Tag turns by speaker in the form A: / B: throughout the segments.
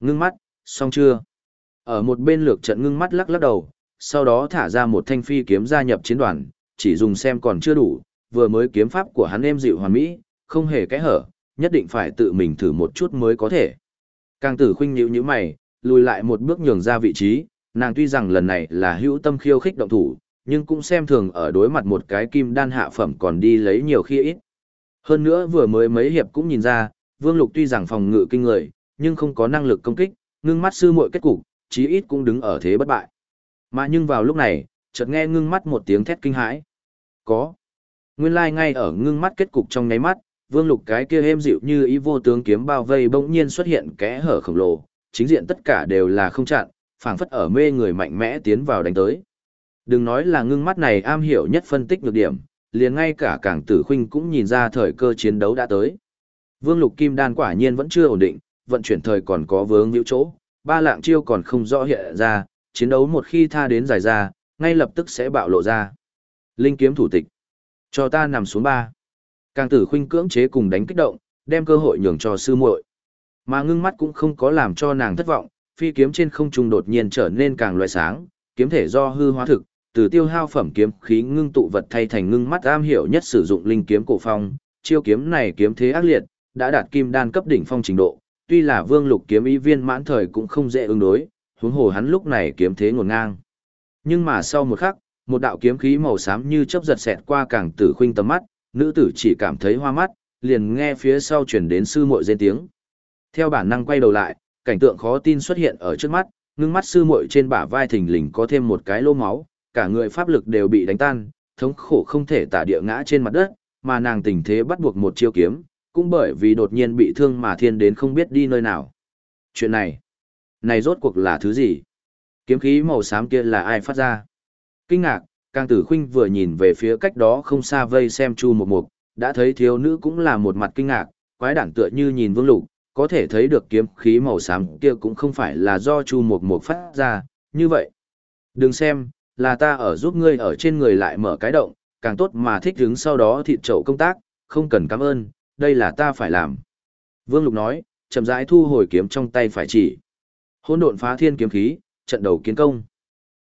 A: Ngưng mắt, xong chưa? Ở một bên lược trận ngưng mắt lắc lắc đầu, sau đó thả ra một thanh phi kiếm gia nhập chiến đoàn, chỉ dùng xem còn chưa đủ, vừa mới kiếm pháp của hắn em dịu hoàn mỹ, không hề kẽ hở, nhất định phải tự mình thử một chút mới có thể. Càng tử khuynh nhíu như mày, lùi lại một bước nhường ra vị trí, nàng tuy rằng lần này là hữu tâm khiêu khích động thủ, nhưng cũng xem thường ở đối mặt một cái kim đan hạ phẩm còn đi lấy nhiều khi ít. Hơn nữa vừa mới mấy hiệp cũng nhìn ra, Vương Lục tuy rằng phòng ngự kinh người, nhưng không có năng lực công kích, ngưng mắt sư muội kết cục, chí ít cũng đứng ở thế bất bại. Mà nhưng vào lúc này, chợt nghe ngưng mắt một tiếng thét kinh hãi. Có. Nguyên lai like ngay ở ngưng mắt kết cục trong nháy mắt, Vương Lục cái kia êm dịu như ý vô tướng kiếm bao vây bỗng nhiên xuất hiện kẽ hở khổng lồ, chính diện tất cả đều là không chặn, phảng phất ở mê người mạnh mẽ tiến vào đánh tới. Đừng nói là ngưng mắt này am hiểu nhất phân tích nhược điểm, liền ngay cả cảng tử khuynh cũng nhìn ra thời cơ chiến đấu đã tới. Vương Lục Kim Đan quả nhiên vẫn chưa ổn định, vận chuyển thời còn có vướng hữu chỗ, ba lạng chiêu còn không rõ hiện ra, chiến đấu một khi tha đến dài ra, ngay lập tức sẽ bạo lộ ra. Linh kiếm thủ tịch. Cho ta nằm xuống ba. Càng tử khuynh cưỡng chế cùng đánh kích động, đem cơ hội nhường cho sư muội. Mà ngưng mắt cũng không có làm cho nàng thất vọng, phi kiếm trên không trung đột nhiên trở nên càng loại sáng, kiếm thể do hư hóa thực, từ tiêu hao phẩm kiếm khí ngưng tụ vật thay thành ngưng mắt am hiểu nhất sử dụng linh kiếm cổ phong, chiêu kiếm này kiếm thế ác liệt, đã đạt kim đan cấp đỉnh phong trình độ, tuy là vương lục kiếm ý viên mãn thời cũng không dễ ứng đối, huống hồ hắn lúc này kiếm thế ngổn ngang. Nhưng mà sau một khắc, một đạo kiếm khí màu xám như chớp giật xẹt qua càng tử khuynh tầm mắt, nữ tử chỉ cảm thấy hoa mắt, liền nghe phía sau chuyển đến sư muội rên tiếng. Theo bản năng quay đầu lại, cảnh tượng khó tin xuất hiện ở trước mắt, ngưng mắt sư muội trên bả vai thình lình có thêm một cái lô máu, cả người pháp lực đều bị đánh tan, thống khổ không thể tả địa ngã trên mặt đất, mà nàng tình thế bắt buộc một chiêu kiếm, cũng bởi vì đột nhiên bị thương mà thiên đến không biết đi nơi nào. Chuyện này, này rốt cuộc là thứ gì? Kiếm khí màu xám kia là ai phát ra? Kinh ngạc, Càng Tử Khuynh vừa nhìn về phía cách đó không xa vây xem Chu Mộc Mộc, đã thấy thiếu nữ cũng là một mặt kinh ngạc, quái đản tựa như nhìn Vương Lục, có thể thấy được kiếm khí màu xám kia cũng không phải là do Chu Mộc Mộc phát ra, như vậy. Đừng xem, là ta ở giúp ngươi ở trên người lại mở cái động, càng tốt mà thích hứng sau đó thịt chậu công tác, không cần cảm ơn, đây là ta phải làm. Vương Lục nói, chậm rãi thu hồi kiếm trong tay phải chỉ. Hỗn độn phá thiên kiếm khí, trận đầu kiến công.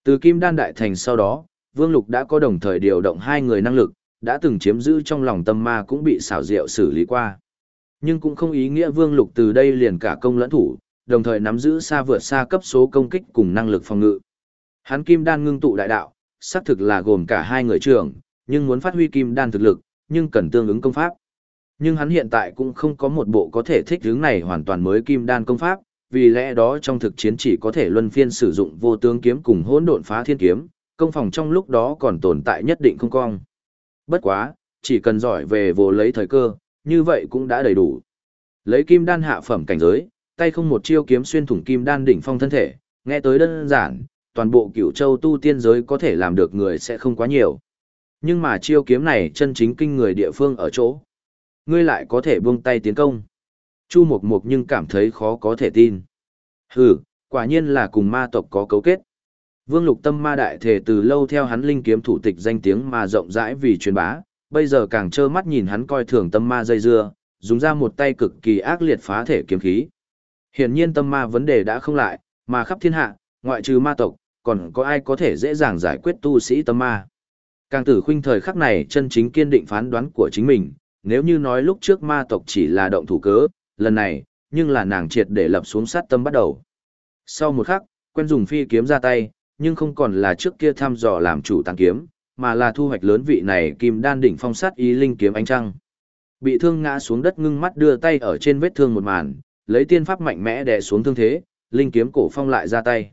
A: Từ Kim Đan Đại Thành sau đó, Vương Lục đã có đồng thời điều động hai người năng lực, đã từng chiếm giữ trong lòng tâm ma cũng bị xảo diệu xử lý qua. Nhưng cũng không ý nghĩa Vương Lục từ đây liền cả công lẫn thủ, đồng thời nắm giữ xa vượt xa cấp số công kích cùng năng lực phòng ngự. Hắn Kim Đan ngưng tụ đại đạo, xác thực là gồm cả hai người trưởng, nhưng muốn phát huy Kim Đan thực lực, nhưng cần tương ứng công pháp. Nhưng hắn hiện tại cũng không có một bộ có thể thích hướng này hoàn toàn mới Kim Đan công pháp, vì lẽ đó trong thực chiến chỉ có thể luân phiên sử dụng vô tướng kiếm cùng hỗn độn phá thiên kiếm, công phòng trong lúc đó còn tồn tại nhất định không cong. Bất quá, chỉ cần giỏi về vô lấy thời cơ, như vậy cũng đã đầy đủ. Lấy kim đan hạ phẩm cảnh giới, tay không một chiêu kiếm xuyên thủng kim đan đỉnh phong thân thể, nghe tới đơn giản, toàn bộ cửu châu tu tiên giới có thể làm được người sẽ không quá nhiều. Nhưng mà chiêu kiếm này chân chính kinh người địa phương ở chỗ. Ngươi lại có thể buông tay tiến công. Chu Mộc Mộc nhưng cảm thấy khó có thể tin. Hừ, quả nhiên là cùng ma tộc có cấu kết. Vương Lục Tâm ma đại thể từ lâu theo hắn linh kiếm thủ tịch danh tiếng mà rộng rãi vì truyền bá, bây giờ càng trơ mắt nhìn hắn coi thường tâm ma dây dưa, dùng ra một tay cực kỳ ác liệt phá thể kiếm khí. Hiển nhiên tâm ma vấn đề đã không lại, mà khắp thiên hạ, ngoại trừ ma tộc, còn có ai có thể dễ dàng giải quyết tu sĩ tâm ma. Càng tử khuynh thời khắc này chân chính kiên định phán đoán của chính mình, nếu như nói lúc trước ma tộc chỉ là động thủ cớ, lần này, nhưng là nàng triệt để lập xuống sát tâm bắt đầu. Sau một khắc, quen dùng phi kiếm ra tay, nhưng không còn là trước kia thăm dò làm chủ tăng kiếm, mà là thu hoạch lớn vị này kim đan đỉnh phong sát ý linh kiếm ánh trăng. Bị thương ngã xuống đất ngưng mắt đưa tay ở trên vết thương một màn, lấy tiên pháp mạnh mẽ đè xuống thương thế, linh kiếm cổ phong lại ra tay.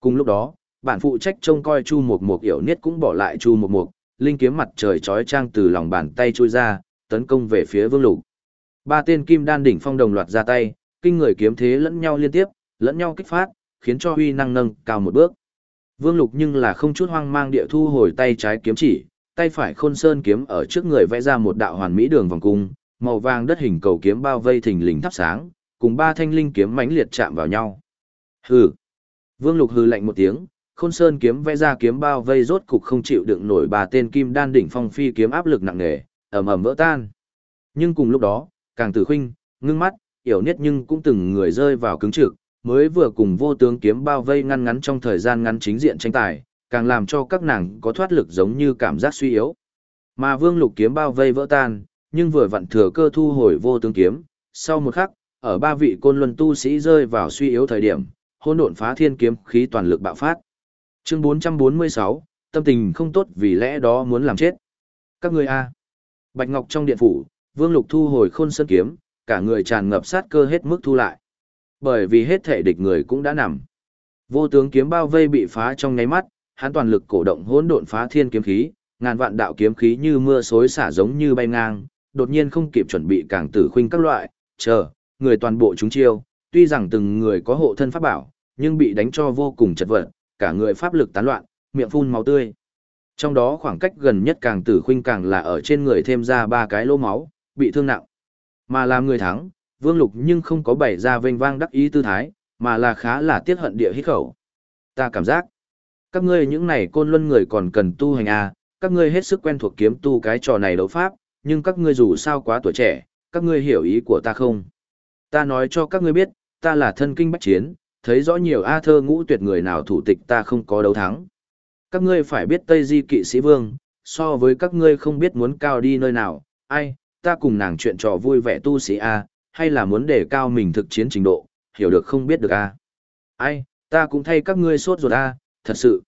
A: Cùng lúc đó, bản phụ trách trông coi Chu Mục Mục hiểu niết cũng bỏ lại Chu Mục Mục, linh kiếm mặt trời chói trang từ lòng bàn tay trôi ra, tấn công về phía Vương Lục. Ba tên kim đan đỉnh phong đồng loạt ra tay, kinh người kiếm thế lẫn nhau liên tiếp, lẫn nhau kích phát, khiến cho huy năng nâng cao một bước. Vương Lục nhưng là không chút hoang mang địa thu hồi tay trái kiếm chỉ, tay phải khôn sơn kiếm ở trước người vẽ ra một đạo hoàn mỹ đường vòng cung, màu vàng đất hình cầu kiếm bao vây thình lình thắp sáng, cùng ba thanh linh kiếm mãnh liệt chạm vào nhau. Hừ. Vương Lục hừ lạnh một tiếng, khôn sơn kiếm vẽ ra kiếm bao vây rốt cục không chịu đựng nổi ba tên kim đan đỉnh phong phi kiếm áp lực nặng nề, ầm ầm vỡ tan. Nhưng cùng lúc đó, càng tử khinh, ngưng mắt, yểu niết nhưng cũng từng người rơi vào cứng trực, mới vừa cùng vô tướng kiếm bao vây ngăn ngắn trong thời gian ngắn chính diện tranh tài, càng làm cho các nàng có thoát lực giống như cảm giác suy yếu. Mà Vương Lục kiếm bao vây vỡ tan, nhưng vừa vặn thừa cơ thu hồi vô tướng kiếm, sau một khắc, ở ba vị côn luân tu sĩ rơi vào suy yếu thời điểm, hỗn độn phá thiên kiếm khí toàn lực bạo phát. Chương 446, tâm tình không tốt vì lẽ đó muốn làm chết. Các ngươi a. Bạch Ngọc trong điện phủ, Vương Lục thu hồi khôn sơn kiếm, cả người tràn ngập sát cơ hết mức thu lại. Bởi vì hết thể địch người cũng đã nằm. Vô tướng kiếm bao vây bị phá trong nháy mắt, hắn toàn lực cổ động hỗn độn phá thiên kiếm khí, ngàn vạn đạo kiếm khí như mưa xối xả giống như bay ngang, đột nhiên không kịp chuẩn bị càng tử khuynh các loại, chờ, người toàn bộ chúng chiêu, tuy rằng từng người có hộ thân pháp bảo, nhưng bị đánh cho vô cùng chật vật, cả người pháp lực tán loạn, miệng phun máu tươi. Trong đó khoảng cách gần nhất càng tử khuynh càng là ở trên người thêm ra ba cái lỗ máu, bị thương nặng. Mà làm người thắng, Vương Lục nhưng không có bày ra vênh vang đắc ý tư thái, mà là khá là tiết hận địa hít khẩu. Ta cảm giác, các ngươi những này côn luân người còn cần tu hành à, các ngươi hết sức quen thuộc kiếm tu cái trò này đấu pháp, nhưng các ngươi dù sao quá tuổi trẻ, các ngươi hiểu ý của ta không? Ta nói cho các ngươi biết, ta là thân kinh bách chiến, thấy rõ nhiều A thơ ngũ tuyệt người nào thủ tịch ta không có đấu thắng. Các ngươi phải biết Tây Di kỵ sĩ vương, so với các ngươi không biết muốn cao đi nơi nào, ai, ta cùng nàng chuyện trò vui vẻ tu sĩ A, hay là muốn để cao mình thực chiến trình độ, hiểu được không biết được A. Ai, ta cũng thay các ngươi sốt ruột A, thật sự.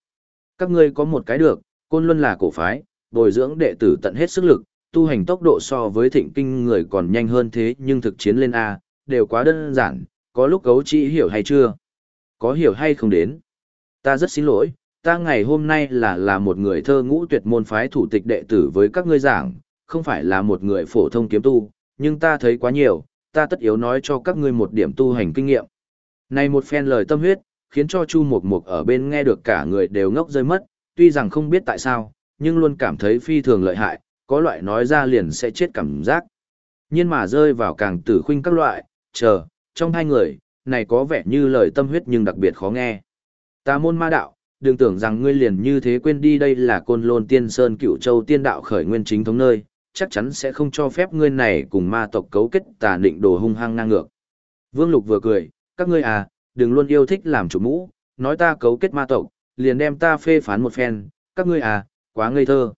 A: Các ngươi có một cái được, côn luân là cổ phái, bồi dưỡng đệ tử tận hết sức lực, tu hành tốc độ so với thịnh kinh người còn nhanh hơn thế nhưng thực chiến lên A, đều quá đơn giản, có lúc cấu chỉ hiểu hay chưa? Có hiểu hay không đến? Ta rất xin lỗi, ta ngày hôm nay là là một người thơ ngũ tuyệt môn phái thủ tịch đệ tử với các ngươi giảng, không phải là một người phổ thông kiếm tu, nhưng ta thấy quá nhiều, ta tất yếu nói cho các ngươi một điểm tu hành kinh nghiệm. Này một phen lời tâm huyết, khiến cho Chu Mục Mục ở bên nghe được cả người đều ngốc rơi mất, tuy rằng không biết tại sao, nhưng luôn cảm thấy phi thường lợi hại, có loại nói ra liền sẽ chết cảm giác. Nhưng mà rơi vào càng tử khuynh các loại, chờ, trong hai người, này có vẻ như lời tâm huyết nhưng đặc biệt khó nghe. Ta môn ma đạo, đừng tưởng rằng ngươi liền như thế quên đi đây là côn lôn tiên sơn cựu châu tiên đạo khởi nguyên chính thống nơi, chắc chắn sẽ không cho phép ngươi này cùng ma tộc cấu kết tà định đồ hung hăng ngang ngược. Vương Lục vừa cười, các ngươi à, đừng luôn yêu thích làm chủ mũ, nói ta cấu kết ma tộc, liền đem ta phê phán một phen, các ngươi à, quá ngây thơ.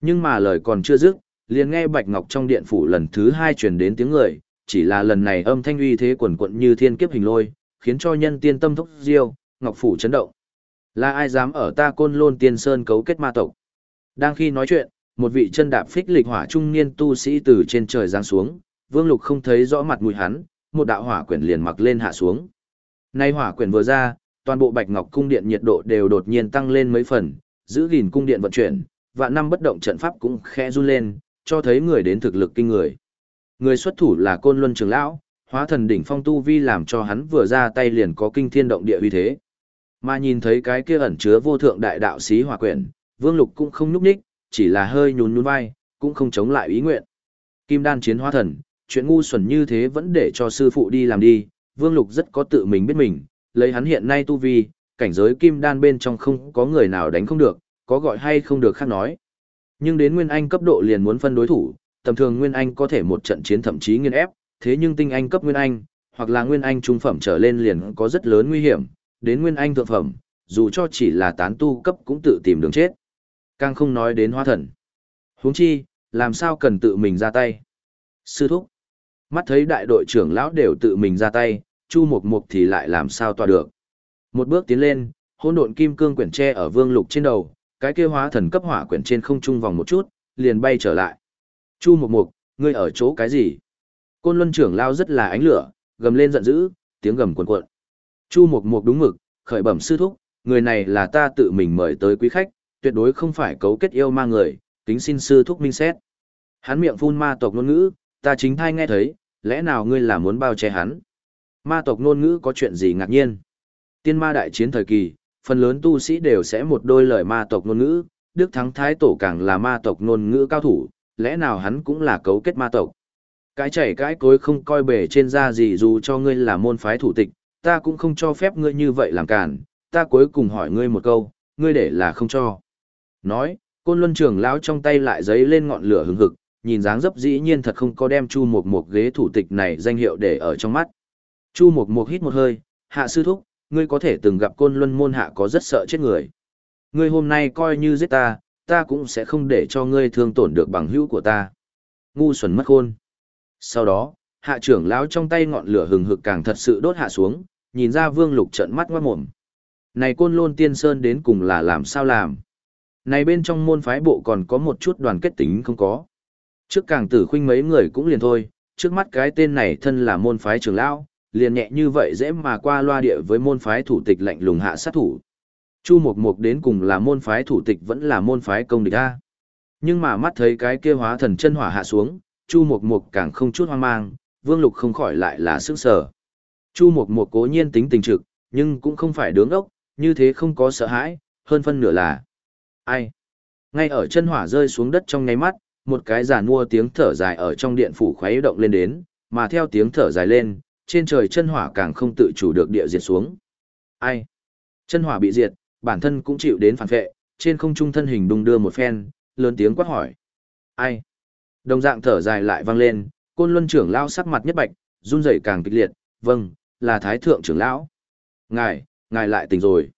A: Nhưng mà lời còn chưa dứt, liền nghe Bạch Ngọc trong điện phủ lần thứ hai truyền đến tiếng người, chỉ là lần này âm thanh uy thế quần quận như thiên kiếp hình lôi, khiến cho nhân tiên tâm thúc diêu, Ngọc phủ chấn động. Là ai dám ở ta côn lôn tiên sơn cấu kết ma tộc? Đang khi nói chuyện, một vị chân đạp phích lịch hỏa trung niên tu sĩ từ trên trời giáng xuống, Vương Lục không thấy rõ mặt mũi hắn, một đạo hỏa quyển liền mặc lên hạ xuống. Nay hỏa quyển vừa ra, toàn bộ Bạch Ngọc cung điện nhiệt độ đều đột nhiên tăng lên mấy phần, giữ gìn cung điện vận chuyển, và năm bất động trận pháp cũng khẽ run lên, cho thấy người đến thực lực kinh người. Người xuất thủ là Côn Luân Trường lão, hóa thần đỉnh phong tu vi làm cho hắn vừa ra tay liền có kinh thiên động địa uy thế. Mà nhìn thấy cái kia ẩn chứa vô thượng đại đạo sĩ hỏa quyển, Vương Lục cũng không nhúc nhích, chỉ là hơi nhún nhún vai, cũng không chống lại ý nguyện. Kim đan chiến hóa thần, chuyện ngu xuẩn như thế vẫn để cho sư phụ đi làm đi, Vương Lục rất có tự mình biết mình, lấy hắn hiện nay tu vi, cảnh giới kim đan bên trong không có người nào đánh không được, có gọi hay không được khác nói. Nhưng đến Nguyên Anh cấp độ liền muốn phân đối thủ, tầm thường Nguyên Anh có thể một trận chiến thậm chí nghiên ép, thế nhưng tinh Anh cấp Nguyên Anh, hoặc là Nguyên Anh trung phẩm trở lên liền có rất lớn nguy hiểm, đến Nguyên Anh thượng phẩm, dù cho chỉ là tán tu cấp cũng tự tìm đường chết. Càng không nói đến hóa thần. huống chi, làm sao cần tự mình ra tay. Sư thúc. Mắt thấy đại đội trưởng lão đều tự mình ra tay, Chu Mục Mục thì lại làm sao tòa được. Một bước tiến lên, hỗn độn kim cương quyển tre ở vương lục trên đầu, cái kia hóa thần cấp hỏa quyển trên không trung vòng một chút, liền bay trở lại. Chu Mục Mục, ngươi ở chỗ cái gì? Côn Luân trưởng lao rất là ánh lửa, gầm lên giận dữ, tiếng gầm cuồn cuộn. Chu Mộc Mộc đúng mực, khởi bẩm sư thúc, người này là ta tự mình mời tới quý khách, tuyệt đối không phải cấu kết yêu ma người, kính xin sư thúc minh xét. Hắn miệng phun ma tộc ngôn ngữ, ta chính thai nghe thấy, lẽ nào ngươi là muốn bao che hắn? Ma tộc ngôn ngữ có chuyện gì ngạc nhiên? Tiên ma đại chiến thời kỳ, phần lớn tu sĩ đều sẽ một đôi lời ma tộc ngôn ngữ, Đức Thắng Thái Tổ càng là ma tộc ngôn ngữ cao thủ, lẽ nào hắn cũng là cấu kết ma tộc? Cái chảy cái cối không coi bể trên da gì dù cho ngươi là môn phái thủ tịch, ta cũng không cho phép ngươi như vậy làm cản, ta cuối cùng hỏi ngươi một câu, ngươi để là không cho. Nói, côn luân trưởng lão trong tay lại giấy lên ngọn lửa hừng hực, nhìn dáng dấp dĩ nhiên thật không có đem chu một một ghế thủ tịch này danh hiệu để ở trong mắt. Chu một một hít một hơi, hạ sư thúc, ngươi có thể từng gặp côn luân môn hạ có rất sợ chết người. Ngươi hôm nay coi như giết ta, ta cũng sẽ không để cho ngươi thương tổn được bằng hữu của ta. Ngu xuẩn mất khôn. Sau đó, hạ trưởng lão trong tay ngọn lửa hừng hực càng thật sự đốt hạ xuống, nhìn ra vương lục trận mắt ngoát mồm. Này côn lôn tiên sơn đến cùng là làm sao làm? Này bên trong môn phái bộ còn có một chút đoàn kết tính không có. Trước càng tử khuynh mấy người cũng liền thôi, trước mắt cái tên này thân là môn phái trưởng lão, liền nhẹ như vậy dễ mà qua loa địa với môn phái thủ tịch lạnh lùng hạ sát thủ. Chu Mộc Mộc đến cùng là môn phái thủ tịch vẫn là môn phái công địch a. Nhưng mà mắt thấy cái kia hóa thần chân hỏa hạ xuống, Chu Mộc Mộc càng không chút hoang mang, Vương Lục không khỏi lại là sức sở. Chu Mộc Mộc cố nhiên tính tình trực, nhưng cũng không phải đứng ốc, như thế không có sợ hãi, hơn phân nửa là ai. Ngay ở chân hỏa rơi xuống đất trong nháy mắt, một cái giàn mua tiếng thở dài ở trong điện phủ khuấy động lên đến, mà theo tiếng thở dài lên, trên trời chân hỏa càng không tự chủ được địa diệt xuống. Ai? Chân hỏa bị diệt, bản thân cũng chịu đến phản vệ, trên không trung thân hình đung đưa một phen, lớn tiếng quát hỏi. Ai? Đồng dạng thở dài lại vang lên, côn luân trưởng lao sắc mặt nhất bạch, run rẩy càng kịch liệt, vâng, là thái thượng trưởng lão. Ngài, ngài lại tỉnh rồi.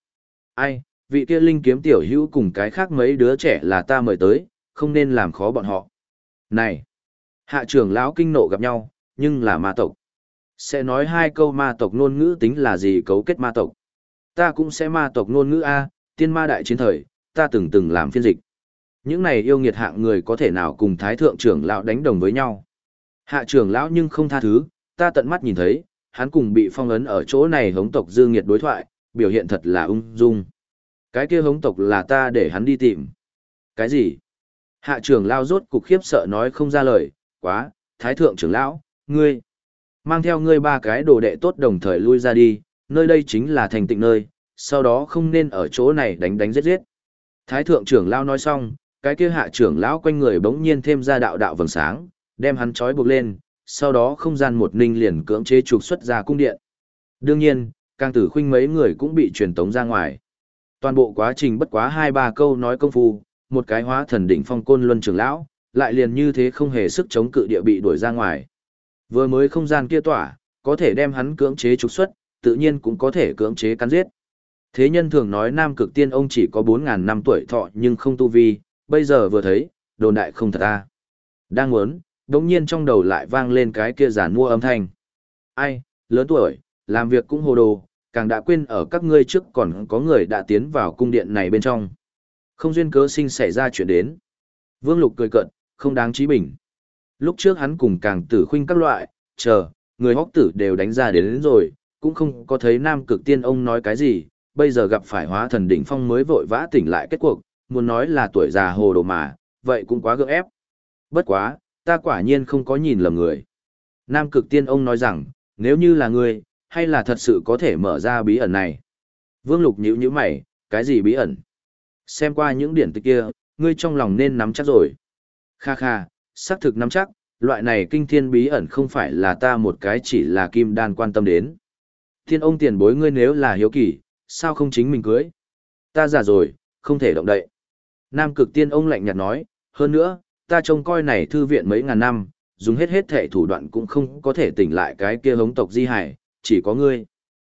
A: Ai, vị kia linh kiếm tiểu hữu cùng cái khác mấy đứa trẻ là ta mời tới, không nên làm khó bọn họ. Này, hạ trưởng lão kinh nộ gặp nhau, nhưng là ma tộc. Sẽ nói hai câu ma tộc ngôn ngữ tính là gì cấu kết ma tộc. Ta cũng sẽ ma tộc ngôn ngữ A, tiên ma đại chiến thời, ta từng từng làm phiên dịch. Những này yêu nghiệt hạng người có thể nào cùng thái thượng trưởng lão đánh đồng với nhau. Hạ trưởng lão nhưng không tha thứ, ta tận mắt nhìn thấy, hắn cùng bị phong ấn ở chỗ này hống tộc dư nghiệt đối thoại, biểu hiện thật là ung dung. Cái kia hống tộc là ta để hắn đi tìm. Cái gì? Hạ trưởng lao rốt cục khiếp sợ nói không ra lời, quá, thái thượng trưởng lão, ngươi. Mang theo ngươi ba cái đồ đệ tốt đồng thời lui ra đi, nơi đây chính là thành tịnh nơi, sau đó không nên ở chỗ này đánh đánh giết giết. Thái thượng trưởng lão nói xong, cái kia hạ trưởng lão quanh người bỗng nhiên thêm ra đạo đạo vầng sáng, đem hắn trói buộc lên, sau đó không gian một ninh liền cưỡng chế trục xuất ra cung điện. Đương nhiên, càng tử khuynh mấy người cũng bị truyền tống ra ngoài. Toàn bộ quá trình bất quá hai ba câu nói công phu, một cái hóa thần đỉnh phong côn luân trưởng lão, lại liền như thế không hề sức chống cự địa bị đuổi ra ngoài. Vừa mới không gian kia tỏa, có thể đem hắn cưỡng chế trục xuất, tự nhiên cũng có thể cưỡng chế cắn giết. Thế nhân thường nói nam cực tiên ông chỉ có 4.000 năm tuổi thọ nhưng không tu vi, bây giờ vừa thấy, đồn đại không thật ta. Đang muốn, đống nhiên trong đầu lại vang lên cái kia giản mua âm thanh. Ai, lớn tuổi, làm việc cũng hồ đồ, càng đã quên ở các ngươi trước còn có người đã tiến vào cung điện này bên trong. Không duyên cớ sinh xảy ra chuyện đến. Vương Lục cười cận, không đáng trí bình. Lúc trước hắn cùng càng tử khuynh các loại, chờ, người hóc tử đều đánh ra đến, đến rồi, cũng không có thấy nam cực tiên ông nói cái gì, bây giờ gặp phải hóa thần đỉnh phong mới vội vã tỉnh lại kết cuộc, muốn nói là tuổi già hồ đồ mà, vậy cũng quá gượng ép. Bất quá, ta quả nhiên không có nhìn lầm người. Nam cực tiên ông nói rằng, nếu như là ngươi, hay là thật sự có thể mở ra bí ẩn này. Vương lục nhíu nhíu mày, cái gì bí ẩn? Xem qua những điển tịch kia, ngươi trong lòng nên nắm chắc rồi. Kha kha, xác thực nắm chắc, loại này kinh thiên bí ẩn không phải là ta một cái chỉ là kim đan quan tâm đến. Thiên ông tiền bối ngươi nếu là hiếu kỳ, sao không chính mình cưới? Ta già rồi, không thể động đậy. Nam cực tiên ông lạnh nhạt nói, hơn nữa, ta trông coi này thư viện mấy ngàn năm, dùng hết hết thể thủ đoạn cũng không có thể tỉnh lại cái kia hống tộc di hải, chỉ có ngươi.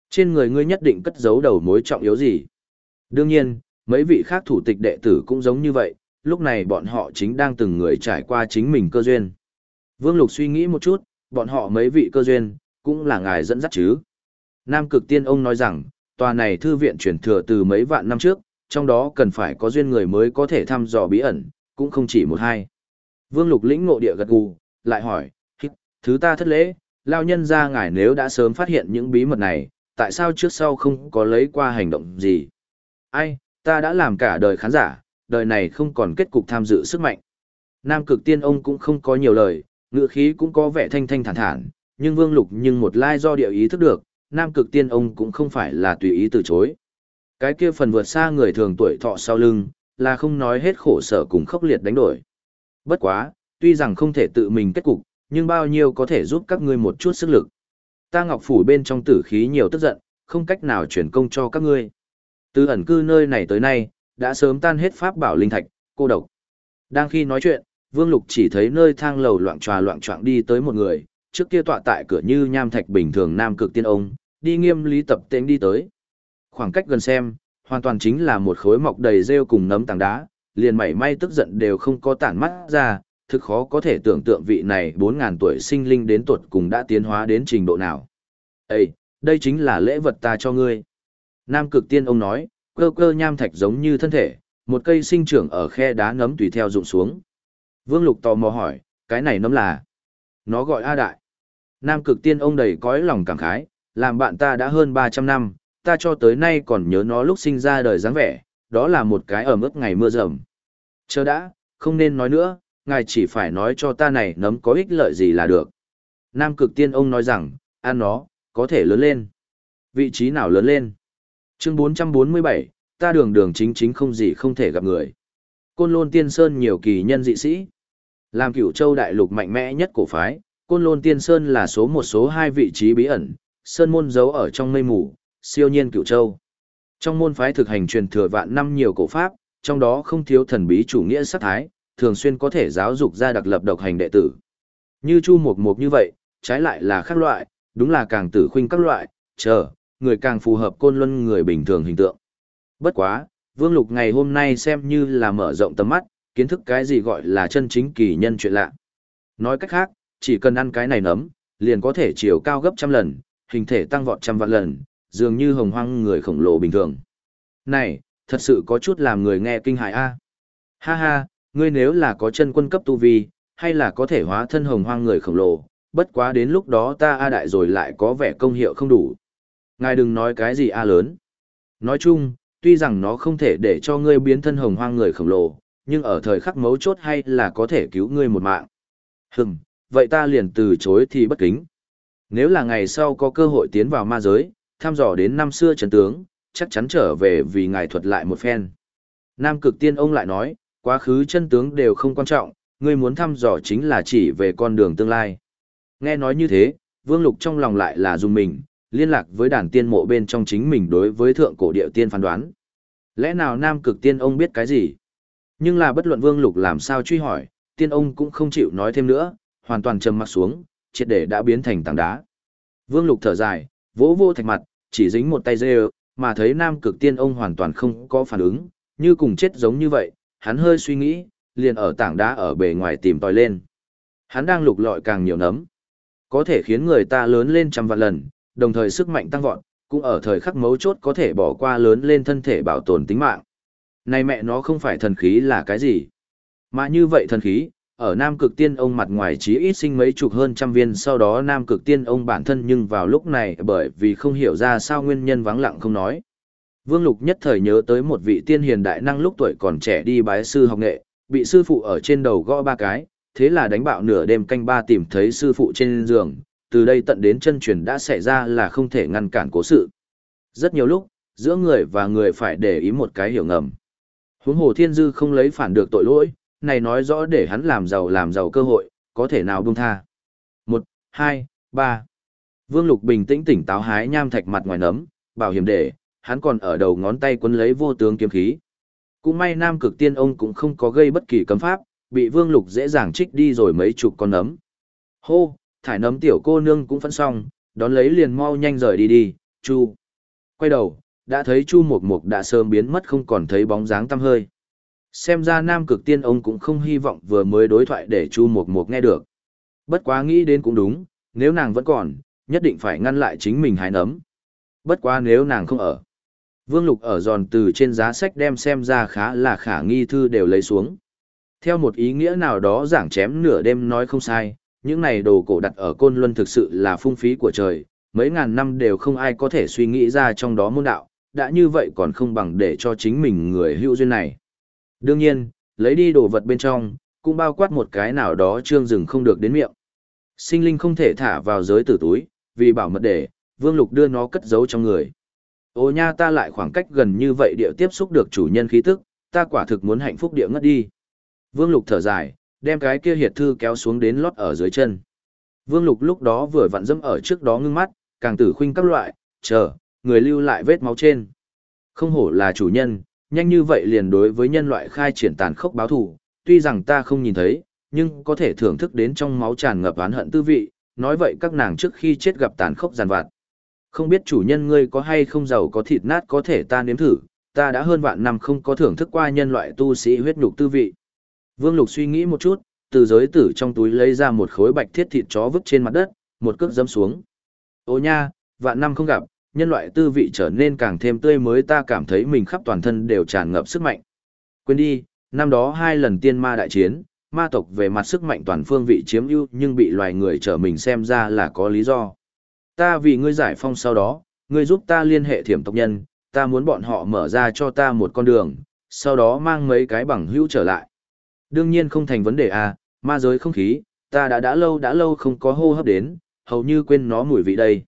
A: Trên người ngươi nhất định cất giấu đầu mối trọng yếu gì. Đương nhiên, mấy vị khác thủ tịch đệ tử cũng giống như vậy, lúc này bọn họ chính đang từng người trải qua chính mình cơ duyên. Vương Lục suy nghĩ một chút, bọn họ mấy vị cơ duyên, cũng là ngài dẫn dắt chứ. Nam cực tiên ông nói rằng, tòa này thư viện chuyển thừa từ mấy vạn năm trước, trong đó cần phải có duyên người mới có thể thăm dò bí ẩn, cũng không chỉ một hai. Vương Lục lĩnh ngộ địa gật gù, lại hỏi, thứ ta thất lễ, lao nhân ra ngài nếu đã sớm phát hiện những bí mật này, tại sao trước sau không có lấy qua hành động gì? Ai, ta đã làm cả đời khán giả, đời này không còn kết cục tham dự sức mạnh. Nam cực tiên ông cũng không có nhiều lời, ngựa khí cũng có vẻ thanh thanh thản thản, nhưng Vương Lục nhưng một lai do địa ý thức được, Nam cực tiên ông cũng không phải là tùy ý từ chối. Cái kia phần vượt xa người thường tuổi thọ sau lưng, là không nói hết khổ sở cùng khốc liệt đánh đổi. Bất quá, tuy rằng không thể tự mình kết cục, nhưng bao nhiêu có thể giúp các ngươi một chút sức lực. Ta ngọc phủ bên trong tử khí nhiều tức giận, không cách nào chuyển công cho các ngươi. Từ ẩn cư nơi này tới nay, đã sớm tan hết pháp bảo linh thạch, cô độc. Đang khi nói chuyện, Vương Lục chỉ thấy nơi thang lầu loạn tròa loạn trọng đi tới một người, trước kia tọa tại cửa như nham thạch bình thường nam cực tiên ông, đi nghiêm lý tập tên đi tới. Khoảng cách gần xem, hoàn toàn chính là một khối mọc đầy rêu cùng nấm tảng đá, liền mảy may tức giận đều không có tản mắt ra, thực khó có thể tưởng tượng vị này 4.000 tuổi sinh linh đến tuột cùng đã tiến hóa đến trình độ nào. Ê, đây chính là lễ vật ta cho ngươi. Nam cực tiên ông nói, cơ cơ nham thạch giống như thân thể, một cây sinh trưởng ở khe đá nấm tùy theo rụng xuống. Vương Lục tò mò hỏi, cái này nấm là? Nó gọi A Đại. Nam cực tiên ông đầy cõi lòng cảm khái, làm bạn ta đã hơn 300 năm, ta cho tới nay còn nhớ nó lúc sinh ra đời dáng vẻ, đó là một cái ở mức ngày mưa rầm. Chờ đã, không nên nói nữa, ngài chỉ phải nói cho ta này nấm có ích lợi gì là được. Nam cực tiên ông nói rằng, ăn nó, có thể lớn lên. Vị trí nào lớn lên? Chương 447, ta đường đường chính chính không gì không thể gặp người. Côn lôn tiên sơn nhiều kỳ nhân dị sĩ. Làm cửu châu đại lục mạnh mẽ nhất cổ phái, côn lôn tiên sơn là số một số hai vị trí bí ẩn, sơn môn giấu ở trong mây mù, siêu nhiên cửu châu. Trong môn phái thực hành truyền thừa vạn năm nhiều cổ pháp, trong đó không thiếu thần bí chủ nghĩa sát thái, thường xuyên có thể giáo dục ra đặc lập độc hành đệ tử. Như Chu Mộc Mộc như vậy, trái lại là khác loại, đúng là càng tử khuynh các loại, chờ, người càng phù hợp côn luân người bình thường hình tượng. Bất quá, Vương Lục ngày hôm nay xem như là mở rộng tầm mắt, kiến thức cái gì gọi là chân chính kỳ nhân chuyện lạ. Nói cách khác, chỉ cần ăn cái này nấm, liền có thể chiều cao gấp trăm lần, hình thể tăng vọt trăm vạn lần, dường như hồng hoang người khổng lồ bình thường. Này, thật sự có chút làm người nghe kinh hại a. Ha ha, ngươi nếu là có chân quân cấp tu vi, hay là có thể hóa thân hồng hoang người khổng lồ, bất quá đến lúc đó ta A đại rồi lại có vẻ công hiệu không đủ. Ngài đừng nói cái gì A lớn. Nói chung, tuy rằng nó không thể để cho ngươi biến thân hồng hoang người khổng lồ, nhưng ở thời khắc mấu chốt hay là có thể cứu ngươi một mạng. Hừm, vậy ta liền từ chối thì bất kính. Nếu là ngày sau có cơ hội tiến vào ma giới, thăm dò đến năm xưa trần tướng, chắc chắn trở về vì ngài thuật lại một phen. Nam cực tiên ông lại nói, quá khứ chân tướng đều không quan trọng, ngươi muốn thăm dò chính là chỉ về con đường tương lai. Nghe nói như thế, Vương Lục trong lòng lại là dùng mình, liên lạc với đàn tiên mộ bên trong chính mình đối với thượng cổ địa tiên phán đoán. Lẽ nào Nam cực tiên ông biết cái gì? Nhưng là bất luận Vương Lục làm sao truy hỏi, tiên ông cũng không chịu nói thêm nữa, hoàn toàn trầm mặt xuống, triệt để đã biến thành tảng đá. Vương Lục thở dài, vỗ vô thạch mặt, chỉ dính một tay dê mà thấy Nam cực tiên ông hoàn toàn không có phản ứng, như cùng chết giống như vậy, hắn hơi suy nghĩ, liền ở tảng đá ở bề ngoài tìm tòi lên. Hắn đang lục lọi càng nhiều nấm, có thể khiến người ta lớn lên trăm vạn lần, đồng thời sức mạnh tăng vọt, cũng ở thời khắc mấu chốt có thể bỏ qua lớn lên thân thể bảo tồn tính mạng. Này mẹ nó không phải thần khí là cái gì? Mà như vậy thần khí, ở Nam Cực Tiên ông mặt ngoài chí ít sinh mấy chục hơn trăm viên sau đó Nam Cực Tiên ông bản thân nhưng vào lúc này bởi vì không hiểu ra sao nguyên nhân vắng lặng không nói. Vương Lục nhất thời nhớ tới một vị tiên hiền đại năng lúc tuổi còn trẻ đi bái sư học nghệ, bị sư phụ ở trên đầu gõ ba cái, thế là đánh bạo nửa đêm canh ba tìm thấy sư phụ trên giường, từ đây tận đến chân truyền đã xảy ra là không thể ngăn cản cố sự. Rất nhiều lúc, giữa người và người phải để ý một cái hiểu ngầm. Huống hồ thiên dư không lấy phản được tội lỗi, này nói rõ để hắn làm giàu làm giàu cơ hội, có thể nào buông tha. Một, hai, ba. Vương Lục bình tĩnh tỉnh táo hái nham thạch mặt ngoài nấm, bảo hiểm để, hắn còn ở đầu ngón tay quấn lấy vô tướng kiếm khí. Cũng may Nam Cực Tiên ông cũng không có gây bất kỳ cấm pháp, bị Vương Lục dễ dàng trích đi rồi mấy chục con nấm. Hô, thải nấm tiểu cô nương cũng phân xong, đón lấy liền mau nhanh rời đi đi, Chu. Quay đầu, đã thấy Chu Mục Mục đã sớm biến mất không còn thấy bóng dáng tăm hơi. Xem ra Nam Cực Tiên ông cũng không hy vọng vừa mới đối thoại để Chu Mộc Mộc nghe được. Bất quá nghĩ đến cũng đúng, nếu nàng vẫn còn, nhất định phải ngăn lại chính mình hái nấm. Bất quá nếu nàng không ở. Vương Lục ở giòn từ trên giá sách đem xem ra khá là khả nghi thư đều lấy xuống. Theo một ý nghĩa nào đó giảng chém nửa đêm nói không sai, những này đồ cổ đặt ở Côn Luân thực sự là phung phí của trời, mấy ngàn năm đều không ai có thể suy nghĩ ra trong đó môn đạo, đã như vậy còn không bằng để cho chính mình người hữu duyên này. Đương nhiên, lấy đi đồ vật bên trong, cũng bao quát một cái nào đó trương rừng không được đến miệng. Sinh linh không thể thả vào giới tử túi, vì bảo mật để, Vương Lục đưa nó cất giấu trong người. Ô nha ta lại khoảng cách gần như vậy địa tiếp xúc được chủ nhân khí tức, ta quả thực muốn hạnh phúc địa ngất đi. Vương Lục thở dài, đem cái kia hiệt thư kéo xuống đến lót ở dưới chân. Vương Lục lúc đó vừa vặn dẫm ở trước đó ngưng mắt, càng tử khuynh các loại, chờ, người lưu lại vết máu trên. Không hổ là chủ nhân, nhanh như vậy liền đối với nhân loại khai triển tàn khốc báo thù, tuy rằng ta không nhìn thấy, nhưng có thể thưởng thức đến trong máu tràn ngập oán hận tư vị, nói vậy các nàng trước khi chết gặp tàn khốc giàn vặt. Không biết chủ nhân ngươi có hay không giàu có thịt nát có thể ta nếm thử, ta đã hơn vạn năm không có thưởng thức qua nhân loại tu sĩ huyết nhục tư vị. Vương Lục suy nghĩ một chút, từ giới tử trong túi lấy ra một khối bạch thiết thịt chó vứt trên mặt đất, một cước dẫm xuống. Ô nha, vạn năm không gặp, nhân loại tư vị trở nên càng thêm tươi mới ta cảm thấy mình khắp toàn thân đều tràn ngập sức mạnh. Quên đi, năm đó hai lần tiên ma đại chiến, ma tộc về mặt sức mạnh toàn phương vị chiếm ưu nhưng bị loài người trở mình xem ra là có lý do. Ta vì ngươi giải phong sau đó, ngươi giúp ta liên hệ thiểm tộc nhân, ta muốn bọn họ mở ra cho ta một con đường, sau đó mang mấy cái bằng hữu trở lại. Đương nhiên không thành vấn đề à, ma giới không khí, ta đã đã lâu đã lâu không có hô hấp đến, hầu như quên nó mùi vị đây.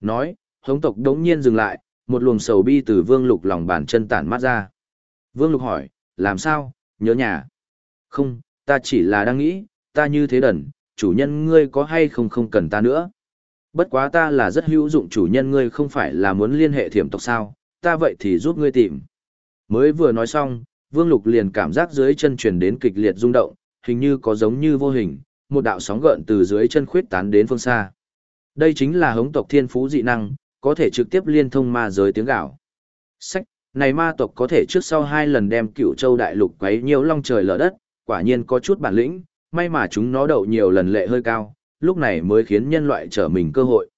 A: Nói, hống tộc đống nhiên dừng lại, một luồng sầu bi từ vương lục lòng bàn chân tản mát ra. Vương lục hỏi, làm sao, nhớ nhà? Không, ta chỉ là đang nghĩ, ta như thế đần, chủ nhân ngươi có hay không không cần ta nữa. Bất quá ta là rất hữu dụng chủ nhân ngươi không phải là muốn liên hệ thiểm tộc sao, ta vậy thì giúp ngươi tìm. Mới vừa nói xong, Vương Lục liền cảm giác dưới chân truyền đến kịch liệt rung động, hình như có giống như vô hình, một đạo sóng gợn từ dưới chân khuyết tán đến phương xa. Đây chính là hống tộc thiên phú dị năng, có thể trực tiếp liên thông ma giới tiếng gạo. Sách, này ma tộc có thể trước sau hai lần đem cựu châu đại lục quấy nhiều long trời lở đất, quả nhiên có chút bản lĩnh, may mà chúng nó đậu nhiều lần lệ hơi cao, lúc này mới khiến nhân loại trở mình cơ hội.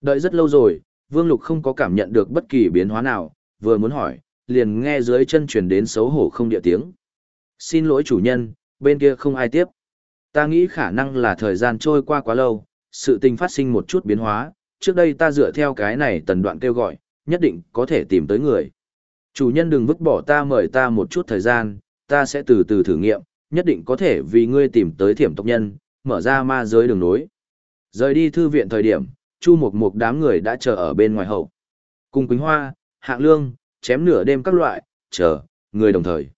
A: Đợi rất lâu rồi, Vương Lục không có cảm nhận được bất kỳ biến hóa nào, vừa muốn hỏi, liền nghe dưới chân truyền đến xấu hổ không địa tiếng. Xin lỗi chủ nhân, bên kia không ai tiếp. Ta nghĩ khả năng là thời gian trôi qua quá lâu, sự tình phát sinh một chút biến hóa, trước đây ta dựa theo cái này tần đoạn kêu gọi, nhất định có thể tìm tới người. Chủ nhân đừng vứt bỏ ta mời ta một chút thời gian, ta sẽ từ từ thử nghiệm, nhất định có thể vì ngươi tìm tới thiểm tộc nhân, mở ra ma giới đường nối. Rời đi thư viện thời điểm, Chu Mục Mục đám người đã chờ ở bên ngoài hậu. Cùng Quỳnh Hoa, Hạng Lương, chém nửa đêm các loại, chờ, người đồng thời.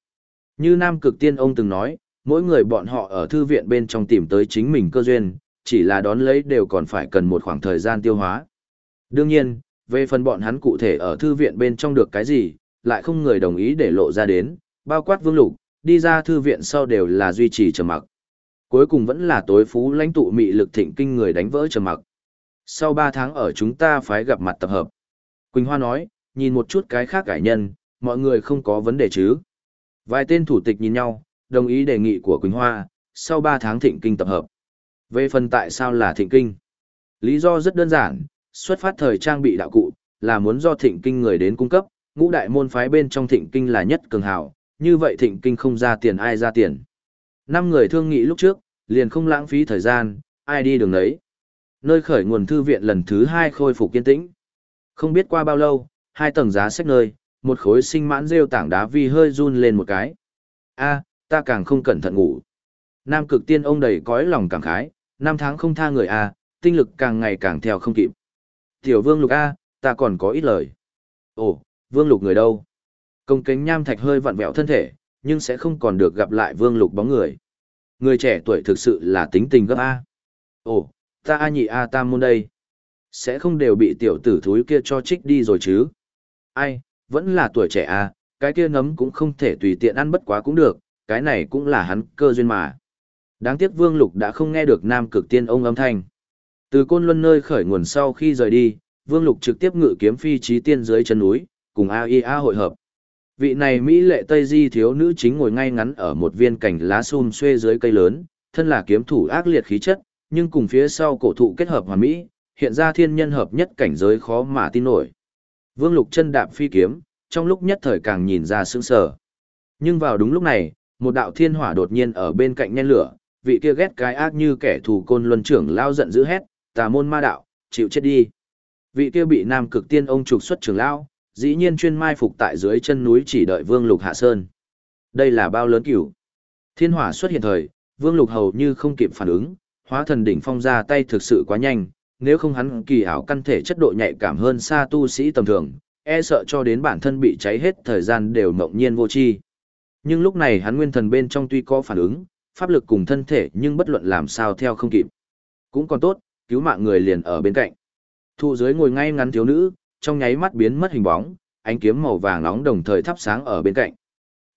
A: Như Nam Cực Tiên ông từng nói, mỗi người bọn họ ở thư viện bên trong tìm tới chính mình cơ duyên, chỉ là đón lấy đều còn phải cần một khoảng thời gian tiêu hóa. Đương nhiên, về phần bọn hắn cụ thể ở thư viện bên trong được cái gì, lại không người đồng ý để lộ ra đến, bao quát vương lục, đi ra thư viện sau đều là duy trì trầm mặc. Cuối cùng vẫn là tối phú lãnh tụ mị lực thịnh kinh người đánh vỡ trầm mặc. Sau 3 tháng ở chúng ta phải gặp mặt tập hợp. Quỳnh Hoa nói, nhìn một chút cái khác cải nhân, mọi người không có vấn đề chứ. Vài tên thủ tịch nhìn nhau, đồng ý đề nghị của Quỳnh Hoa, sau 3 tháng thịnh kinh tập hợp. Về phần tại sao là thịnh kinh? Lý do rất đơn giản, xuất phát thời trang bị đạo cụ, là muốn do thịnh kinh người đến cung cấp, ngũ đại môn phái bên trong thịnh kinh là nhất cường hào, như vậy thịnh kinh không ra tiền ai ra tiền. Năm người thương nghị lúc trước, liền không lãng phí thời gian, ai đi đường đấy. Nơi khởi nguồn thư viện lần thứ hai khôi phục kiên tĩnh. Không biết qua bao lâu, hai tầng giá sách nơi, một khối sinh mãn rêu tảng đá vi hơi run lên một cái. a ta càng không cẩn thận ngủ. Nam cực tiên ông đầy cõi lòng cảm khái, năm tháng không tha người a tinh lực càng ngày càng theo không kịp. Tiểu vương lục a ta còn có ít lời. Ồ, vương lục người đâu? Công kính nham thạch hơi vặn vẹo thân thể, nhưng sẽ không còn được gặp lại vương lục bóng người. Người trẻ tuổi thực sự là tính tình gấp A. Ồ, ta A nhị A tam môn đây. Sẽ không đều bị tiểu tử thúi kia cho trích đi rồi chứ. Ai, vẫn là tuổi trẻ A, cái kia nấm cũng không thể tùy tiện ăn bất quá cũng được, cái này cũng là hắn cơ duyên mà. Đáng tiếc Vương Lục đã không nghe được Nam Cực Tiên ông âm thanh. Từ Côn Luân nơi khởi nguồn sau khi rời đi, Vương Lục trực tiếp ngự kiếm phi trí tiên dưới chân núi, cùng AIA hội hợp. Vị này Mỹ lệ Tây Di thiếu nữ chính ngồi ngay ngắn ở một viên cành lá sum xuê dưới cây lớn, thân là kiếm thủ ác liệt khí chất, nhưng cùng phía sau cổ thụ kết hợp hoàn mỹ, hiện ra thiên nhân hợp nhất cảnh giới khó mà tin nổi. Vương Lục chân đạp phi kiếm, trong lúc nhất thời càng nhìn ra sững sờ. Nhưng vào đúng lúc này, một đạo thiên hỏa đột nhiên ở bên cạnh nhen lửa, vị kia ghét cái ác như kẻ thù côn luân trưởng lao giận dữ hét, tà môn ma đạo, chịu chết đi. Vị kia bị nam cực tiên ông trục xuất trưởng lao, dĩ nhiên chuyên mai phục tại dưới chân núi chỉ đợi Vương Lục hạ sơn. Đây là bao lớn cửu. Thiên hỏa xuất hiện thời, Vương Lục hầu như không kịp phản ứng, hóa thần đỉnh phong ra tay thực sự quá nhanh, nếu không hắn kỳ ảo căn thể chất độ nhạy cảm hơn xa tu sĩ tầm thường, e sợ cho đến bản thân bị cháy hết thời gian đều mộng nhiên vô chi. Nhưng lúc này hắn nguyên thần bên trong tuy có phản ứng, pháp lực cùng thân thể nhưng bất luận làm sao theo không kịp. Cũng còn tốt, cứu mạng người liền ở bên cạnh. Thụ dưới ngồi ngay ngắn thiếu nữ, trong nháy mắt biến mất hình bóng, ánh kiếm màu vàng nóng đồng thời thắp sáng ở bên cạnh.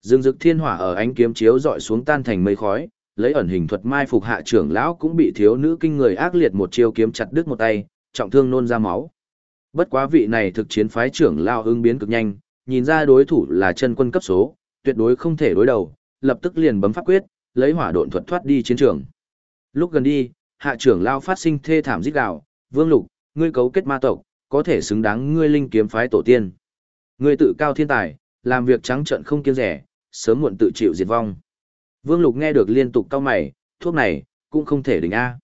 A: Dương dực thiên hỏa ở ánh kiếm chiếu dọi xuống tan thành mây khói, lấy ẩn hình thuật mai phục hạ trưởng lão cũng bị thiếu nữ kinh người ác liệt một chiêu kiếm chặt đứt một tay, trọng thương nôn ra máu. Bất quá vị này thực chiến phái trưởng lao ứng biến cực nhanh, nhìn ra đối thủ là chân quân cấp số, tuyệt đối không thể đối đầu, lập tức liền bấm pháp quyết, lấy hỏa độn thuật thoát đi chiến trường. Lúc gần đi, hạ trưởng lao phát sinh thê thảm giết gào, "Vương Lục, ngươi cấu kết ma tộc, có thể xứng đáng ngươi linh kiếm phái tổ tiên. Ngươi tự cao thiên tài, làm việc trắng trợn không kiêng rẻ, sớm muộn tự chịu diệt vong." Vương Lục nghe được liên tục cau mày, thuốc này cũng không thể đỉnh a.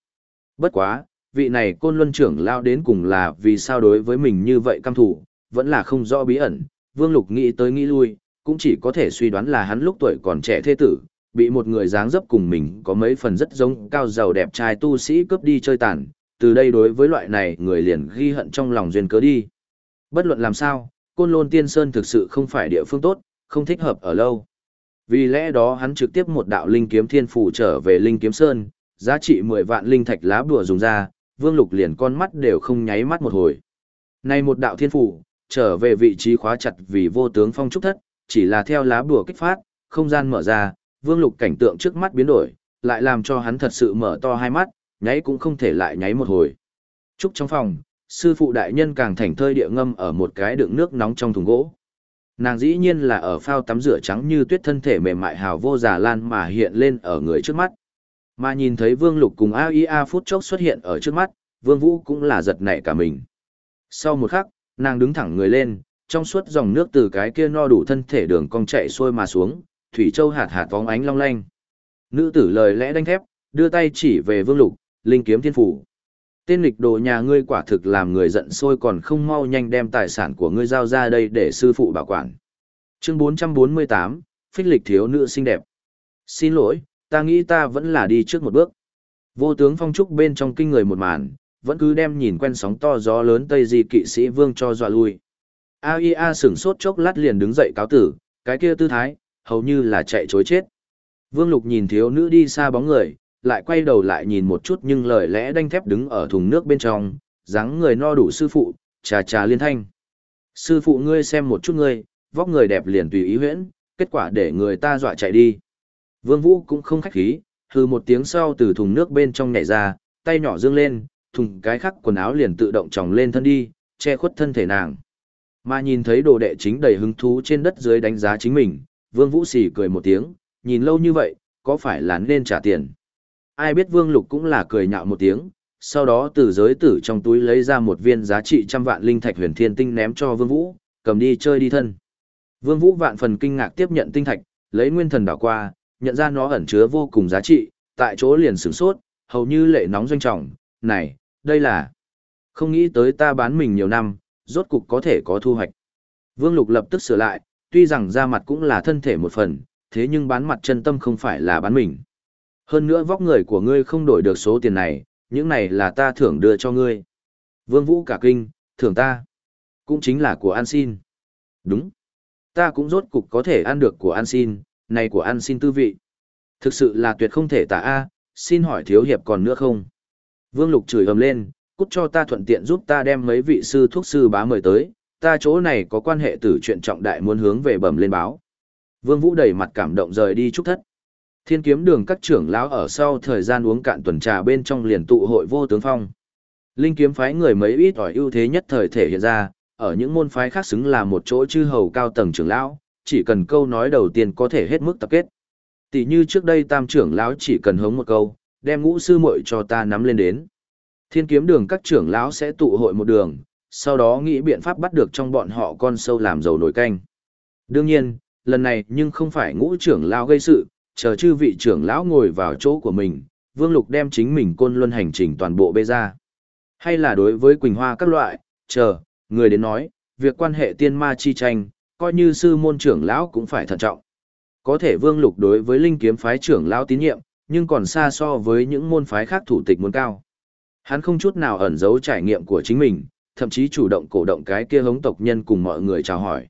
A: Bất quá, vị này côn luân trưởng lao đến cùng là vì sao đối với mình như vậy căm thủ, vẫn là không rõ bí ẩn. Vương Lục nghĩ tới nghĩ lui, cũng chỉ có thể suy đoán là hắn lúc tuổi còn trẻ thế tử, bị một người dáng dấp cùng mình có mấy phần rất giống cao giàu đẹp trai tu sĩ cướp đi chơi tàn, từ đây đối với loại này người liền ghi hận trong lòng duyên cớ đi. Bất luận làm sao, Côn Lôn Tiên Sơn thực sự không phải địa phương tốt, không thích hợp ở lâu. Vì lẽ đó hắn trực tiếp một đạo linh kiếm thiên phủ trở về linh kiếm sơn, giá trị 10 vạn linh thạch lá bùa dùng ra, Vương Lục liền con mắt đều không nháy mắt một hồi. Này một đạo thiên phủ, trở về vị trí khóa chặt vì vô tướng phong trúc thất, chỉ là theo lá bùa kích phát, không gian mở ra, Vương Lục cảnh tượng trước mắt biến đổi, lại làm cho hắn thật sự mở to hai mắt, nháy cũng không thể lại nháy một hồi. Trúc trong phòng, sư phụ đại nhân càng thành thơi địa ngâm ở một cái đựng nước nóng trong thùng gỗ. Nàng dĩ nhiên là ở phao tắm rửa trắng như tuyết thân thể mềm mại hào vô giả lan mà hiện lên ở người trước mắt. Mà nhìn thấy Vương Lục cùng AIA phút chốc xuất hiện ở trước mắt, Vương Vũ cũng là giật nảy cả mình. Sau một khắc, nàng đứng thẳng người lên, trong suốt dòng nước từ cái kia no đủ thân thể đường cong chạy xuôi mà xuống, thủy châu hạt hạt vóng ánh long lanh. Nữ tử lời lẽ đanh thép, đưa tay chỉ về Vương Lục, linh kiếm thiên phủ. Tên lịch đồ nhà ngươi quả thực làm người giận sôi còn không mau nhanh đem tài sản của ngươi giao ra đây để sư phụ bảo quản. Chương 448, phích lịch thiếu nữ xinh đẹp. Xin lỗi, ta nghĩ ta vẫn là đi trước một bước. Vô tướng phong trúc bên trong kinh người một màn, vẫn cứ đem nhìn quen sóng to gió lớn Tây Di kỵ sĩ vương cho dọa lui. AIA sửng sốt chốc lát liền đứng dậy cáo tử, cái kia tư thái, hầu như là chạy chối chết. Vương Lục nhìn thiếu nữ đi xa bóng người, lại quay đầu lại nhìn một chút nhưng lời lẽ đanh thép đứng ở thùng nước bên trong, dáng người no đủ sư phụ, trà trà liên thanh. Sư phụ ngươi xem một chút ngươi, vóc người đẹp liền tùy ý huyễn, kết quả để người ta dọa chạy đi. Vương Vũ cũng không khách khí, hừ một tiếng sau từ thùng nước bên trong nhảy ra, tay nhỏ dương lên, thùng cái khắc quần áo liền tự động tròng lên thân đi, che khuất thân thể nàng. Mà nhìn thấy đồ đệ chính đầy hứng thú trên đất dưới đánh giá chính mình, Vương Vũ xỉ cười một tiếng, nhìn lâu như vậy, có phải là nên trả tiền? Ai biết Vương Lục cũng là cười nhạo một tiếng, sau đó từ giới tử trong túi lấy ra một viên giá trị trăm vạn linh thạch huyền thiên tinh ném cho Vương Vũ, cầm đi chơi đi thân. Vương Vũ vạn phần kinh ngạc tiếp nhận tinh thạch, lấy nguyên thần đảo qua, nhận ra nó ẩn chứa vô cùng giá trị, tại chỗ liền sửng sốt, hầu như lệ nóng doanh trọng, này, đây là... Không nghĩ tới ta bán mình nhiều năm, rốt cục có thể có thu hoạch. Vương Lục lập tức sửa lại, tuy rằng da mặt cũng là thân thể một phần, thế nhưng bán mặt chân tâm không phải là bán mình. Hơn nữa vóc người của ngươi không đổi được số tiền này, những này là ta thưởng đưa cho ngươi. Vương Vũ cả kinh, thưởng ta. Cũng chính là của An Xin. Đúng. Ta cũng rốt cục có thể ăn được của An Xin, này của An Xin tư vị. Thực sự là tuyệt không thể tả A, xin hỏi thiếu hiệp còn nữa không? Vương Lục chửi ầm lên, cút cho ta thuận tiện giúp ta đem mấy vị sư thuốc sư bá mời tới, ta chỗ này có quan hệ tử chuyện trọng đại muốn hướng về bẩm lên báo. Vương Vũ đầy mặt cảm động rời đi chúc thất. Thiên kiếm đường các trưởng lão ở sau thời gian uống cạn tuần trà bên trong liền tụ hội vô tướng phong. Linh kiếm phái người mấy ít ỏi ưu thế nhất thời thể hiện ra, ở những môn phái khác xứng là một chỗ chư hầu cao tầng trưởng lão, chỉ cần câu nói đầu tiên có thể hết mức tập kết. Tỷ như trước đây tam trưởng lão chỉ cần hống một câu, đem ngũ sư muội cho ta nắm lên đến. Thiên kiếm đường các trưởng lão sẽ tụ hội một đường, sau đó nghĩ biện pháp bắt được trong bọn họ con sâu làm dầu nổi canh. Đương nhiên, lần này nhưng không phải ngũ trưởng lão gây sự, chờ chư vị trưởng lão ngồi vào chỗ của mình, Vương Lục đem chính mình côn luân hành trình toàn bộ bê ra. Hay là đối với Quỳnh Hoa các loại, chờ, người đến nói, việc quan hệ tiên ma chi tranh, coi như sư môn trưởng lão cũng phải thận trọng. Có thể Vương Lục đối với linh kiếm phái trưởng lão tín nhiệm, nhưng còn xa so với những môn phái khác thủ tịch muốn cao. Hắn không chút nào ẩn giấu trải nghiệm của chính mình, thậm chí chủ động cổ động cái kia hống tộc nhân cùng mọi người chào hỏi.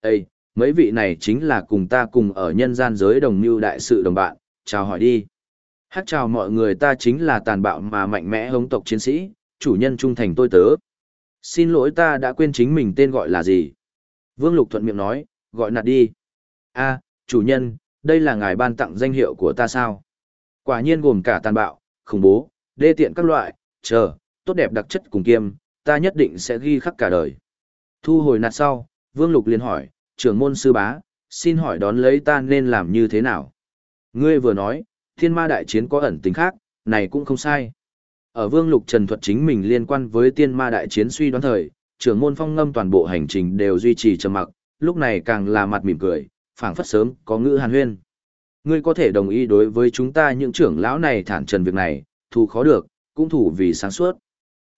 A: Ê, mấy vị này chính là cùng ta cùng ở nhân gian giới đồng mưu đại sự đồng bạn, chào hỏi đi. Hát chào mọi người ta chính là tàn bạo mà mạnh mẽ hống tộc chiến sĩ, chủ nhân trung thành tôi tớ. Xin lỗi ta đã quên chính mình tên gọi là gì. Vương Lục thuận miệng nói, gọi nạt đi. a chủ nhân, đây là ngài ban tặng danh hiệu của ta sao? Quả nhiên gồm cả tàn bạo, khủng bố, đê tiện các loại, chờ, tốt đẹp đặc chất cùng kiêm, ta nhất định sẽ ghi khắc cả đời. Thu hồi nạt sau, Vương Lục liền hỏi, trưởng môn sư bá, xin hỏi đón lấy ta nên làm như thế nào? Ngươi vừa nói, thiên ma đại chiến có ẩn tính khác, này cũng không sai. Ở Vương Lục Trần thuật chính mình liên quan với tiên ma đại chiến suy đoán thời, trưởng môn phong ngâm toàn bộ hành trình đều duy trì trầm mặc, lúc này càng là mặt mỉm cười, phảng phất sớm có ngữ hàn huyên. Ngươi có thể đồng ý đối với chúng ta những trưởng lão này thản trần việc này, thù khó được, cũng thủ vì sáng suốt.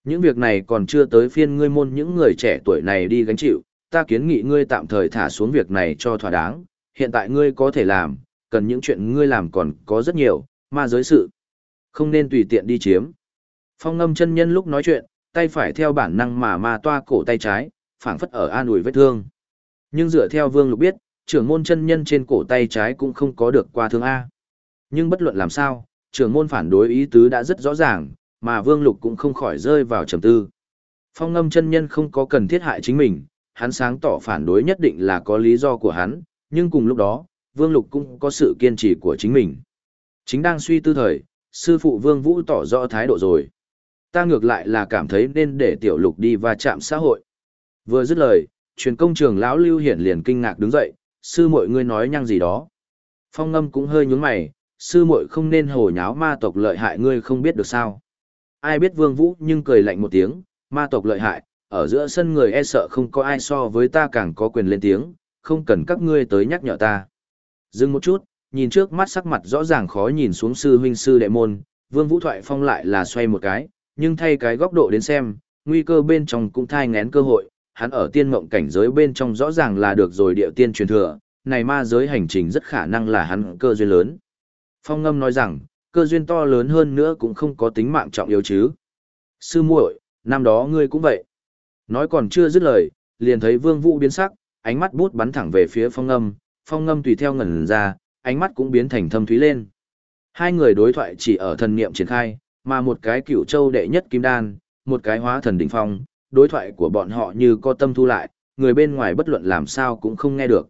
A: Những việc này còn chưa tới phiên ngươi môn những người trẻ tuổi này đi gánh chịu, ta kiến nghị ngươi tạm thời thả xuống việc này cho thỏa đáng, hiện tại ngươi có thể làm, cần những chuyện ngươi làm còn có rất nhiều, ma giới sự. Không nên tùy tiện đi chiếm. Phong ngâm chân nhân lúc nói chuyện, tay phải theo bản năng mà ma toa cổ tay trái, phảng phất ở an ủi vết thương. Nhưng dựa theo vương lục biết, trưởng môn chân nhân trên cổ tay trái cũng không có được qua thương A. Nhưng bất luận làm sao, trưởng môn phản đối ý tứ đã rất rõ ràng, mà vương lục cũng không khỏi rơi vào trầm tư. Phong ngâm chân nhân không có cần thiết hại chính mình, hắn sáng tỏ phản đối nhất định là có lý do của hắn, nhưng cùng lúc đó, vương lục cũng có sự kiên trì của chính mình. Chính đang suy tư thời, sư phụ vương vũ tỏ rõ thái độ rồi. Ta ngược lại là cảm thấy nên để tiểu lục đi va chạm xã hội. Vừa dứt lời, truyền công trường lão lưu hiển liền kinh ngạc đứng dậy, sư muội ngươi nói nhăng gì đó. Phong ngâm cũng hơi nhướng mày, sư muội không nên hồ nháo ma tộc lợi hại ngươi không biết được sao. Ai biết vương vũ nhưng cười lạnh một tiếng, ma tộc lợi hại, ở giữa sân người e sợ không có ai so với ta càng có quyền lên tiếng, không cần các ngươi tới nhắc nhở ta. Dừng một chút, nhìn trước mắt sắc mặt rõ ràng khó nhìn xuống sư huynh sư đệ môn, vương vũ thoại phong lại là xoay một cái, nhưng thay cái góc độ đến xem, nguy cơ bên trong cũng thai ngén cơ hội, hắn ở tiên mộng cảnh giới bên trong rõ ràng là được rồi địa tiên truyền thừa, này ma giới hành trình rất khả năng là hắn cơ duyên lớn. Phong ngâm nói rằng, cơ duyên to lớn hơn nữa cũng không có tính mạng trọng yếu chứ. Sư muội, năm đó ngươi cũng vậy. Nói còn chưa dứt lời, liền thấy vương vũ biến sắc, ánh mắt bút bắn thẳng về phía phong ngâm, phong ngâm tùy theo ngẩn ra, ánh mắt cũng biến thành thâm thúy lên. Hai người đối thoại chỉ ở thần niệm triển khai, mà một cái cựu châu đệ nhất kim đan, một cái hóa thần đỉnh phong, đối thoại của bọn họ như có tâm thu lại, người bên ngoài bất luận làm sao cũng không nghe được.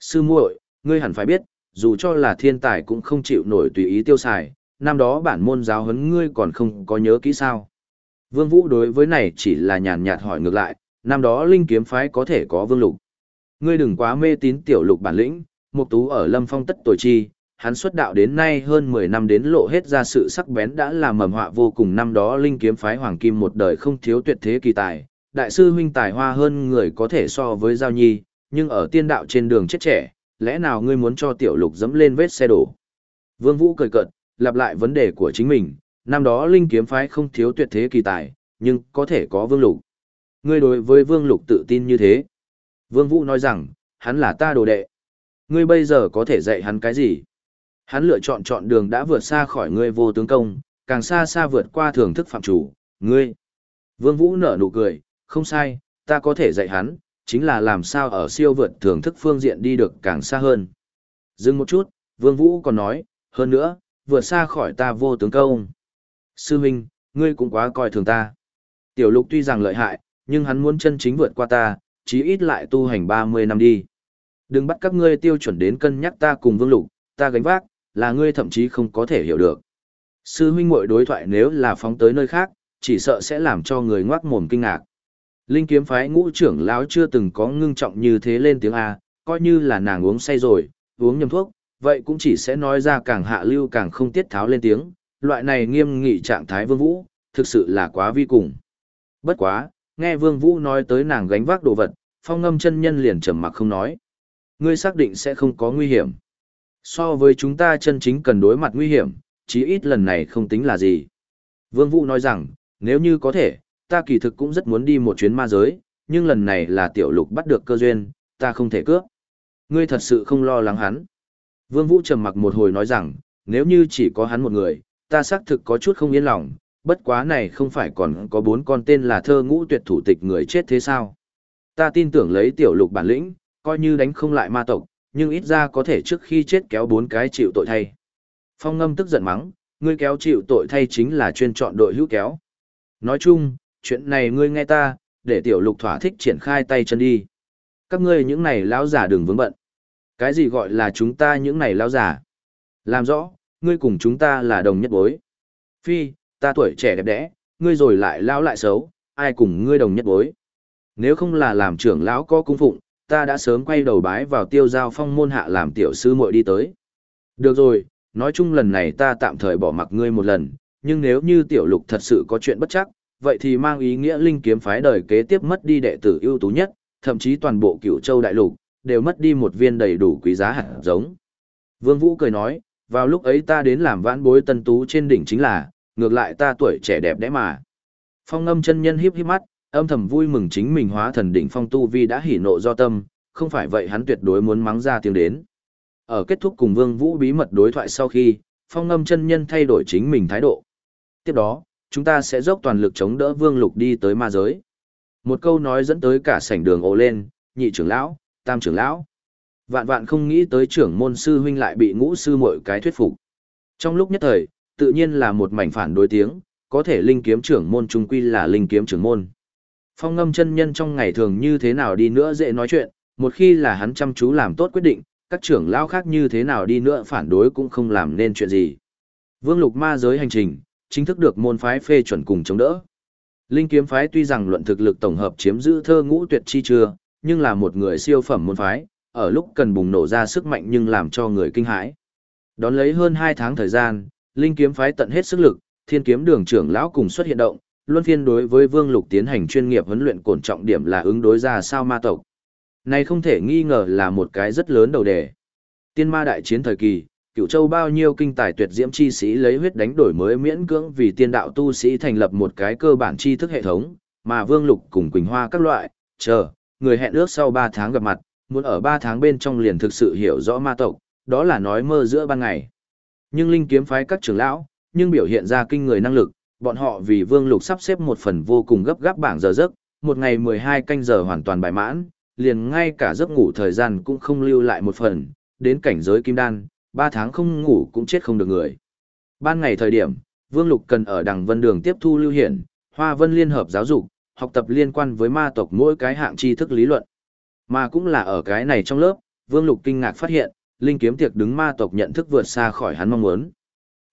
A: Sư muội, ngươi hẳn phải biết, dù cho là thiên tài cũng không chịu nổi tùy ý tiêu xài, năm đó bản môn giáo huấn ngươi còn không có nhớ kỹ sao. Vương Vũ đối với này chỉ là nhàn nhạt hỏi ngược lại, năm đó linh kiếm phái có thể có vương lục. Ngươi đừng quá mê tín tiểu lục bản lĩnh, mục tú ở lâm phong tất tuổi chi, hắn xuất đạo đến nay hơn 10 năm đến lộ hết ra sự sắc bén đã làm mầm họa vô cùng năm đó linh kiếm phái hoàng kim một đời không thiếu tuyệt thế kỳ tài, đại sư huynh tài hoa hơn người có thể so với giao nhi, nhưng ở tiên đạo trên đường chết trẻ, lẽ nào ngươi muốn cho tiểu lục dẫm lên vết xe đổ? Vương Vũ cười cợt, lặp lại vấn đề của chính mình, năm đó linh kiếm phái không thiếu tuyệt thế kỳ tài, nhưng có thể có vương lục. Ngươi đối với vương lục tự tin như thế. Vương Vũ nói rằng, hắn là ta đồ đệ. Ngươi bây giờ có thể dạy hắn cái gì? Hắn lựa chọn chọn đường đã vượt xa khỏi ngươi vô tướng công, càng xa xa vượt qua thưởng thức phạm chủ, ngươi. Vương Vũ nở nụ cười, không sai, ta có thể dạy hắn, chính là làm sao ở siêu vượt thưởng thức phương diện đi được càng xa hơn. Dừng một chút, Vương Vũ còn nói, hơn nữa, vượt xa khỏi ta vô tướng công. Sư Minh, ngươi cũng quá coi thường ta. Tiểu lục tuy rằng lợi hại, nhưng hắn muốn chân chính vượt qua ta, chí ít lại tu hành 30 năm đi. Đừng bắt các ngươi tiêu chuẩn đến cân nhắc ta cùng vương lục, ta gánh vác, là ngươi thậm chí không có thể hiểu được. Sư huynh muội đối thoại nếu là phóng tới nơi khác, chỉ sợ sẽ làm cho người ngoác mồm kinh ngạc. Linh kiếm phái ngũ trưởng lão chưa từng có ngưng trọng như thế lên tiếng A, coi như là nàng uống say rồi, uống nhầm thuốc, vậy cũng chỉ sẽ nói ra càng hạ lưu càng không tiết tháo lên tiếng, loại này nghiêm nghị trạng thái vương vũ, thực sự là quá vi cùng. Bất quá, nghe vương vũ nói tới nàng gánh vác đồ vật, phong ngâm chân nhân liền trầm mặc không nói. Ngươi xác định sẽ không có nguy hiểm. So với chúng ta chân chính cần đối mặt nguy hiểm, chí ít lần này không tính là gì. Vương Vũ nói rằng, nếu như có thể, ta kỳ thực cũng rất muốn đi một chuyến ma giới, nhưng lần này là tiểu lục bắt được cơ duyên, ta không thể cướp. Ngươi thật sự không lo lắng hắn. Vương Vũ trầm mặc một hồi nói rằng, nếu như chỉ có hắn một người, ta xác thực có chút không yên lòng, bất quá này không phải còn có bốn con tên là thơ ngũ tuyệt thủ tịch người chết thế sao. Ta tin tưởng lấy tiểu lục bản lĩnh, coi như đánh không lại ma tộc, nhưng ít ra có thể trước khi chết kéo bốn cái chịu tội thay. Phong ngâm tức giận mắng, ngươi kéo chịu tội thay chính là chuyên chọn đội hữu kéo. Nói chung, chuyện này ngươi nghe ta, để tiểu lục thỏa thích triển khai tay chân đi. Các ngươi những này lão giả đừng vướng bận. Cái gì gọi là chúng ta những này lão giả? Làm rõ, ngươi cùng chúng ta là đồng nhất bối. Phi, ta tuổi trẻ đẹp đẽ, ngươi rồi lại lão lại xấu, ai cùng ngươi đồng nhất bối. Nếu không là làm trưởng lão có cung phụng, ta đã sớm quay đầu bái vào tiêu giao phong môn hạ làm tiểu sư muội đi tới. Được rồi, nói chung lần này ta tạm thời bỏ mặc ngươi một lần, nhưng nếu như tiểu lục thật sự có chuyện bất chắc, vậy thì mang ý nghĩa linh kiếm phái đời kế tiếp mất đi đệ tử ưu tú nhất, thậm chí toàn bộ cửu châu đại lục, đều mất đi một viên đầy đủ quý giá hạt giống. Vương Vũ cười nói, vào lúc ấy ta đến làm vãn bối tân tú trên đỉnh chính là, ngược lại ta tuổi trẻ đẹp đẽ mà. Phong âm chân nhân hiếp hiếp mắt, âm thầm vui mừng chính mình hóa thần đỉnh phong tu vi đã hỉ nộ do tâm, không phải vậy hắn tuyệt đối muốn mắng ra tiếng đến. Ở kết thúc cùng Vương Vũ bí mật đối thoại sau khi, phong âm chân nhân thay đổi chính mình thái độ. Tiếp đó, chúng ta sẽ dốc toàn lực chống đỡ Vương Lục đi tới ma giới. Một câu nói dẫn tới cả sảnh đường ồ lên, nhị trưởng lão, tam trưởng lão. Vạn vạn không nghĩ tới trưởng môn sư huynh lại bị ngũ sư muội cái thuyết phục. Trong lúc nhất thời, tự nhiên là một mảnh phản đối tiếng, có thể linh kiếm trưởng môn trung quy là linh kiếm trưởng môn. Phong ngâm chân nhân trong ngày thường như thế nào đi nữa dễ nói chuyện, một khi là hắn chăm chú làm tốt quyết định, các trưởng lão khác như thế nào đi nữa phản đối cũng không làm nên chuyện gì. Vương lục ma giới hành trình, chính thức được môn phái phê chuẩn cùng chống đỡ. Linh kiếm phái tuy rằng luận thực lực tổng hợp chiếm giữ thơ ngũ tuyệt chi chưa, nhưng là một người siêu phẩm môn phái, ở lúc cần bùng nổ ra sức mạnh nhưng làm cho người kinh hãi. Đón lấy hơn 2 tháng thời gian, Linh kiếm phái tận hết sức lực, Thiên kiếm đường trưởng lão cùng xuất hiện động, luân phiên đối với Vương Lục tiến hành chuyên nghiệp huấn luyện cổn trọng điểm là ứng đối ra sao ma tộc. Này không thể nghi ngờ là một cái rất lớn đầu đề. Tiên ma đại chiến thời kỳ, cựu châu bao nhiêu kinh tài tuyệt diễm chi sĩ lấy huyết đánh đổi mới miễn cưỡng vì tiên đạo tu sĩ thành lập một cái cơ bản tri thức hệ thống, mà Vương Lục cùng Quỳnh Hoa các loại, chờ, người hẹn ước sau 3 tháng gặp mặt, muốn ở 3 tháng bên trong liền thực sự hiểu rõ ma tộc, đó là nói mơ giữa ban ngày. Nhưng linh kiếm phái các trưởng lão, nhưng biểu hiện ra kinh người năng lực, bọn họ vì Vương Lục sắp xếp một phần vô cùng gấp gáp bảng giờ giấc, một ngày 12 canh giờ hoàn toàn bài mãn, liền ngay cả giấc ngủ thời gian cũng không lưu lại một phần, đến cảnh giới kim đan, Ba tháng không ngủ cũng chết không được người. Ban ngày thời điểm, Vương Lục cần ở đằng vân đường tiếp thu lưu hiển, Hoa Vân Liên hợp giáo dục, học tập liên quan với ma tộc mỗi cái hạng tri thức lý luận. Mà cũng là ở cái này trong lớp, Vương Lục kinh ngạc phát hiện, linh kiếm tiệc đứng ma tộc nhận thức vượt xa khỏi hắn mong muốn.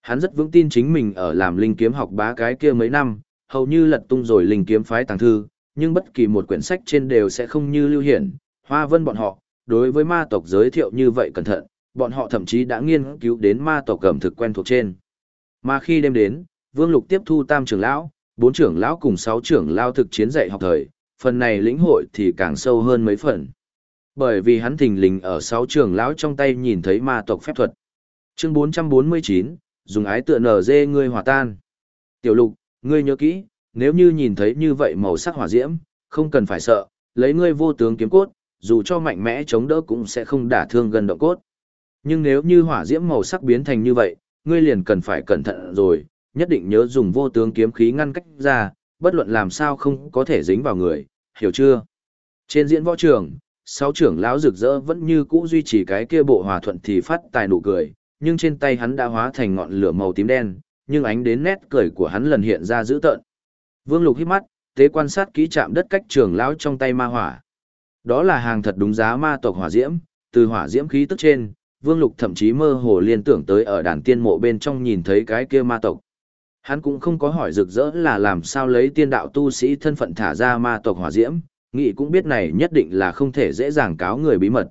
A: Hắn rất vững tin chính mình ở làm linh kiếm học bá cái kia mấy năm, hầu như lật tung rồi linh kiếm phái tàng thư, nhưng bất kỳ một quyển sách trên đều sẽ không như lưu hiển, hoa vân bọn họ, đối với ma tộc giới thiệu như vậy cẩn thận, bọn họ thậm chí đã nghiên cứu đến ma tộc cẩm thực quen thuộc trên. Mà khi đêm đến, Vương Lục tiếp thu tam trưởng lão, bốn trưởng lão cùng sáu trưởng lao thực chiến dạy học thời, phần này lĩnh hội thì càng sâu hơn mấy phần. Bởi vì hắn thình lình ở sáu trưởng lão trong tay nhìn thấy ma tộc phép thuật. Chương 449, dùng ái tựa nở dê ngươi hòa tan. Tiểu lục, ngươi nhớ kỹ, nếu như nhìn thấy như vậy màu sắc hỏa diễm, không cần phải sợ, lấy ngươi vô tướng kiếm cốt, dù cho mạnh mẽ chống đỡ cũng sẽ không đả thương gần động cốt. Nhưng nếu như hỏa diễm màu sắc biến thành như vậy, ngươi liền cần phải cẩn thận rồi, nhất định nhớ dùng vô tướng kiếm khí ngăn cách ra, bất luận làm sao không có thể dính vào người, hiểu chưa? Trên diễn võ trường, sáu trưởng lão rực rỡ vẫn như cũ duy trì cái kia bộ hòa thuận thì phát tài nụ cười, nhưng trên tay hắn đã hóa thành ngọn lửa màu tím đen, nhưng ánh đến nét cười của hắn lần hiện ra dữ tợn. Vương Lục hít mắt, tế quan sát kỹ chạm đất cách trưởng lão trong tay ma hỏa. Đó là hàng thật đúng giá ma tộc hỏa diễm, từ hỏa diễm khí tức trên, Vương Lục thậm chí mơ hồ liên tưởng tới ở đàn tiên mộ bên trong nhìn thấy cái kia ma tộc. Hắn cũng không có hỏi rực rỡ là làm sao lấy tiên đạo tu sĩ thân phận thả ra ma tộc hỏa diễm, nghĩ cũng biết này nhất định là không thể dễ dàng cáo người bí mật.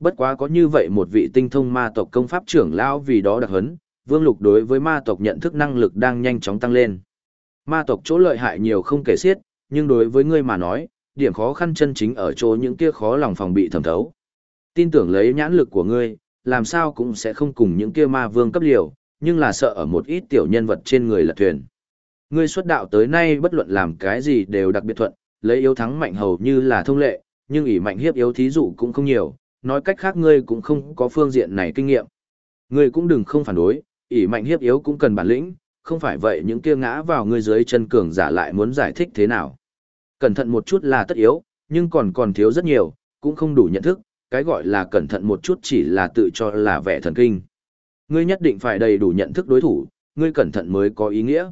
A: Bất quá có như vậy một vị tinh thông ma tộc công pháp trưởng lão vì đó đặc hấn, Vương Lục đối với ma tộc nhận thức năng lực đang nhanh chóng tăng lên. Ma tộc chỗ lợi hại nhiều không kể xiết, nhưng đối với ngươi mà nói, điểm khó khăn chân chính ở chỗ những kia khó lòng phòng bị thẩm thấu. Tin tưởng lấy nhãn lực của ngươi, làm sao cũng sẽ không cùng những kia ma vương cấp liều, nhưng là sợ ở một ít tiểu nhân vật trên người lật thuyền. Ngươi xuất đạo tới nay bất luận làm cái gì đều đặc biệt thuận, lấy yếu thắng mạnh hầu như là thông lệ, nhưng ỷ mạnh hiếp yếu thí dụ cũng không nhiều, nói cách khác ngươi cũng không có phương diện này kinh nghiệm. Ngươi cũng đừng không phản đối, ỷ mạnh hiếp yếu cũng cần bản lĩnh, không phải vậy những kia ngã vào ngươi dưới chân cường giả lại muốn giải thích thế nào. Cẩn thận một chút là tất yếu, nhưng còn còn thiếu rất nhiều, cũng không đủ nhận thức, cái gọi là cẩn thận một chút chỉ là tự cho là vẻ thần kinh. Ngươi nhất định phải đầy đủ nhận thức đối thủ, ngươi cẩn thận mới có ý nghĩa.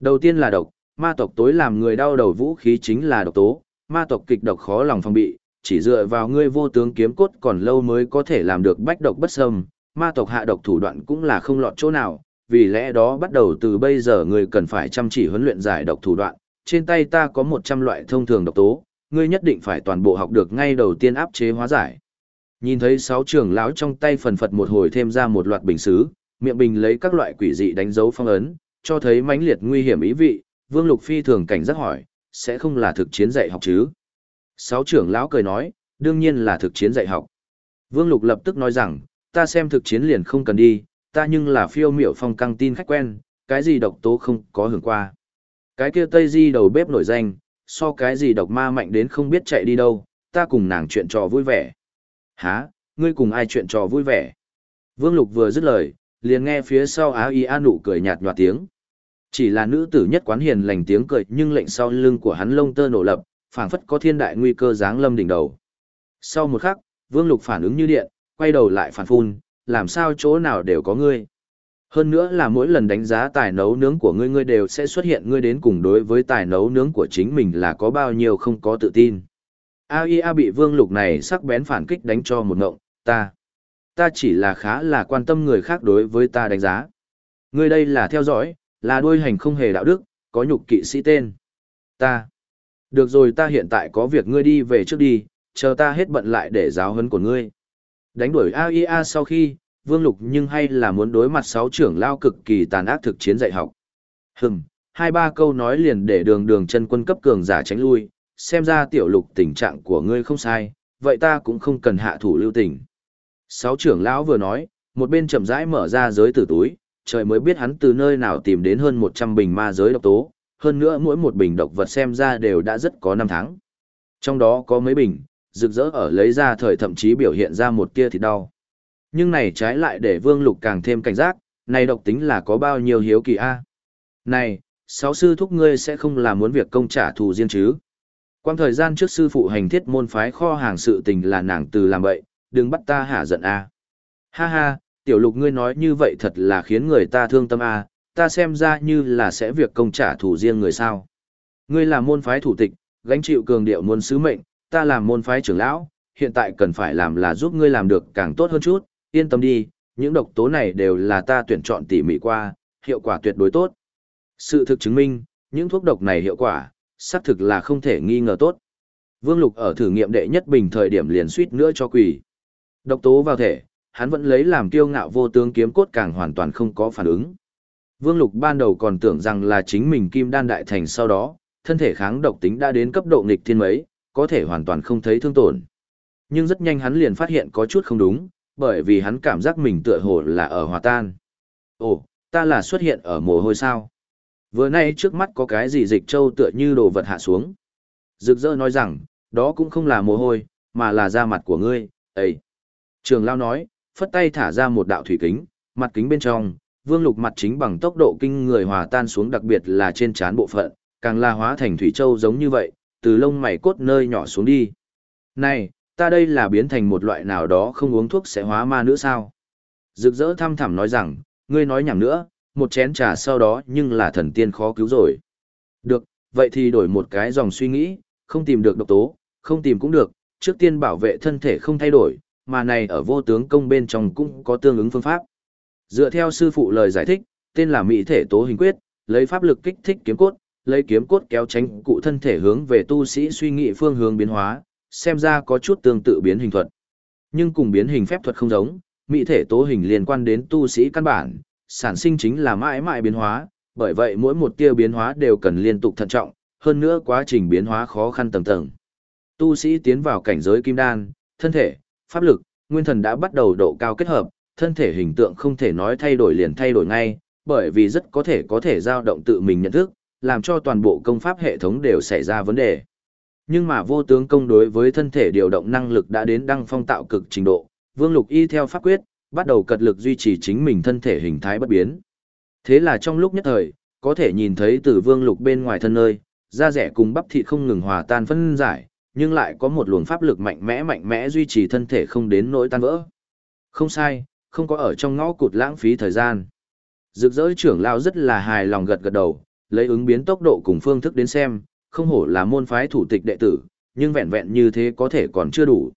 A: Đầu tiên là độc, ma tộc tối làm người đau đầu vũ khí chính là độc tố, ma tộc kịch độc khó lòng phòng bị, chỉ dựa vào ngươi vô tướng kiếm cốt còn lâu mới có thể làm được bách độc bất xâm, ma tộc hạ độc thủ đoạn cũng là không lọt chỗ nào, vì lẽ đó bắt đầu từ bây giờ ngươi cần phải chăm chỉ huấn luyện giải độc thủ đoạn, trên tay ta có 100 loại thông thường độc tố, ngươi nhất định phải toàn bộ học được ngay đầu tiên áp chế hóa giải. Nhìn thấy sáu trưởng lão trong tay phần phật một hồi thêm ra một loạt bình xứ, miệng bình lấy các loại quỷ dị đánh dấu phong ấn, cho thấy mãnh liệt nguy hiểm ý vị, Vương Lục phi thường cảnh giác hỏi, sẽ không là thực chiến dạy học chứ? Sáu trưởng lão cười nói, đương nhiên là thực chiến dạy học. Vương Lục lập tức nói rằng, ta xem thực chiến liền không cần đi, ta nhưng là phiêu miểu phong căng tin khách quen, cái gì độc tố không có hưởng qua. Cái kia Tây Di đầu bếp nổi danh, so cái gì độc ma mạnh đến không biết chạy đi đâu, ta cùng nàng chuyện trò vui vẻ. Hả, ngươi cùng ai chuyện trò vui vẻ? Vương Lục vừa dứt lời, liền nghe phía sau áo Y A nụ cười nhạt nhòa tiếng. Chỉ là nữ tử nhất quán hiền lành tiếng cười nhưng lệnh sau lưng của hắn lông tơ nổ lập, phảng phất có thiên đại nguy cơ giáng lâm đỉnh đầu. Sau một khắc, Vương Lục phản ứng như điện, quay đầu lại phản phun, làm sao chỗ nào đều có ngươi. Hơn nữa là mỗi lần đánh giá tài nấu nướng của ngươi ngươi đều sẽ xuất hiện ngươi đến cùng đối với tài nấu nướng của chính mình là có bao nhiêu không có tự tin. AIA bị vương lục này sắc bén phản kích đánh cho một ngộng, ta. Ta chỉ là khá là quan tâm người khác đối với ta đánh giá. Ngươi đây là theo dõi, là đuôi hành không hề đạo đức, có nhục kỵ sĩ tên. Ta. Được rồi ta hiện tại có việc ngươi đi về trước đi, chờ ta hết bận lại để giáo huấn của ngươi. Đánh đuổi AIA sau khi, Vương Lục nhưng hay là muốn đối mặt sáu trưởng lao cực kỳ tàn ác thực chiến dạy học. Hừm, hai ba câu nói liền để đường đường chân quân cấp cường giả tránh lui, xem ra tiểu lục tình trạng của ngươi không sai, vậy ta cũng không cần hạ thủ lưu tình. Sáu trưởng lão vừa nói, một bên chậm rãi mở ra giới tử túi, trời mới biết hắn từ nơi nào tìm đến hơn 100 bình ma giới độc tố, hơn nữa mỗi một bình độc vật xem ra đều đã rất có năm tháng. Trong đó có mấy bình, rực rỡ ở lấy ra thời thậm chí biểu hiện ra một tia thịt đau. Nhưng này trái lại để Vương Lục càng thêm cảnh giác, này độc tính là có bao nhiêu hiếu kỳ a. Này, sáu sư thúc ngươi sẽ không làm muốn việc công trả thù riêng chứ? Quang thời gian trước sư phụ hành thiết môn phái kho hàng sự tình là nàng từ làm vậy, đừng bắt ta hả giận a. Ha ha, tiểu lục ngươi nói như vậy thật là khiến người ta thương tâm a, ta xem ra như là sẽ việc công trả thù riêng người sao. Ngươi là môn phái thủ tịch, gánh chịu cường điệu môn sứ mệnh, ta làm môn phái trưởng lão, hiện tại cần phải làm là giúp ngươi làm được càng tốt hơn chút, yên tâm đi, những độc tố này đều là ta tuyển chọn tỉ mỉ qua, hiệu quả tuyệt đối tốt. Sự thực chứng minh, những thuốc độc này hiệu quả, xác thực là không thể nghi ngờ tốt. Vương Lục ở thử nghiệm đệ nhất bình thời điểm liền suýt nữa cho quỷ. Độc tố vào thể, hắn vẫn lấy làm kiêu ngạo vô tướng kiếm cốt càng hoàn toàn không có phản ứng. Vương Lục ban đầu còn tưởng rằng là chính mình kim đan đại thành sau đó, thân thể kháng độc tính đã đến cấp độ nghịch thiên mấy, có thể hoàn toàn không thấy thương tổn. Nhưng rất nhanh hắn liền phát hiện có chút không đúng, bởi vì hắn cảm giác mình tựa hồ là ở hòa tan. Ồ, ta là xuất hiện ở mồ hôi sao? Vừa nay trước mắt có cái gì dịch châu tựa như đồ vật hạ xuống. Rực rỡ nói rằng, đó cũng không là mồ hôi, mà là da mặt của ngươi, ấy. Trường lao nói, phất tay thả ra một đạo thủy kính, mặt kính bên trong, vương lục mặt chính bằng tốc độ kinh người hòa tan xuống đặc biệt là trên trán bộ phận, càng là hóa thành thủy châu giống như vậy, từ lông mày cốt nơi nhỏ xuống đi. Này, ta đây là biến thành một loại nào đó không uống thuốc sẽ hóa ma nữa sao? Rực rỡ thăm thẳm nói rằng, ngươi nói nhảm nữa, một chén trà sau đó nhưng là thần tiên khó cứu rồi. Được, vậy thì đổi một cái dòng suy nghĩ, không tìm được độc tố, không tìm cũng được, trước tiên bảo vệ thân thể không thay đổi, mà này ở vô tướng công bên trong cũng có tương ứng phương pháp. Dựa theo sư phụ lời giải thích, tên là Mỹ thể tố hình quyết, lấy pháp lực kích thích kiếm cốt, lấy kiếm cốt kéo tránh cụ thân thể hướng về tu sĩ suy nghĩ phương hướng biến hóa, xem ra có chút tương tự biến hình thuật. Nhưng cùng biến hình phép thuật không giống, mỹ thể tố hình liên quan đến tu sĩ căn bản, sản sinh chính là mãi mãi biến hóa, bởi vậy mỗi một tia biến hóa đều cần liên tục thận trọng, hơn nữa quá trình biến hóa khó khăn tầng tầng. Tu sĩ tiến vào cảnh giới kim đan, thân thể, pháp lực, nguyên thần đã bắt đầu độ cao kết hợp, thân thể hình tượng không thể nói thay đổi liền thay đổi ngay, bởi vì rất có thể có thể dao động tự mình nhận thức, làm cho toàn bộ công pháp hệ thống đều xảy ra vấn đề. Nhưng mà vô tướng công đối với thân thể điều động năng lực đã đến đăng phong tạo cực trình độ, Vương Lục y theo pháp quyết, bắt đầu cật lực duy trì chính mình thân thể hình thái bất biến. Thế là trong lúc nhất thời, có thể nhìn thấy từ Vương Lục bên ngoài thân nơi, da rẻ cùng bắp thịt không ngừng hòa tan phân giải, nhưng lại có một luồng pháp lực mạnh mẽ mạnh mẽ duy trì thân thể không đến nỗi tan vỡ. Không sai, không có ở trong ngõ cụt lãng phí thời gian. Rực rỡ trưởng lao rất là hài lòng gật gật đầu, lấy ứng biến tốc độ cùng phương thức đến xem, không hổ là môn phái thủ tịch đệ tử, nhưng vẹn vẹn như thế có thể còn chưa đủ.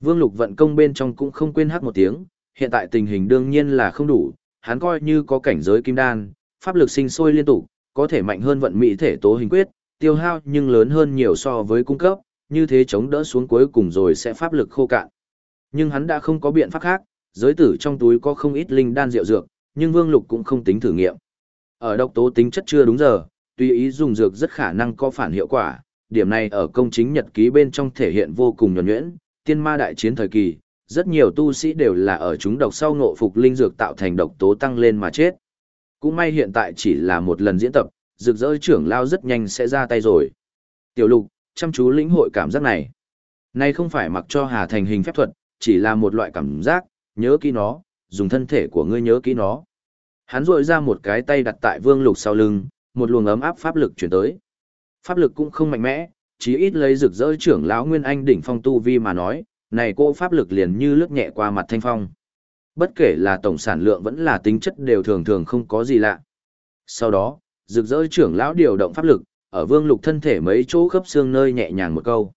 A: Vương Lục vận công bên trong cũng không quên hát một tiếng, hiện tại tình hình đương nhiên là không đủ, hắn coi như có cảnh giới kim đan, pháp lực sinh sôi liên tục, có thể mạnh hơn vận mỹ thể tố hình quyết, tiêu hao nhưng lớn hơn nhiều so với cung cấp, như thế chống đỡ xuống cuối cùng rồi sẽ pháp lực khô cạn. Nhưng hắn đã không có biện pháp khác, giới tử trong túi có không ít linh đan rượu dược, nhưng Vương Lục cũng không tính thử nghiệm. Ở độc tố tính chất chưa đúng giờ, tùy ý dùng dược rất khả năng có phản hiệu quả, điểm này ở công chính nhật ký bên trong thể hiện vô cùng nhuẩn nhuyễn, tiên ma đại chiến thời kỳ, rất nhiều tu sĩ đều là ở chúng độc sau ngộ phục linh dược tạo thành độc tố tăng lên mà chết. Cũng may hiện tại chỉ là một lần diễn tập, rực rỡ trưởng lao rất nhanh sẽ ra tay rồi. Tiểu lục, chăm chú lĩnh hội cảm giác này. Này không phải mặc cho hà thành hình phép thuật, chỉ là một loại cảm giác, nhớ kỹ nó, dùng thân thể của ngươi nhớ kỹ nó. Hắn rội ra một cái tay đặt tại vương lục sau lưng, một luồng ấm áp pháp lực chuyển tới. Pháp lực cũng không mạnh mẽ, chỉ ít lấy rực rỡ trưởng lão Nguyên Anh đỉnh phong tu vi mà nói, này cô pháp lực liền như lướt nhẹ qua mặt thanh phong. Bất kể là tổng sản lượng vẫn là tính chất đều thường thường không có gì lạ. Sau đó, rực rỡ trưởng lão điều động pháp lực, ở vương lục thân thể mấy chỗ khớp xương nơi nhẹ nhàng một câu.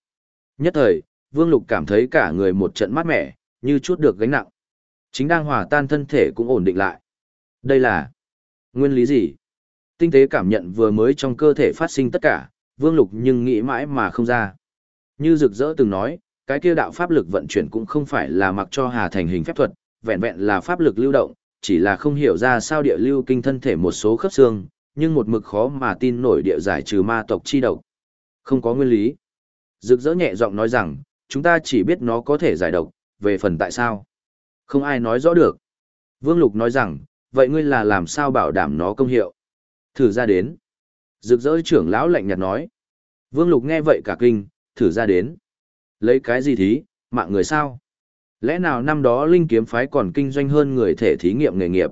A: Nhất thời, vương lục cảm thấy cả người một trận mát mẻ, như chút được gánh nặng. Chính đang hòa tan thân thể cũng ổn định lại. Đây là nguyên lý gì? Tinh tế cảm nhận vừa mới trong cơ thể phát sinh tất cả, vương lục nhưng nghĩ mãi mà không ra. Như rực rỡ từng nói, cái kia đạo pháp lực vận chuyển cũng không phải là mặc cho hà thành hình phép thuật, vẹn vẹn là pháp lực lưu động, chỉ là không hiểu ra sao địa lưu kinh thân thể một số khớp xương, nhưng một mực khó mà tin nổi địa giải trừ ma tộc chi độc. Không có nguyên lý. Rực rỡ nhẹ giọng nói rằng, chúng ta chỉ biết nó có thể giải độc, về phần tại sao. Không ai nói rõ được. Vương Lục nói rằng, vậy ngươi là làm sao bảo đảm nó công hiệu? Thử ra đến. Rực rỡ trưởng lão lạnh nhạt nói. Vương Lục nghe vậy cả kinh, thử ra đến. Lấy cái gì thí, mạng người sao? Lẽ nào năm đó Linh Kiếm Phái còn kinh doanh hơn người thể thí nghiệm nghề nghiệp?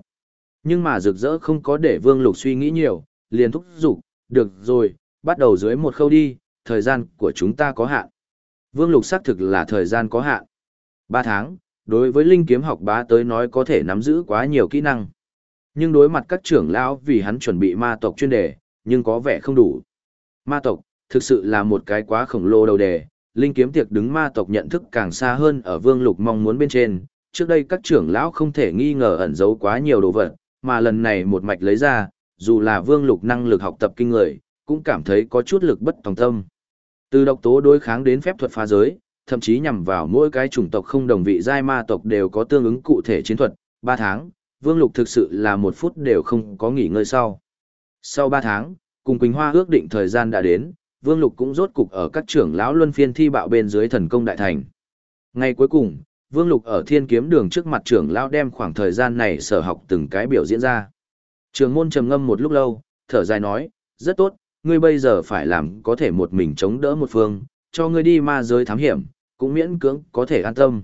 A: Nhưng mà rực rỡ không có để Vương Lục suy nghĩ nhiều, liền thúc giục, được rồi, bắt đầu dưới một khâu đi, thời gian của chúng ta có hạn. Vương Lục xác thực là thời gian có hạn. Ba tháng, đối với Linh Kiếm học bá tới nói có thể nắm giữ quá nhiều kỹ năng. Nhưng đối mặt các trưởng lão vì hắn chuẩn bị ma tộc chuyên đề, nhưng có vẻ không đủ. Ma tộc, thực sự là một cái quá khổng lồ đầu đề, linh kiếm tiệc đứng ma tộc nhận thức càng xa hơn ở vương lục mong muốn bên trên, trước đây các trưởng lão không thể nghi ngờ ẩn giấu quá nhiều đồ vật, mà lần này một mạch lấy ra, dù là vương lục năng lực học tập kinh người, cũng cảm thấy có chút lực bất tòng tâm. Từ độc tố đối kháng đến phép thuật phá giới, thậm chí nhằm vào mỗi cái chủng tộc không đồng vị giai ma tộc đều có tương ứng cụ thể chiến thuật, 3 tháng, Vương Lục thực sự là một phút đều không có nghỉ ngơi sau. Sau 3 tháng, cùng Quỳnh Hoa ước định thời gian đã đến, Vương Lục cũng rốt cục ở các trưởng lão luân phiên thi bạo bên dưới thần công đại thành. Ngày cuối cùng, Vương Lục ở thiên kiếm đường trước mặt trưởng lão đem khoảng thời gian này sở học từng cái biểu diễn ra. Trường môn trầm ngâm một lúc lâu, thở dài nói, rất tốt, ngươi bây giờ phải làm có thể một mình chống đỡ một phương, cho ngươi đi ma giới thám hiểm, cũng miễn cưỡng có thể an tâm.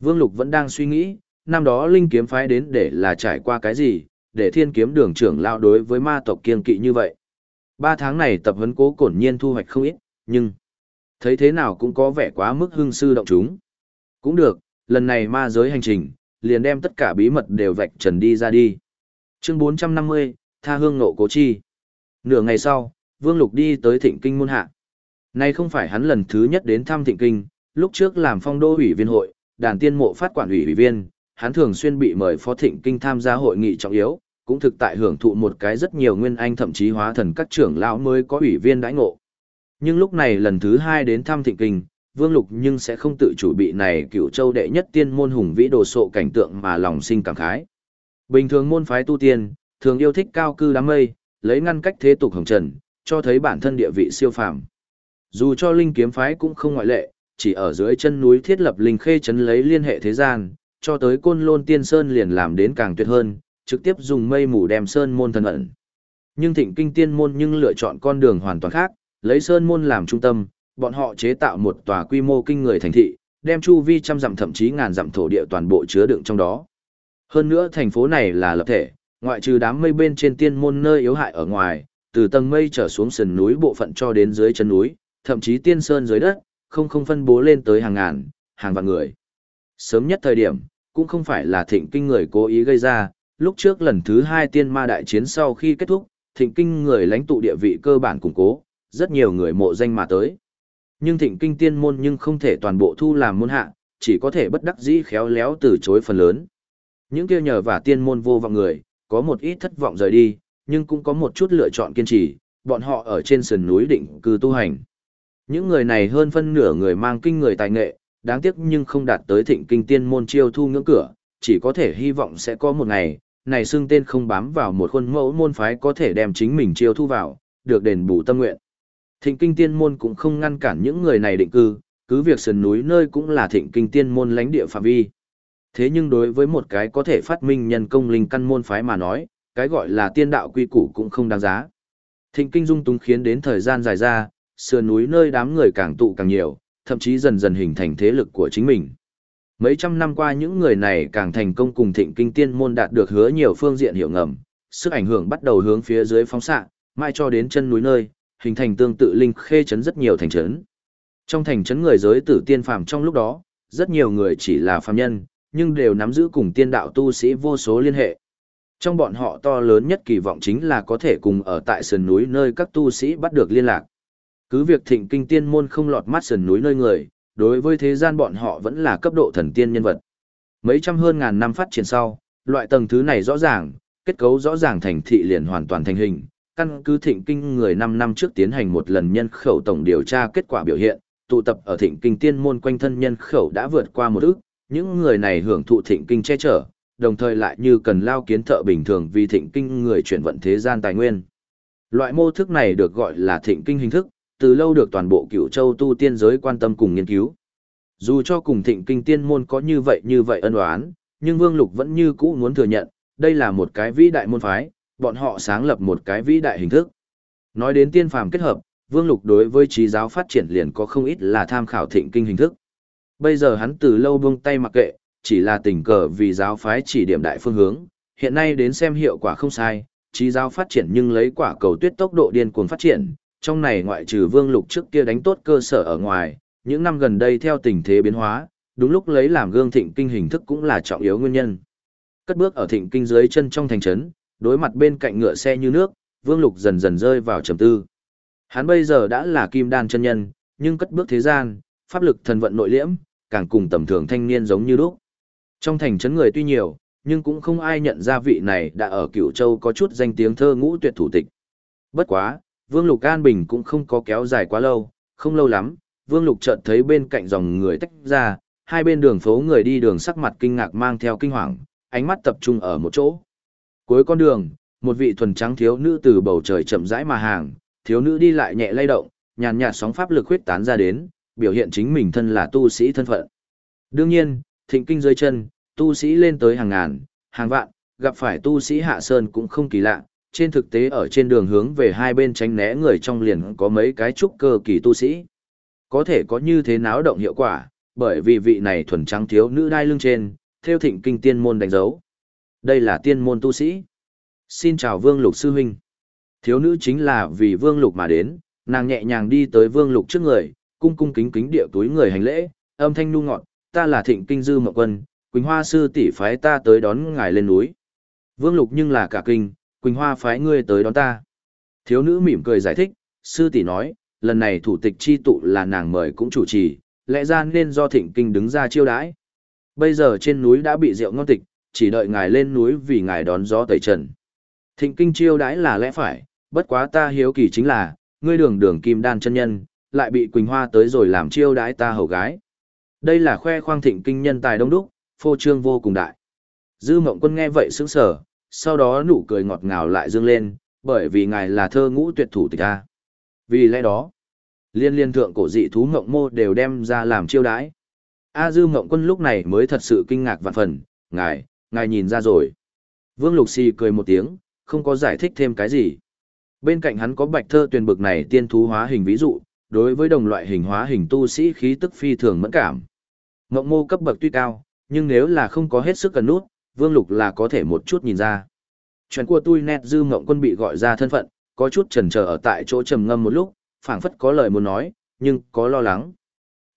A: Vương Lục vẫn đang suy nghĩ, năm đó linh kiếm phái đến để là trải qua cái gì, để thiên kiếm đường trưởng lao đối với ma tộc kiên kỵ như vậy. Ba tháng này tập huấn cố cổn nhiên thu hoạch không ít, nhưng thấy thế nào cũng có vẻ quá mức hưng sư động chúng. Cũng được, lần này ma giới hành trình, liền đem tất cả bí mật đều vạch trần đi ra đi. Chương 450, Tha hương nộ cố chi. Nửa ngày sau, Vương Lục đi tới thịnh kinh môn hạ. Nay không phải hắn lần thứ nhất đến thăm thịnh kinh, lúc trước làm phong đô ủy viên hội, đàn tiên mộ phát quản ủy ủy viên, hắn thường xuyên bị mời phó thịnh kinh tham gia hội nghị trọng yếu, cũng thực tại hưởng thụ một cái rất nhiều nguyên anh thậm chí hóa thần các trưởng lão mới có ủy viên đãi ngộ. Nhưng lúc này lần thứ hai đến thăm thịnh kinh, Vương Lục nhưng sẽ không tự chủ bị này cựu châu đệ nhất tiên môn hùng vĩ đồ sộ cảnh tượng mà lòng sinh cảm khái. Bình thường môn phái tu tiên, thường yêu thích cao cư đám mây, lấy ngăn cách thế tục hồng trần, cho thấy bản thân địa vị siêu phàm. Dù cho linh kiếm phái cũng không ngoại lệ, chỉ ở dưới chân núi thiết lập linh khê chấn lấy liên hệ thế gian, cho tới côn lôn tiên sơn liền làm đến càng tuyệt hơn, trực tiếp dùng mây mù đem sơn môn thần ẩn. Nhưng thịnh kinh tiên môn nhưng lựa chọn con đường hoàn toàn khác, lấy sơn môn làm trung tâm, bọn họ chế tạo một tòa quy mô kinh người thành thị, đem chu vi trăm dặm thậm chí ngàn dặm thổ địa toàn bộ chứa đựng trong đó. Hơn nữa thành phố này là lập thể, ngoại trừ đám mây bên trên tiên môn nơi yếu hại ở ngoài, từ tầng mây trở xuống sườn núi bộ phận cho đến dưới chân núi, thậm chí tiên sơn dưới đất, không không phân bố lên tới hàng ngàn, hàng vạn người. Sớm nhất thời điểm, cũng không phải là thịnh kinh người cố ý gây ra, lúc trước lần thứ hai tiên ma đại chiến sau khi kết thúc, thịnh kinh người lãnh tụ địa vị cơ bản củng cố, rất nhiều người mộ danh mà tới. Nhưng thịnh kinh tiên môn nhưng không thể toàn bộ thu làm môn hạ, chỉ có thể bất đắc dĩ khéo léo từ chối phần lớn. Những kia nhờ và tiên môn vô vọng người, có một ít thất vọng rời đi, nhưng cũng có một chút lựa chọn kiên trì, bọn họ ở trên sườn núi định cư tu hành. Những người này hơn phân nửa người mang kinh người tài nghệ, đáng tiếc nhưng không đạt tới thịnh kinh tiên môn chiêu thu ngưỡng cửa, chỉ có thể hy vọng sẽ có một ngày, này xưng tên không bám vào một khuôn mẫu môn phái có thể đem chính mình chiêu thu vào, được đền bù tâm nguyện. Thịnh kinh tiên môn cũng không ngăn cản những người này định cư, cứ việc sườn núi nơi cũng là thịnh kinh tiên môn lãnh địa phạm vi. Thế nhưng đối với một cái có thể phát minh nhân công linh căn môn phái mà nói, cái gọi là tiên đạo quy củ cũng không đáng giá. Thịnh kinh dung túng khiến đến thời gian dài ra, sườn núi nơi đám người càng tụ càng nhiều, thậm chí dần dần hình thành thế lực của chính mình. Mấy trăm năm qua những người này càng thành công cùng thịnh kinh tiên môn đạt được hứa nhiều phương diện hiệu ngầm, sức ảnh hưởng bắt đầu hướng phía dưới phóng xạ, mai cho đến chân núi nơi, hình thành tương tự linh khê chấn rất nhiều thành trấn. Trong thành trấn người giới tử tiên phàm trong lúc đó, rất nhiều người chỉ là phàm nhân, nhưng đều nắm giữ cùng tiên đạo tu sĩ vô số liên hệ. Trong bọn họ to lớn nhất kỳ vọng chính là có thể cùng ở tại sườn núi nơi các tu sĩ bắt được liên lạc. Cứ việc thịnh kinh tiên môn không lọt mắt sườn núi nơi người, đối với thế gian bọn họ vẫn là cấp độ thần tiên nhân vật. Mấy trăm hơn ngàn năm phát triển sau, loại tầng thứ này rõ ràng, kết cấu rõ ràng thành thị liền hoàn toàn thành hình. Căn cứ thịnh kinh người 5 năm trước tiến hành một lần nhân khẩu tổng điều tra kết quả biểu hiện, tụ tập ở thịnh kinh tiên môn quanh thân nhân khẩu đã vượt qua một ước, những người này hưởng thụ thịnh kinh che chở, đồng thời lại như cần lao kiến thợ bình thường vì thịnh kinh người chuyển vận thế gian tài nguyên. Loại mô thức này được gọi là thịnh kinh hình thức, từ lâu được toàn bộ cựu châu tu tiên giới quan tâm cùng nghiên cứu. Dù cho cùng thịnh kinh tiên môn có như vậy như vậy ân oán, nhưng Vương Lục vẫn như cũ muốn thừa nhận, đây là một cái vĩ đại môn phái, bọn họ sáng lập một cái vĩ đại hình thức. Nói đến tiên phàm kết hợp, Vương Lục đối với trí giáo phát triển liền có không ít là tham khảo thịnh kinh hình thức. Bây giờ hắn từ lâu buông tay mặc kệ, chỉ là tình cờ vì giáo phái chỉ điểm đại phương hướng, hiện nay đến xem hiệu quả không sai, trí giáo phát triển nhưng lấy quả cầu tuyết tốc độ điên cuồng phát triển, trong này ngoại trừ Vương Lục trước kia đánh tốt cơ sở ở ngoài, những năm gần đây theo tình thế biến hóa, đúng lúc lấy làm gương thịnh kinh hình thức cũng là trọng yếu nguyên nhân. Cất bước ở thịnh kinh dưới chân trong thành trấn, đối mặt bên cạnh ngựa xe như nước, Vương Lục dần dần rơi vào trầm tư. Hắn bây giờ đã là kim đan chân nhân, nhưng cất bước thế gian, pháp lực thần vận nội liễm, càng cùng tầm thường thanh niên giống như lúc. Trong thành trấn người tuy nhiều, nhưng cũng không ai nhận ra vị này đã ở Cửu Châu có chút danh tiếng thơ ngũ tuyệt thủ tịch. Bất quá, Vương Lục An Bình cũng không có kéo dài quá lâu, không lâu lắm, Vương Lục chợt thấy bên cạnh dòng người tách ra, hai bên đường phố người đi đường sắc mặt kinh ngạc mang theo kinh hoàng, ánh mắt tập trung ở một chỗ. Cuối con đường, một vị thuần trắng thiếu nữ từ bầu trời chậm rãi mà hàng, thiếu nữ đi lại nhẹ lay động, nhàn nhạt sóng pháp lực huyết tán ra đến, biểu hiện chính mình thân là tu sĩ thân phận. Đương nhiên, thịnh kinh dưới chân, tu sĩ lên tới hàng ngàn, hàng vạn, gặp phải tu sĩ hạ sơn cũng không kỳ lạ, trên thực tế ở trên đường hướng về hai bên tránh né người trong liền có mấy cái trúc cơ kỳ tu sĩ. Có thể có như thế náo động hiệu quả, bởi vì vị này thuần trắng thiếu nữ đai lưng trên, theo thịnh kinh tiên môn đánh dấu. Đây là tiên môn tu sĩ. Xin chào Vương Lục Sư Huynh. Thiếu nữ chính là vì Vương Lục mà đến, nàng nhẹ nhàng đi tới Vương Lục trước người, cung cung kính kính địa túi người hành lễ, âm thanh nu ngọt, ta là thịnh kinh dư mộng quân, Quỳnh Hoa sư tỷ phái ta tới đón ngài lên núi. Vương Lục nhưng là cả kinh, Quỳnh Hoa phái ngươi tới đón ta. Thiếu nữ mỉm cười giải thích, sư tỷ nói, lần này thủ tịch chi tụ là nàng mời cũng chủ trì, lẽ ra nên do thịnh kinh đứng ra chiêu đãi. Bây giờ trên núi đã bị rượu ngon tịch, chỉ đợi ngài lên núi vì ngài đón gió tẩy trần. Thịnh kinh chiêu đãi là lẽ phải, bất quá ta hiếu kỳ chính là, ngươi đường đường kim đan chân nhân, lại bị Quỳnh Hoa tới rồi làm chiêu đãi ta hầu gái. Đây là khoe khoang thịnh kinh nhân tài đông đúc, phô trương vô cùng đại. Dư mộng quân nghe vậy sững sờ, sau đó nụ cười ngọt ngào lại dương lên, bởi vì ngài là thơ ngũ tuyệt thủ tịch ta. Vì lẽ đó, liên liên thượng cổ dị thú ngộng mô đều đem ra làm chiêu đãi. A dư ngộng quân lúc này mới thật sự kinh ngạc vạn phần, ngài, ngài nhìn ra rồi. Vương Lục Xì cười một tiếng, không có giải thích thêm cái gì. Bên cạnh hắn có bạch thơ tuyển bực này tiên thú hóa hình ví dụ, đối với đồng loại hình hóa hình tu sĩ khí tức phi thường mẫn cảm. Ngộng mô cấp bậc tuy cao, nhưng nếu là không có hết sức cần nút, Vương Lục là có thể một chút nhìn ra. Chuyện của tôi nét dư mộng quân bị gọi ra thân phận, có chút chần chờ ở tại chỗ trầm ngâm một lúc, phảng phất có lời muốn nói, nhưng có lo lắng.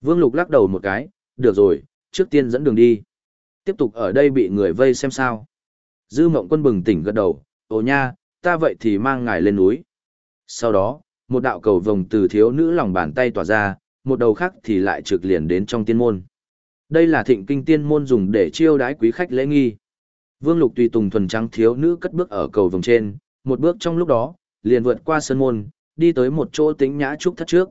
A: Vương Lục lắc đầu một cái, được rồi, trước tiên dẫn đường đi. Tiếp tục ở đây bị người vây xem sao. Dư mộng quân bừng tỉnh gật đầu, ồ nha, ta vậy thì mang ngài lên núi. Sau đó, một đạo cầu vồng từ thiếu nữ lòng bàn tay tỏa ra, một đầu khác thì lại trực liền đến trong tiên môn. Đây là thịnh kinh tiên môn dùng để chiêu đái quý khách lễ nghi. Vương Lục tùy tùng thuần trắng thiếu nữ cất bước ở cầu vòng trên, một bước trong lúc đó, liền vượt qua sân môn, đi tới một chỗ tĩnh nhã trúc thất trước.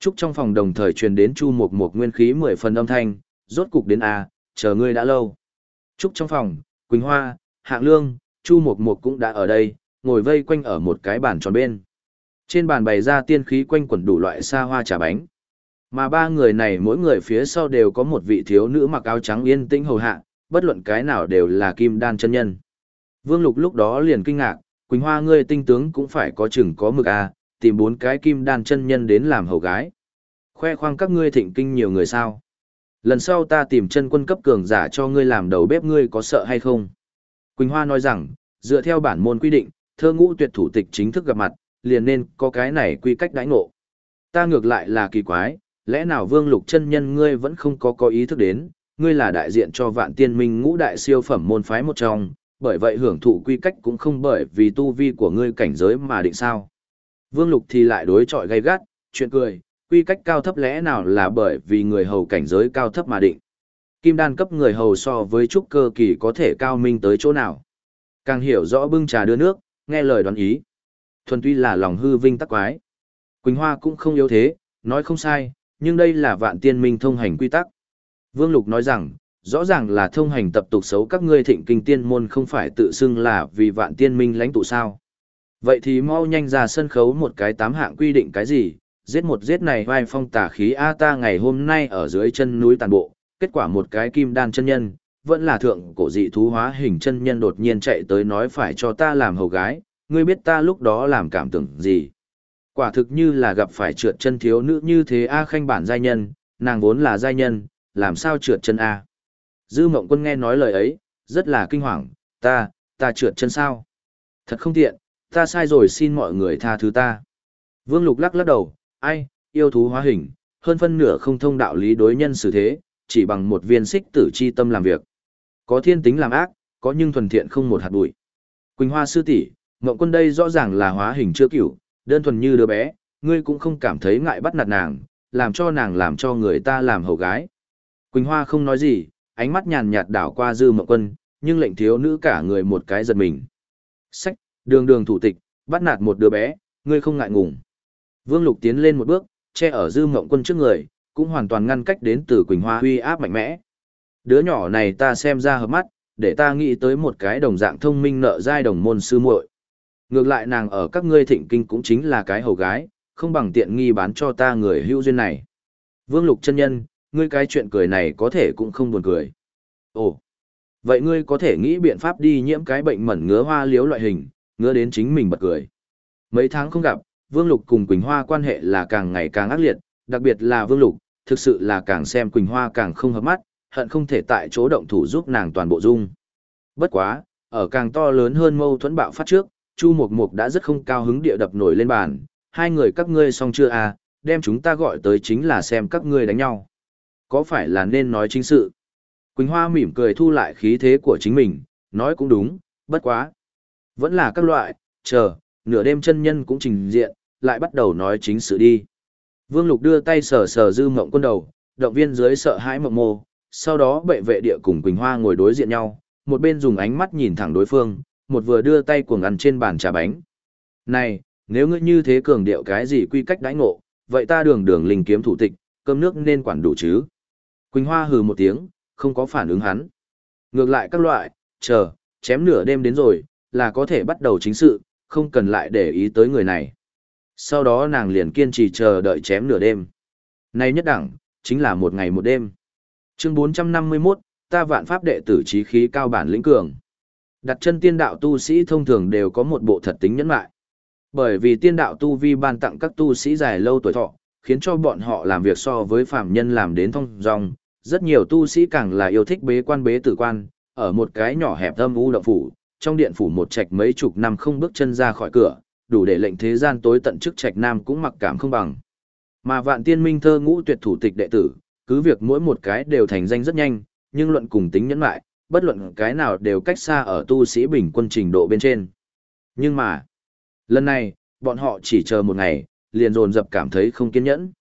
A: Trúc trong phòng đồng thời truyền đến chu một một nguyên khí mười phần âm thanh, rốt cục đến a, chờ ngươi đã lâu. Trúc trong phòng, Quỳnh Hoa, Hạng Lương, Chu Mộc Mộc cũng đã ở đây, ngồi vây quanh ở một cái bàn tròn bên. Trên bàn bày ra tiên khí quanh quẩn đủ loại xa hoa trà bánh. Mà ba người này mỗi người phía sau đều có một vị thiếu nữ mặc áo trắng yên tĩnh hầu hạ, bất luận cái nào đều là kim đan chân nhân. Vương Lục lúc đó liền kinh ngạc, Quỳnh Hoa ngươi tinh tướng cũng phải có chừng có mực a, tìm bốn cái kim đan chân nhân đến làm hầu gái. Khoe khoang các ngươi thịnh kinh nhiều người sao. Lần sau ta tìm chân quân cấp cường giả cho ngươi làm đầu bếp ngươi có sợ hay không? Quỳnh Hoa nói rằng, dựa theo bản môn quy định, thơ ngũ tuyệt thủ tịch chính thức gặp mặt, liền nên có cái này quy cách đãi ngộ. Ta ngược lại là kỳ quái, lẽ nào vương lục chân nhân ngươi vẫn không có có ý thức đến, ngươi là đại diện cho vạn tiên minh ngũ đại siêu phẩm môn phái một trong, bởi vậy hưởng thụ quy cách cũng không bởi vì tu vi của ngươi cảnh giới mà định sao. Vương lục thì lại đối chọi gay gắt, chuyện cười, quy cách cao thấp lẽ nào là bởi vì người hầu cảnh giới cao thấp mà định. Kim đan cấp người hầu so với trúc cơ kỳ có thể cao minh tới chỗ nào. Càng hiểu rõ bưng trà đưa nước, nghe lời đoán ý. Thuần tuy là lòng hư vinh tắc quái. Quỳnh Hoa cũng không yếu thế, nói không sai, nhưng đây là vạn tiên minh thông hành quy tắc. Vương Lục nói rằng, rõ ràng là thông hành tập tục xấu các ngươi thịnh kinh tiên môn không phải tự xưng là vì vạn tiên minh lãnh tụ sao. Vậy thì mau nhanh ra sân khấu một cái tám hạng quy định cái gì, giết một giết này vai phong tà khí A ta ngày hôm nay ở dưới chân núi tàn bộ, kết quả một cái kim đan chân nhân, vẫn là thượng cổ dị thú hóa hình chân nhân đột nhiên chạy tới nói phải cho ta làm hầu gái, ngươi biết ta lúc đó làm cảm tưởng gì. Quả thực như là gặp phải trượt chân thiếu nữ như thế A khanh bản giai nhân, nàng vốn là giai nhân, làm sao trượt chân A. Dư mộng quân nghe nói lời ấy, rất là kinh hoàng, ta, ta trượt chân sao? Thật không tiện, ta sai rồi xin mọi người tha thứ ta. Vương Lục lắc lắc đầu, ai, yêu thú hóa hình, hơn phân nửa không thông đạo lý đối nhân xử thế, chỉ bằng một viên xích tử chi tâm làm việc. Có thiên tính làm ác, có nhưng thuần thiện không một hạt bụi. Quỳnh Hoa sư tỷ, Ngộng Quân đây rõ ràng là hóa hình chưa cửu, đơn thuần như đứa bé, ngươi cũng không cảm thấy ngại bắt nạt nàng, làm cho nàng làm cho người ta làm hầu gái. Quỳnh Hoa không nói gì, ánh mắt nhàn nhạt đảo qua Dư Mộng Quân, nhưng lệnh thiếu nữ cả người một cái giật mình. Sách, đường đường thủ tịch, bắt nạt một đứa bé, ngươi không ngại ngùng. Vương Lục tiến lên một bước, che ở Dư Mộng Quân trước người, cũng hoàn toàn ngăn cách đến từ Quỳnh Hoa uy áp mạnh mẽ. Đứa nhỏ này ta xem ra hợp mắt, để ta nghĩ tới một cái đồng dạng thông minh nợ giai đồng môn sư muội. Ngược lại nàng ở các ngươi thịnh kinh cũng chính là cái hầu gái, không bằng tiện nghi bán cho ta người hữu duyên này. Vương Lục chân nhân, ngươi cái chuyện cười này có thể cũng không buồn cười. Ồ, vậy ngươi có thể nghĩ biện pháp đi nhiễm cái bệnh mẩn ngứa hoa liếu loại hình, ngứa đến chính mình bật cười. Mấy tháng không gặp, Vương Lục cùng Quỳnh Hoa quan hệ là càng ngày càng ác liệt, đặc biệt là Vương Lục, thực sự là càng xem Quỳnh Hoa càng không hợp mắt, hận không thể tại chỗ động thủ giúp nàng toàn bộ dung. Bất quá, ở càng to lớn hơn mâu thuẫn bạo phát trước, Chu Mộc Mộc đã rất không cao hứng địa đập nổi lên bàn, hai người các ngươi xong chưa à, đem chúng ta gọi tới chính là xem các ngươi đánh nhau. Có phải là nên nói chính sự? Quỳnh Hoa mỉm cười thu lại khí thế của chính mình, nói cũng đúng, bất quá. Vẫn là các loại, chờ, nửa đêm chân nhân cũng trình diện, lại bắt đầu nói chính sự đi. Vương Lục đưa tay sờ sờ dư mộng quân đầu, động viên dưới sợ hãi mộng mô, sau đó bệ vệ địa cùng Quỳnh Hoa ngồi đối diện nhau, một bên dùng ánh mắt nhìn thẳng đối phương, một vừa đưa tay cuồng ăn trên bàn trà bánh. Này, nếu ngươi như thế cường điệu cái gì quy cách đãi ngộ, vậy ta đường đường linh kiếm thủ tịch, cơm nước nên quản đủ chứ. Quỳnh Hoa hừ một tiếng, không có phản ứng hắn. Ngược lại các loại, chờ, chém nửa đêm đến rồi, là có thể bắt đầu chính sự, không cần lại để ý tới người này. Sau đó nàng liền kiên trì chờ đợi chém nửa đêm. Nay nhất đẳng, chính là một ngày một đêm. Chương 451, ta vạn pháp đệ tử trí khí cao bản lĩnh cường. Đặt chân tiên đạo tu sĩ thông thường đều có một bộ thật tính nhẫn lại. Bởi vì tiên đạo tu vi ban tặng các tu sĩ dài lâu tuổi thọ, khiến cho bọn họ làm việc so với phạm nhân làm đến thông dong. Rất nhiều tu sĩ càng là yêu thích bế quan bế tử quan, ở một cái nhỏ hẹp âm u động phủ, trong điện phủ một trạch mấy chục năm không bước chân ra khỏi cửa, đủ để lệnh thế gian tối tận chức trạch nam cũng mặc cảm không bằng. Mà vạn tiên minh thơ ngũ tuyệt thủ tịch đệ tử, cứ việc mỗi một cái đều thành danh rất nhanh, nhưng luận cùng tính nhẫn lại, bất luận cái nào đều cách xa ở tu sĩ bình quân trình độ bên trên. Nhưng mà, lần này, bọn họ chỉ chờ một ngày, liền dồn dập cảm thấy không kiên nhẫn.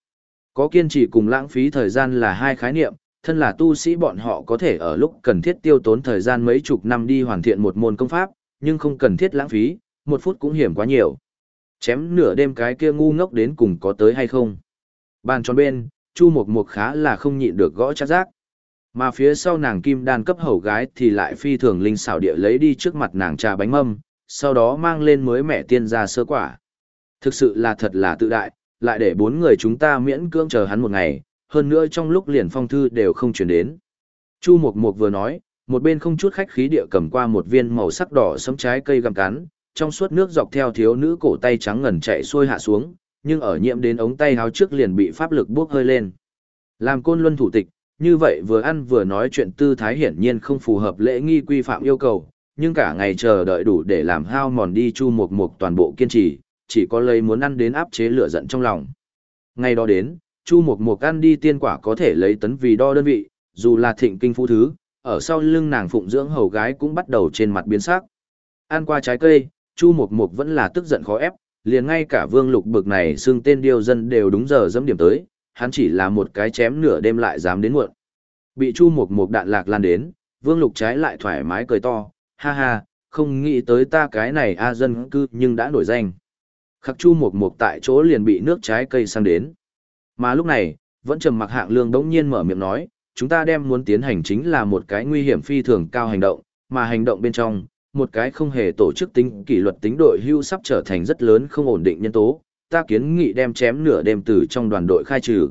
A: Có kiên trì cùng lãng phí thời gian là hai khái niệm, thân là tu sĩ bọn họ có thể ở lúc cần thiết tiêu tốn thời gian mấy chục năm đi hoàn thiện một môn công pháp, nhưng không cần thiết lãng phí, một phút cũng hiểm quá nhiều. Chém nửa đêm cái kia ngu ngốc đến cùng có tới hay không. Bàn tròn bên, Chu Mộc Mộc khá là không nhịn được gõ chát giác. Mà phía sau nàng kim đan cấp hầu gái thì lại phi thường linh xảo địa lấy đi trước mặt nàng trà bánh mâm, sau đó mang lên mới mẹ tiên ra sơ quả. Thực sự là thật là tự đại, lại để bốn người chúng ta miễn cưỡng chờ hắn một ngày, hơn nữa trong lúc liền phong thư đều không chuyển đến. Chu Mộc Mộc vừa nói, một bên không chút khách khí địa cầm qua một viên màu sắc đỏ sẫm trái cây găm cắn, trong suốt nước dọc theo thiếu nữ cổ tay trắng ngần chạy xuôi hạ xuống, nhưng ở nhiễm đến ống tay háo trước liền bị pháp lực buốc hơi lên. Làm côn luân thủ tịch, như vậy vừa ăn vừa nói chuyện tư thái hiển nhiên không phù hợp lễ nghi quy phạm yêu cầu, nhưng cả ngày chờ đợi đủ để làm hao mòn đi chu mục mục toàn bộ kiên trì, chỉ có lấy muốn ăn đến áp chế lửa giận trong lòng. Ngày đó đến, chu mục mục ăn đi tiên quả có thể lấy tấn vì đo đơn vị, dù là thịnh kinh phú thứ, ở sau lưng nàng phụng dưỡng hầu gái cũng bắt đầu trên mặt biến sắc. Ăn qua trái cây, chu mục mục vẫn là tức giận khó ép, liền ngay cả vương lục bực này xưng tên điêu dân đều đúng giờ dẫm điểm tới, hắn chỉ là một cái chém nửa đêm lại dám đến muộn. Bị chu mục mục đạn lạc lan đến, vương lục trái lại thoải mái cười to, ha ha, không nghĩ tới ta cái này a dân cư nhưng đã nổi danh. Khắc chu mục mục tại chỗ liền bị nước trái cây sang đến. Mà lúc này, vẫn trầm mặc hạng lương đống nhiên mở miệng nói, chúng ta đem muốn tiến hành chính là một cái nguy hiểm phi thường cao hành động, mà hành động bên trong, một cái không hề tổ chức tính kỷ luật tính đội hưu sắp trở thành rất lớn không ổn định nhân tố, ta kiến nghị đem chém nửa đêm từ trong đoàn đội khai trừ.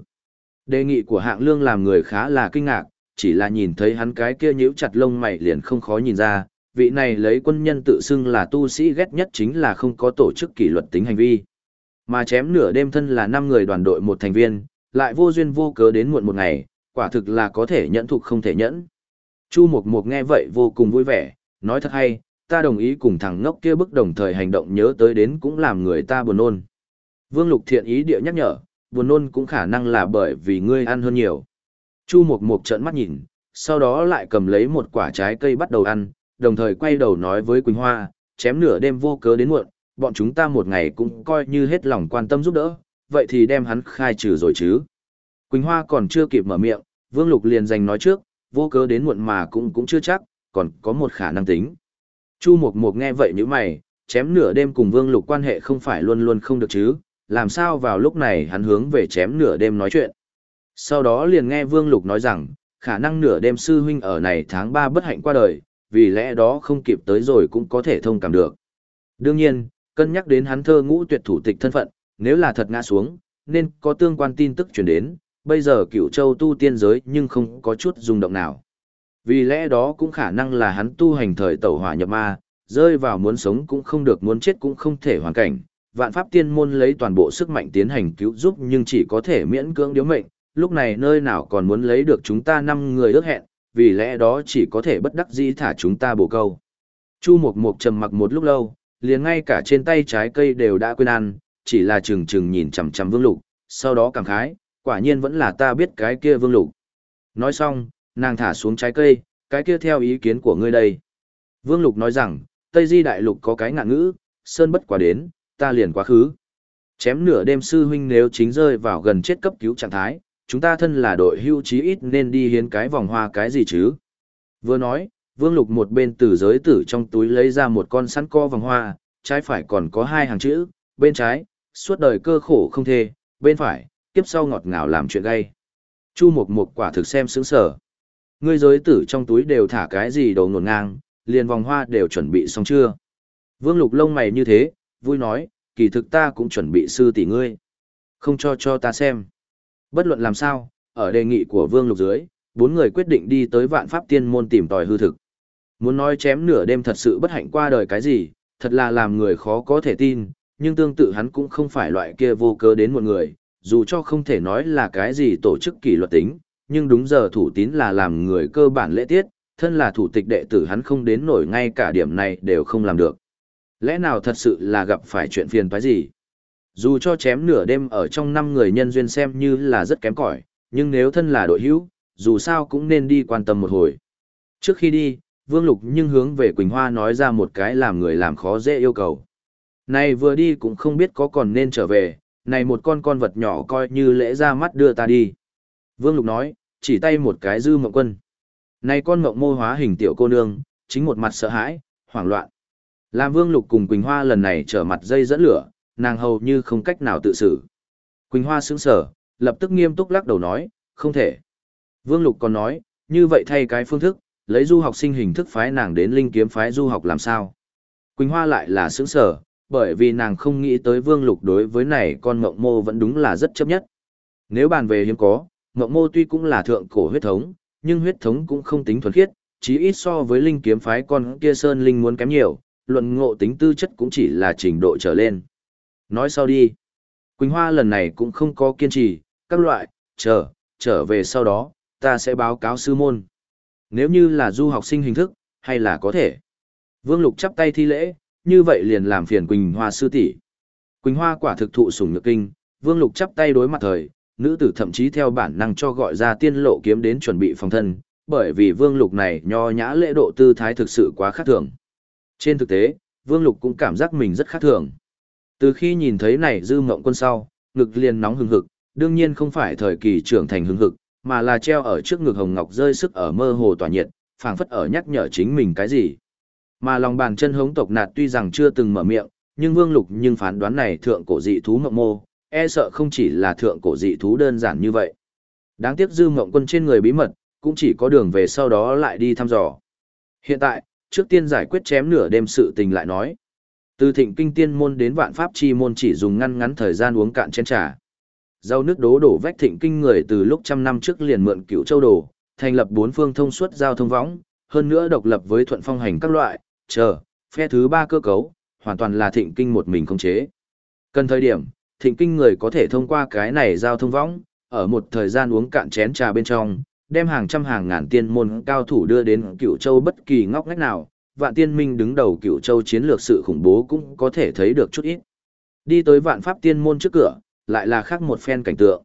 A: Đề nghị của hạng lương làm người khá là kinh ngạc, chỉ là nhìn thấy hắn cái kia nhíu chặt lông mày liền không khó nhìn ra, vị này lấy quân nhân tự xưng là tu sĩ ghét nhất chính là không có tổ chức kỷ luật tính hành vi. Mà chém nửa đêm thân là 5 người đoàn đội một thành viên, lại vô duyên vô cớ đến muộn một ngày, quả thực là có thể nhẫn thục không thể nhẫn. Chu Mộc Mộc nghe vậy vô cùng vui vẻ, nói thật hay, ta đồng ý cùng thằng ngốc kia bức đồng thời hành động nhớ tới đến cũng làm người ta buồn nôn. Vương Lục thiện ý địa nhắc nhở, buồn nôn cũng khả năng là bởi vì ngươi ăn hơn nhiều. Chu Mộc Mộc trợn mắt nhìn, sau đó lại cầm lấy một quả trái cây bắt đầu ăn, đồng thời quay đầu nói với Quỳnh Hoa, chém nửa đêm vô cớ đến muộn, bọn chúng ta một ngày cũng coi như hết lòng quan tâm giúp đỡ, vậy thì đem hắn khai trừ rồi chứ. Quỳnh Hoa còn chưa kịp mở miệng, Vương Lục liền giành nói trước, vô cớ đến muộn mà cũng cũng chưa chắc, còn có một khả năng tính. Chu Mộc Mộc nghe vậy như mày, chém nửa đêm cùng Vương Lục quan hệ không phải luôn luôn không được chứ, làm sao vào lúc này hắn hướng về chém nửa đêm nói chuyện. Sau đó liền nghe Vương Lục nói rằng, khả năng nửa đêm sư huynh ở này tháng 3 bất hạnh qua đời, vì lẽ đó không kịp tới rồi cũng có thể thông cảm được. Đương nhiên, cân nhắc đến hắn thơ ngũ tuyệt thủ tịch thân phận, nếu là thật ngã xuống, nên có tương quan tin tức truyền đến, bây giờ cựu châu tu tiên giới nhưng không có chút rung động nào. Vì lẽ đó cũng khả năng là hắn tu hành thời tẩu hỏa nhập ma, rơi vào muốn sống cũng không được muốn chết cũng không thể hoàn cảnh. Vạn pháp tiên môn lấy toàn bộ sức mạnh tiến hành cứu giúp nhưng chỉ có thể miễn cưỡng điếu mệnh, lúc này nơi nào còn muốn lấy được chúng ta năm người ước hẹn, vì lẽ đó chỉ có thể bất đắc dĩ thả chúng ta bổ câu. Chu Mộc Mộc trầm mặc một lúc lâu, liền ngay cả trên tay trái cây đều đã quên ăn, chỉ là chừng chừng nhìn chằm chằm Vương Lục, sau đó cảm khái, quả nhiên vẫn là ta biết cái kia Vương Lục. Nói xong, nàng thả xuống trái cây, cái kia theo ý kiến của ngươi đây. Vương Lục nói rằng, Tây Di Đại Lục có cái ngạn ngữ, sơn bất quá đến, ta liền quá khứ. Chém nửa đêm sư huynh nếu chính rơi vào gần chết cấp cứu trạng thái, chúng ta thân là đội hưu chí ít nên đi hiến cái vòng hoa cái gì chứ. Vừa nói, Vương Lục một bên từ giới tử trong túi lấy ra một con sẵn co vòng hoa, trái phải còn có hai hàng chữ, bên trái, suốt đời cơ khổ không thê, bên phải, tiếp sau ngọt ngào làm chuyện gay. Chu Mộc Mộc quả thực xem sướng sở. Ngươi giới tử trong túi đều thả cái gì đồ ngổn ngang, liền vòng hoa đều chuẩn bị xong chưa? Vương Lục lông mày như thế, vui nói, kỳ thực ta cũng chuẩn bị sư tỷ ngươi. Không cho cho ta xem. Bất luận làm sao, ở đề nghị của Vương Lục dưới, bốn người quyết định đi tới vạn pháp tiên môn tìm tòi hư thực. Muốn nói chém nửa đêm thật sự bất hạnh qua đời cái gì, thật là làm người khó có thể tin, nhưng tương tự hắn cũng không phải loại kia vô cớ đến một người, dù cho không thể nói là cái gì tổ chức kỷ luật tính, nhưng đúng giờ thủ tín là làm người cơ bản lễ tiết, thân là thủ tịch đệ tử hắn không đến nổi ngay cả điểm này đều không làm được. Lẽ nào thật sự là gặp phải chuyện phiền toái gì? Dù cho chém nửa đêm ở trong năm người nhân duyên xem như là rất kém cỏi, nhưng nếu thân là đội hữu, dù sao cũng nên đi quan tâm một hồi. Trước khi đi, Vương Lục nhưng hướng về Quỳnh Hoa nói ra một cái làm người làm khó dễ yêu cầu. Này vừa đi cũng không biết có còn nên trở về, này một con con vật nhỏ coi như lễ ra mắt đưa ta đi. Vương Lục nói, chỉ tay một cái dư mộng quân. Này con mộng mô hóa hình tiểu cô nương, chính một mặt sợ hãi, hoảng loạn. Làm Vương Lục cùng Quỳnh Hoa lần này trở mặt dây dẫn lửa, nàng hầu như không cách nào tự xử. Quỳnh Hoa sững sở, lập tức nghiêm túc lắc đầu nói, không thể. Vương Lục còn nói, như vậy thay cái phương thức, lấy du học sinh hình thức phái nàng đến linh kiếm phái du học làm sao. Quỳnh Hoa lại là sững sở, bởi vì nàng không nghĩ tới Vương Lục đối với này con mộng mô vẫn đúng là rất chấp nhất. Nếu bàn về hiếm có, mộng mô tuy cũng là thượng cổ huyết thống, nhưng huyết thống cũng không tính thuần khiết, chí ít so với linh kiếm phái con kia sơn linh muốn kém nhiều, luận ngộ tính tư chất cũng chỉ là trình độ trở lên. Nói sau đi. Quỳnh Hoa lần này cũng không có kiên trì, các loại, chờ, trở về sau đó, ta sẽ báo cáo sư môn. Nếu như là du học sinh hình thức, hay là có thể. Vương Lục chắp tay thi lễ, như vậy liền làm phiền Quỳnh Hoa sư tỷ. Quỳnh Hoa quả thực thụ sủng nhược kinh, Vương Lục chắp tay đối mặt thời, nữ tử thậm chí theo bản năng cho gọi ra tiên lộ kiếm đến chuẩn bị phòng thân, bởi vì Vương Lục này nho nhã lễ độ tư thái thực sự quá khác thường. Trên thực tế, Vương Lục cũng cảm giác mình rất khác thường. Từ khi nhìn thấy này dư mộng quân sau, ngực liền nóng hừng hực, đương nhiên không phải thời kỳ trưởng thành hừng hực, mà là treo ở trước ngực hồng ngọc rơi sức ở mơ hồ tỏa nhiệt, phảng phất ở nhắc nhở chính mình cái gì. Mà lòng bàn chân hống tộc nạt tuy rằng chưa từng mở miệng, nhưng Vương Lục nhưng phán đoán này thượng cổ dị thú mộng mô, e sợ không chỉ là thượng cổ dị thú đơn giản như vậy. Đáng tiếc dư mộng quân trên người bí mật, cũng chỉ có đường về sau đó lại đi thăm dò. Hiện tại, trước tiên giải quyết chém nửa đêm sự tình lại nói. Từ thịnh kinh tiên môn đến vạn pháp chi môn chỉ dùng ngăn ngắn thời gian uống cạn chén trà. Rau nước đố đổ vách thịnh kinh người từ lúc trăm năm trước liền mượn cựu châu đồ, thành lập bốn phương thông suốt giao thông võng, hơn nữa độc lập với thuận phong hành các loại, chờ, phe thứ ba cơ cấu, hoàn toàn là thịnh kinh một mình không chế. Cần thời điểm, thịnh kinh người có thể thông qua cái này giao thông võng, ở một thời gian uống cạn chén trà bên trong, đem hàng trăm hàng ngàn tiên môn cao thủ đưa đến cựu châu bất kỳ ngóc ngách nào, vạn tiên minh đứng đầu cựu châu chiến lược sự khủng bố cũng có thể thấy được chút ít. Đi tới vạn pháp tiên môn trước cửa, lại là khác một phen cảnh tượng.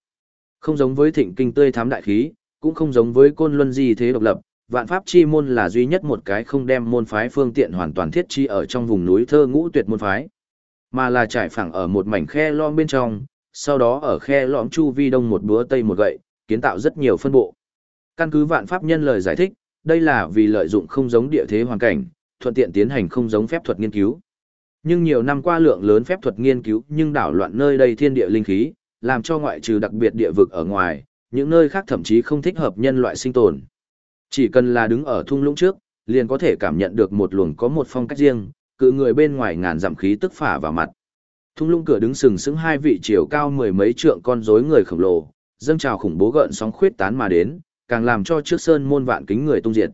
A: Không giống với thịnh kinh tươi thám đại khí, cũng không giống với côn luân di thế độc lập, vạn pháp chi môn là duy nhất một cái không đem môn phái phương tiện hoàn toàn thiết chi ở trong vùng núi thơ ngũ tuyệt môn phái, mà là trải phẳng ở một mảnh khe lõm bên trong, sau đó ở khe lõm chu vi đông một búa tây một gậy, kiến tạo rất nhiều phân bộ. Căn cứ vạn pháp nhân lời giải thích, đây là vì lợi dụng không giống địa thế hoàn cảnh, thuận tiện tiến hành không giống phép thuật nghiên cứu. Nhưng nhiều năm qua lượng lớn phép thuật nghiên cứu nhưng đảo loạn nơi đây thiên địa linh khí, làm cho ngoại trừ đặc biệt địa vực ở ngoài, những nơi khác thậm chí không thích hợp nhân loại sinh tồn. Chỉ cần là đứng ở thung lũng trước, liền có thể cảm nhận được một luồng có một phong cách riêng, cự người bên ngoài ngàn dặm khí tức phả vào mặt. Thung lũng cửa đứng sừng sững hai vị chiều cao mười mấy trượng con rối người khổng lồ, dâng trào khủng bố gợn sóng khuyết tán mà đến, càng làm cho trước sơn môn vạn kính người tung diệt.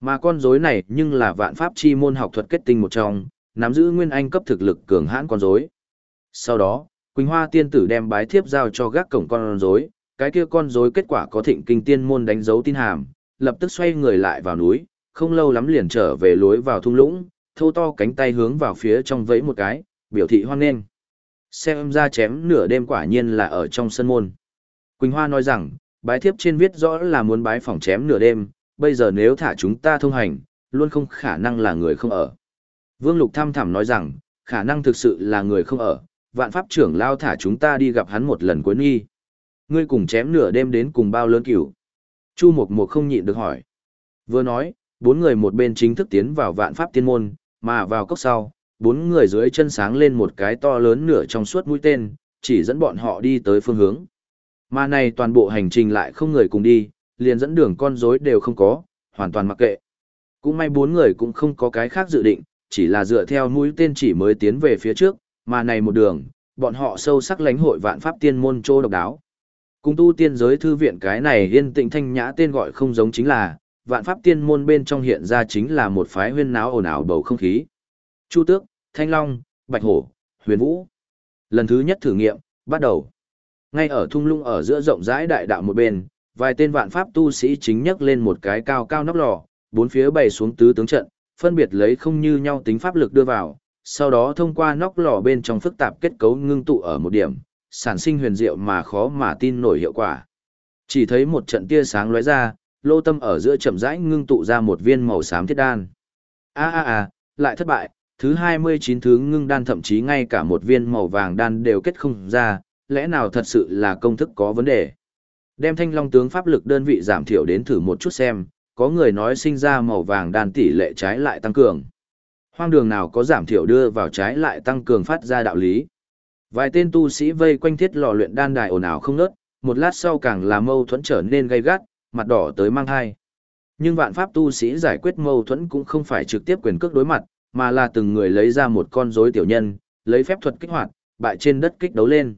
A: Mà con rối này nhưng là vạn pháp chi môn học thuật kết tinh một trong, nắm giữ nguyên anh cấp thực lực cường hãn con rối. Sau đó, Quỳnh Hoa tiên tử đem bái thiếp giao cho gác cổng con rối, cái kia con rối kết quả có thịnh kinh tiên môn đánh dấu tin hàm, lập tức xoay người lại vào núi, không lâu lắm liền trở về lối vào thung lũng, thô to cánh tay hướng vào phía trong vẫy một cái, biểu thị hoan nghênh. Xem ra chém nửa đêm quả nhiên là ở trong sân môn. Quỳnh Hoa nói rằng, bái thiếp trên viết rõ là muốn bái phòng chém nửa đêm, bây giờ nếu thả chúng ta thông hành, luôn không khả năng là người không ở. Vương Lục thăm thẳm nói rằng, khả năng thực sự là người không ở, vạn pháp trưởng lao thả chúng ta đi gặp hắn một lần cuối nghi. Ngươi cùng chém nửa đêm đến cùng bao lớn cửu. Chu Mộc Mộc không nhịn được hỏi. Vừa nói, bốn người một bên chính thức tiến vào vạn pháp tiên môn, mà vào cốc sau, bốn người dưới chân sáng lên một cái to lớn nửa trong suốt mũi tên, chỉ dẫn bọn họ đi tới phương hướng. Mà này toàn bộ hành trình lại không người cùng đi, liền dẫn đường con rối đều không có, hoàn toàn mặc kệ. Cũng may bốn người cũng không có cái khác dự định, chỉ là dựa theo mũi tên chỉ mới tiến về phía trước, mà này một đường, bọn họ sâu sắc lãnh hội vạn pháp tiên môn trô độc đáo. Cùng tu tiên giới thư viện cái này yên tĩnh thanh nhã tên gọi không giống chính là, vạn pháp tiên môn bên trong hiện ra chính là một phái huyên náo ồn ào bầu không khí. Chu tước, thanh long, bạch hổ, huyền vũ. Lần thứ nhất thử nghiệm, bắt đầu. Ngay ở thung lũng ở giữa rộng rãi đại đạo một bên, vài tên vạn pháp tu sĩ chính nhấc lên một cái cao cao nóc lò, bốn phía bày xuống tứ tướng trận, phân biệt lấy không như nhau tính pháp lực đưa vào, sau đó thông qua nóc lò bên trong phức tạp kết cấu ngưng tụ ở một điểm, sản sinh huyền diệu mà khó mà tin nổi hiệu quả. Chỉ thấy một trận tia sáng lóe ra, lô tâm ở giữa chậm rãi ngưng tụ ra một viên màu xám thiết đan. A a a, lại thất bại, thứ 29 thứ ngưng đan thậm chí ngay cả một viên màu vàng đan đều kết không ra, lẽ nào thật sự là công thức có vấn đề. Đem thanh long tướng pháp lực đơn vị giảm thiểu đến thử một chút xem, có người nói sinh ra màu vàng đan tỷ lệ trái lại tăng cường. Hoang đường nào có giảm thiểu đưa vào trái lại tăng cường phát ra đạo lý. Vài tên tu sĩ vây quanh thiết lò luyện đan đài ồn ào không ngớt, một lát sau càng là mâu thuẫn trở nên gay gắt, mặt đỏ tới mang hai. Nhưng vạn pháp tu sĩ giải quyết mâu thuẫn cũng không phải trực tiếp quyền cước đối mặt, mà là từng người lấy ra một con rối tiểu nhân, lấy phép thuật kích hoạt, bại trên đất kích đấu lên.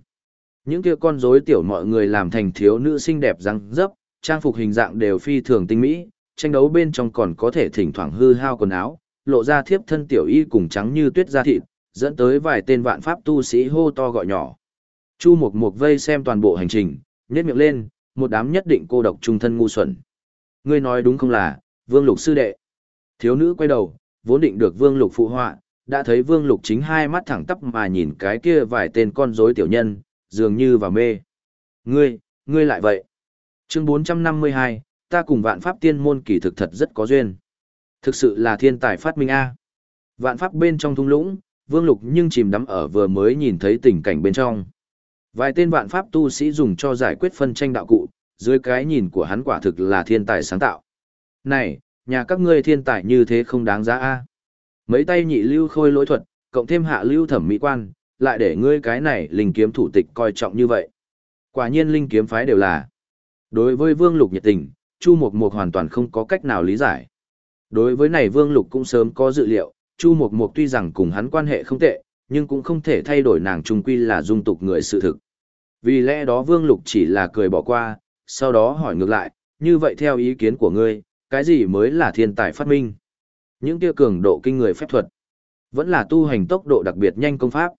A: Những kia con rối tiểu mọi người làm thành thiếu nữ xinh đẹp răng dấp, trang phục hình dạng đều phi thường tinh mỹ, tranh đấu bên trong còn có thể thỉnh thoảng hư hao quần áo, lộ ra thiếp thân tiểu y cùng trắng như tuyết da thịt, dẫn tới vài tên vạn pháp tu sĩ hô to gọi nhỏ. Chu Mục Mục vây xem toàn bộ hành trình, nhếch miệng lên, một đám nhất định cô độc trung thân ngu xuẩn. Ngươi nói đúng không là, Vương Lục sư đệ. Thiếu nữ quay đầu, vốn định được Vương Lục phụ họa, đã thấy Vương Lục chính hai mắt thẳng tắp mà nhìn cái kia vài tên con rối tiểu nhân, dường như vào mê. Ngươi, ngươi lại vậy. Chương 452, ta cùng vạn pháp tiên môn kỳ thực thật rất có duyên. Thực sự là thiên tài phát minh A. Vạn pháp bên trong thung lũng, Vương Lục nhưng chìm đắm ở vừa mới nhìn thấy tình cảnh bên trong. Vài tên vạn pháp tu sĩ dùng cho giải quyết phân tranh đạo cụ, dưới cái nhìn của hắn quả thực là thiên tài sáng tạo. Này, nhà các ngươi thiên tài như thế không đáng giá a. Mấy tay nhị lưu khôi lỗi thuật, cộng thêm hạ lưu thẩm mỹ quan, lại để ngươi cái này linh kiếm thủ tịch coi trọng như vậy. Quả nhiên linh kiếm phái đều là. Đối với Vương Lục nhiệt tình, Chu Mộc Mộc hoàn toàn không có cách nào lý giải. Đối với này Vương Lục cũng sớm có dự liệu, Chu Mộc Mộc tuy rằng cùng hắn quan hệ không tệ, nhưng cũng không thể thay đổi nàng trung quy là dung tục người sự thực. Vì lẽ đó Vương Lục chỉ là cười bỏ qua, sau đó hỏi ngược lại, như vậy theo ý kiến của ngươi, cái gì mới là thiên tài phát minh? Những kia cường độ kinh người phép thuật, vẫn là tu hành tốc độ đặc biệt nhanh công pháp.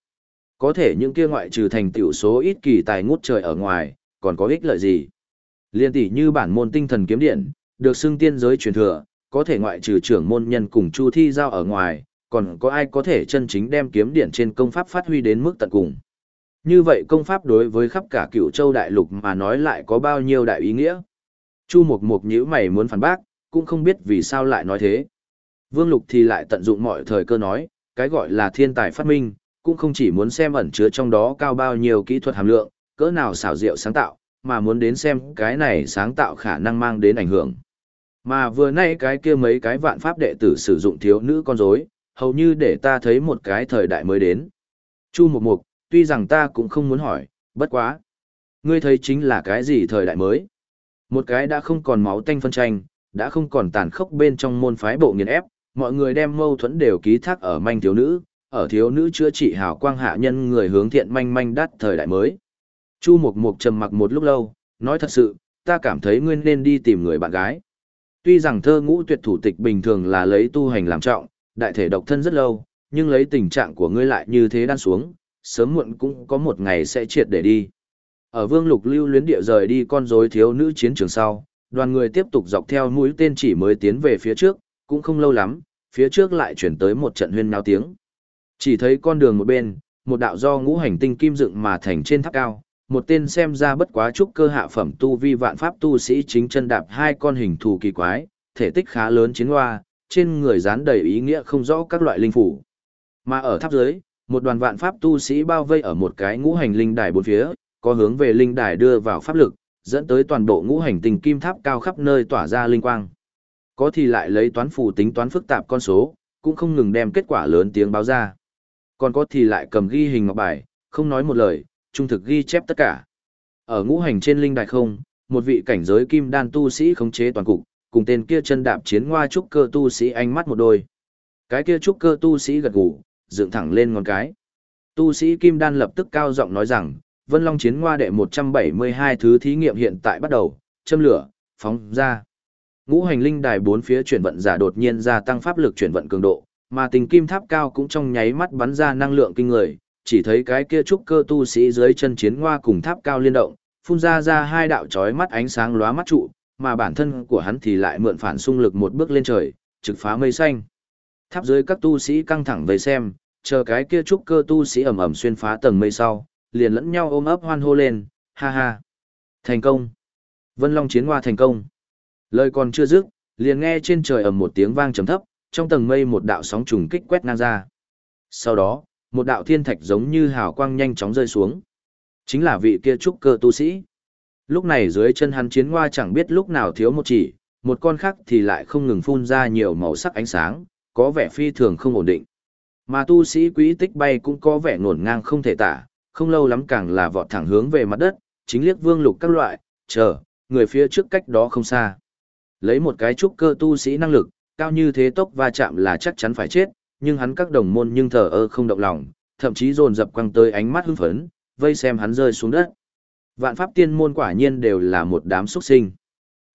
A: Có thể những kia ngoại trừ thành tiểu số ít kỳ tài ngút trời ở ngoài, còn có ích lợi gì? Liên tỷ như bản môn tinh thần kiếm điện, được xưng tiên giới truyền thừa, có thể ngoại trừ trưởng môn nhân cùng Chu Thi giao ở ngoài, còn có ai có thể chân chính đem kiếm điện trên công pháp phát huy đến mức tận cùng. Như vậy công pháp đối với khắp cả cựu châu đại lục mà nói lại có bao nhiêu đại ý nghĩa? Chu Mộc Mộc nhíu mày muốn phản bác, cũng không biết vì sao lại nói thế. Vương Lục thì lại tận dụng mọi thời cơ nói, cái gọi là thiên tài phát minh, cũng không chỉ muốn xem ẩn chứa trong đó cao bao nhiêu kỹ thuật hàm lượng, cỡ nào xảo diệu sáng tạo, mà muốn đến xem cái này sáng tạo khả năng mang đến ảnh hưởng. Mà vừa nay cái kia mấy cái vạn pháp đệ tử sử dụng thiếu nữ con rối, hầu như để ta thấy một cái thời đại mới đến. Chu Mục Mục, tuy rằng ta cũng không muốn hỏi, bất quá. Ngươi thấy chính là cái gì thời đại mới? Một cái đã không còn máu tanh phân tranh, đã không còn tàn khốc bên trong môn phái bộ nghiền ép, mọi người đem mâu thuẫn đều ký thác ở manh thiếu nữ, ở thiếu nữ chữa trị hào quang hạ nhân người hướng thiện manh manh đắt thời đại mới. Chu Mục Mục trầm mặc một lúc lâu, nói thật sự, ta cảm thấy ngươi nên đi tìm người bạn gái. Tuy rằng thơ ngũ tuyệt thủ tịch bình thường là lấy tu hành làm trọng, đại thể độc thân rất lâu, nhưng lấy tình trạng của ngươi lại như thế đan xuống, sớm muộn cũng có một ngày sẽ triệt để đi. Ở Vương Lục lưu luyến địa rời đi con rối thiếu nữ chiến trường sau, đoàn người tiếp tục dọc theo mũi tên chỉ mới tiến về phía trước, cũng không lâu lắm, phía trước lại chuyển tới một trận huyên náo tiếng. Chỉ thấy con đường một bên, một đạo do ngũ hành tinh kim dựng mà thành trên tháp cao, một tên xem ra bất quá trúc cơ hạ phẩm tu vi vạn pháp tu sĩ chính chân đạp hai con hình thù kỳ quái, thể tích khá lớn chiến hoa, trên người dán đầy ý nghĩa không rõ các loại linh phủ. Mà ở tháp dưới, một đoàn vạn pháp tu sĩ bao vây ở một cái ngũ hành linh đài bốn phía, có hướng về linh đài đưa vào pháp lực, dẫn tới toàn bộ ngũ hành tình kim tháp cao khắp nơi tỏa ra linh quang. Có thì lại lấy toán phù tính toán phức tạp con số, cũng không ngừng đem kết quả lớn tiếng báo ra. Còn có thì lại cầm ghi hình ngọc bài, không nói một lời, trung thực ghi chép tất cả. Ở ngũ hành trên linh đài không, một vị cảnh giới kim đan tu sĩ khống chế toàn cục, cùng tên kia chân đạp chiến ngoa trúc cơ tu sĩ ánh mắt một đôi. Cái kia trúc cơ tu sĩ gật gù, dựng thẳng lên ngón cái. Tu sĩ kim đan lập tức cao giọng nói rằng, Vân Long chiến ngoa đệ 172 thứ thí nghiệm hiện tại bắt đầu, châm lửa, phóng ra. Ngũ hành linh đài bốn phía chuyển vận giả đột nhiên gia tăng pháp lực chuyển vận cường độ, mà tình kim tháp cao cũng trong nháy mắt bắn ra năng lượng kinh người, chỉ thấy cái kia trúc cơ tu sĩ dưới chân chiến ngoa cùng tháp cao liên động, phun ra ra hai đạo chói mắt ánh sáng lóa mắt trụ, mà bản thân của hắn thì lại mượn phản xung lực một bước lên trời, trực phá mây xanh. Tháp dưới các tu sĩ căng thẳng về xem, chờ cái kia trúc cơ tu sĩ ầm ầm xuyên phá tầng mây sau, liền lẫn nhau ôm ấp hoan hô lên, ha ha. Thành công. Vân Long chiến hoa thành công. Lời còn chưa dứt, liền nghe trên trời ầm một tiếng vang trầm thấp, trong tầng mây một đạo sóng trùng kích quét ngang ra. Sau đó, một đạo thiên thạch giống như hào quang nhanh chóng rơi xuống. Chính là vị kia trúc cơ tu sĩ. Lúc này dưới chân hắn chiến hoa chẳng biết lúc nào thiếu một chỉ, một con khác thì lại không ngừng phun ra nhiều màu sắc ánh sáng, có vẻ phi thường không ổn định. Mà tu sĩ quý tích bay cũng có vẻ ngổn ngang không thể tả, không lâu lắm càng là vọt thẳng hướng về mặt đất, chính liếc vương lục các loại, chờ, người phía trước cách đó không xa. Lấy một cái trúc cơ tu sĩ năng lực, cao như thế tốc va chạm là chắc chắn phải chết, nhưng hắn các đồng môn nhưng thờ ơ không động lòng, thậm chí dồn dập quăng tới ánh mắt hưng phấn, vây xem hắn rơi xuống đất. Vạn pháp tiên môn quả nhiên đều là một đám xuất sinh.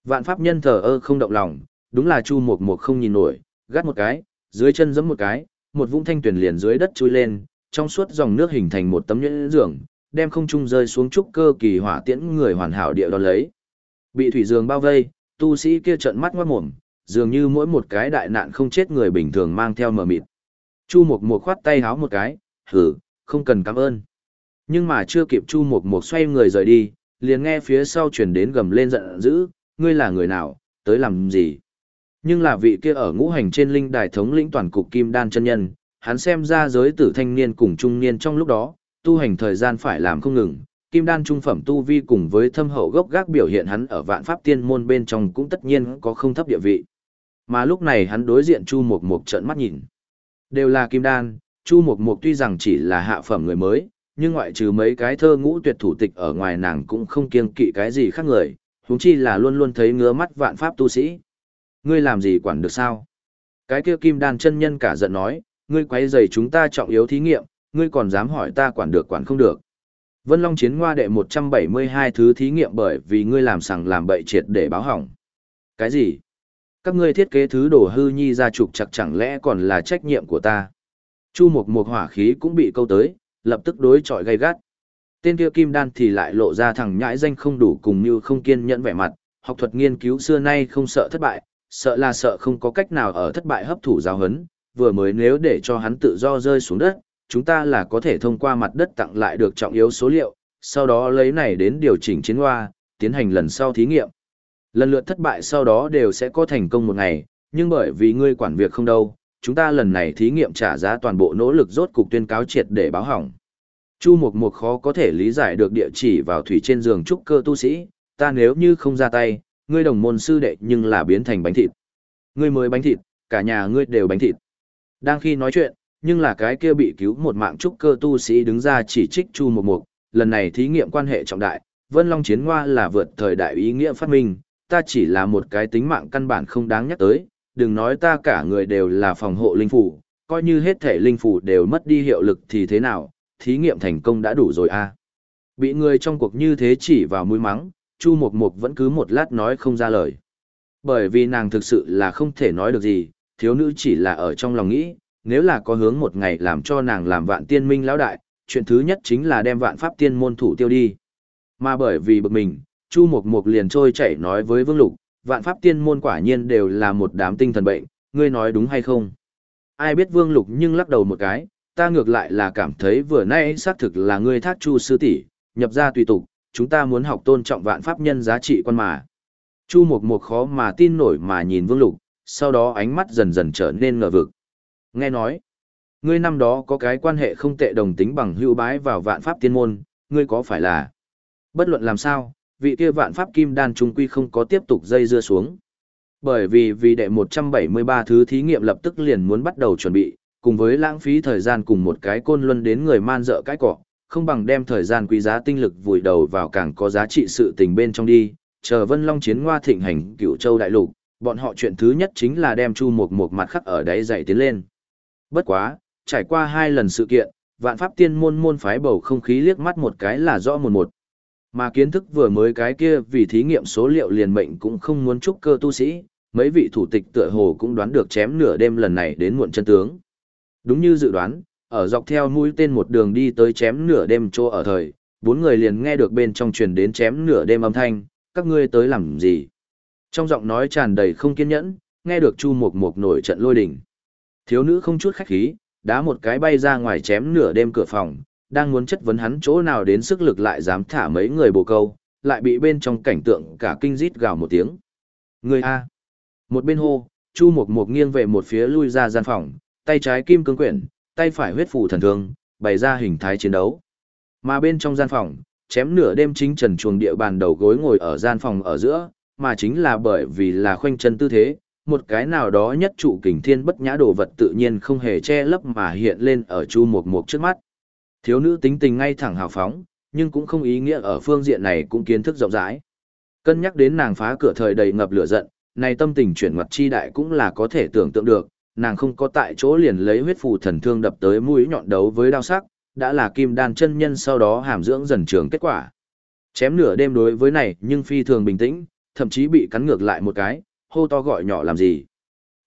A: Vạn pháp nhân thờ ơ không động lòng, đúng là Chu mục mục không nhìn nổi, gắt một cái, dưới chân giẫm một cái, một vũng thanh tuyển liền dưới đất chui lên, trong suốt dòng nước hình thành một tấm nhuyễn giường, đem không trung rơi xuống trúc cơ kỳ hỏa tiễn người hoàn hảo địa đón lấy. Bị thủy giường bao vây, tu sĩ kia trợn mắt ngoát mồm, dường như mỗi một cái đại nạn không chết người bình thường mang theo mờ mịt. Chu Mộc Mộc khoát tay háo một cái, hử, không cần cảm ơn. Nhưng mà chưa kịp Chu Mộc Mộc xoay người rời đi, liền nghe phía sau truyền đến gầm lên giận dữ, ngươi là người nào, tới làm gì? Nhưng là vị kia ở ngũ hành trên linh đài thống lĩnh toàn cục kim đan chân nhân, hắn xem ra giới tử thanh niên cùng trung niên trong lúc đó, tu hành thời gian phải làm không ngừng, kim đan trung phẩm tu vi cùng với thâm hậu gốc gác biểu hiện hắn ở vạn pháp tiên môn bên trong cũng tất nhiên có không thấp địa vị. Mà lúc này hắn đối diện Chu Mộc Mộc trợn mắt nhìn. Đều là kim đan, Chu Mộc Mộc tuy rằng chỉ là hạ phẩm người mới, nhưng ngoại trừ mấy cái thơ ngũ tuyệt thủ tịch ở ngoài nàng cũng không kiêng kỵ cái gì khác người, huống chi là luôn luôn thấy ngứa mắt vạn pháp tu sĩ. Ngươi làm gì quản được sao? Cái kia kim đan chân nhân cả giận nói, ngươi quấy rầy chúng ta trọng yếu thí nghiệm, ngươi còn dám hỏi ta quản được quản không được. Vân Long chiến ngoa đệ 172 thứ thí nghiệm bởi vì ngươi làm sằng làm bậy triệt để báo hỏng. Cái gì? Các ngươi thiết kế thứ đồ hư nhi ra trục chặt chẳng lẽ còn là trách nhiệm của ta? Chu Mộc Mộc hỏa khí cũng bị câu tới, lập tức đối chọi gay gắt. Tên kia Kim Đan thì lại lộ ra thằng nhãi danh không đủ cùng như không kiên nhẫn vẻ mặt, học thuật nghiên cứu xưa nay không sợ thất bại, sợ là sợ không có cách nào ở thất bại hấp thụ giáo hấn, vừa mới nếu để cho hắn tự do rơi xuống đất, chúng ta là có thể thông qua mặt đất tặng lại được trọng yếu số liệu, sau đó lấy này đến điều chỉnh chiến hoa, tiến hành lần sau thí nghiệm. Lần lượt thất bại sau đó đều sẽ có thành công một ngày, nhưng bởi vì ngươi quản việc không đâu, chúng ta lần này thí nghiệm trả giá toàn bộ nỗ lực rốt cục tuyên cáo triệt để báo hỏng. Chu Mục Mục khó có thể lý giải được địa chỉ vào thủy trên giường trúc cơ tu sĩ, ta nếu như không ra tay, ngươi đồng môn sư đệ nhưng là biến thành bánh thịt. Ngươi mới bánh thịt, cả nhà ngươi đều bánh thịt. Đang khi nói chuyện, nhưng là cái kia bị cứu một mạng trúc cơ tu sĩ đứng ra chỉ trích Chu Mục Mục, lần này thí nghiệm quan hệ trọng đại, Vân Long chiến ngoa là vượt thời đại ý nghĩa phát minh, ta chỉ là một cái tính mạng căn bản không đáng nhắc tới, đừng nói ta cả người đều là phòng hộ linh phủ, coi như hết thể linh phủ đều mất đi hiệu lực thì thế nào, thí nghiệm thành công đã đủ rồi a. À. Bị người trong cuộc như thế chỉ vào mũi mắng, Chu Mộc Mộc vẫn cứ một lát nói không ra lời. Bởi vì nàng thực sự là không thể nói được gì, thiếu nữ chỉ là ở trong lòng nghĩ, nếu là có hướng một ngày làm cho nàng làm vạn tiên minh lão đại, chuyện thứ nhất chính là đem vạn pháp tiên môn thủ tiêu đi. Mà bởi vì bực mình, Chu Mộc Mộc liền trôi chảy nói với Vương Lục, vạn pháp tiên môn quả nhiên đều là một đám tinh thần bệnh, ngươi nói đúng hay không? Ai biết Vương Lục nhưng lắc đầu một cái, ta ngược lại là cảm thấy vừa nay xác thực là ngươi thác Chu sư tỷ, nhập ra tùy tục, chúng ta muốn học tôn trọng vạn pháp nhân giá trị quan mà. Chu Mộc Mộc khó mà tin nổi mà nhìn Vương Lục, sau đó ánh mắt dần dần trở nên ngờ vực. Nghe nói, ngươi năm đó có cái quan hệ không tệ đồng tính bằng hữu bái vào vạn pháp tiên môn, ngươi có phải là? Bất luận làm sao, vị kia vạn pháp kim đan trung quy không có tiếp tục dây dưa xuống. Bởi vì vì đệ 173 thứ thí nghiệm lập tức liền muốn bắt đầu chuẩn bị, cùng với lãng phí thời gian cùng một cái côn luân đến người man dợ cái cỏ, không bằng đem thời gian quý giá tinh lực vùi đầu vào càng có giá trị sự tình bên trong đi, chờ Vân Long chiến ngoa thịnh hành cựu châu đại lục, bọn họ chuyện thứ nhất chính là đem Chu Mục Mục mặt khắc ở đáy dậy tiến lên. Bất quá, trải qua hai lần sự kiện, vạn pháp tiên môn môn phái bầu không khí liếc mắt một cái là rõ một một. Mà kiến thức vừa mới cái kia vì thí nghiệm số liệu liền mệnh cũng không muốn chúc cơ tu sĩ, mấy vị thủ tịch tựa hồ cũng đoán được chém nửa đêm lần này đến muộn chân tướng. Đúng như dự đoán, ở dọc theo mũi tên một đường đi tới chém nửa đêm chỗ ở thời, bốn người liền nghe được bên trong truyền đến chém nửa đêm âm thanh, các ngươi tới làm gì? Trong giọng nói tràn đầy không kiên nhẫn, nghe được Chu Mộc Mộc nổi trận lôi đình. Thiếu nữ không chút khách khí, đá một cái bay ra ngoài chém nửa đêm cửa phòng, đang muốn chất vấn hắn chỗ nào đến sức lực lại dám thả mấy người bồ câu, lại bị bên trong cảnh tượng cả kinh rít gào một tiếng. Người A. Một bên hô, Chu Mộc Mộc nghiêng về một phía lui ra gian phòng, tay trái kim cương quyển, tay phải huyết phù thần thương, bày ra hình thái chiến đấu. Mà bên trong gian phòng, chém nửa đêm chính trần chuồng địa bàn đầu gối ngồi ở gian phòng ở giữa, mà chính là bởi vì là khoanh chân tư thế, một cái nào đó nhất trụ kình thiên bất nhã đồ vật tự nhiên không hề che lấp mà hiện lên ở chu mục mục trước mắt. Thiếu nữ tính tình ngay thẳng hào phóng, nhưng cũng không ý nghĩa ở phương diện này cũng kiến thức rộng rãi. Cân nhắc đến nàng phá cửa thời đầy ngập lửa giận, này tâm tình chuyển ngoặt chi đại cũng là có thể tưởng tượng được, nàng không có tại chỗ liền lấy huyết phù thần thương đập tới mũi nhọn đấu với đao sắc, đã là kim đan chân nhân sau đó hàm dưỡng dần trường kết quả. Chém nửa đêm đối với này nhưng phi thường bình tĩnh, thậm chí bị cắn ngược lại một cái, hô to gọi nhỏ làm gì.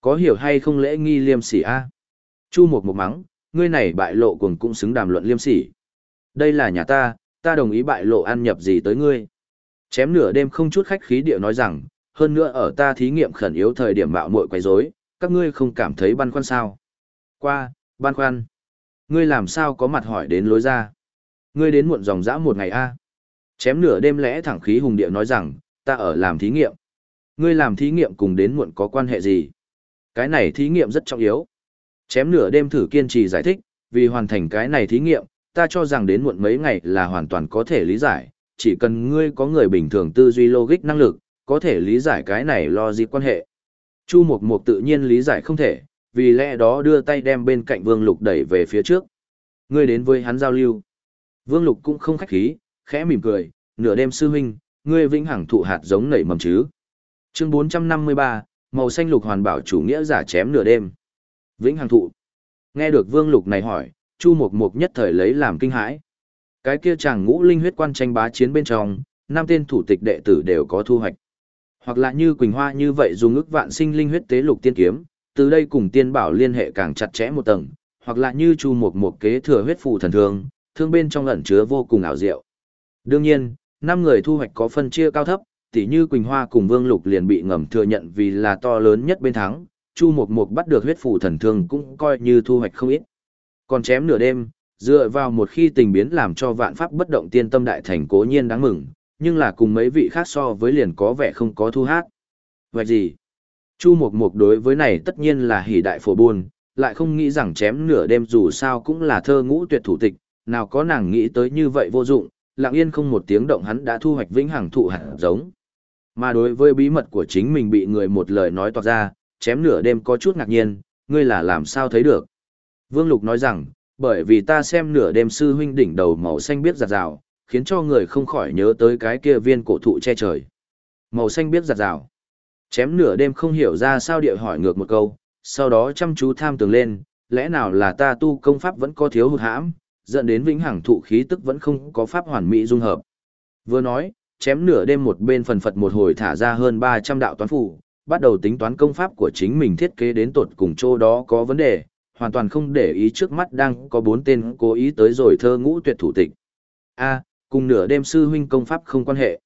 A: Có hiểu hay không lễ nghi liêm sỉ a? Chu một một mắng, ngươi này bại lộ cuồng cũng xứng đàm luận liêm sỉ. Đây là nhà ta, ta đồng ý bại lộ ăn nhập gì tới ngươi. Chém nửa đêm không chút khách khí địa nói rằng, hơn nữa ở ta thí nghiệm khẩn yếu thời điểm bạo muội quấy rối, các ngươi không cảm thấy băn khoăn sao? Qua, băn khoăn. Ngươi làm sao có mặt hỏi đến lối ra? Ngươi đến muộn dòng dã một ngày a? Chém nửa đêm lẽ thẳng khí hùng địa nói rằng, ta ở làm thí nghiệm. Ngươi làm thí nghiệm cùng đến muộn có quan hệ gì? Cái này thí nghiệm rất trọng yếu. Chém nửa đêm thử kiên trì giải thích, vì hoàn thành cái này thí nghiệm, ta cho rằng đến muộn mấy ngày là hoàn toàn có thể lý giải, chỉ cần ngươi có người bình thường tư duy logic năng lực, có thể lý giải cái này lo gì quan hệ. Chu Mộc Mộc tự nhiên lý giải không thể, vì lẽ đó đưa tay đem bên cạnh Vương Lục đẩy về phía trước. Ngươi đến với hắn giao lưu. Vương Lục cũng không khách khí, khẽ mỉm cười, nửa đêm sư huynh, ngươi vĩnh hằng thụ hạt giống nảy mầm chứ. Chương 453, màu xanh lục hoàn bảo chủ nghĩa giả chém nửa đêm. Vĩnh hằng thụ. Nghe được Vương Lục này hỏi, Chu Mộc Mộc nhất thời lấy làm kinh hãi. Cái kia chàng ngũ linh huyết quan tranh bá chiến bên trong, năm tên thủ tịch đệ tử đều có thu hoạch. Hoặc là như Quỳnh Hoa như vậy dùng ức vạn sinh linh huyết tế lục tiên kiếm, từ đây cùng tiên bảo liên hệ càng chặt chẽ một tầng, hoặc là như Chu Mộc Mộc kế thừa huyết phù thần thương, thương bên trong ẩn chứa vô cùng ảo diệu. Đương nhiên, năm người thu hoạch có phân chia cao thấp, tỉ như Quỳnh Hoa cùng Vương Lục liền bị ngầm thừa nhận vì là to lớn nhất bên thắng, Chu Mộc Mộc bắt được huyết phủ thần thương cũng coi như thu hoạch không ít. Còn chém nửa đêm, dựa vào một khi tình biến làm cho vạn pháp bất động tiên tâm đại thành cố nhiên đáng mừng, nhưng là cùng mấy vị khác so với liền có vẻ không có thu hát. Vậy gì? Chu Mộc Mộc đối với này tất nhiên là hỉ đại phổ buồn, lại không nghĩ rằng chém nửa đêm dù sao cũng là thơ ngũ tuyệt thủ tịch, nào có nàng nghĩ tới như vậy vô dụng, lặng yên không một tiếng động hắn đã thu hoạch vĩnh hằng thụ hạt giống. Mà đối với bí mật của chính mình bị người một lời nói toạc ra, chém nửa đêm có chút ngạc nhiên, ngươi là làm sao thấy được. Vương Lục nói rằng, bởi vì ta xem nửa đêm sư huynh đỉnh đầu màu xanh biết giặt rào, khiến cho người không khỏi nhớ tới cái kia viên cổ thụ che trời. Màu xanh biết giặt rào. Chém nửa đêm không hiểu ra sao địa hỏi ngược một câu, sau đó chăm chú tham tường lên, lẽ nào là ta tu công pháp vẫn có thiếu hụt hãm, dẫn đến vĩnh hằng thụ khí tức vẫn không có pháp hoàn mỹ dung hợp. Vừa nói, chém nửa đêm một bên phần phật một hồi thả ra hơn 300 đạo toán phủ, bắt đầu tính toán công pháp của chính mình thiết kế đến tột cùng chỗ đó có vấn đề, hoàn toàn không để ý trước mắt đang có bốn tên cố ý tới rồi thơ ngũ tuyệt thủ tịch. A, cùng nửa đêm sư huynh công pháp không quan hệ.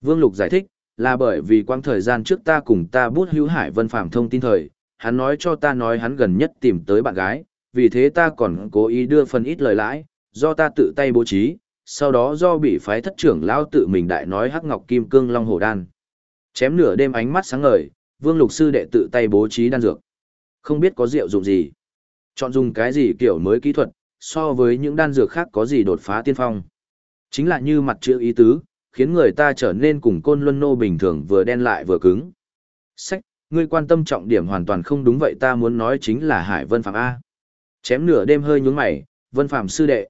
A: Vương Lục giải thích, là bởi vì quang thời gian trước ta cùng ta bút hữu hải vân phạm thông tin thời, hắn nói cho ta nói hắn gần nhất tìm tới bạn gái, vì thế ta còn cố ý đưa phần ít lời lãi, do ta tự tay bố trí, sau đó do bị phái thất trưởng lao tự mình đại nói hắc ngọc kim cương long hồ đan. Chém nửa đêm ánh mắt sáng ngời, vương lục sư đệ tự tay bố trí đan dược. Không biết có rượu dụng gì. Chọn dùng cái gì kiểu mới kỹ thuật, so với những đan dược khác có gì đột phá tiên phong. Chính là như mặt chữ ý tứ, khiến người ta trở nên cùng côn luân nô bình thường vừa đen lại vừa cứng. Sách, ngươi quan tâm trọng điểm hoàn toàn không đúng vậy ta muốn nói chính là Hải Vân Phạm A. Chém nửa đêm hơi nhúng mày, Vân Phạm sư đệ.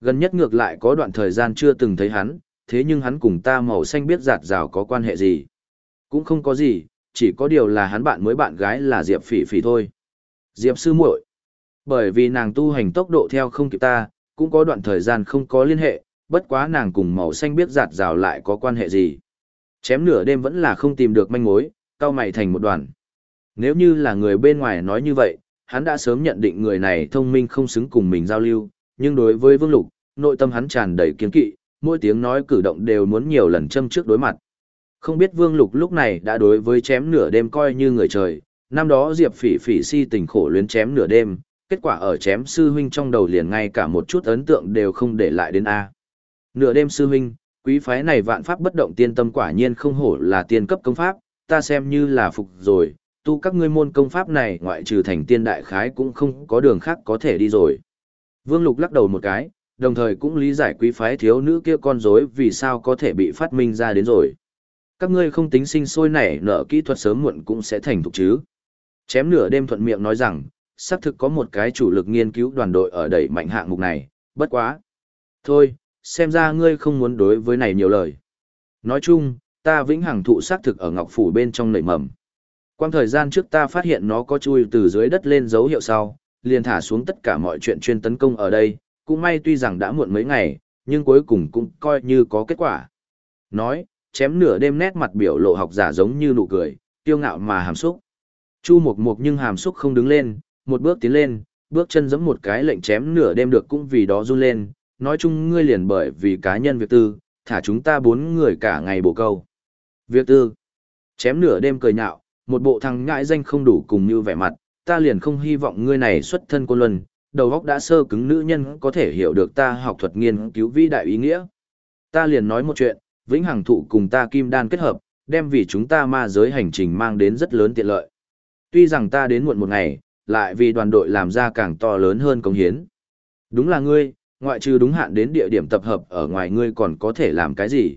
A: Gần nhất ngược lại có đoạn thời gian chưa từng thấy hắn, thế nhưng hắn cùng ta màu xanh biết giạt rào có quan hệ gì. Cũng không có gì, chỉ có điều là hắn bạn mới bạn gái là Diệp Phỉ Phỉ thôi. Diệp sư muội, Bởi vì nàng tu hành tốc độ theo không kịp ta, cũng có đoạn thời gian không có liên hệ, bất quá nàng cùng màu xanh biết giạt rào lại có quan hệ gì. Chém nửa đêm vẫn là không tìm được manh mối, cao mày thành một đoàn. Nếu như là người bên ngoài nói như vậy, hắn đã sớm nhận định người này thông minh không xứng cùng mình giao lưu, nhưng đối với Vương Lục, nội tâm hắn tràn đầy kiên kỵ, mỗi tiếng nói cử động đều muốn nhiều lần châm trước đối mặt. Không biết Vương Lục lúc này đã đối với chém nửa đêm coi như người trời, năm đó Diệp Phỉ Phỉ si tình khổ luyến chém nửa đêm, kết quả ở chém sư huynh trong đầu liền ngay cả một chút ấn tượng đều không để lại đến A. Nửa đêm sư huynh, quý phái này vạn pháp bất động tiên tâm quả nhiên không hổ là tiên cấp công pháp, ta xem như là phục rồi, tu các ngươi môn công pháp này ngoại trừ thành tiên đại khái cũng không có đường khác có thể đi rồi. Vương Lục lắc đầu một cái, đồng thời cũng lý giải quý phái thiếu nữ kia con rối vì sao có thể bị phát minh ra đến rồi. Các ngươi không tính sinh sôi nảy nở kỹ thuật sớm muộn cũng sẽ thành thục chứ. Chém nửa đêm thuận miệng nói rằng, xác thực có một cái chủ lực nghiên cứu đoàn đội ở đẩy mạnh hạng mục này, bất quá. Thôi, xem ra ngươi không muốn đối với này nhiều lời. Nói chung, ta vĩnh hằng thụ xác thực ở ngọc phủ bên trong nảy mầm. Quang thời gian trước ta phát hiện nó có chui từ dưới đất lên dấu hiệu sau, liền thả xuống tất cả mọi chuyện chuyên tấn công ở đây, cũng may tuy rằng đã muộn mấy ngày, nhưng cuối cùng cũng coi như có kết quả. Nói, chém nửa đêm nét mặt biểu lộ học giả giống như nụ cười, tiêu ngạo mà hàm xúc. Chu Mộc Mộc nhưng hàm xúc không đứng lên, một bước tiến lên, bước chân giẫm một cái lệnh chém nửa đêm được cũng vì đó run lên, nói chung ngươi liền bởi vì cá nhân việc tư, thả chúng ta bốn người cả ngày bổ câu. Việc tư. Chém nửa đêm cười nhạo, một bộ thằng ngại danh không đủ cùng như vẻ mặt, ta liền không hy vọng ngươi này xuất thân cô luân, đầu óc đã sơ cứng nữ nhân có thể hiểu được ta học thuật nghiên cứu vĩ đại ý nghĩa. Ta liền nói một chuyện, vĩnh hằng thụ cùng ta kim đan kết hợp, đem vì chúng ta ma giới hành trình mang đến rất lớn tiện lợi. Tuy rằng ta đến muộn một ngày, lại vì đoàn đội làm ra càng to lớn hơn công hiến. Đúng là ngươi, ngoại trừ đúng hạn đến địa điểm tập hợp ở ngoài ngươi còn có thể làm cái gì.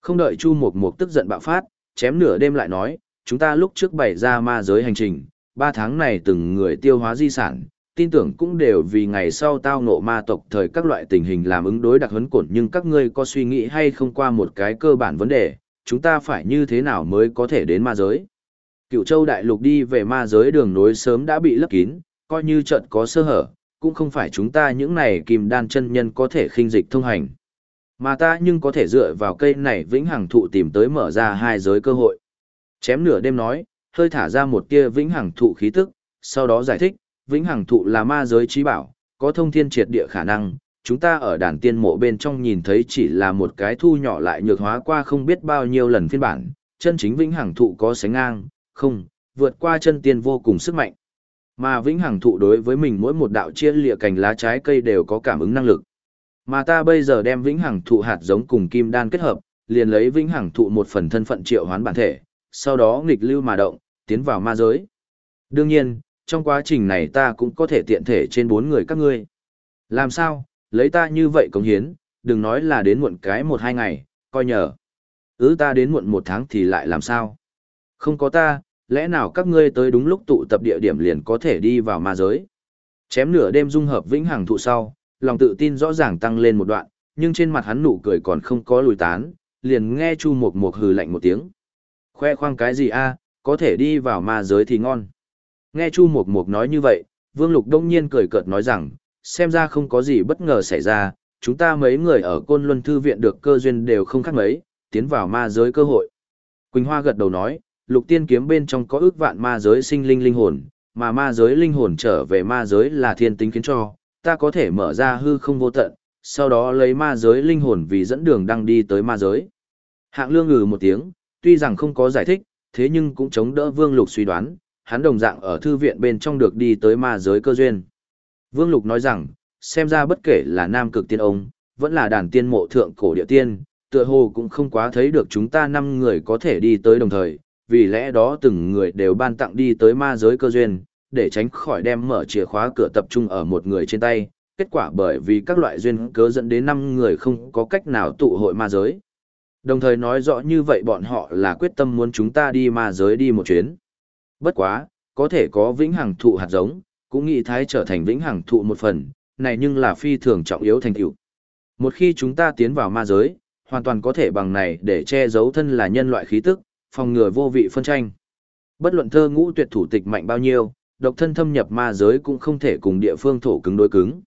A: Không đợi Chu Mục Mục tức giận bạo phát, chém nửa đêm lại nói, chúng ta lúc trước bày ra ma giới hành trình, ba tháng này từng người tiêu hóa di sản, tin tưởng cũng đều vì ngày sau tao ngộ ma tộc thời các loại tình hình làm ứng đối đặc huấn cổn nhưng các ngươi có suy nghĩ hay không qua một cái cơ bản vấn đề, chúng ta phải như thế nào mới có thể đến ma giới. Cựu châu đại lục đi về ma giới đường nối sớm đã bị lấp kín, coi như trận có sơ hở, cũng không phải chúng ta những này kìm đan chân nhân có thể khinh dịch thông hành. Mà ta nhưng có thể dựa vào cây này vĩnh hằng thụ tìm tới mở ra hai giới cơ hội. Chém nửa đêm nói, hơi thả ra một tia vĩnh hằng thụ khí tức, sau đó giải thích, vĩnh hằng thụ là ma giới trí bảo, có thông thiên triệt địa khả năng, chúng ta ở đàn tiên mộ bên trong nhìn thấy chỉ là một cái thu nhỏ lại nhược hóa qua không biết bao nhiêu lần phiên bản, chân chính vĩnh hằng thụ có sánh ngang, không, vượt qua chân tiên vô cùng sức mạnh. Mà vĩnh hằng thụ đối với mình mỗi một đạo chia lịa cành lá trái cây đều có cảm ứng năng lực. Mà ta bây giờ đem vĩnh hằng thụ hạt giống cùng kim đan kết hợp, liền lấy vĩnh hằng thụ một phần thân phận triệu hoán bản thể, sau đó nghịch lưu mà động, tiến vào ma giới. Đương nhiên, trong quá trình này ta cũng có thể tiện thể trên bốn người các ngươi. Làm sao, lấy ta như vậy cống hiến, đừng nói là đến muộn cái một hai ngày, coi nhờ. ứ ta đến muộn một tháng thì lại làm sao? Không có ta, lẽ nào các ngươi tới đúng lúc tụ tập địa điểm liền có thể đi vào ma giới? Chém nửa đêm dung hợp vĩnh hằng thụ sau, lòng tự tin rõ ràng tăng lên một đoạn, nhưng trên mặt hắn nụ cười còn không có lùi tán, liền nghe Chu Mộc Mộc hừ lạnh một tiếng. Khoe khoang cái gì a, có thể đi vào ma giới thì ngon. Nghe Chu Mộc Mộc nói như vậy, Vương Lục đông nhiên cười cợt nói rằng, xem ra không có gì bất ngờ xảy ra, chúng ta mấy người ở Côn Luân Thư Viện được cơ duyên đều không khác mấy, tiến vào ma giới cơ hội. Quỳnh Hoa gật đầu nói, lục tiên kiếm bên trong có ước vạn ma giới sinh linh linh hồn, mà ma giới linh hồn trở về ma giới là thiên tính khiến cho, ta có thể mở ra hư không vô tận, sau đó lấy ma giới linh hồn vì dẫn đường đăng đi tới ma giới. Hạng lương ngừ một tiếng, tuy rằng không có giải thích, thế nhưng cũng chống đỡ Vương Lục suy đoán, hắn đồng dạng ở thư viện bên trong được đi tới ma giới cơ duyên. Vương Lục nói rằng, xem ra bất kể là nam cực tiên ông, vẫn là đàn tiên mộ thượng cổ địa tiên, tựa hồ cũng không quá thấy được chúng ta năm người có thể đi tới đồng thời, vì lẽ đó từng người đều ban tặng đi tới ma giới cơ duyên, để tránh khỏi đem mở chìa khóa cửa tập trung ở một người trên tay, kết quả bởi vì các loại duyên cớ dẫn đến năm người không có cách nào tụ hội ma giới. Đồng thời nói rõ như vậy bọn họ là quyết tâm muốn chúng ta đi ma giới đi một chuyến. Bất quá, có thể có vĩnh hằng thụ hạt giống, cũng nghĩ thái trở thành vĩnh hằng thụ một phần, này nhưng là phi thường trọng yếu thành tựu. Một khi chúng ta tiến vào ma giới, hoàn toàn có thể bằng này để che giấu thân là nhân loại khí tức, phòng ngừa vô vị phân tranh. Bất luận thơ ngũ tuyệt thủ tịch mạnh bao nhiêu, độc thân thâm nhập ma giới cũng không thể cùng địa phương thổ cứng đối cứng.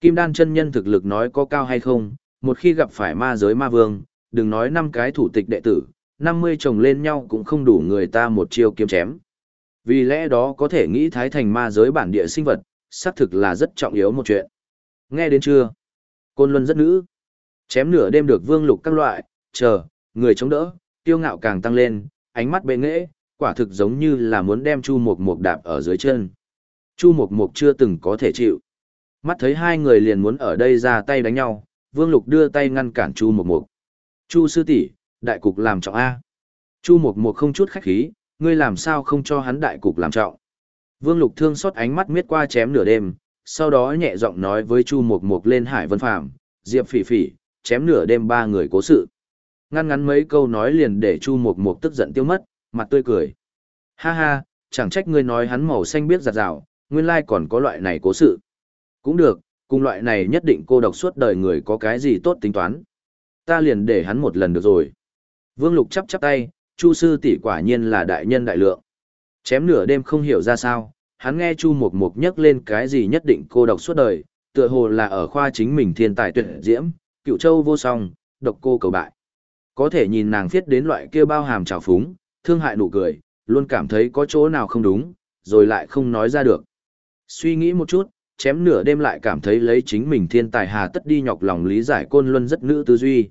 A: Kim đan chân nhân thực lực nói có cao hay không, một khi gặp phải ma giới ma vương, đừng nói năm cái thủ tịch đệ tử, 50 chồng lên nhau cũng không đủ người ta một chiêu kiếm chém. Vì lẽ đó có thể nghĩ thái thành ma giới bản địa sinh vật, xác thực là rất trọng yếu một chuyện. Nghe đến chưa? Côn Luân rất nữ. Chém nửa đêm được vương lục các loại, chờ, người chống đỡ, tiêu ngạo càng tăng lên, ánh mắt bệ nghệ, quả thực giống như là muốn đem Chu Mộc Mộc đạp ở dưới chân. Chu Mộc Mộc chưa từng có thể chịu. Mắt thấy hai người liền muốn ở đây ra tay đánh nhau, Vương Lục đưa tay ngăn cản Chu Mộc Mộc. Chu sư tỷ, đại cục làm trọng A. Chu Mộc Mộc không chút khách khí, ngươi làm sao không cho hắn đại cục làm trọng. Vương Lục thương xót ánh mắt miết qua chém nửa đêm, sau đó nhẹ giọng nói với Chu Mộc Mộc lên Hải Vân Phàm, Diệp Phỉ Phỉ, chém nửa đêm ba người cố sự. Ngăn ngắn mấy câu nói liền để Chu Mộc Mộc tức giận tiêu mất, mặt tươi cười. Ha ha, chẳng trách ngươi nói hắn màu xanh biết giặt rào, nguyên lai còn có loại này cố sự. Cũng được, cùng loại này nhất định cô độc suốt đời người có cái gì tốt tính toán. Ta liền để hắn một lần được rồi. Vương Lục chắp chắp tay, Chu sư tỷ quả nhiên là đại nhân đại lượng. Chém nửa đêm không hiểu ra sao, hắn nghe Chu Mộc Mộc nhắc lên cái gì nhất định cô độc suốt đời, tựa hồ là ở khoa chính mình thiên tài tuyệt diễm, cựu châu vô song, độc cô cầu bại. Có thể nhìn nàng viết đến loại kia bao hàm trào phúng, thương hại nụ cười, luôn cảm thấy có chỗ nào không đúng, rồi lại không nói ra được. Suy nghĩ một chút, chém nửa đêm lại cảm thấy lấy chính mình thiên tài hà tất đi nhọc lòng lý giải côn luân rất nữ tư duy.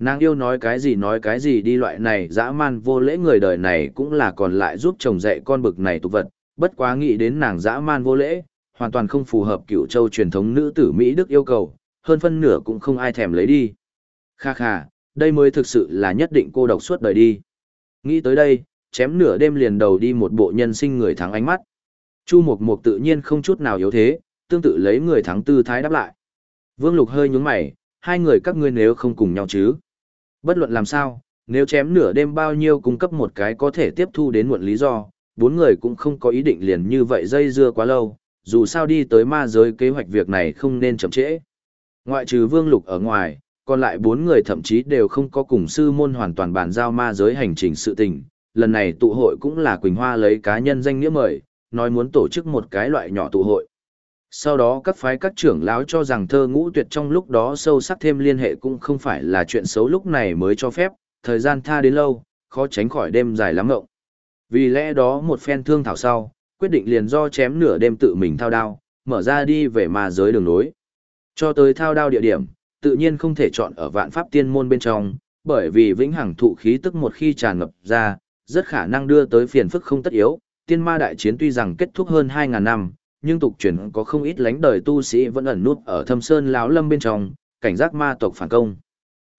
A: Nàng yêu nói cái gì nói cái gì đi loại này dã man vô lễ người đời này cũng là còn lại giúp chồng dạy con bực này tục vật, bất quá nghĩ đến nàng dã man vô lễ, hoàn toàn không phù hợp cựu châu truyền thống nữ tử Mỹ Đức yêu cầu, hơn phân nửa cũng không ai thèm lấy đi. Kha kha, đây mới thực sự là nhất định cô độc suốt đời đi. Nghĩ tới đây, chém nửa đêm liền đầu đi một bộ nhân sinh người thắng ánh mắt. Chu Mộc Mộc tự nhiên không chút nào yếu thế, tương tự lấy người thắng tư thái đáp lại. Vương Lục hơi nhướng mày, hai người các ngươi nếu không cùng nhau chứ. Bất luận làm sao, nếu chém nửa đêm bao nhiêu cung cấp một cái có thể tiếp thu đến muộn lý do, bốn người cũng không có ý định liền như vậy dây dưa quá lâu, dù sao đi tới ma giới kế hoạch việc này không nên chậm trễ. Ngoại trừ Vương Lục ở ngoài, còn lại bốn người thậm chí đều không có cùng sư môn hoàn toàn bàn giao ma giới hành trình sự tình. Lần này tụ hội cũng là Quỳnh Hoa lấy cá nhân danh nghĩa mời, nói muốn tổ chức một cái loại nhỏ tụ hội. Sau đó các phái các trưởng lão cho rằng thơ ngũ tuyệt trong lúc đó sâu sắc thêm liên hệ cũng không phải là chuyện xấu lúc này mới cho phép, thời gian tha đến lâu, khó tránh khỏi đêm dài lắm ngộng. Vì lẽ đó một phen thương thảo sau, quyết định liền do chém nửa đêm tự mình thao đao, mở ra đi về ma giới đường nối. Cho tới thao đao địa điểm, tự nhiên không thể chọn ở vạn pháp tiên môn bên trong, bởi vì vĩnh hằng thụ khí tức một khi tràn ngập ra, rất khả năng đưa tới phiền phức không tất yếu. Tiên ma đại chiến tuy rằng kết thúc hơn 2.000 năm, nhưng tục truyền có không ít lánh đời tu sĩ vẫn ẩn nút ở thâm sơn lão lâm bên trong, cảnh giác ma tộc phản công.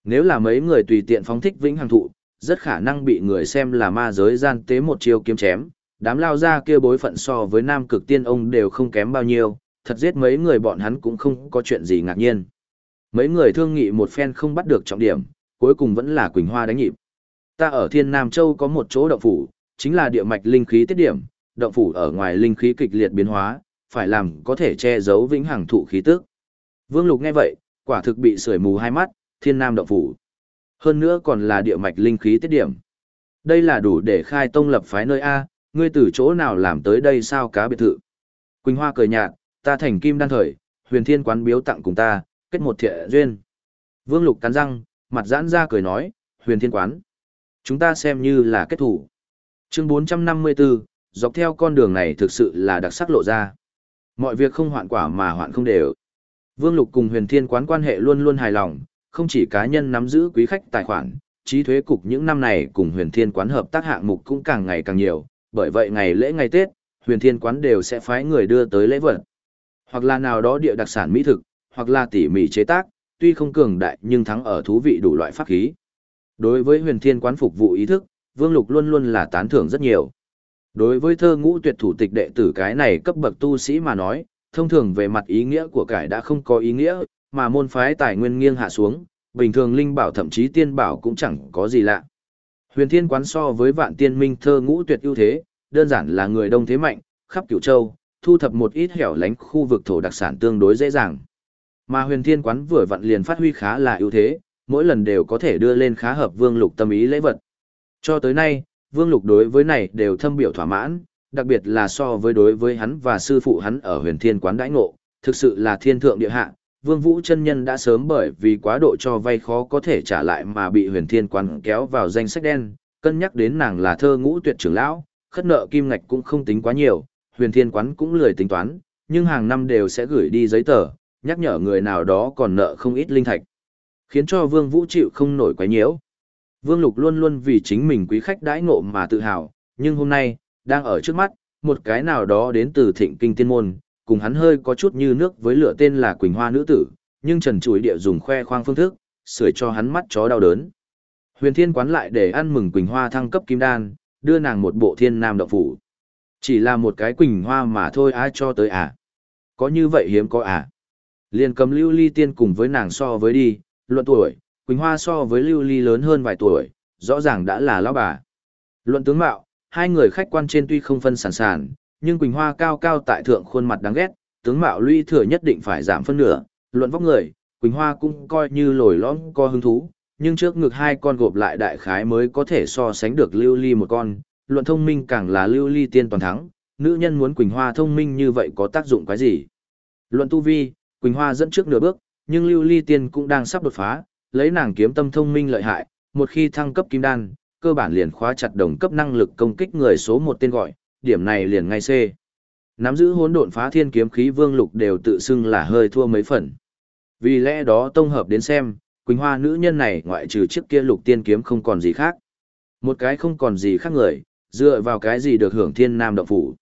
A: Nếu là mấy người tùy tiện phóng thích vĩnh hằng thụ, rất khả năng bị người xem là ma giới gian tế một chiêu kiếm chém, đám lao ra kia bối phận so với nam cực tiên ông đều không kém bao nhiêu, thật giết mấy người bọn hắn cũng không có chuyện gì ngạc nhiên. Mấy người thương nghị một phen không bắt được trọng điểm, cuối cùng vẫn là Quỳnh Hoa đánh nhịp. Ta ở Thiên Nam Châu có một chỗ động phủ, chính là địa mạch linh khí tiết điểm, động phủ ở ngoài linh khí kịch liệt biến hóa, phải làm có thể che giấu vĩnh hằng thụ khí tức. Vương Lục nghe vậy, quả thực bị sưởi mù hai mắt, Thiên Nam động phủ. Hơn nữa còn là địa mạch linh khí tiết điểm. Đây là đủ để khai tông lập phái nơi A, ngươi từ chỗ nào làm tới đây sao cá biệt thự. Quỳnh Hoa cười nhạt, ta thành kim đan thời, huyền thiên quán biếu tặng cùng ta, kết một thiện duyên. Vương Lục cắn răng, mặt giãn ra cười nói, huyền thiên quán. Chúng ta xem như là kết thủ. Chương 454, dọc theo con đường này thực sự là đặc sắc lộ ra. Mọi việc không hoạn quả mà hoạn không đều. Vương Lục cùng huyền thiên quán quan hệ luôn luôn hài lòng, không chỉ cá nhân nắm giữ quý khách tài khoản, trí thuế cục những năm này cùng huyền thiên quán hợp tác hạng mục cũng càng ngày càng nhiều, bởi vậy ngày lễ ngày Tết, huyền thiên quán đều sẽ phái người đưa tới lễ vật. Hoặc là nào đó địa đặc sản mỹ thực, hoặc là tỉ mỉ chế tác, tuy không cường đại nhưng thắng ở thú vị đủ loại pháp khí. Đối với huyền thiên quán phục vụ ý thức, Vương Lục luôn luôn là tán thưởng rất nhiều. Đối với thơ ngũ tuyệt thủ tịch đệ tử cái này cấp bậc tu sĩ mà nói, thông thường về mặt ý nghĩa của cải đã không có ý nghĩa, mà môn phái tài nguyên nghiêng hạ xuống, bình thường linh bảo thậm chí tiên bảo cũng chẳng có gì lạ. Huyền Thiên quán so với Vạn Tiên Minh thơ ngũ tuyệt ưu thế, đơn giản là người đông thế mạnh, khắp Cửu Châu, thu thập một ít hẻo lánh khu vực thổ đặc sản tương đối dễ dàng. Mà Huyền Thiên quán vừa vặn liền phát huy khá là ưu thế, mỗi lần đều có thể đưa lên khá hợp Vương Lục tâm ý lễ vật. Cho tới nay, Vương Lục đối với này đều thâm biểu thỏa mãn, đặc biệt là so với đối với hắn và sư phụ hắn ở Huyền Thiên quán đãi ngộ, thực sự là thiên thượng địa hạ, Vương Vũ chân nhân đã sớm bởi vì quá độ cho vay khó có thể trả lại mà bị Huyền Thiên Quán kéo vào danh sách đen, cân nhắc đến nàng là thơ ngũ tuyệt trưởng lão, khất nợ kim ngạch cũng không tính quá nhiều, Huyền Thiên Quán cũng lười tính toán, nhưng hàng năm đều sẽ gửi đi giấy tờ, nhắc nhở người nào đó còn nợ không ít linh thạch, khiến cho Vương Vũ chịu không nổi quá nhiễu. Vương Lục luôn luôn vì chính mình quý khách đãi ngộ mà tự hào, nhưng hôm nay, đang ở trước mắt, một cái nào đó đến từ thịnh kinh tiên môn, cùng hắn hơi có chút như nước với lửa tên là Quỳnh Hoa nữ tử, nhưng Trần Chuối địa dùng khoe khoang phương thức, sưởi cho hắn mắt chó đau đớn. Huyền Thiên quán lại để ăn mừng Quỳnh Hoa thăng cấp kim đan, đưa nàng một bộ thiên nam động phủ. Chỉ là một cái Quỳnh Hoa mà thôi ai cho tới à? Có như vậy hiếm có à? Liền cầm Lưu Ly tiên cùng với nàng so với đi, luận tuổi, Quỳnh Hoa so với Lưu Ly lớn hơn vài tuổi, rõ ràng đã là lão bà. Luận tướng mạo, hai người khách quan trên tuy không phân sản sản, nhưng Quỳnh Hoa cao cao tại thượng khuôn mặt đáng ghét, tướng mạo lũy thừa nhất định phải giảm phân nửa, luận vóc người, Quỳnh Hoa cũng coi như lồi lõm có hứng thú, nhưng trước ngực hai con gộp lại đại khái mới có thể so sánh được lưu ly một con, luận thông minh càng là lưu ly tiên toàn thắng, nữ nhân muốn Quỳnh Hoa thông minh như vậy có tác dụng cái gì? Luận tu vi, Quỳnh Hoa dẫn trước nửa bước, nhưng lưu ly tiên cũng đang sắp đột phá, lấy nàng kiếm tâm thông minh lợi hại, một khi thăng cấp kim đan, cơ bản liền khóa chặt đồng cấp năng lực công kích người số một tên gọi, điểm này liền ngay C. Nắm giữ hỗn độn phá thiên kiếm khí vương lục đều tự xưng là hơi thua mấy phần. Vì lẽ đó tông hợp đến xem, Quỳnh Hoa nữ nhân này ngoại trừ chiếc kia lục tiên kiếm không còn gì khác. Một cái không còn gì khác người, dựa vào cái gì được hưởng thiên nam động phủ.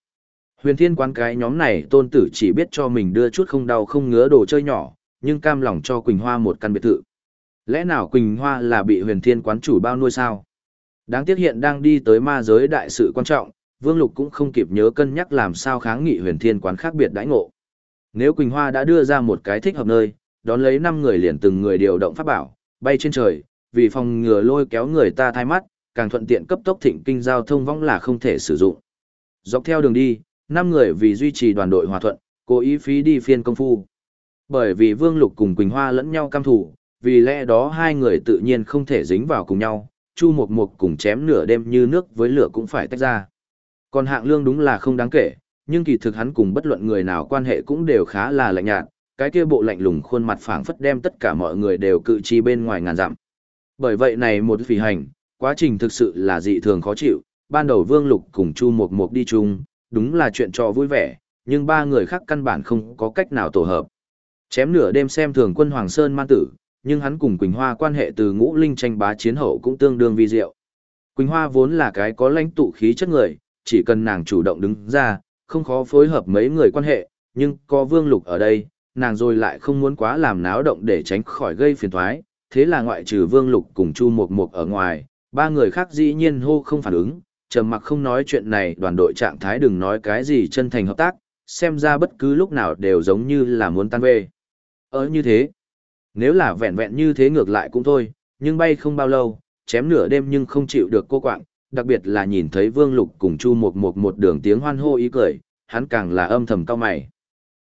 A: Huyền thiên quán cái nhóm này tôn tử chỉ biết cho mình đưa chút không đau không ngứa đồ chơi nhỏ, nhưng cam lòng cho Quỳnh Hoa một căn biệt thự. Lẽ nào Quỳnh Hoa là bị huyền thiên quán chủ bao nuôi sao? Đáng tiếc hiện đang đi tới ma giới đại sự quan trọng, Vương Lục cũng không kịp nhớ cân nhắc làm sao kháng nghị huyền thiên quán khác biệt đãi ngộ. Nếu Quỳnh Hoa đã đưa ra một cái thích hợp nơi, đón lấy năm người liền từng người điều động pháp bảo, bay trên trời, vì phòng ngừa lôi kéo người ta thay mắt, càng thuận tiện cấp tốc thịnh kinh giao thông vong là không thể sử dụng. Dọc theo đường đi, năm người vì duy trì đoàn đội hòa thuận, cố ý phí đi phiên công phu. Bởi vì Vương Lục cùng Quỳnh Hoa lẫn nhau cam thủ, vì lẽ đó hai người tự nhiên không thể dính vào cùng nhau, Chu Mộc Mộc cùng chém nửa đêm như nước với lửa cũng phải tách ra. Còn hạng lương đúng là không đáng kể, nhưng kỳ thực hắn cùng bất luận người nào quan hệ cũng đều khá là lạnh nhạt, cái kia bộ lạnh lùng khuôn mặt phảng phất đem tất cả mọi người đều cự chi bên ngoài ngàn dặm. Bởi vậy này một phỉ hành, quá trình thực sự là dị thường khó chịu, ban đầu Vương Lục cùng Chu Mộc Mộc đi chung, đúng là chuyện trò vui vẻ, nhưng ba người khác căn bản không có cách nào tổ hợp. Chém nửa đêm xem thường quân Hoàng Sơn man tử, nhưng hắn cùng Quỳnh Hoa quan hệ từ ngũ linh tranh bá chiến hậu cũng tương đương vi diệu. Quỳnh Hoa vốn là cái có lãnh tụ khí chất người, chỉ cần nàng chủ động đứng ra, không khó phối hợp mấy người quan hệ, nhưng có Vương Lục ở đây, nàng rồi lại không muốn quá làm náo động để tránh khỏi gây phiền toái, thế là ngoại trừ Vương Lục cùng Chu Mộc Mộc ở ngoài, ba người khác dĩ nhiên hô không phản ứng, trầm mặc không nói chuyện này đoàn đội trạng thái đừng nói cái gì chân thành hợp tác, xem ra bất cứ lúc nào đều giống như là muốn tan về. Ở ờ, như thế, nếu là vẹn vẹn như thế ngược lại cũng thôi, nhưng bay không bao lâu, chém nửa đêm nhưng không chịu được cô quạng, đặc biệt là nhìn thấy Vương Lục cùng Chu Mộc Mộc một đường tiếng hoan hô ý cười, hắn càng là âm thầm cao mày.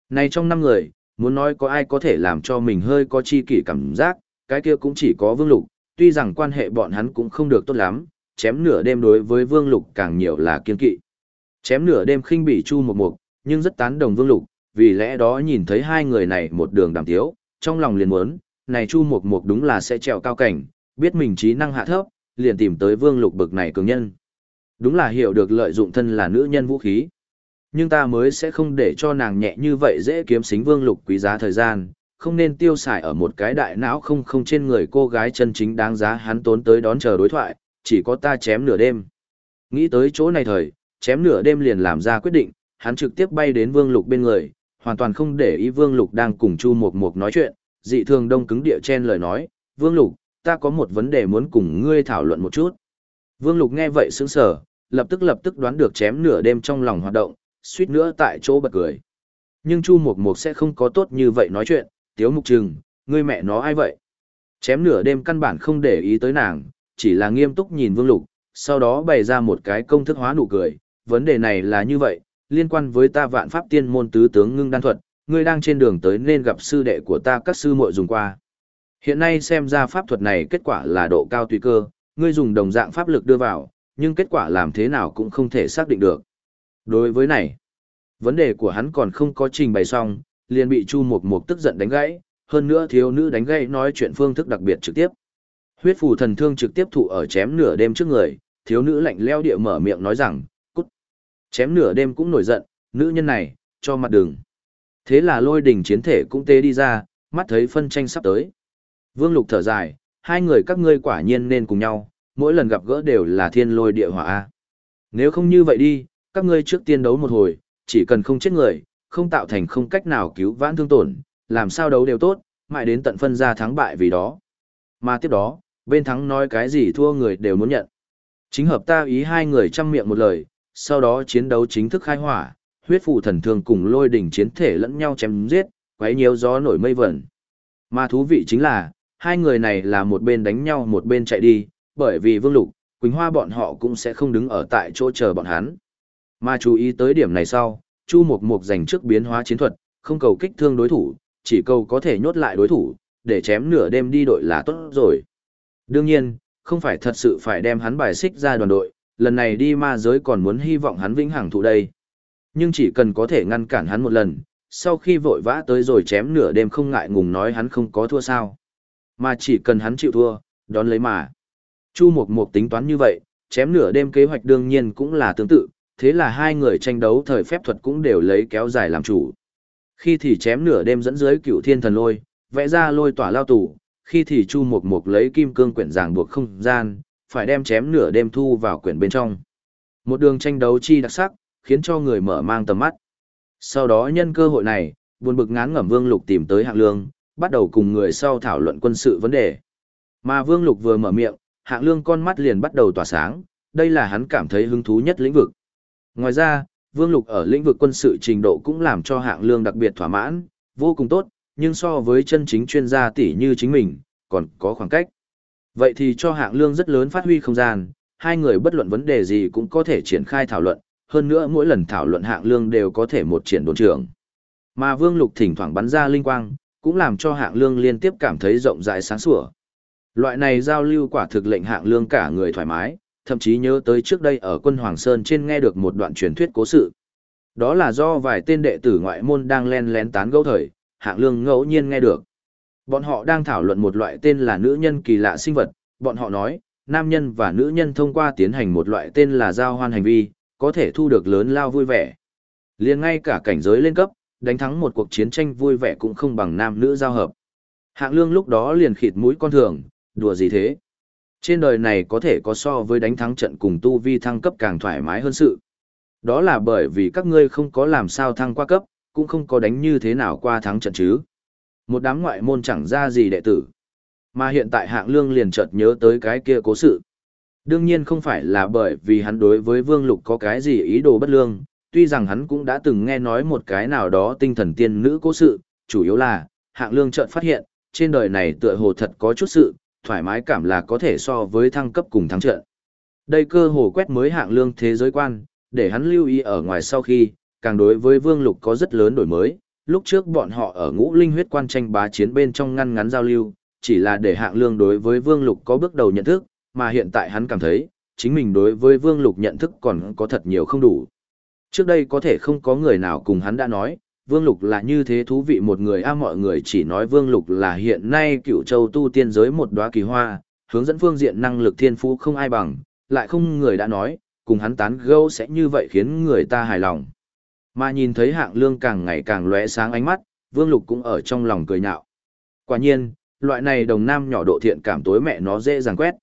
A: Này trong năm người, muốn nói có ai có thể làm cho mình hơi có chi kỷ cảm giác, cái kia cũng chỉ có Vương Lục, tuy rằng quan hệ bọn hắn cũng không được tốt lắm, chém nửa đêm đối với Vương Lục càng nhiều là kiên kỵ. Chém nửa đêm khinh bỉ Chu Mộc Mộc, nhưng rất tán đồng Vương Lục, vì lẽ đó nhìn thấy hai người này một đường đàm tiếu, trong lòng liền muốn, này Chu Mộc Mộc đúng là sẽ trèo cao cảnh, biết mình trí năng hạ thấp, liền tìm tới Vương Lục bực này cường nhân. Đúng là hiểu được lợi dụng thân là nữ nhân vũ khí. Nhưng ta mới sẽ không để cho nàng nhẹ như vậy dễ kiếm xính Vương Lục quý giá thời gian, không nên tiêu xài ở một cái đại não không không trên người cô gái chân chính đáng giá hắn tốn tới đón chờ đối thoại, chỉ có ta chém nửa đêm. Nghĩ tới chỗ này thời, chém nửa đêm liền làm ra quyết định, hắn trực tiếp bay đến Vương Lục bên người, hoàn toàn không để ý Vương Lục đang cùng Chu Mộc Mộc nói chuyện, dị thường đông cứng địa chen lời nói, Vương Lục, ta có một vấn đề muốn cùng ngươi thảo luận một chút. Vương Lục nghe vậy sững sờ, lập tức lập tức đoán được chém nửa đêm trong lòng hoạt động, suýt nữa tại chỗ bật cười. Nhưng Chu Mộc Mộc sẽ không có tốt như vậy nói chuyện, tiếu mục trừng, ngươi mẹ nó ai vậy? Chém nửa đêm căn bản không để ý tới nàng, chỉ là nghiêm túc nhìn Vương Lục, sau đó bày ra một cái công thức hóa nụ cười, vấn đề này là như vậy, liên quan với ta vạn pháp tiên môn tứ tướng ngưng đan thuật, ngươi đang trên đường tới nên gặp sư đệ của ta các sư muội dùng qua. Hiện nay xem ra pháp thuật này kết quả là độ cao tùy cơ, ngươi dùng đồng dạng pháp lực đưa vào, nhưng kết quả làm thế nào cũng không thể xác định được. Đối với này, vấn đề của hắn còn không có trình bày xong, liền bị Chu Mộc Mộc tức giận đánh gãy, hơn nữa thiếu nữ đánh gãy nói chuyện phương thức đặc biệt trực tiếp. Huyết phù thần thương trực tiếp thụ ở chém nửa đêm trước người, thiếu nữ lạnh leo địa mở miệng nói rằng. Chém nửa đêm cũng nổi giận, nữ nhân này, cho mặt đường. Thế là lôi đỉnh chiến thể cũng tê đi ra, mắt thấy phân tranh sắp tới. Vương Lục thở dài, hai người các ngươi quả nhiên nên cùng nhau, mỗi lần gặp gỡ đều là thiên lôi địa hỏa. Nếu không như vậy đi, các ngươi trước tiên đấu một hồi, chỉ cần không chết người, không tạo thành không cách nào cứu vãn thương tổn, làm sao đấu đều tốt, mãi đến tận phân ra thắng bại vì đó. Mà tiếp đó, bên thắng nói cái gì thua người đều muốn nhận. Chính hợp ta ý hai người chăm miệng một lời, sau đó chiến đấu chính thức khai hỏa, huyết phù thần thương cùng lôi đỉnh chiến thể lẫn nhau chém giết, quấy nhiều gió nổi mây vẩn. Mà thú vị chính là, hai người này là một bên đánh nhau một bên chạy đi, bởi vì Vương Lục, Quỳnh Hoa bọn họ cũng sẽ không đứng ở tại chỗ chờ bọn hắn. Mà chú ý tới điểm này sau, Chu Mộc Mộc dành trước biến hóa chiến thuật, không cầu kích thương đối thủ, chỉ cầu có thể nhốt lại đối thủ, để chém nửa đêm đi đội là tốt rồi. Đương nhiên, không phải thật sự phải đem hắn bài xích ra đoàn đội, lần này đi ma giới còn muốn hy vọng hắn vĩnh hằng thụ đây. Nhưng chỉ cần có thể ngăn cản hắn một lần, sau khi vội vã tới rồi chém nửa đêm không ngại ngùng nói hắn không có thua sao. Mà chỉ cần hắn chịu thua, đón lấy mà. Chu Mộc Mộc tính toán như vậy, chém nửa đêm kế hoạch đương nhiên cũng là tương tự, thế là hai người tranh đấu thời phép thuật cũng đều lấy kéo dài làm chủ. Khi thì chém nửa đêm dẫn dưới cựu thiên thần lôi, vẽ ra lôi tỏa lao tủ, khi thì Chu Mộc Mộc lấy kim cương quyển giảng buộc không gian, phải đem chém nửa đêm thu vào quyển bên trong. Một đường tranh đấu chi đặc sắc, khiến cho người mở mang tầm mắt. Sau đó nhân cơ hội này, buồn bực ngán ngẩm Vương Lục tìm tới Hạng Lương, bắt đầu cùng người sau thảo luận quân sự vấn đề. Mà Vương Lục vừa mở miệng, Hạng Lương con mắt liền bắt đầu tỏa sáng, đây là hắn cảm thấy hứng thú nhất lĩnh vực. Ngoài ra, Vương Lục ở lĩnh vực quân sự trình độ cũng làm cho Hạng Lương đặc biệt thỏa mãn, vô cùng tốt, nhưng so với chân chính chuyên gia tỷ như chính mình, còn có khoảng cách. Vậy thì cho Hạng Lương rất lớn phát huy không gian, hai người bất luận vấn đề gì cũng có thể triển khai thảo luận, hơn nữa mỗi lần thảo luận Hạng Lương đều có thể một triển đồn trưởng. Mà Vương Lục thỉnh thoảng bắn ra linh quang, cũng làm cho Hạng Lương liên tiếp cảm thấy rộng rãi sáng sủa. Loại này giao lưu quả thực lệnh Hạng Lương cả người thoải mái, thậm chí nhớ tới trước đây ở quân Hoàng Sơn trên nghe được một đoạn truyền thuyết cố sự. Đó là do vài tên đệ tử ngoại môn đang len lén tán gẫu thời, hạng lương ngẫu nhiên nghe được. Bọn họ đang thảo luận một loại tên là nữ nhân kỳ lạ sinh vật, bọn họ nói, nam nhân và nữ nhân thông qua tiến hành một loại tên là giao hoan hành vi, có thể thu được lớn lao vui vẻ. liền ngay cả cảnh giới lên cấp, đánh thắng một cuộc chiến tranh vui vẻ cũng không bằng nam nữ giao hợp. Hạng lương lúc đó liền khịt mũi con thường, đùa gì thế? Trên đời này có thể có so với đánh thắng trận cùng tu vi thăng cấp càng thoải mái hơn sự. Đó là bởi vì các ngươi không có làm sao thăng qua cấp, cũng không có đánh như thế nào qua thắng trận chứ. Một đám ngoại môn chẳng ra gì đệ tử. Mà hiện tại hạng lương liền chợt nhớ tới cái kia cố sự. Đương nhiên không phải là bởi vì hắn đối với vương lục có cái gì ý đồ bất lương, tuy rằng hắn cũng đã từng nghe nói một cái nào đó tinh thần tiên nữ cố sự, chủ yếu là, hạng lương chợt phát hiện, trên đời này tựa hồ thật có chút sự, thoải mái cảm là có thể so với thăng cấp cùng thắng trận. Đây cơ hồ quét mới hạng lương thế giới quan, để hắn lưu ý ở ngoài sau khi, càng đối với Vương Lục có rất lớn đổi mới. Lúc trước bọn họ ở ngũ linh huyết quan tranh bá chiến bên trong ngăn ngắn giao lưu, chỉ là để hạng lương đối với Vương Lục có bước đầu nhận thức, mà hiện tại hắn cảm thấy, chính mình đối với Vương Lục nhận thức còn có thật nhiều không đủ. Trước đây có thể không có người nào cùng hắn đã nói, Vương Lục là như thế thú vị một người a mọi người chỉ nói Vương Lục là hiện nay cựu châu tu tiên giới một đóa kỳ hoa, hướng dẫn phương diện năng lực thiên phú không ai bằng, lại không người đã nói, cùng hắn tán gẫu sẽ như vậy khiến người ta hài lòng. Mà nhìn thấy hạng lương càng ngày càng lóe sáng ánh mắt, Vương Lục cũng ở trong lòng cười nhạo. Quả nhiên, loại này đồng nam nhỏ độ thiện cảm tối mẹ nó dễ dàng quét.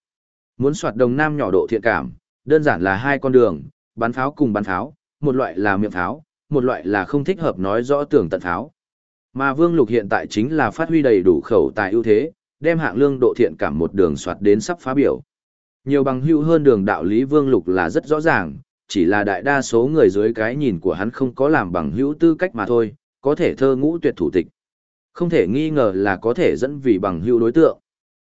A: Muốn soạt đồng nam nhỏ độ thiện cảm, đơn giản là hai con đường, bắn pháo cùng bắn pháo, một loại là miệng pháo, một loại là không thích hợp nói rõ tưởng tận pháo. Mà Vương Lục hiện tại chính là phát huy đầy đủ khẩu tài ưu thế, đem hạng lương độ thiện cảm một đường soạt đến sắp phá biểu. Nhiều bằng hữu hơn đường đạo lý Vương Lục là rất rõ ràng, chỉ là đại đa số người dưới cái nhìn của hắn không có làm bằng hữu tư cách mà thôi, có thể thơ ngũ tuyệt thủ tịch. Không thể nghi ngờ là có thể dẫn vì bằng hữu đối tượng.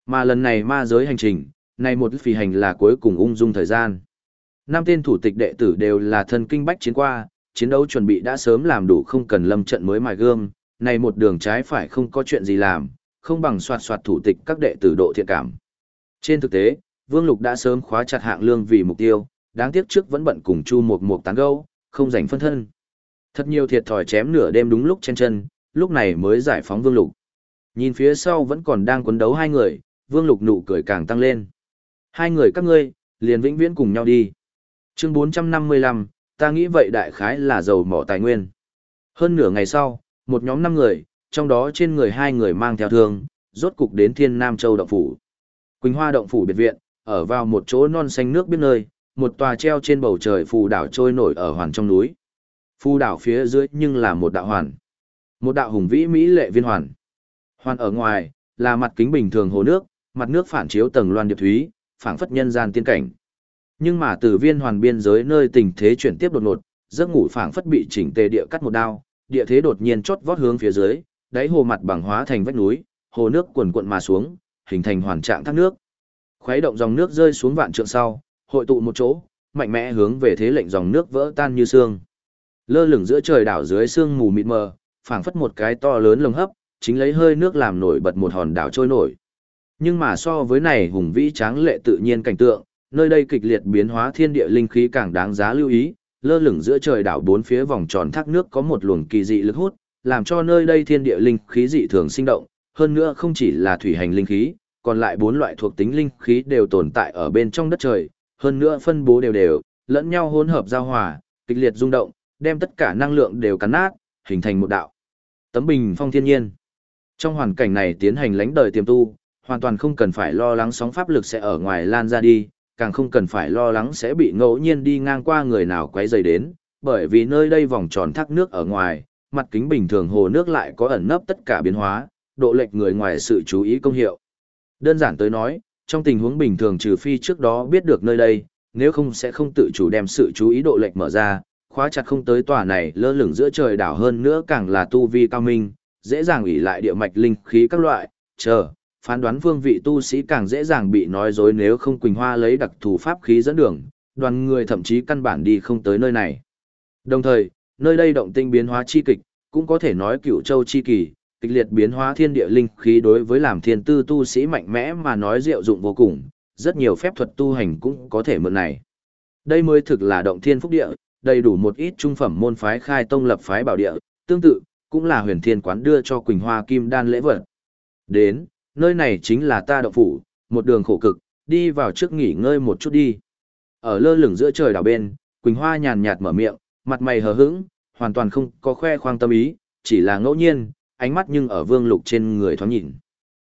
A: Mà lần này ma giới hành trình, này một phi hành là cuối cùng ung dung thời gian. Năm tên thủ tịch đệ tử đều là thân kinh bách chiến qua, chiến đấu chuẩn bị đã sớm làm đủ không cần lâm trận mới mài gương, này một đường trái phải không có chuyện gì làm, không bằng soạt soạt thủ tịch các đệ tử độ thiện cảm. Trên thực tế, Vương Lục đã sớm khóa chặt hạng lương vì mục tiêu, đáng tiếc trước vẫn bận cùng Chu Mộc Mộc tán gẫu, không rảnh phân thân. Thật nhiều thiệt thòi chém nửa đêm đúng lúc trên chân, lúc này mới giải phóng Vương Lục. Nhìn phía sau vẫn còn đang quấn đấu hai người, Vương Lục nụ cười càng tăng lên. Hai người các ngươi, liền vĩnh viễn cùng nhau đi. Chương 455, ta nghĩ vậy đại khái là giàu mỏ tài nguyên. Hơn nửa ngày sau, một nhóm năm người, trong đó trên người hai người mang theo thương, rốt cục đến Thiên Nam Châu Động Phủ. Quỳnh Hoa Động Phủ biệt viện, ở vào một chỗ non xanh nước biết nơi, một tòa treo trên bầu trời phù đảo trôi nổi ở hoàn trong núi. Phù đảo phía dưới nhưng là một đạo hoàn. Một đạo hùng vĩ mỹ lệ viên hoàn. Hoàn ở ngoài, là mặt kính bình thường hồ nước, mặt nước phản chiếu tầng loan điệp thúy, phảng phất nhân gian tiên cảnh. Nhưng mà từ viên hoàn biên giới nơi tình thế chuyển tiếp đột ngột, giấc ngủ phảng phất bị chỉnh tề địa cắt một đao, địa thế đột nhiên chót vót hướng phía dưới, đáy hồ mặt bằng hóa thành vách núi, hồ nước cuồn cuộn mà xuống, hình thành hoàn trạng thác nước. Khuấy động dòng nước rơi xuống vạn trượng sau, hội tụ một chỗ, mạnh mẽ hướng về thế lệnh dòng nước vỡ tan như xương. Lơ lửng giữa trời đảo dưới sương mù mịt mờ, phảng phất một cái to lớn lồng hấp, chính lấy hơi nước làm nổi bật một hòn đảo trôi nổi. Nhưng mà so với này hùng vĩ tráng lệ tự nhiên cảnh tượng, nơi đây kịch liệt biến hóa thiên địa linh khí càng đáng giá lưu ý, lơ lửng giữa trời đảo bốn phía vòng tròn thác nước có một luồng kỳ dị lực hút, làm cho nơi đây thiên địa linh khí dị thường sinh động, hơn nữa không chỉ là thủy hành linh khí, còn lại bốn loại thuộc tính linh khí đều tồn tại ở bên trong đất trời, hơn nữa phân bố đều đều, lẫn nhau hỗn hợp giao hòa, kịch liệt rung động, đem tất cả năng lượng đều cắn nát, hình thành một đạo tấm bình phong thiên nhiên. Trong hoàn cảnh này tiến hành lãnh đời tiềm tu, hoàn toàn không cần phải lo lắng sóng pháp lực sẽ ở ngoài lan ra đi, càng không cần phải lo lắng sẽ bị ngẫu nhiên đi ngang qua người nào quấy rầy đến, bởi vì nơi đây vòng tròn thác nước ở ngoài, mặt kính bình thường hồ nước lại có ẩn nấp tất cả biến hóa, độ lệch người ngoài sự chú ý công hiệu. Đơn giản tới nói, trong tình huống bình thường trừ phi trước đó biết được nơi đây, nếu không sẽ không tự chủ đem sự chú ý độ lệch mở ra, khóa chặt không tới tòa này lơ lửng giữa trời đảo hơn nữa càng là tu vi cao minh, dễ dàng ủy lại địa mạch linh khí các loại, chờ, phán đoán vương vị tu sĩ càng dễ dàng bị nói dối nếu không Quỳnh Hoa lấy đặc thù pháp khí dẫn đường, đoàn người thậm chí căn bản đi không tới nơi này. Đồng thời, nơi đây động tinh biến hóa chi kịch, cũng có thể nói cửu châu chi kỳ, kịch liệt biến hóa thiên địa linh khí đối với làm thiên tư tu sĩ mạnh mẽ mà nói diệu dụng vô cùng, rất nhiều phép thuật tu hành cũng có thể mượn này. Đây mới thực là động thiên phúc địa, đầy đủ một ít trung phẩm môn phái khai tông lập phái bảo địa, tương tự, cũng là huyền thiên quán đưa cho Quỳnh Hoa Kim Đan lễ vật. Đến, nơi này chính là ta động phủ, một đường khổ cực, đi vào trước nghỉ ngơi một chút đi. Ở lơ lửng giữa trời đảo bên, Quỳnh Hoa nhàn nhạt mở miệng, mặt mày hờ hững, hoàn toàn không có khoe khoang tâm ý, chỉ là ngẫu nhiên, ánh mắt nhưng ở vương lục trên người thoáng nhìn.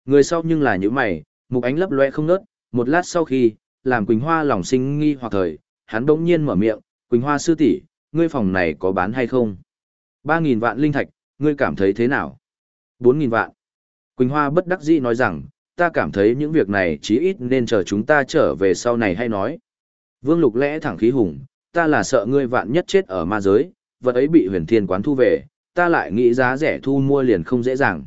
A: Người sau nhưng là những mày, mục ánh lấp loe không nớt, một lát sau khi, làm Quỳnh Hoa lòng sinh nghi hoặc thời, hắn bỗng nhiên mở miệng, Quỳnh Hoa sư tỷ, ngươi phòng này có bán hay không? Ba nghìn vạn linh thạch, ngươi cảm thấy thế nào? Bốn nghìn vạn. Quỳnh Hoa bất đắc dĩ nói rằng, ta cảm thấy những việc này chí ít nên chờ chúng ta trở về sau này hay nói. Vương Lục lẽ thẳng khí hùng, ta là sợ ngươi vạn nhất chết ở ma giới, vật ấy bị huyền thiên quán thu về, ta lại nghĩ giá rẻ thu mua liền không dễ dàng.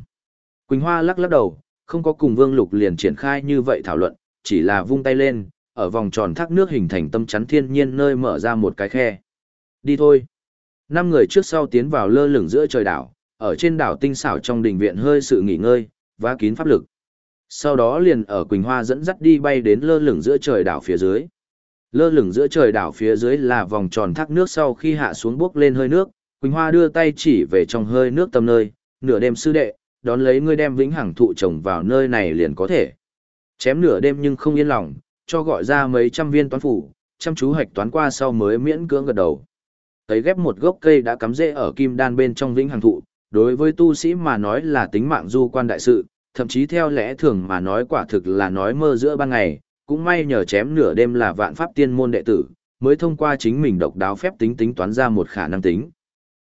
A: Quỳnh Hoa lắc lắc đầu, không có cùng Vương Lục liền triển khai như vậy thảo luận, chỉ là vung tay lên, ở vòng tròn thác nước hình thành tâm chắn thiên nhiên nơi mở ra một cái khe. Đi thôi. Năm người trước sau tiến vào lơ lửng giữa trời đảo, ở trên đảo tinh xảo trong đình viện hơi sự nghỉ ngơi, và kín pháp lực. Sau đó liền ở Quỳnh Hoa dẫn dắt đi bay đến lơ lửng giữa trời đảo phía dưới. Lơ lửng giữa trời đảo phía dưới là vòng tròn thác nước sau khi hạ xuống bước lên hơi nước, Quỳnh Hoa đưa tay chỉ về trong hơi nước tầm nơi, nửa đêm sư đệ, đón lấy ngươi đem vĩnh hằng thụ trồng vào nơi này liền có thể. Chém nửa đêm nhưng không yên lòng, cho gọi ra mấy trăm viên toán phủ, chăm chú hạch toán qua sau mới miễn cưỡng gật đầu. Thấy ghép một gốc cây đã cắm rễ ở kim đan bên trong vĩnh hằng thụ, đối với tu sĩ mà nói là tính mạng du quan đại sự, thậm chí theo lẽ thường mà nói quả thực là nói mơ giữa ban ngày, cũng may nhờ chém nửa đêm là vạn pháp tiên môn đệ tử, mới thông qua chính mình độc đáo phép tính tính toán ra một khả năng tính.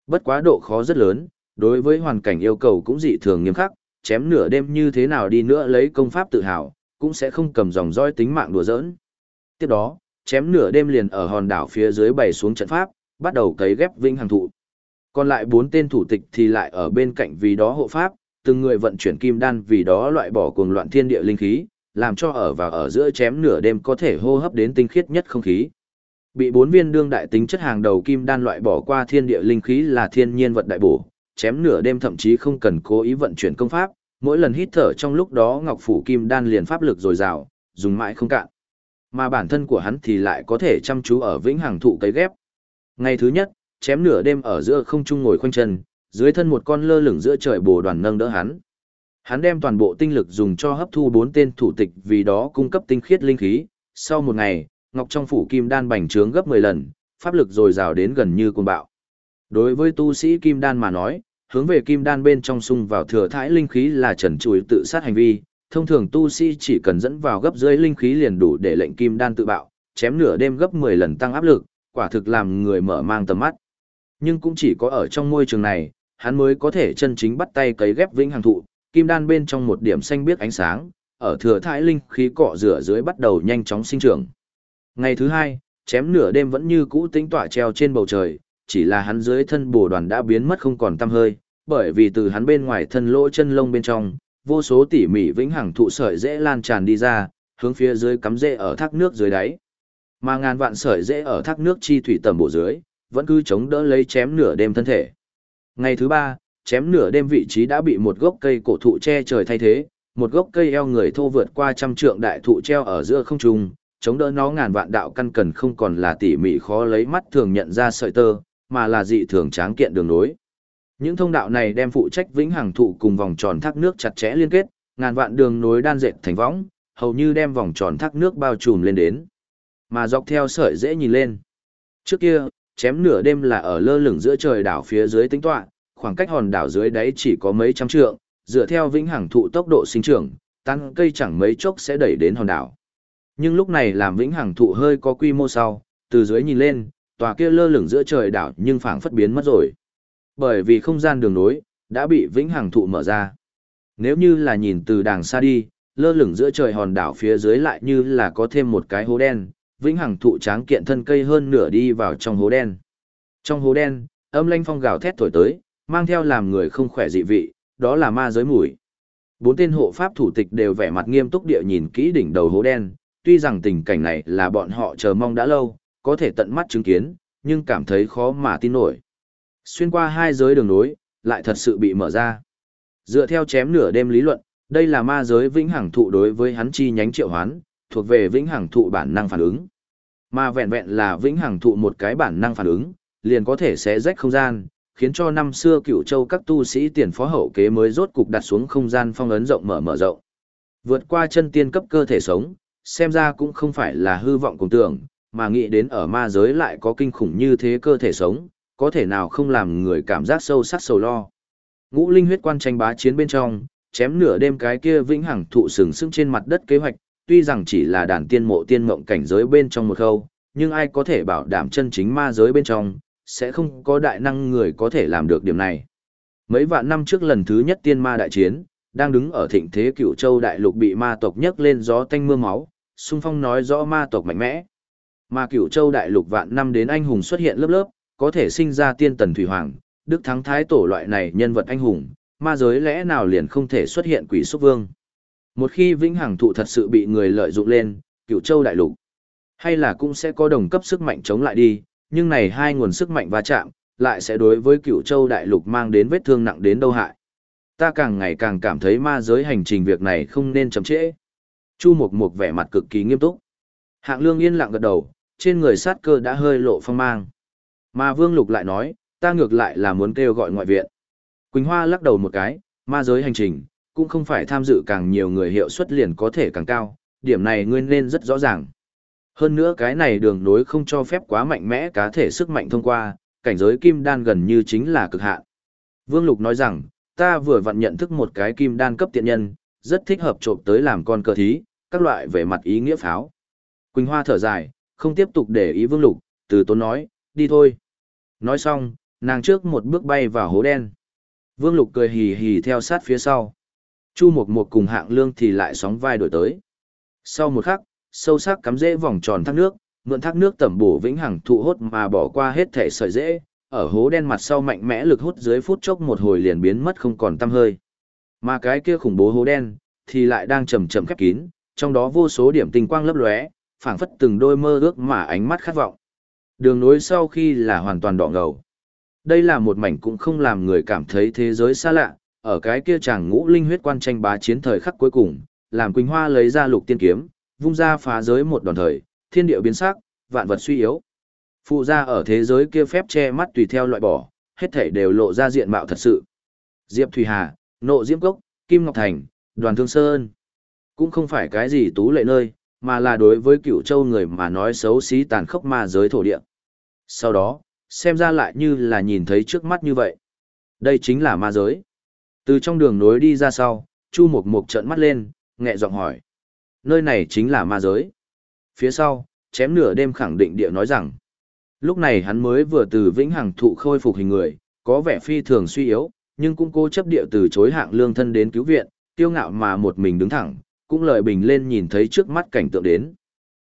A: Bất quá độ khó rất lớn, đối với hoàn cảnh yêu cầu cũng dị thường nghiêm khắc, chém nửa đêm như thế nào đi nữa lấy công pháp tự hào, cũng sẽ không cầm dòng roi tính mạng đùa giỡn. Tiếp đó, chém nửa đêm liền ở hòn đảo phía dưới bày xuống trận pháp, bắt đầu cấy ghép vinh hàng thụ. Còn lại bốn tên thủ tịch thì lại ở bên cạnh vì đó hộ pháp, từng người vận chuyển kim đan vì đó loại bỏ cuồng loạn thiên địa linh khí, làm cho ở và ở giữa chém nửa đêm có thể hô hấp đến tinh khiết nhất không khí. Bị bốn viên đương đại tính chất hàng đầu kim đan loại bỏ qua thiên địa linh khí là thiên nhiên vật đại bổ, chém nửa đêm thậm chí không cần cố ý vận chuyển công pháp, mỗi lần hít thở trong lúc đó ngọc phủ kim đan liền pháp lực dồi dào, dùng mãi không cạn. Mà bản thân của hắn thì lại có thể chăm chú ở vĩnh hằng thụ cấy ghép. Ngày thứ nhất, chém nửa đêm ở giữa không trung ngồi khoanh chân, dưới thân một con lơ lửng giữa trời bồ đoàn nâng đỡ hắn. Hắn đem toàn bộ tinh lực dùng cho hấp thu bốn tên thủ tịch vì đó cung cấp tinh khiết linh khí. Sau một ngày, ngọc trong phủ kim đan bành trướng gấp 10 lần, pháp lực dồi dào đến gần như cuồng bạo. Đối với tu sĩ kim đan mà nói, hướng về kim đan bên trong sung vào thừa thải linh khí là trần trụi tự sát hành vi, thông thường tu sĩ chỉ cần dẫn vào gấp dưới linh khí liền đủ để lệnh kim đan tự bạo, chém nửa đêm gấp 10 lần tăng áp lực, quả thực làm người mở mang tầm mắt. Nhưng cũng chỉ có ở trong môi trường này, hắn mới có thể chân chính bắt tay cấy ghép vĩnh hằng thụ, kim đan bên trong một điểm xanh biếc ánh sáng, ở thừa thải linh khí cọ rửa dưới bắt đầu nhanh chóng sinh trưởng. Ngày thứ hai, chém nửa đêm vẫn như cũ tính tỏa treo trên bầu trời, chỉ là hắn dưới thân bồ đoàn đã biến mất không còn tăm hơi, bởi vì từ hắn bên ngoài thân lỗ chân lông bên trong, vô số tỉ mỉ vĩnh hằng thụ sợi dễ lan tràn đi ra, hướng phía dưới cắm rễ ở thác nước dưới đáy. Mà ngàn vạn sợi dễ ở thác nước chi thủy tầm bộ dưới, vẫn cứ chống đỡ lấy chém nửa đêm thân thể. Ngày thứ ba, chém nửa đêm vị trí đã bị một gốc cây cổ thụ che trời thay thế, một gốc cây eo người thô vượt qua trăm trượng đại thụ treo ở giữa không trung, chống đỡ nó ngàn vạn đạo căn cần không còn là tỉ mỉ khó lấy mắt thường nhận ra sợi tơ, mà là dị thường tráng kiện đường nối. Những thông đạo này đem phụ trách vĩnh hằng thụ cùng vòng tròn thác nước chặt chẽ liên kết, ngàn vạn đường nối đan dệt thành võng, hầu như đem vòng tròn thác nước bao trùm lên đến. Mà dọc theo sợi dễ nhìn lên. Trước kia, chém nửa đêm là ở lơ lửng giữa trời đảo phía dưới tính tọa, khoảng cách hòn đảo dưới đáy chỉ có mấy trăm trượng, dựa theo vĩnh hằng thụ tốc độ sinh trưởng, tăng cây chẳng mấy chốc sẽ đẩy đến hòn đảo. Nhưng lúc này làm vĩnh hằng thụ hơi có quy mô sau, từ dưới nhìn lên, tòa kia lơ lửng giữa trời đảo nhưng phảng phất biến mất rồi. Bởi vì không gian đường nối đã bị vĩnh hằng thụ mở ra. Nếu như là nhìn từ đàng xa đi, lơ lửng giữa trời hòn đảo phía dưới lại như là có thêm một cái hố đen, vĩnh hằng thụ tráng kiện thân cây hơn nửa đi vào trong hố đen. Trong hố đen, âm lanh phong gào thét thổi tới, mang theo làm người không khỏe dị vị, đó là ma giới mùi. Bốn tên hộ pháp thủ tịch đều vẻ mặt nghiêm túc địa nhìn kỹ đỉnh đầu hố đen, tuy rằng tình cảnh này là bọn họ chờ mong đã lâu, có thể tận mắt chứng kiến, nhưng cảm thấy khó mà tin nổi. Xuyên qua hai giới đường nối, lại thật sự bị mở ra. Dựa theo chém nửa đêm lý luận, đây là ma giới vĩnh hằng thụ đối với hắn chi nhánh triệu hoán, thuộc về vĩnh hằng thụ bản năng phản ứng. Mà vẹn vẹn là vĩnh hằng thụ một cái bản năng phản ứng, liền có thể xé rách không gian, khiến cho năm xưa cựu châu các tu sĩ tiền phó hậu kế mới rốt cục đặt xuống không gian phong ấn rộng mở mở rộng. Vượt qua chân tiên cấp cơ thể sống, xem ra cũng không phải là hư vọng cùng tưởng, mà nghĩ đến ở ma giới lại có kinh khủng như thế cơ thể sống, có thể nào không làm người cảm giác sâu sắc sầu lo. Ngũ linh huyết quan tranh bá chiến bên trong, chém nửa đêm cái kia vĩnh hằng thụ sừng sững trên mặt đất kế hoạch, tuy rằng chỉ là đàn tiên mộ tiên mộng cảnh giới bên trong một khâu, nhưng ai có thể bảo đảm chân chính ma giới bên trong, sẽ không có đại năng người có thể làm được điểm này. Mấy vạn năm trước lần thứ nhất tiên ma đại chiến, đang đứng ở thịnh thế cựu châu đại lục bị ma tộc nhấc lên gió tanh mưa máu, xung phong nói rõ ma tộc mạnh mẽ. Mà cựu châu đại lục vạn năm đến anh hùng xuất hiện lớp lớp, có thể sinh ra tiên tần thủy hoàng, đức thắng thái tổ loại này nhân vật anh hùng, ma giới lẽ nào liền không thể xuất hiện quỷ xúc vương. Một khi vĩnh hằng thụ thật sự bị người lợi dụng lên, cựu châu đại lục, hay là cũng sẽ có đồng cấp sức mạnh chống lại đi, nhưng này hai nguồn sức mạnh va chạm, lại sẽ đối với cựu châu đại lục mang đến vết thương nặng đến đâu hại. Ta càng ngày càng cảm thấy ma giới hành trình việc này không nên chậm trễ. Chu Mục Mục vẻ mặt cực kỳ nghiêm túc. Hạng Lương yên lặng gật đầu, trên người sát cơ đã hơi lộ phong mang. Mà Vương Lục lại nói, ta ngược lại là muốn kêu gọi ngoại viện. Quỳnh Hoa lắc đầu một cái, ma giới hành trình, cũng không phải tham dự càng nhiều người hiệu suất liền có thể càng cao, điểm này ngươi nên rất rõ ràng. Hơn nữa cái này đường nối không cho phép quá mạnh mẽ cá thể sức mạnh thông qua, cảnh giới kim đan gần như chính là cực hạn. Vương Lục nói rằng, ta vừa vặn nhận thức một cái kim đan cấp tiện nhân, rất thích hợp trộm tới làm con cờ thí, các loại về mặt ý nghĩa pháo. Quỳnh Hoa thở dài, không tiếp tục để ý Vương Lục, từ tốn nói, đi thôi. Nói xong, nàng trước một bước bay vào hố đen. Vương Lục cười hì hì theo sát phía sau. Chu Mộc Mộc cùng hạng lương thì lại sóng vai đổi tới. Sau một khắc, sâu sắc cắm rễ vòng tròn thác nước, mượn thác nước tẩm bổ vĩnh hằng thụ hốt mà bỏ qua hết thể sợi rễ, ở hố đen mặt sau mạnh mẽ lực hút dưới phút chốc một hồi liền biến mất không còn tăm hơi. Mà cái kia khủng bố hố đen thì lại đang chậm chậm khép kín, trong đó vô số điểm tinh quang lấp lóe, phảng phất từng đôi mơ ước mà ánh mắt khát vọng. Đường nối sau khi là hoàn toàn đỏ ngầu. Đây là một mảnh cũng không làm người cảm thấy thế giới xa lạ, ở cái kia chàng ngũ linh huyết quan tranh bá chiến thời khắc cuối cùng, làm Quỳnh Hoa lấy ra lục tiên kiếm, vung ra phá giới một đòn thời, thiên địa biến sắc, vạn vật suy yếu. Phụ ra ở thế giới kia phép che mắt tùy theo loại bỏ, hết thảy đều lộ ra diện mạo thật sự. Diệp Thủy Hà, Nộ Diễm Cốc, Kim Ngọc Thành, Đoàn Thương Sơn. Cũng không phải cái gì tú lệ nơi, mà là đối với cựu châu người mà nói xấu xí tàn khốc ma giới thổ địa. Sau đó, xem ra lại như là nhìn thấy trước mắt như vậy. Đây chính là ma giới. Từ trong đường nối đi ra sau, Chu Mộc Mục trợn mắt lên, nhẹ giọng hỏi. Nơi này chính là ma giới. Phía sau, chém nửa đêm khẳng định địa nói rằng. Lúc này hắn mới vừa từ vĩnh hằng thụ khôi phục hình người, có vẻ phi thường suy yếu, nhưng cũng cố chấp địa từ chối hạng lương thân đến cứu viện, tiêu ngạo mà một mình đứng thẳng, cũng lời bình lên nhìn thấy trước mắt cảnh tượng đến.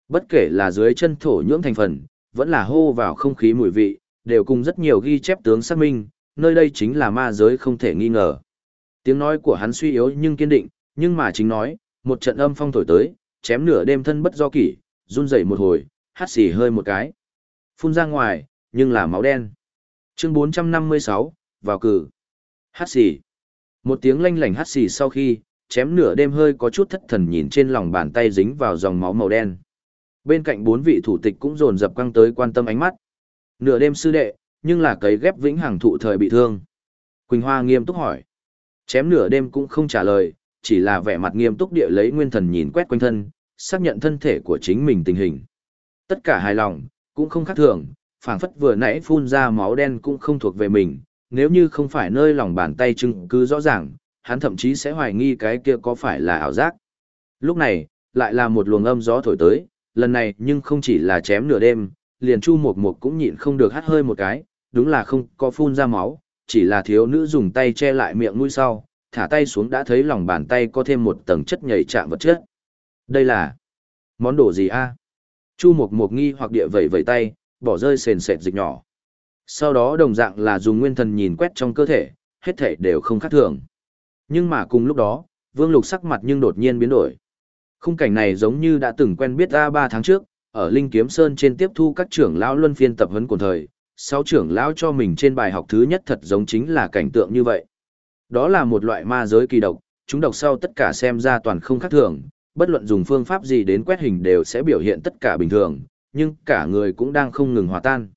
A: Bất kể là dưới chân thổ nhưỡng thành phần, vẫn là hô vào không khí mùi vị, đều cùng rất nhiều ghi chép tướng xác minh, nơi đây chính là ma giới không thể nghi ngờ. Tiếng nói của hắn suy yếu nhưng kiên định, nhưng mà chính nói, một trận âm phong thổi tới, chém nửa đêm thân bất do kỷ, run rẩy một hồi, hắt xì hơi một cái. Phun ra ngoài, nhưng là máu đen. Chương 456, vào cử. Hát xì. Một tiếng lanh lảnh hát xì sau khi, chém nửa đêm hơi có chút thất thần nhìn trên lòng bàn tay dính vào dòng máu màu đen. Bên cạnh bốn vị thủ tịch cũng dồn dập căng tới quan tâm ánh mắt. Nửa đêm sư đệ, nhưng là cấy ghép vĩnh hằng thụ thời bị thương. Quỳnh Hoa nghiêm túc hỏi. Chém nửa đêm cũng không trả lời, chỉ là vẻ mặt nghiêm túc địa lấy nguyên thần nhìn quét quanh thân, xác nhận thân thể của chính mình tình hình. Tất cả hài lòng, cũng không khác thường, phảng phất vừa nãy phun ra máu đen cũng không thuộc về mình, nếu như không phải nơi lòng bàn tay chứng cứ rõ ràng, hắn thậm chí sẽ hoài nghi cái kia có phải là ảo giác. Lúc này, lại là một luồng âm gió thổi tới, lần này nhưng không chỉ là chém nửa đêm, liền chu Mục Mục cũng nhịn không được hắt hơi một cái, đúng là không có phun ra máu, chỉ là thiếu nữ dùng tay che lại miệng mũi sau, thả tay xuống đã thấy lòng bàn tay có thêm một tầng chất nhầy chạm vật chất. Đây là món đồ gì a? Chu Mục Mục nghi hoặc địa vẩy vẩy tay, bỏ rơi sền sệt dịch nhỏ. Sau đó đồng dạng là dùng nguyên thần nhìn quét trong cơ thể, hết thể đều không khác thường. Nhưng mà cùng lúc đó, Vương Lục sắc mặt nhưng đột nhiên biến đổi. Khung cảnh này giống như đã từng quen biết ra 3 tháng trước, ở Linh Kiếm Sơn trên tiếp thu các trưởng lão luân phiên tập huấn cùng thời, sáu trưởng lão cho mình trên bài học thứ nhất thật giống chính là cảnh tượng như vậy. Đó là một loại ma giới kỳ độc, chúng độc sau tất cả xem ra toàn không khác thường, bất luận dùng phương pháp gì đến quét hình đều sẽ biểu hiện tất cả bình thường, nhưng cả người cũng đang không ngừng hòa tan.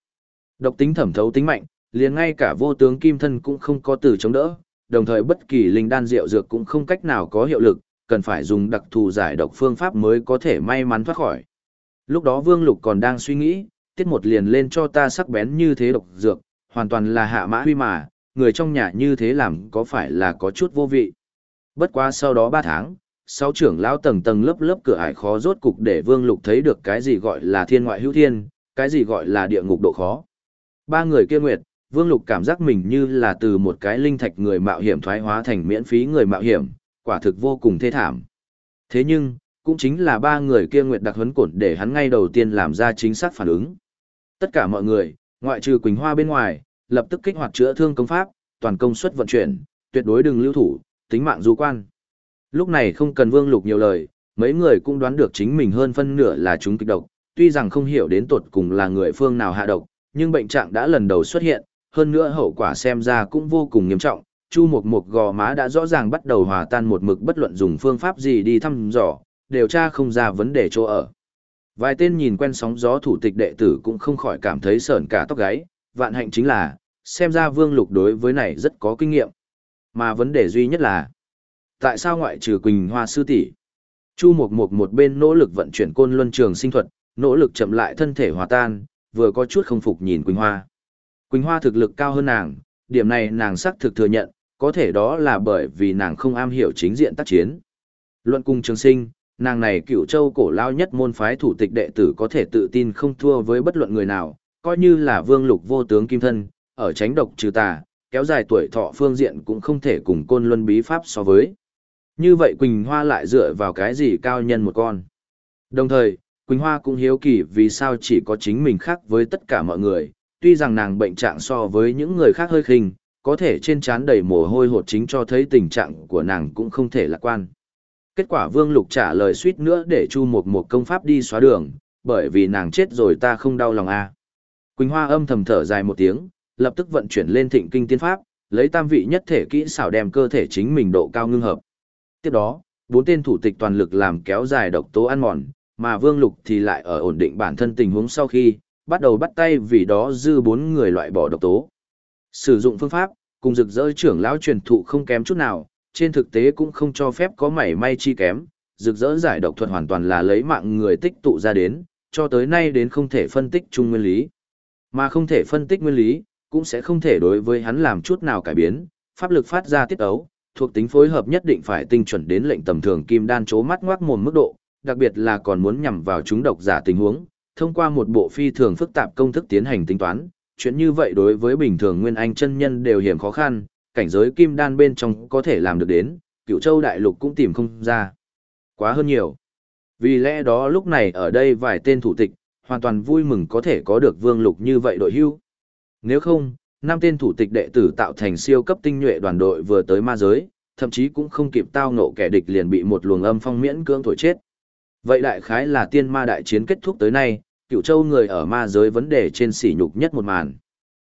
A: Độc tính thẩm thấu tính mạnh, liền ngay cả vô tướng kim thân cũng không có từ chống đỡ, đồng thời bất kỳ linh đan rượu dược cũng không cách nào có hiệu lực, cần phải dùng đặc thù giải độc phương pháp mới có thể may mắn thoát khỏi. Lúc đó Vương Lục còn đang suy nghĩ, tiết một liền lên cho ta sắc bén như thế độc dược, hoàn toàn là hạ mã huy mà, người trong nhà như thế làm có phải là có chút vô vị. Bất quá sau đó 3 tháng, sáu trưởng lão tầng tầng lớp lớp cửa ải khó rốt cục để Vương Lục thấy được cái gì gọi là thiên ngoại hữu thiên, cái gì gọi là địa ngục độ khó. Ba người kia nguyệt, Vương Lục cảm giác mình như là từ một cái linh thạch người mạo hiểm thoái hóa thành miễn phí người mạo hiểm, quả thực vô cùng thê thảm. Thế nhưng, cũng chính là ba người kia nguyệt đặc huấn cổn để hắn ngay đầu tiên làm ra chính xác phản ứng. Tất cả mọi người, ngoại trừ Quỳnh Hoa bên ngoài, lập tức kích hoạt chữa thương công pháp, toàn công suất vận chuyển, tuyệt đối đừng lưu thủ, tính mạng du quan. Lúc này không cần Vương Lục nhiều lời, mấy người cũng đoán được chính mình hơn phân nửa là chúng kịch độc, tuy rằng không hiểu đến tột cùng là người phương nào hạ độc, nhưng bệnh trạng đã lần đầu xuất hiện, hơn nữa hậu quả xem ra cũng vô cùng nghiêm trọng. Chu Mộc Mộc gò má đã rõ ràng bắt đầu hòa tan một mực bất luận dùng phương pháp gì đi thăm dò, điều tra không ra vấn đề chỗ ở. Vài tên nhìn quen sóng gió thủ tịch đệ tử cũng không khỏi cảm thấy sởn cả tóc gáy, vạn hạnh chính là, xem ra Vương Lục đối với này rất có kinh nghiệm. Mà vấn đề duy nhất là, tại sao ngoại trừ Quỳnh Hoa sư tỷ, Chu Mộc Mộc một bên nỗ lực vận chuyển côn luân trường sinh thuật, nỗ lực chậm lại thân thể hòa tan, vừa có chút không phục nhìn Quỳnh Hoa. Quỳnh Hoa thực lực cao hơn nàng, điểm này nàng xác thực thừa nhận, có thể đó là bởi vì nàng không am hiểu chính diện tác chiến. Luận cung trường sinh, nàng này cựu châu cổ lao nhất môn phái thủ tịch đệ tử có thể tự tin không thua với bất luận người nào, coi như là vương lục vô tướng kim thân, ở tránh độc trừ tà, kéo dài tuổi thọ phương diện cũng không thể cùng côn luân bí pháp so với. Như vậy Quỳnh Hoa lại dựa vào cái gì cao nhân một con. Đồng thời, Quỳnh Hoa cũng hiếu kỳ vì sao chỉ có chính mình khác với tất cả mọi người, tuy rằng nàng bệnh trạng so với những người khác hơi khinh, có thể trên trán đầy mồ hôi hột chính cho thấy tình trạng của nàng cũng không thể lạc quan. Kết quả Vương Lục trả lời suýt nữa để Chu Mộc Mộc công pháp đi xóa đường, bởi vì nàng chết rồi ta không đau lòng a. À. Quỳnh Hoa âm thầm thở dài một tiếng, lập tức vận chuyển lên Thịnh Kinh Tiên Pháp, lấy tam vị nhất thể kỹ xảo đem cơ thể chính mình độ cao ngưng hợp. Tiếp đó, bốn tên thủ tịch toàn lực làm kéo dài độc tố ăn mòn, mà Vương Lục thì lại ở ổn định bản thân tình huống sau khi, bắt đầu bắt tay vì đó dư bốn người loại bỏ độc tố. Sử dụng phương pháp, cùng rực rỡ trưởng lão truyền thụ không kém chút nào, trên thực tế cũng không cho phép có mảy may chi kém, rực rỡ giải độc thuật hoàn toàn là lấy mạng người tích tụ ra đến, cho tới nay đến không thể phân tích chung nguyên lý. Mà không thể phân tích nguyên lý, cũng sẽ không thể đối với hắn làm chút nào cải biến, pháp lực phát ra tiết ấu, thuộc tính phối hợp nhất định phải tinh chuẩn đến lệnh tầm thường kim đan chố mắt ngoác mồm mức độ, đặc biệt là còn muốn nhằm vào chúng độc giả tình huống, thông qua một bộ phi thường phức tạp công thức tiến hành tính toán, chuyện như vậy đối với bình thường nguyên anh chân nhân đều hiểm khó khăn, cảnh giới kim đan bên trong có thể làm được đến, cựu châu đại lục cũng tìm không ra. Quá hơn nhiều. Vì lẽ đó lúc này ở đây vài tên thủ tịch, hoàn toàn vui mừng có thể có được vương lục như vậy đội hưu. Nếu không, năm tên thủ tịch đệ tử tạo thành siêu cấp tinh nhuệ đoàn đội vừa tới ma giới, thậm chí cũng không kịp tao ngộ kẻ địch liền bị một luồng âm phong miễn cưỡng thổi chết. Vậy đại khái là tiên ma đại chiến kết thúc tới nay, cựu châu người ở ma giới vấn đề trên sỉ nhục nhất một màn.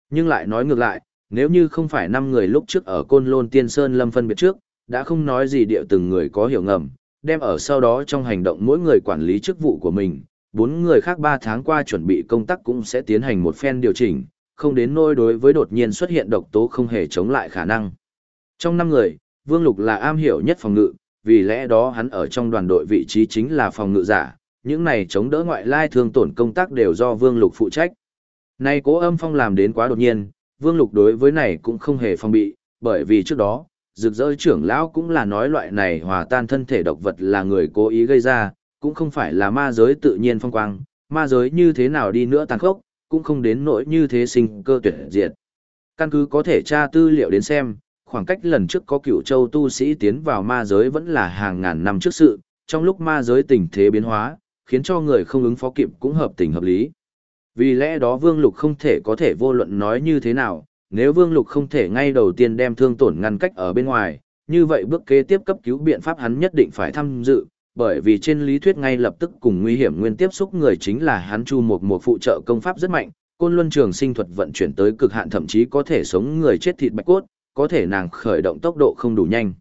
A: Nhưng lại nói ngược lại, Nếu như không phải năm người lúc trước ở Côn Lôn Tiên Sơn Lâm phân biệt trước, đã không nói gì địa từng người có hiểu ngầm, đem ở sau đó trong hành động mỗi người quản lý chức vụ của mình, bốn người khác ba tháng qua chuẩn bị công tác cũng sẽ tiến hành một phen điều chỉnh, không đến nỗi đối với đột nhiên xuất hiện độc tố không hề chống lại khả năng. Trong năm người, Vương Lục là am hiểu nhất phòng ngự, vì lẽ đó hắn ở trong đoàn đội vị trí chính là phòng ngự giả, những này chống đỡ ngoại lai thương tổn công tác đều do Vương Lục phụ trách. Nay cố âm phong làm đến quá đột nhiên, Vương Lục đối với này cũng không hề phòng bị, bởi vì trước đó, rực rỡ trưởng lão cũng là nói loại này hòa tan thân thể độc vật là người cố ý gây ra, cũng không phải là ma giới tự nhiên phong quang, ma giới như thế nào đi nữa tàn khốc, cũng không đến nỗi như thế sinh cơ tuyệt diệt. Căn cứ có thể tra tư liệu đến xem, khoảng cách lần trước có cựu châu tu sĩ tiến vào ma giới vẫn là hàng ngàn năm trước sự, trong lúc ma giới tình thế biến hóa, khiến cho người không ứng phó kịp cũng hợp tình hợp lý. Vì lẽ đó Vương Lục không thể có thể vô luận nói như thế nào, nếu Vương Lục không thể ngay đầu tiên đem thương tổn ngăn cách ở bên ngoài, như vậy bước kế tiếp cấp cứu biện pháp hắn nhất định phải tham dự, bởi vì trên lý thuyết ngay lập tức cùng nguy hiểm nguyên tiếp xúc người chính là hắn Chu một một phụ trợ công pháp rất mạnh, côn luân trường sinh thuật vận chuyển tới cực hạn thậm chí có thể sống người chết thịt bạch cốt, có thể nàng khởi động tốc độ không đủ nhanh.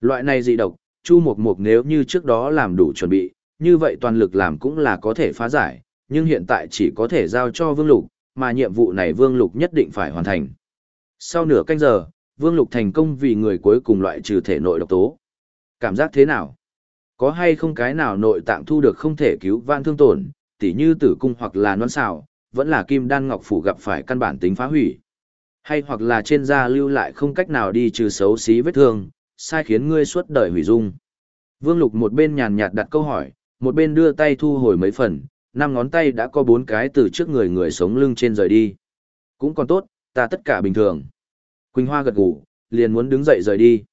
A: Loại này dị độc, Chu Mộc Mộc nếu như trước đó làm đủ chuẩn bị, như vậy toàn lực làm cũng là có thể phá giải, nhưng hiện tại chỉ có thể giao cho Vương Lục, mà nhiệm vụ này Vương Lục nhất định phải hoàn thành. Sau nửa canh giờ, Vương Lục thành công vì người cuối cùng loại trừ thể nội độc tố. Cảm giác thế nào? Có hay không cái nào nội tạng thu được không thể cứu vãn thương tổn, tỉ như tử cung hoặc là non xào, vẫn là kim đan ngọc phủ gặp phải căn bản tính phá hủy. Hay hoặc là trên da lưu lại không cách nào đi trừ xấu xí vết thương, sai khiến ngươi suốt đời hủy dung. Vương Lục một bên nhàn nhạt đặt câu hỏi, một bên đưa tay thu hồi mấy phần, năm ngón tay đã có bốn cái từ trước người người sống lưng trên rời đi. Cũng còn tốt, ta tất cả bình thường. Quỳnh Hoa gật gù, liền muốn đứng dậy rời đi.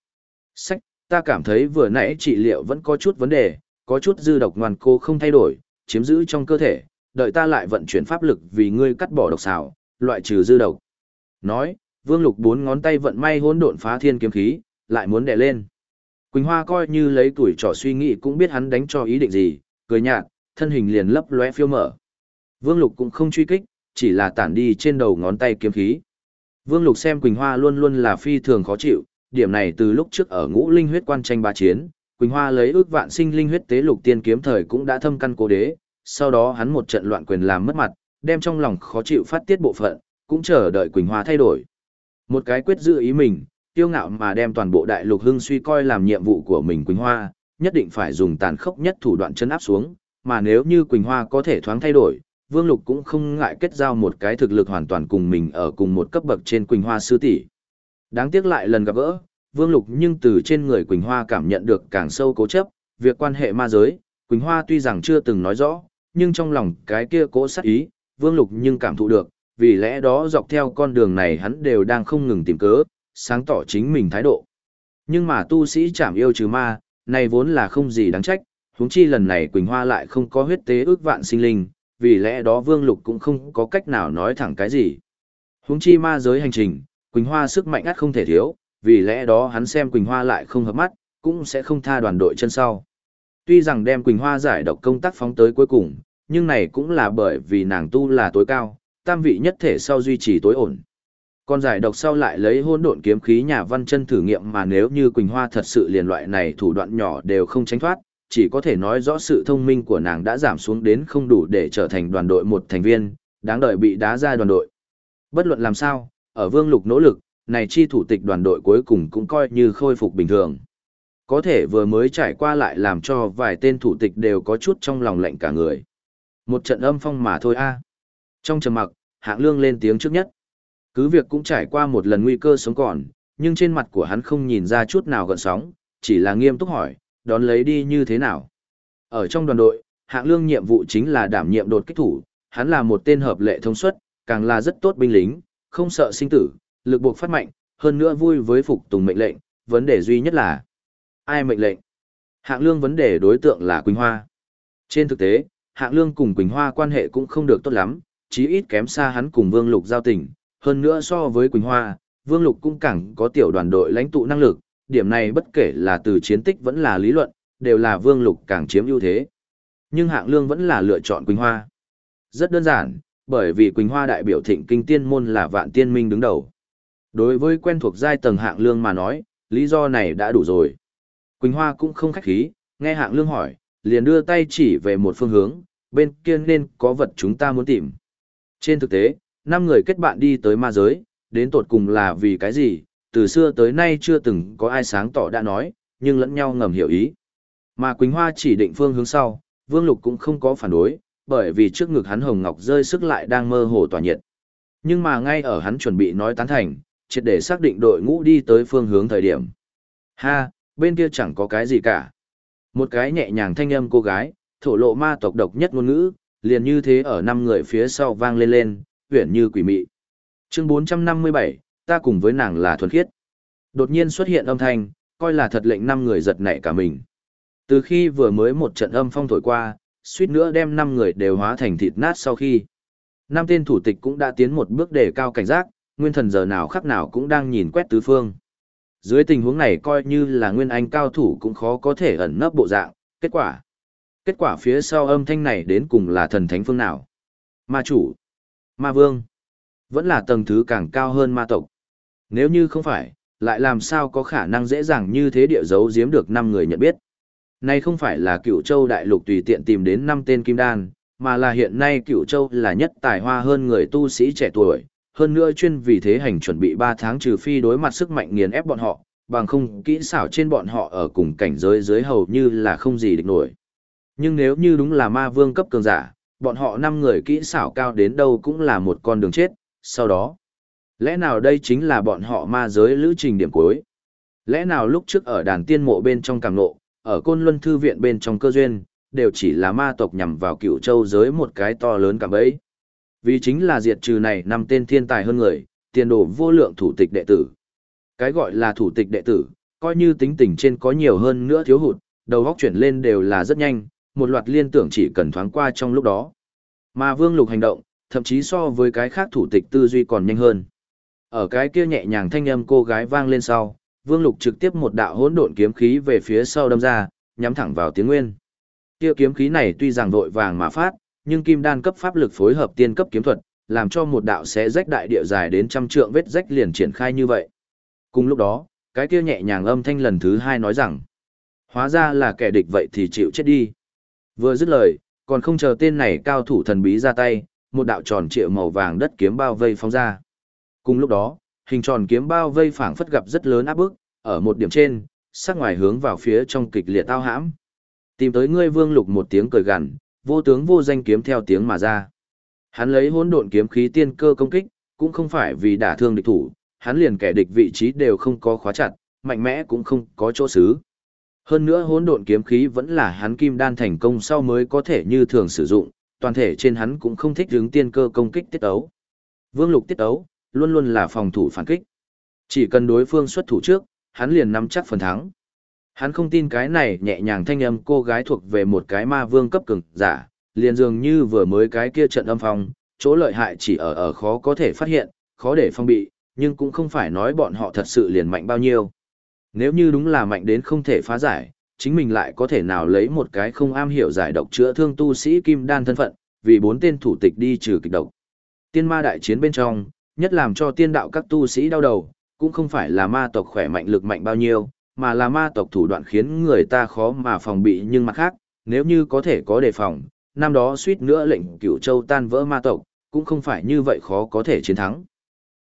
A: Sách, ta cảm thấy vừa nãy trị liệu vẫn có chút vấn đề, có chút dư độc ngoan cô không thay đổi, chiếm giữ trong cơ thể, đợi ta lại vận chuyển pháp lực vì ngươi cắt bỏ độc xào, loại trừ dư độc. Nói, Vương Lục bốn ngón tay vận may hỗn độn phá thiên kiếm khí, lại muốn đè lên. Quỳnh Hoa coi như lấy tuổi trò suy nghĩ cũng biết hắn đánh cho ý định gì, cười nhạt, thân hình liền lấp lóe phiêu mở. Vương Lục cũng không truy kích, chỉ là tản đi trên đầu ngón tay kiếm khí. Vương Lục xem Quỳnh Hoa luôn luôn là phi thường khó chịu, điểm này từ lúc trước ở ngũ linh huyết quan tranh ba chiến, Quỳnh Hoa lấy ước vạn sinh linh huyết tế lục tiên kiếm thời cũng đã thâm căn cố đế, sau đó hắn một trận loạn quyền làm mất mặt, đem trong lòng khó chịu phát tiết bộ phận, cũng chờ đợi Quỳnh Hoa thay đổi. Một cái quyết giữ ý mình, tiêu ngạo mà đem toàn bộ đại lục hưng suy coi làm nhiệm vụ của mình Quỳnh Hoa, nhất định phải dùng tàn khốc nhất thủ đoạn chân áp xuống, mà nếu như Quỳnh Hoa có thể thoáng thay đổi, Vương Lục cũng không ngại kết giao một cái thực lực hoàn toàn cùng mình ở cùng một cấp bậc trên Quỳnh Hoa sư tỷ. Đáng tiếc lại lần gặp gỡ, Vương Lục nhưng từ trên người Quỳnh Hoa cảm nhận được càng sâu cố chấp, việc quan hệ ma giới, Quỳnh Hoa tuy rằng chưa từng nói rõ, nhưng trong lòng cái kia cố sát ý, Vương Lục nhưng cảm thụ được, vì lẽ đó dọc theo con đường này hắn đều đang không ngừng tìm cớ, sáng tỏ chính mình thái độ. Nhưng mà tu sĩ chảm yêu trừ ma, này vốn là không gì đáng trách, huống chi lần này Quỳnh Hoa lại không có huyết tế ước vạn sinh linh, vì lẽ đó Vương Lục cũng không có cách nào nói thẳng cái gì. Huống chi ma giới hành trình, Quỳnh Hoa sức mạnh ắt không thể thiếu, vì lẽ đó hắn xem Quỳnh Hoa lại không hợp mắt, cũng sẽ không tha đoàn đội chân sau. Tuy rằng đem Quỳnh Hoa giải độc công tác phóng tới cuối cùng, nhưng này cũng là bởi vì nàng tu là tối cao, tam vị nhất thể sau duy trì tối ổn. Còn giải độc sau lại lấy hôn độn kiếm khí nhà văn chân thử nghiệm mà nếu như Quỳnh Hoa thật sự liền loại này thủ đoạn nhỏ đều không tránh thoát, chỉ có thể nói rõ sự thông minh của nàng đã giảm xuống đến không đủ để trở thành đoàn đội một thành viên, đáng đợi bị đá ra đoàn đội. Bất luận làm sao, ở Vương Lục nỗ lực, này chi thủ tịch đoàn đội cuối cùng cũng coi như khôi phục bình thường. Có thể vừa mới trải qua lại làm cho vài tên thủ tịch đều có chút trong lòng lạnh cả người. Một trận âm phong mà thôi a. Trong trầm mặc, hạng lương lên tiếng trước nhất. Cứ việc cũng trải qua một lần nguy cơ sống còn, nhưng trên mặt của hắn không nhìn ra chút nào gợn sóng, chỉ là nghiêm túc hỏi, đón lấy đi như thế nào. Ở trong đoàn đội, hạng lương nhiệm vụ chính là đảm nhiệm đột kích thủ, hắn là một tên hợp lệ thông suất, càng là rất tốt binh lính, không sợ sinh tử, lực buộc phát mạnh, hơn nữa vui với phục tùng mệnh lệnh, vấn đề duy nhất là ai mệnh lệnh. Hạng lương vấn đề đối tượng là Quỳnh Hoa. Trên thực tế, Hạng lương cùng Quỳnh Hoa quan hệ cũng không được tốt lắm, chí ít kém xa hắn cùng Vương Lục giao tình, hơn nữa so với Quỳnh Hoa, Vương Lục cũng càng có tiểu đoàn đội lãnh tụ năng lực, điểm này bất kể là từ chiến tích vẫn là lý luận, đều là Vương Lục càng chiếm ưu thế. Nhưng hạng lương vẫn là lựa chọn Quỳnh Hoa. Rất đơn giản, bởi vì Quỳnh Hoa đại biểu thịnh kinh tiên môn là vạn tiên minh đứng đầu. Đối với quen thuộc giai tầng hạng lương mà nói, lý do này đã đủ rồi. Quỳnh Hoa cũng không khách khí, nghe hạng lương hỏi, liền đưa tay chỉ về một phương hướng, bên kia nên có vật chúng ta muốn tìm. Trên thực tế, năm người kết bạn đi tới ma giới, đến tột cùng là vì cái gì, từ xưa tới nay chưa từng có ai sáng tỏ đã nói, nhưng lẫn nhau ngầm hiểu ý. Mà Quỳnh Hoa chỉ định phương hướng sau, Vương Lục cũng không có phản đối, bởi vì trước ngực hắn hồng ngọc rơi sức lại đang mơ hồ tỏa nhiệt. Nhưng mà ngay ở hắn chuẩn bị nói tán thành, triệt để xác định đội ngũ đi tới phương hướng thời điểm. Ha, bên kia chẳng có cái gì cả. Một cái nhẹ nhàng thanh âm cô gái, thổ lộ ma tộc độc nhất ngôn ngữ, liền như thế ở năm người phía sau vang lên lên, huyển như quỷ mị. Chương 457, ta cùng với nàng là thuần khiết. Đột nhiên xuất hiện âm thanh, coi là thật lệnh năm người giật nảy cả mình. Từ khi vừa mới một trận âm phong thổi qua, suýt nữa đem năm người đều hóa thành thịt nát sau khi. Năm tên thủ tịch cũng đã tiến một bước đề cao cảnh giác, nguyên thần giờ nào khắc nào cũng đang nhìn quét tứ phương. Dưới tình huống này coi như là nguyên anh cao thủ cũng khó có thể ẩn nấp bộ dạng, kết quả. Kết quả phía sau âm thanh này đến cùng là thần thánh phương nào? Ma chủ, ma vương, vẫn là tầng thứ càng cao hơn ma tộc. Nếu như không phải, lại làm sao có khả năng dễ dàng như thế địa dấu giếm được năm người nhận biết. Nay không phải là cựu châu đại lục tùy tiện tìm đến năm tên kim đan, mà là hiện nay cựu châu là nhất tài hoa hơn người tu sĩ trẻ tuổi, hơn nữa chuyên vì thế hành chuẩn bị ba tháng trừ phi đối mặt sức mạnh nghiền ép bọn họ, bằng không kỹ xảo trên bọn họ ở cùng cảnh giới dưới hầu như là không gì địch nổi. Nhưng nếu như đúng là ma vương cấp cường giả, bọn họ năm người kỹ xảo cao đến đâu cũng là một con đường chết, sau đó. Lẽ nào đây chính là bọn họ ma giới lữ trình điểm cuối? Lẽ nào lúc trước ở đàn tiên mộ bên trong càng nộ, ở côn luân thư viện bên trong cơ duyên, đều chỉ là ma tộc nhằm vào cựu châu giới một cái to lớn cả ấy. Vì chính là diệt trừ này năm tên thiên tài hơn người, tiền đồ vô lượng thủ tịch đệ tử. Cái gọi là thủ tịch đệ tử, coi như tính tình trên có nhiều hơn nữa thiếu hụt, đầu góc chuyển lên đều là rất nhanh, một loạt liên tưởng chỉ cần thoáng qua trong lúc đó. Mà Vương Lục hành động, thậm chí so với cái khác thủ tịch tư duy còn nhanh hơn. Ở cái kia nhẹ nhàng thanh âm cô gái vang lên sau, Vương Lục trực tiếp một đạo hỗn độn kiếm khí về phía sau đâm ra, nhắm thẳng vào Tiếng Nguyên. Kia kiếm khí này tuy rằng vội vàng mà phát, nhưng kim đan cấp pháp lực phối hợp tiên cấp kiếm thuật, làm cho một đạo xé rách đại địa dài đến trăm trượng vết rách liền triển khai như vậy. Cùng lúc đó, cái kia nhẹ nhàng âm thanh lần thứ hai nói rằng, hóa ra là kẻ địch vậy thì chịu chết đi. Vừa dứt lời, còn không chờ tên này cao thủ thần bí ra tay, một đạo tròn trịa màu vàng đất kiếm bao vây phóng ra. Cùng lúc đó, hình tròn kiếm bao vây phảng phất gặp rất lớn áp bức, ở một điểm trên, sắc ngoài hướng vào phía trong kịch liệt tao hãm. Tìm tới ngươi Vương Lục một tiếng cười gằn, vô tướng vô danh kiếm theo tiếng mà ra. Hắn lấy hỗn độn kiếm khí tiên cơ công kích, cũng không phải vì đả thương địch thủ, hắn liền kẻ địch vị trí đều không có khóa chặt, mạnh mẽ cũng không có chỗ xứ. Hơn nữa hỗn độn kiếm khí vẫn là hắn kim đan thành công sau mới có thể như thường sử dụng, toàn thể trên hắn cũng không thích hướng tiên cơ công kích tiết ấu. Vương lục tiết ấu, luôn luôn là phòng thủ phản kích. Chỉ cần đối phương xuất thủ trước, hắn liền nắm chắc phần thắng. Hắn không tin cái này nhẹ nhàng thanh âm cô gái thuộc về một cái ma vương cấp cường giả, liền dường như vừa mới cái kia trận âm phong, chỗ lợi hại chỉ ở ở khó có thể phát hiện, khó để phong bị, nhưng cũng không phải nói bọn họ thật sự liền mạnh bao nhiêu. Nếu như đúng là mạnh đến không thể phá giải, chính mình lại có thể nào lấy một cái không am hiểu giải độc chữa thương tu sĩ kim đan thân phận, vì bốn tên thủ tịch đi trừ kịch độc. Tiên ma đại chiến bên trong, nhất làm cho tiên đạo các tu sĩ đau đầu, cũng không phải là ma tộc khỏe mạnh lực mạnh bao nhiêu, mà là ma tộc thủ đoạn khiến người ta khó mà phòng bị nhưng mặt khác, nếu như có thể có đề phòng, năm đó suýt nữa lệnh cửu châu tan vỡ ma tộc, cũng không phải như vậy khó có thể chiến thắng.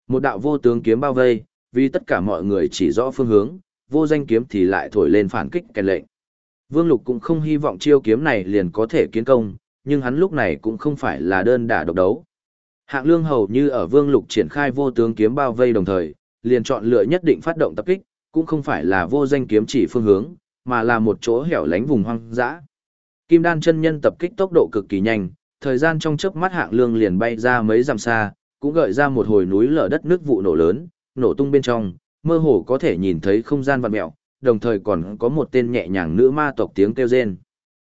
A: Một đạo vô tướng kiếm bao vây, vì tất cả mọi người chỉ rõ phương hướng, vô danh kiếm thì lại thổi lên phản kích kèn lệnh. Vương Lục cũng không hy vọng chiêu kiếm này liền có thể kiến công, nhưng hắn lúc này cũng không phải là đơn đả độc đấu. Hạng lương hầu như ở Vương Lục triển khai vô tướng kiếm bao vây đồng thời, liền chọn lựa nhất định phát động tập kích, cũng không phải là vô danh kiếm chỉ phương hướng, mà là một chỗ hẻo lánh vùng hoang dã. Kim đan chân nhân tập kích tốc độ cực kỳ nhanh, thời gian trong chớp mắt hạng lương liền bay ra mấy dặm xa, cũng gợi ra một hồi núi lở đất nước vụ nổ lớn, nổ tung bên trong, mơ hồ có thể nhìn thấy không gian vặn mẹo, đồng thời còn có một tên nhẹ nhàng nữ ma tộc tiếng kêu rên.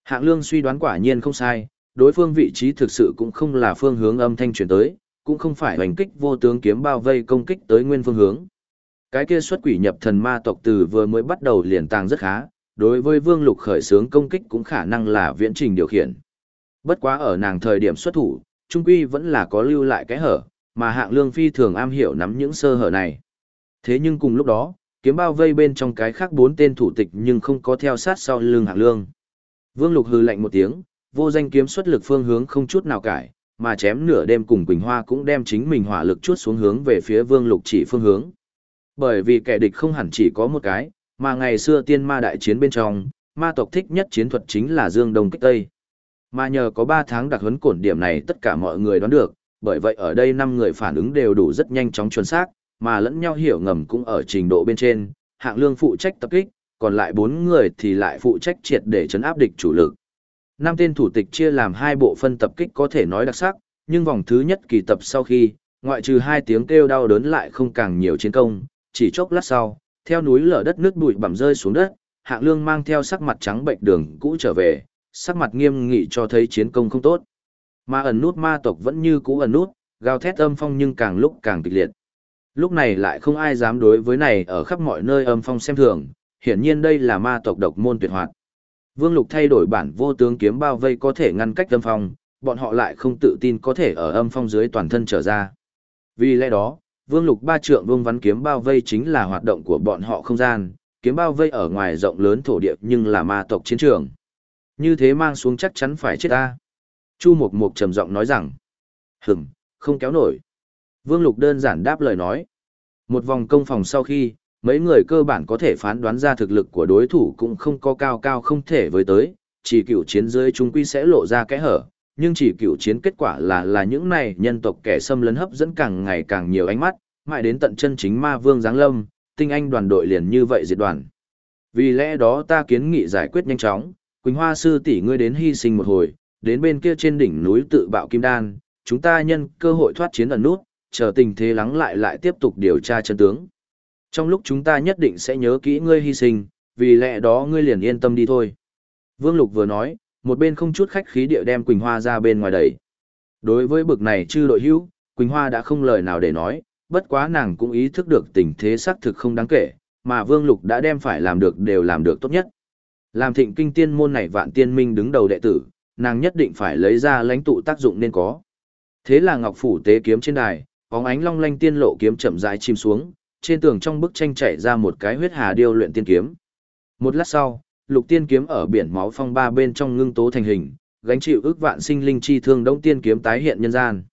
A: Hạng lương suy đoán quả nhiên không sai, đối phương vị trí thực sự cũng không là phương hướng âm thanh truyền tới, cũng không phải hành kích vô tướng kiếm bao vây công kích tới nguyên phương hướng. Cái kia xuất quỷ nhập thần ma tộc từ vừa mới bắt đầu liền tàng rất khá, đối với vương lục khởi sướng công kích cũng khả năng là viễn trình điều khiển. Bất quá ở nàng thời điểm xuất thủ, trung quy vẫn là có lưu lại cái hở, mà hạng lương phi thường am hiểu nắm những sơ hở này. Thế nhưng cùng lúc đó, kiếm bao vây bên trong cái khác bốn tên thủ tịch nhưng không có theo sát sau lưng hạng lương. Vương Lục hừ lạnh một tiếng, vô danh kiếm xuất lực phương hướng không chút nào cải, mà chém nửa đêm cùng Quỳnh Hoa cũng đem chính mình hỏa lực chuốt xuống hướng về phía Vương Lục chỉ phương hướng. Bởi vì kẻ địch không hẳn chỉ có một cái, mà ngày xưa tiên ma đại chiến bên trong, ma tộc thích nhất chiến thuật chính là Dương Đông kích Tây. Mà nhờ có 3 tháng đặc huấn cổn điểm này tất cả mọi người đoán được, bởi vậy ở đây 5 người phản ứng đều đủ rất nhanh chóng chuẩn xác, mà lẫn nhau hiểu ngầm cũng ở trình độ bên trên, hạng lương phụ trách tập kích, còn lại 4 người thì lại phụ trách triệt để chấn áp địch chủ lực. Năm tên thủ tịch chia làm hai bộ phân tập kích có thể nói đặc sắc, nhưng vòng thứ nhất kỳ tập sau khi, ngoại trừ hai tiếng kêu đau đớn lại không càng nhiều chiến công, chỉ chốc lát sau, theo núi lở đất nước bụi bặm rơi xuống đất, Hạng Lương mang theo sắc mặt trắng bệnh đường cũ trở về, sắc mặt nghiêm nghị cho thấy chiến công không tốt. Mà ẩn nút ma tộc vẫn như cũ ẩn nút, gào thét âm phong nhưng càng lúc càng kịch liệt. Lúc này lại không ai dám đối với này ở khắp mọi nơi âm phong xem thường, hiển nhiên đây là ma tộc độc môn tuyệt hoạt. Vương Lục thay đổi bản vô tướng kiếm bao vây có thể ngăn cách âm phong, bọn họ lại không tự tin có thể ở âm phong dưới toàn thân trở ra. Vì lẽ đó, Vương Lục ba trượng vương vắn kiếm bao vây chính là hoạt động của bọn họ không gian, kiếm bao vây ở ngoài rộng lớn thổ địa nhưng là ma tộc chiến trường. Như thế mang xuống chắc chắn phải chết ta. Chu Mộc Mộc trầm giọng nói rằng, hừng, không kéo nổi. Vương Lục đơn giản đáp lời nói. Một vòng công phòng sau khi, mấy người cơ bản có thể phán đoán ra thực lực của đối thủ cũng không có cao cao không thể với tới, chỉ cựu chiến dưới chúng quy sẽ lộ ra kẽ hở, nhưng chỉ cựu chiến kết quả là là những này nhân tộc kẻ xâm lấn hấp dẫn càng ngày càng nhiều ánh mắt, mãi đến tận chân chính ma vương giáng lâm, tinh anh đoàn đội liền như vậy diệt đoàn. Vì lẽ đó ta kiến nghị giải quyết nhanh chóng, Quỳnh Hoa sư tỷ ngươi đến hy sinh một hồi, đến bên kia trên đỉnh núi tự bạo kim đan, chúng ta nhân cơ hội thoát chiến ẩn nút, chờ tình thế lắng lại lại tiếp tục điều tra chân tướng. Trong lúc chúng ta nhất định sẽ nhớ kỹ ngươi hy sinh, vì lẽ đó ngươi liền yên tâm đi thôi. Vương Lục vừa nói, một bên không chút khách khí địa đem Quỳnh Hoa ra bên ngoài đẩy. Đối với bực này chư đội hữu, Quỳnh Hoa đã không lời nào để nói, bất quá nàng cũng ý thức được tình thế xác thực không đáng kể, mà Vương Lục đã đem phải làm được đều làm được tốt nhất. Làm thịnh kinh tiên môn này vạn tiên minh đứng đầu đệ tử, nàng nhất định phải lấy ra lãnh tụ tác dụng nên có. Thế là Ngọc Phủ tế kiếm trên đài, bóng ánh long lanh tiên lộ kiếm chậm rãi chìm xuống, trên tường trong bức tranh chảy ra một cái huyết hà điêu luyện tiên kiếm. Một lát sau, lục tiên kiếm ở biển máu phong ba bên trong ngưng tố thành hình, gánh chịu ước vạn sinh linh chi thương đông tiên kiếm tái hiện nhân gian.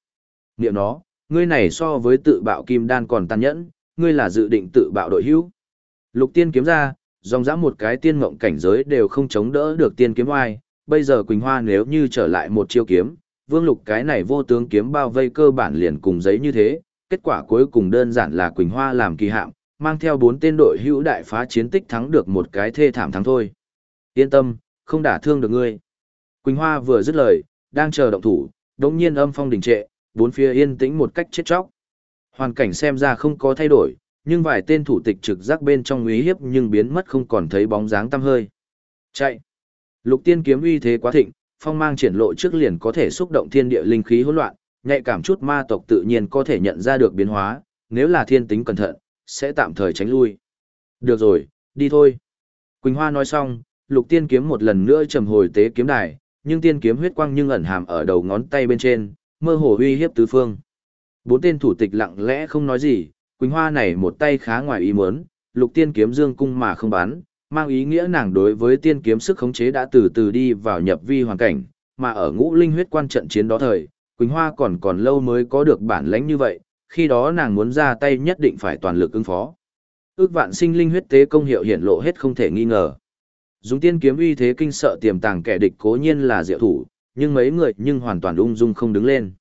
A: Niệm nó, ngươi này so với tự bạo kim đan còn tàn nhẫn, ngươi là dự định tự bạo đội hữu. Lục tiên kiếm ra, dòng dã một cái tiên mộng cảnh giới đều không chống đỡ được tiên kiếm oai, bây giờ Quỳnh Hoa nếu như trở lại một chiêu kiếm, vương lục cái này vô tướng kiếm bao vây cơ bản liền cùng giấy như thế, kết quả cuối cùng đơn giản là Quỳnh Hoa làm kỳ hạm, mang theo bốn tên đội hữu đại phá chiến tích thắng được một cái thê thảm thắng thôi. Yên tâm, không đả thương được ngươi. Quỳnh Hoa vừa dứt lời, đang chờ động thủ, đống nhiên âm phong đình trệ, bốn phía yên tĩnh một cách chết chóc. Hoàn cảnh xem ra không có thay đổi, nhưng vài tên thủ tịch trực giác bên trong uy hiếp nhưng biến mất không còn thấy bóng dáng tăm hơi. Chạy. Lục tiên kiếm uy thế quá thịnh, phong mang triển lộ trước liền có thể xúc động thiên địa linh khí hỗn loạn, nhạy cảm chút ma tộc tự nhiên có thể nhận ra được biến hóa, nếu là thiên tính cẩn thận, sẽ tạm thời tránh lui. Được rồi, đi thôi. Quỳnh Hoa nói xong, lục tiên kiếm một lần nữa trầm hồi tế kiếm đài, nhưng tiên kiếm huyết quang nhưng ẩn hàm ở đầu ngón tay bên trên, mơ hồ uy hiếp tứ phương. Bốn tên thủ tịch lặng lẽ không nói gì, Quỳnh Hoa này một tay khá ngoài ý muốn, lục tiên kiếm dương cung mà không bán, mang ý nghĩa nàng đối với tiên kiếm sức khống chế đã từ từ đi vào nhập vi hoàn cảnh, mà ở ngũ linh huyết quan trận chiến đó thời, Quỳnh Hoa còn còn lâu mới có được bản lãnh như vậy, khi đó nàng muốn ra tay nhất định phải toàn lực ứng phó. Ước vạn sinh linh huyết tế công hiệu hiển lộ hết không thể nghi ngờ. Dùng tiên kiếm uy thế kinh sợ tiềm tàng kẻ địch cố nhiên là diệu thủ, nhưng mấy người nhưng hoàn toàn ung dung không đứng lên.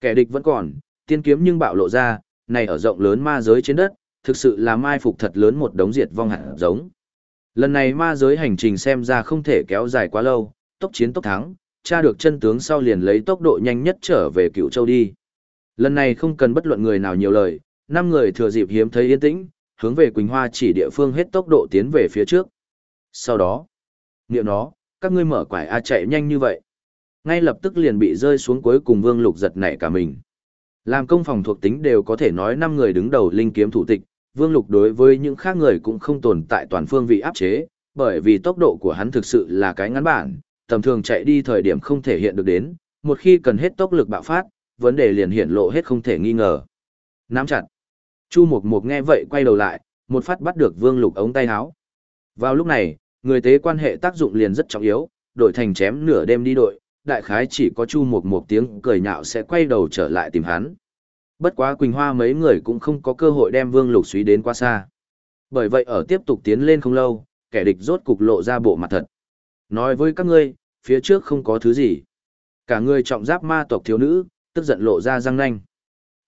A: Kẻ địch vẫn còn, tiên kiếm nhưng bạo lộ ra, này ở rộng lớn ma giới trên đất, thực sự là mai phục thật lớn một đống diệt vong hạt giống. Lần này ma giới hành trình xem ra không thể kéo dài quá lâu, tốc chiến tốc thắng, tra được chân tướng sau liền lấy tốc độ nhanh nhất trở về cựu châu đi. Lần này không cần bất luận người nào nhiều lời, năm người thừa dịp hiếm thấy yên tĩnh, hướng về Quỳnh Hoa chỉ địa phương hết tốc độ tiến về phía trước. Sau đó, niệm nó, các ngươi mở quải A chạy nhanh như vậy. Ngay lập tức liền bị rơi xuống cuối cùng vương lục giật nảy cả mình. Làm công phòng thuộc tính đều có thể nói năm người đứng đầu linh kiếm thủ tịch, vương lục đối với những khác người cũng không tồn tại toàn phương vị áp chế, bởi vì tốc độ của hắn thực sự là cái ngắn bản, tầm thường chạy đi thời điểm không thể hiện được đến, một khi cần hết tốc lực bạo phát, vấn đề liền hiện lộ hết không thể nghi ngờ. Nắm chặt. Chu Mộc Mộc nghe vậy quay đầu lại, một phát bắt được Vương Lục ống tay áo. Vào lúc này, người tế quan hệ tác dụng liền rất trọng yếu, đội thành chém nửa đêm đi đội, đại khái chỉ có Chu Mộc Mộc tiếng cười nhạo sẽ quay đầu trở lại tìm hắn. Bất quá Quỳnh Hoa mấy người cũng không có cơ hội đem Vương Lục suý đến quá xa. Bởi vậy ở tiếp tục tiến lên không lâu, kẻ địch rốt cục lộ ra bộ mặt thật. Nói với các ngươi, phía trước không có thứ gì. Cả người trọng giáp ma tộc thiếu nữ, tức giận lộ ra răng nanh.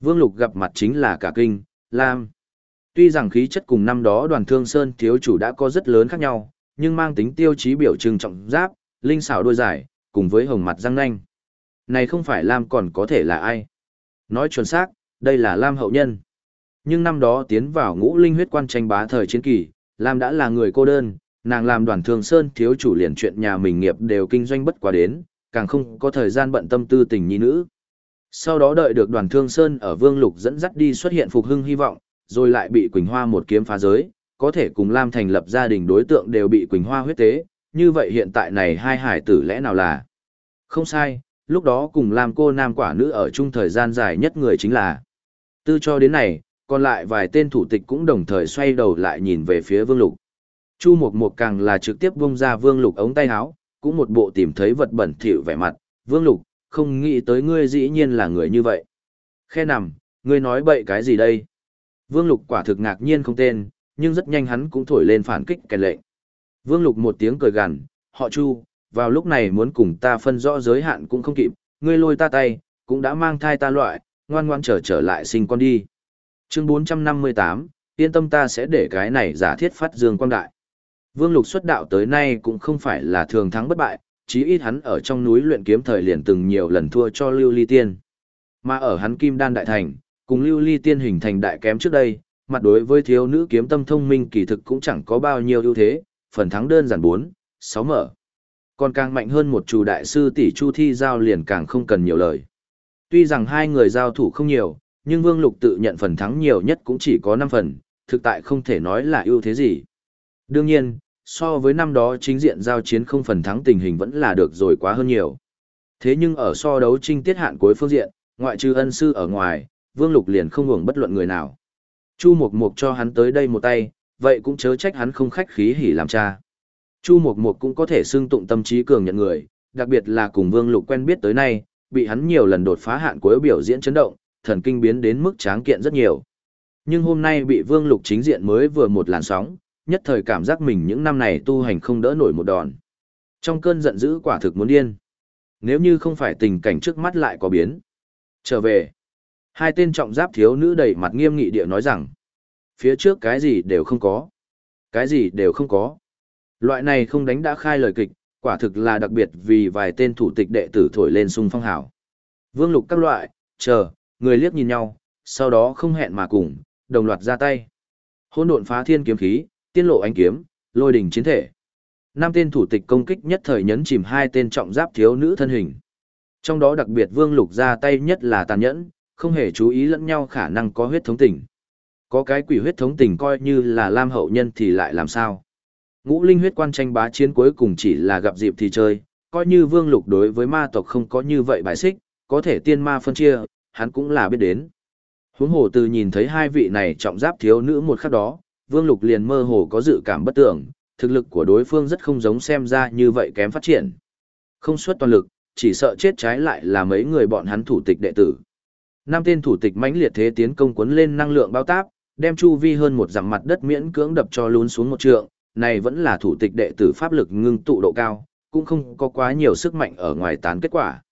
A: Vương Lục gặp mặt chính là cả kinh, Lam. Tuy rằng khí chất cùng năm đó đoàn thương sơn thiếu chủ đã có rất lớn khác nhau, nhưng mang tính tiêu chí biểu trưng trọng giáp, linh xảo đôi dài, cùng với hồng mặt răng nanh. Này không phải Lam còn có thể là ai? Nói chuẩn xác, đây là Lam hậu nhân. Nhưng năm đó tiến vào ngũ linh huyết quan tranh bá thời chiến kỳ, Lam đã là người cô đơn, nàng làm đoàn thương sơn thiếu chủ liền chuyện nhà mình nghiệp đều kinh doanh bất quá đến, càng không có thời gian bận tâm tư tình nhi nữ. Sau đó đợi được đoàn thương sơn ở vương lục dẫn dắt đi xuất hiện phục hưng hy vọng, rồi lại bị Quỳnh Hoa một kiếm phá giới, có thể cùng Lam thành lập gia đình đối tượng đều bị Quỳnh Hoa huyết tế, như vậy hiện tại này hai hải tử lẽ nào là? Không sai, lúc đó cùng làm cô nam quả nữ ở chung thời gian dài nhất người chính là. Tư cho đến này, còn lại vài tên thủ tịch cũng đồng thời xoay đầu lại nhìn về phía Vương Lục. Chu Mộc Mộc càng là trực tiếp vung ra Vương Lục ống tay áo, cũng một bộ tìm thấy vật bẩn thỉu vẻ mặt, "Vương Lục, không nghĩ tới ngươi dĩ nhiên là người như vậy." Khe nằm, ngươi nói bậy cái gì đây? Vương Lục quả thực ngạc nhiên không tên, nhưng rất nhanh hắn cũng thổi lên phản kích kèn lệnh. Vương Lục một tiếng cười gằn, "Họ Chu, vào lúc này muốn cùng ta phân rõ giới hạn cũng không kịp, ngươi lôi ta tay, cũng đã mang thai ta loại, ngoan ngoan trở trở lại sinh con đi." Chương 458, yên tâm ta sẽ để cái này giả thiết phát dương quang đại. Vương Lục xuất đạo tới nay cũng không phải là thường thắng bất bại, chí ít hắn ở trong núi luyện kiếm thời liền từng nhiều lần thua cho Lưu Ly Tiên. Mà ở hắn Kim Đan Đại Thành, cùng Lưu Ly Tiên hình thành đại kém trước đây, mặt đối với thiếu nữ kiếm tâm thông minh kỳ thực cũng chẳng có bao nhiêu ưu thế, phần thắng đơn giản 4, 6 mở. Còn càng mạnh hơn một chủ đại sư tỷ Chu Thi giao liền càng không cần nhiều lời. Tuy rằng hai người giao thủ không nhiều, nhưng Vương Lục tự nhận phần thắng nhiều nhất cũng chỉ có 5 phần, thực tại không thể nói là ưu thế gì. Đương nhiên, so với năm đó chính diện giao chiến không phần thắng tình hình vẫn là được rồi quá hơn nhiều. Thế nhưng ở so đấu trinh tiết hạn cuối phương diện, ngoại trừ ân sư ở ngoài, Vương Lục liền không hưởng bất luận người nào. Chu Mộc Mộc cho hắn tới đây một tay, vậy cũng chớ trách hắn không khách khí hỉ làm cha. Chu Mộc Mộc cũng có thể xưng tụng tâm trí cường nhận người, đặc biệt là cùng Vương Lục quen biết tới nay, bị hắn nhiều lần đột phá hạn cuối biểu diễn chấn động, thần kinh biến đến mức tráng kiện rất nhiều. Nhưng hôm nay bị Vương Lục chính diện mới vừa một làn sóng, nhất thời cảm giác mình những năm này tu hành không đỡ nổi một đòn. Trong cơn giận dữ quả thực muốn điên. Nếu như không phải tình cảnh trước mắt lại có biến. Trở về. Hai tên trọng giáp thiếu nữ đầy mặt nghiêm nghị địa nói rằng. Phía trước cái gì đều không có. Cái gì đều không có. Loại này không đánh đã khai lời kịch, quả thực là đặc biệt vì vài tên thủ tịch đệ tử thổi lên sung phong hảo. Vương lục các loại, chờ, người liếc nhìn nhau, sau đó không hẹn mà cùng, đồng loạt ra tay. Hỗn độn phá thiên kiếm khí, tiên lộ ánh kiếm, lôi đỉnh chiến thể. Năm tên thủ tịch công kích nhất thời nhấn chìm hai tên trọng giáp thiếu nữ thân hình. Trong đó đặc biệt Vương Lục ra tay nhất là tàn nhẫn, không hề chú ý lẫn nhau khả năng có huyết thống tình. Có cái quỷ huyết thống tình coi như là Lam hậu nhân thì lại làm sao? Ngũ linh huyết quan tranh bá chiến cuối cùng chỉ là gặp dịp thì chơi, coi như Vương Lục đối với ma tộc không có như vậy bài xích, có thể tiên ma phân chia, hắn cũng là biết đến. Huống hồ từ nhìn thấy hai vị này trọng giáp thiếu nữ một khắc đó, Vương Lục liền mơ hồ có dự cảm bất tưởng, thực lực của đối phương rất không giống xem ra như vậy kém phát triển. Không xuất toàn lực, chỉ sợ chết trái lại là mấy người bọn hắn thủ tịch đệ tử. Năm tên thủ tịch mãnh liệt thế tiến công cuốn lên năng lượng bao táp, đem chu vi hơn một dặm mặt đất miễn cưỡng đập cho lún xuống một trượng, này vẫn là thủ tịch đệ tử pháp lực ngưng tụ độ cao, cũng không có quá nhiều sức mạnh ở ngoài tán kết quả.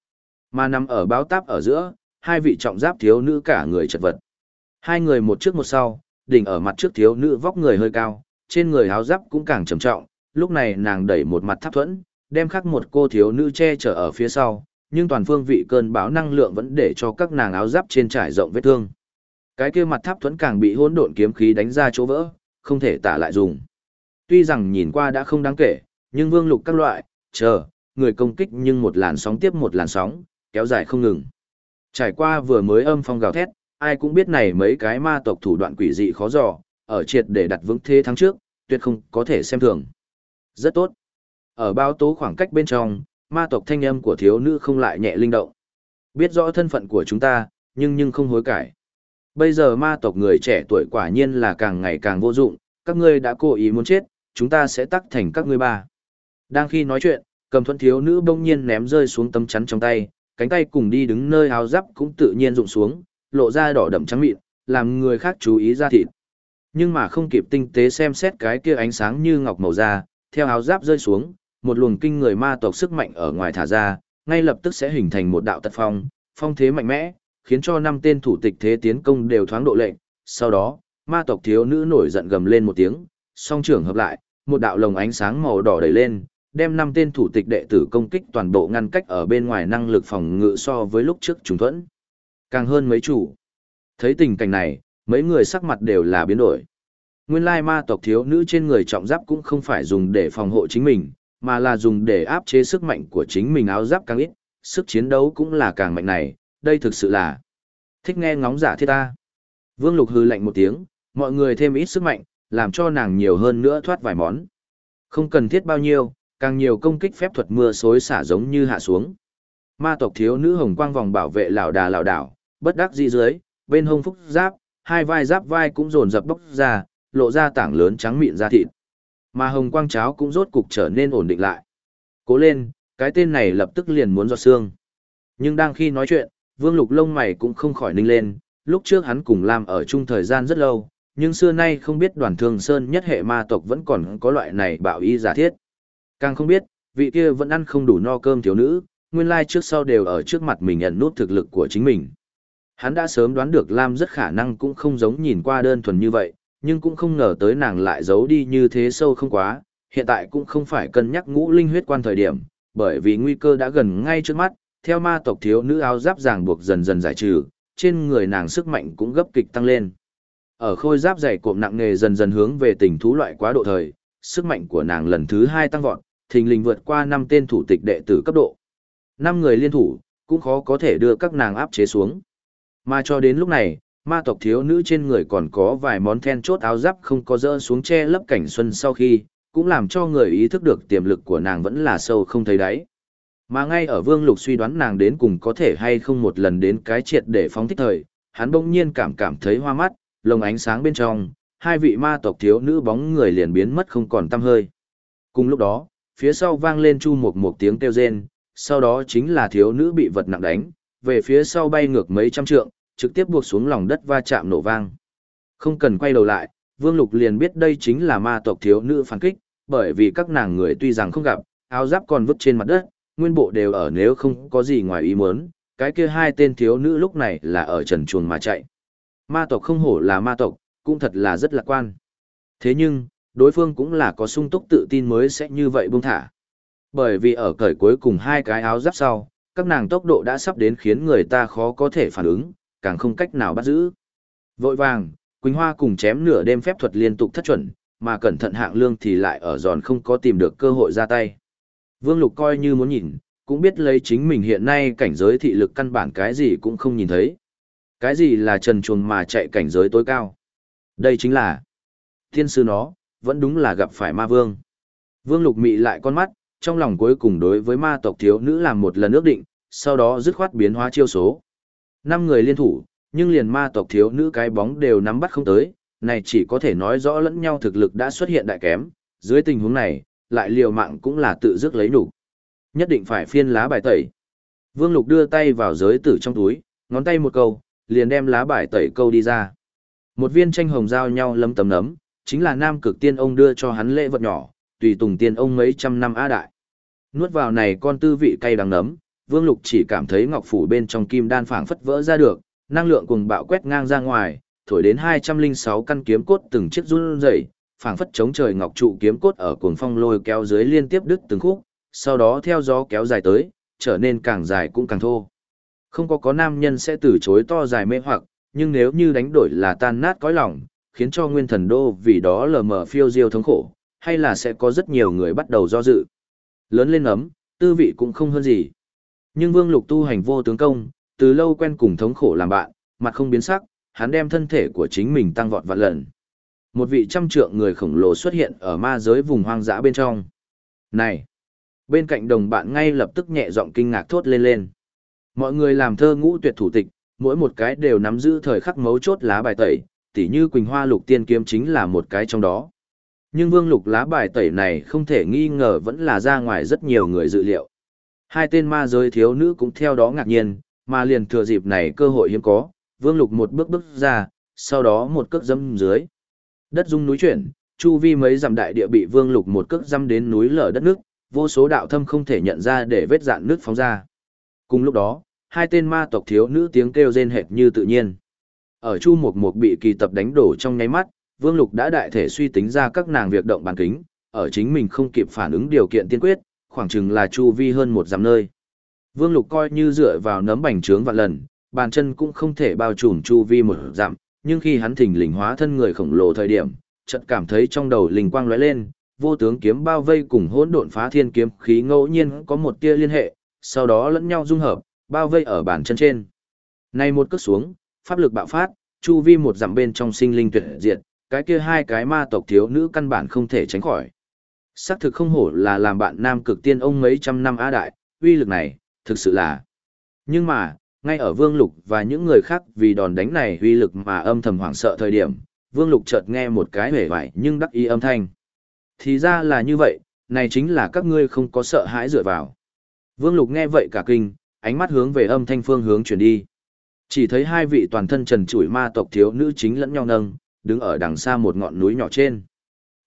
A: Mà nằm ở báo táp ở giữa, hai vị trọng giáp thiếu nữ cả người chật vật. Hai người một trước một sau, đỉnh ở mặt trước thiếu nữ vóc người hơi cao, trên người áo giáp cũng càng trầm trọng, lúc này nàng đẩy một mặt tháp thuẫn, đem khắc một cô thiếu nữ che chở ở phía sau, nhưng toàn phương vị cơn bão năng lượng vẫn để cho các nàng áo giáp trên trải rộng vết thương. Cái kia mặt tháp thuẫn càng bị hỗn độn kiếm khí đánh ra chỗ vỡ, không thể tả lại dùng. Tuy rằng nhìn qua đã không đáng kể, nhưng vương lục các loại, chờ, người công kích nhưng một làn sóng tiếp một làn sóng, kéo dài không ngừng. Trải qua vừa mới âm phong gào thét, ai cũng biết này mấy cái ma tộc thủ đoạn quỷ dị khó dò, ở triệt để đặt vững thế thắng trước, tuyệt không có thể xem thường. Rất tốt. Ở bao tố khoảng cách bên trong, ma tộc thanh âm của thiếu nữ không lại nhẹ linh động. Biết rõ thân phận của chúng ta, nhưng nhưng không hối cải. Bây giờ ma tộc người trẻ tuổi quả nhiên là càng ngày càng vô dụng, các ngươi đã cố ý muốn chết, chúng ta sẽ tắc thành các ngươi ba. Đang khi nói chuyện, cầm thuẫn thiếu nữ bỗng nhiên ném rơi xuống tấm chắn trong tay, cánh tay cùng đi đứng nơi áo giáp cũng tự nhiên rụng xuống, lộ ra đỏ đậm trắng mịn, làm người khác chú ý ra thịt. Nhưng mà không kịp tinh tế xem xét cái kia ánh sáng như ngọc màu da, theo áo giáp rơi xuống, một luồng kinh người ma tộc sức mạnh ở ngoài thả ra, ngay lập tức sẽ hình thành một đạo tật phong, phong thế mạnh mẽ, khiến cho năm tên thủ tịch thế tiến công đều thoáng độ lệnh. Sau đó, ma tộc thiếu nữ nổi giận gầm lên một tiếng, song trưởng hợp lại, một đạo lồng ánh sáng màu đỏ đẩy lên, đem năm tên thủ tịch đệ tử công kích toàn bộ ngăn cách ở bên ngoài năng lực phòng ngự so với lúc trước trùng thuẫn. Càng hơn mấy chủ. Thấy tình cảnh này, mấy người sắc mặt đều là biến đổi. Nguyên lai ma tộc thiếu nữ trên người trọng giáp cũng không phải dùng để phòng hộ chính mình, mà là dùng để áp chế sức mạnh của chính mình áo giáp càng ít, sức chiến đấu cũng là càng mạnh này, đây thực sự là thích nghe ngóng giả thiết ta. Vương Lục hư lạnh một tiếng, mọi người thêm ít sức mạnh, làm cho nàng nhiều hơn nữa thoát vài món. Không cần thiết bao nhiêu, càng nhiều công kích phép thuật mưa xối xả giống như hạ xuống. Ma tộc thiếu nữ hồng quang vòng bảo vệ lão đà lão đảo, bất đắc dĩ dưới, bên hông phúc giáp, hai vai giáp vai cũng dồn dập bốc ra, lộ ra tảng lớn trắng mịn da thịt. Mà hồng quang cháo cũng rốt cục trở nên ổn định lại. Cố lên, cái tên này lập tức liền muốn giọt xương. Nhưng đang khi nói chuyện, vương lục lông mày cũng không khỏi ninh lên, lúc trước hắn cùng làm ở chung thời gian rất lâu, nhưng xưa nay không biết đoàn thương sơn nhất hệ ma tộc vẫn còn có loại này bạo y giả thiết. Càng không biết, vị kia vẫn ăn không đủ no cơm thiếu nữ, nguyên lai trước sau đều ở trước mặt mình nhận nút thực lực của chính mình. Hắn đã sớm đoán được Lam rất khả năng cũng không giống nhìn qua đơn thuần như vậy, nhưng cũng không ngờ tới nàng lại giấu đi như thế sâu không quá, hiện tại cũng không phải cân nhắc ngũ linh huyết quan thời điểm, bởi vì nguy cơ đã gần ngay trước mắt, theo ma tộc thiếu nữ áo giáp ràng buộc dần dần giải trừ, trên người nàng sức mạnh cũng gấp kịch tăng lên. Ở khôi giáp dày cộm nặng nghề dần dần hướng về tình thú loại quá độ thời, sức mạnh của nàng lần thứ hai tăng vọt, thình lình vượt qua năm tên thủ tịch đệ tử cấp độ. Năm người liên thủ, cũng khó có thể đưa các nàng áp chế xuống. Mà cho đến lúc này, ma tộc thiếu nữ trên người còn có vài món then chốt áo giáp không có dỡ xuống che lấp cảnh xuân sau khi, cũng làm cho người ý thức được tiềm lực của nàng vẫn là sâu không thấy đáy. Mà ngay ở Vương Lục suy đoán nàng đến cùng có thể hay không một lần đến cái triệt để phóng thích thời, hắn bỗng nhiên cảm cảm thấy hoa mắt, lồng ánh sáng bên trong, hai vị ma tộc thiếu nữ bóng người liền biến mất không còn tăm hơi. Cùng lúc đó, phía sau vang lên chu một một tiếng kêu rên, sau đó chính là thiếu nữ bị vật nặng đánh, về phía sau bay ngược mấy trăm trượng, trực tiếp buộc xuống lòng đất va chạm nổ vang. Không cần quay đầu lại, Vương Lục liền biết đây chính là ma tộc thiếu nữ phản kích, bởi vì các nàng người tuy rằng không gặp, áo giáp còn vứt trên mặt đất, nguyên bộ đều ở nếu không có gì ngoài ý muốn, cái kia hai tên thiếu nữ lúc này là ở trần chuồng mà chạy. Ma tộc không hổ là ma tộc, cũng thật là rất lạc quan. Thế nhưng, đối phương cũng là có sung túc tự tin mới sẽ như vậy buông thả. Bởi vì ở cởi cuối cùng hai cái áo giáp sau, các nàng tốc độ đã sắp đến khiến người ta khó có thể phản ứng, càng không cách nào bắt giữ. Vội vàng, Quỳnh Hoa cùng chém nửa đêm phép thuật liên tục thất chuẩn, mà cẩn thận hạng lương thì lại ở giòn không có tìm được cơ hội ra tay. Vương Lục coi như muốn nhìn, cũng biết lấy chính mình hiện nay cảnh giới thị lực căn bản cái gì cũng không nhìn thấy. Cái gì là trần chuồng mà chạy cảnh giới tối cao? Đây chính là thiên sư nó, vẫn đúng là gặp phải ma vương. Vương Lục mị lại con mắt, trong lòng cuối cùng đối với ma tộc thiếu nữ làm một lần ước định, sau đó dứt khoát biến hóa chiêu số. Năm người liên thủ, nhưng liền ma tộc thiếu nữ cái bóng đều nắm bắt không tới, này chỉ có thể nói rõ lẫn nhau thực lực đã xuất hiện đại kém, dưới tình huống này, lại liều mạng cũng là tự dứt lấy đủ. Nhất định phải phiên lá bài tẩy. Vương Lục đưa tay vào giới tử trong túi, ngón tay một câu, liền đem lá bài tẩy câu đi ra. Một viên tranh hồng giao nhau lâm tầm nấm, chính là nam cực tiên ông đưa cho hắn lễ vật nhỏ, tùy tùng tiên ông mấy trăm năm á đại. Nuốt vào này con tư vị cay đắng nấm, Vương Lục chỉ cảm thấy ngọc phủ bên trong kim đan phảng phất vỡ ra được, năng lượng cùng bạo quét ngang ra ngoài, thổi đến 206 căn kiếm cốt từng chiếc run rẩy, phảng phất chống trời ngọc trụ kiếm cốt ở cuồng phong lôi kéo dưới liên tiếp đứt từng khúc, sau đó theo gió kéo dài tới, trở nên càng dài cũng càng thô. Không có có nam nhân sẽ từ chối to dài mê hoặc, nhưng nếu như đánh đổi là tan nát cõi lòng, khiến cho nguyên thần đô vì đó lờ mờ phiêu diêu thống khổ, hay là sẽ có rất nhiều người bắt đầu do dự. Lớn lên ấm, tư vị cũng không hơn gì. Nhưng Vương Lục tu hành vô tướng công, từ lâu quen cùng thống khổ làm bạn, mặt không biến sắc, hắn đem thân thể của chính mình tăng vọt vạn lần. Một vị trăm trượng người khổng lồ xuất hiện ở ma giới vùng hoang dã bên trong. Này! Bên cạnh đồng bạn ngay lập tức nhẹ giọng kinh ngạc thốt lên lên. Mọi người làm thơ ngũ tuyệt thủ tịch, mỗi một cái đều nắm giữ thời khắc mấu chốt lá bài tẩy, tỉ như Quỳnh Hoa Lục Tiên Kiếm chính là một cái trong đó. Nhưng Vương Lục lá bài tẩy này không thể nghi ngờ vẫn là ra ngoài rất nhiều người dự liệu. Hai tên ma giới thiếu nữ cũng theo đó ngạc nhiên, mà liền thừa dịp này cơ hội hiếm có, Vương Lục một bước bước ra, sau đó một cước dâm dưới. Đất rung núi chuyển, chu vi mấy dặm đại địa bị Vương Lục một cước dâm đến núi lở đất nước, vô số đạo thâm không thể nhận ra để vết dạn nước phóng ra. Cùng lúc đó, hai tên ma tộc thiếu nữ tiếng kêu rên hệt như tự nhiên. Ở Chu Mộc Mộc bị kỳ tập đánh đổ trong nháy mắt, Vương Lục đã đại thể suy tính ra các nàng việc động bàn kính, ở chính mình không kịp phản ứng điều kiện tiên quyết, khoảng chừng là chu vi hơn một dặm nơi. Vương Lục coi như dựa vào nấm bành trướng vạn lần, bàn chân cũng không thể bao trùm chu vi một dặm, nhưng khi hắn thỉnh lình hóa thân người khổng lồ thời điểm, chợt cảm thấy trong đầu linh quang lóe lên, vô tướng kiếm bao vây cùng hỗn độn phá thiên kiếm khí ngẫu nhiên có một tia liên hệ, sau đó lẫn nhau dung hợp, bao vây ở bàn chân trên. Này một cước xuống, pháp lực bạo phát, chu vi một dặm bên trong sinh linh tuyệt diệt, cái kia hai cái ma tộc thiếu nữ căn bản không thể tránh khỏi. Sắc thực không hổ là làm bạn nam cực tiên ông mấy trăm năm á đại, uy lực này, thực sự là. Nhưng mà, ngay ở Vương Lục và những người khác vì đòn đánh này uy lực mà âm thầm hoảng sợ thời điểm, Vương Lục chợt nghe một cái hề vải nhưng đắc ý âm thanh. Thì ra là như vậy, này chính là các ngươi không có sợ hãi dựa vào. Vương Lục nghe vậy cả kinh, ánh mắt hướng về âm thanh phương hướng chuyển đi. Chỉ thấy hai vị toàn thân trần trụi ma tộc thiếu nữ chính lẫn nhau nâng, đứng ở đằng xa một ngọn núi nhỏ trên.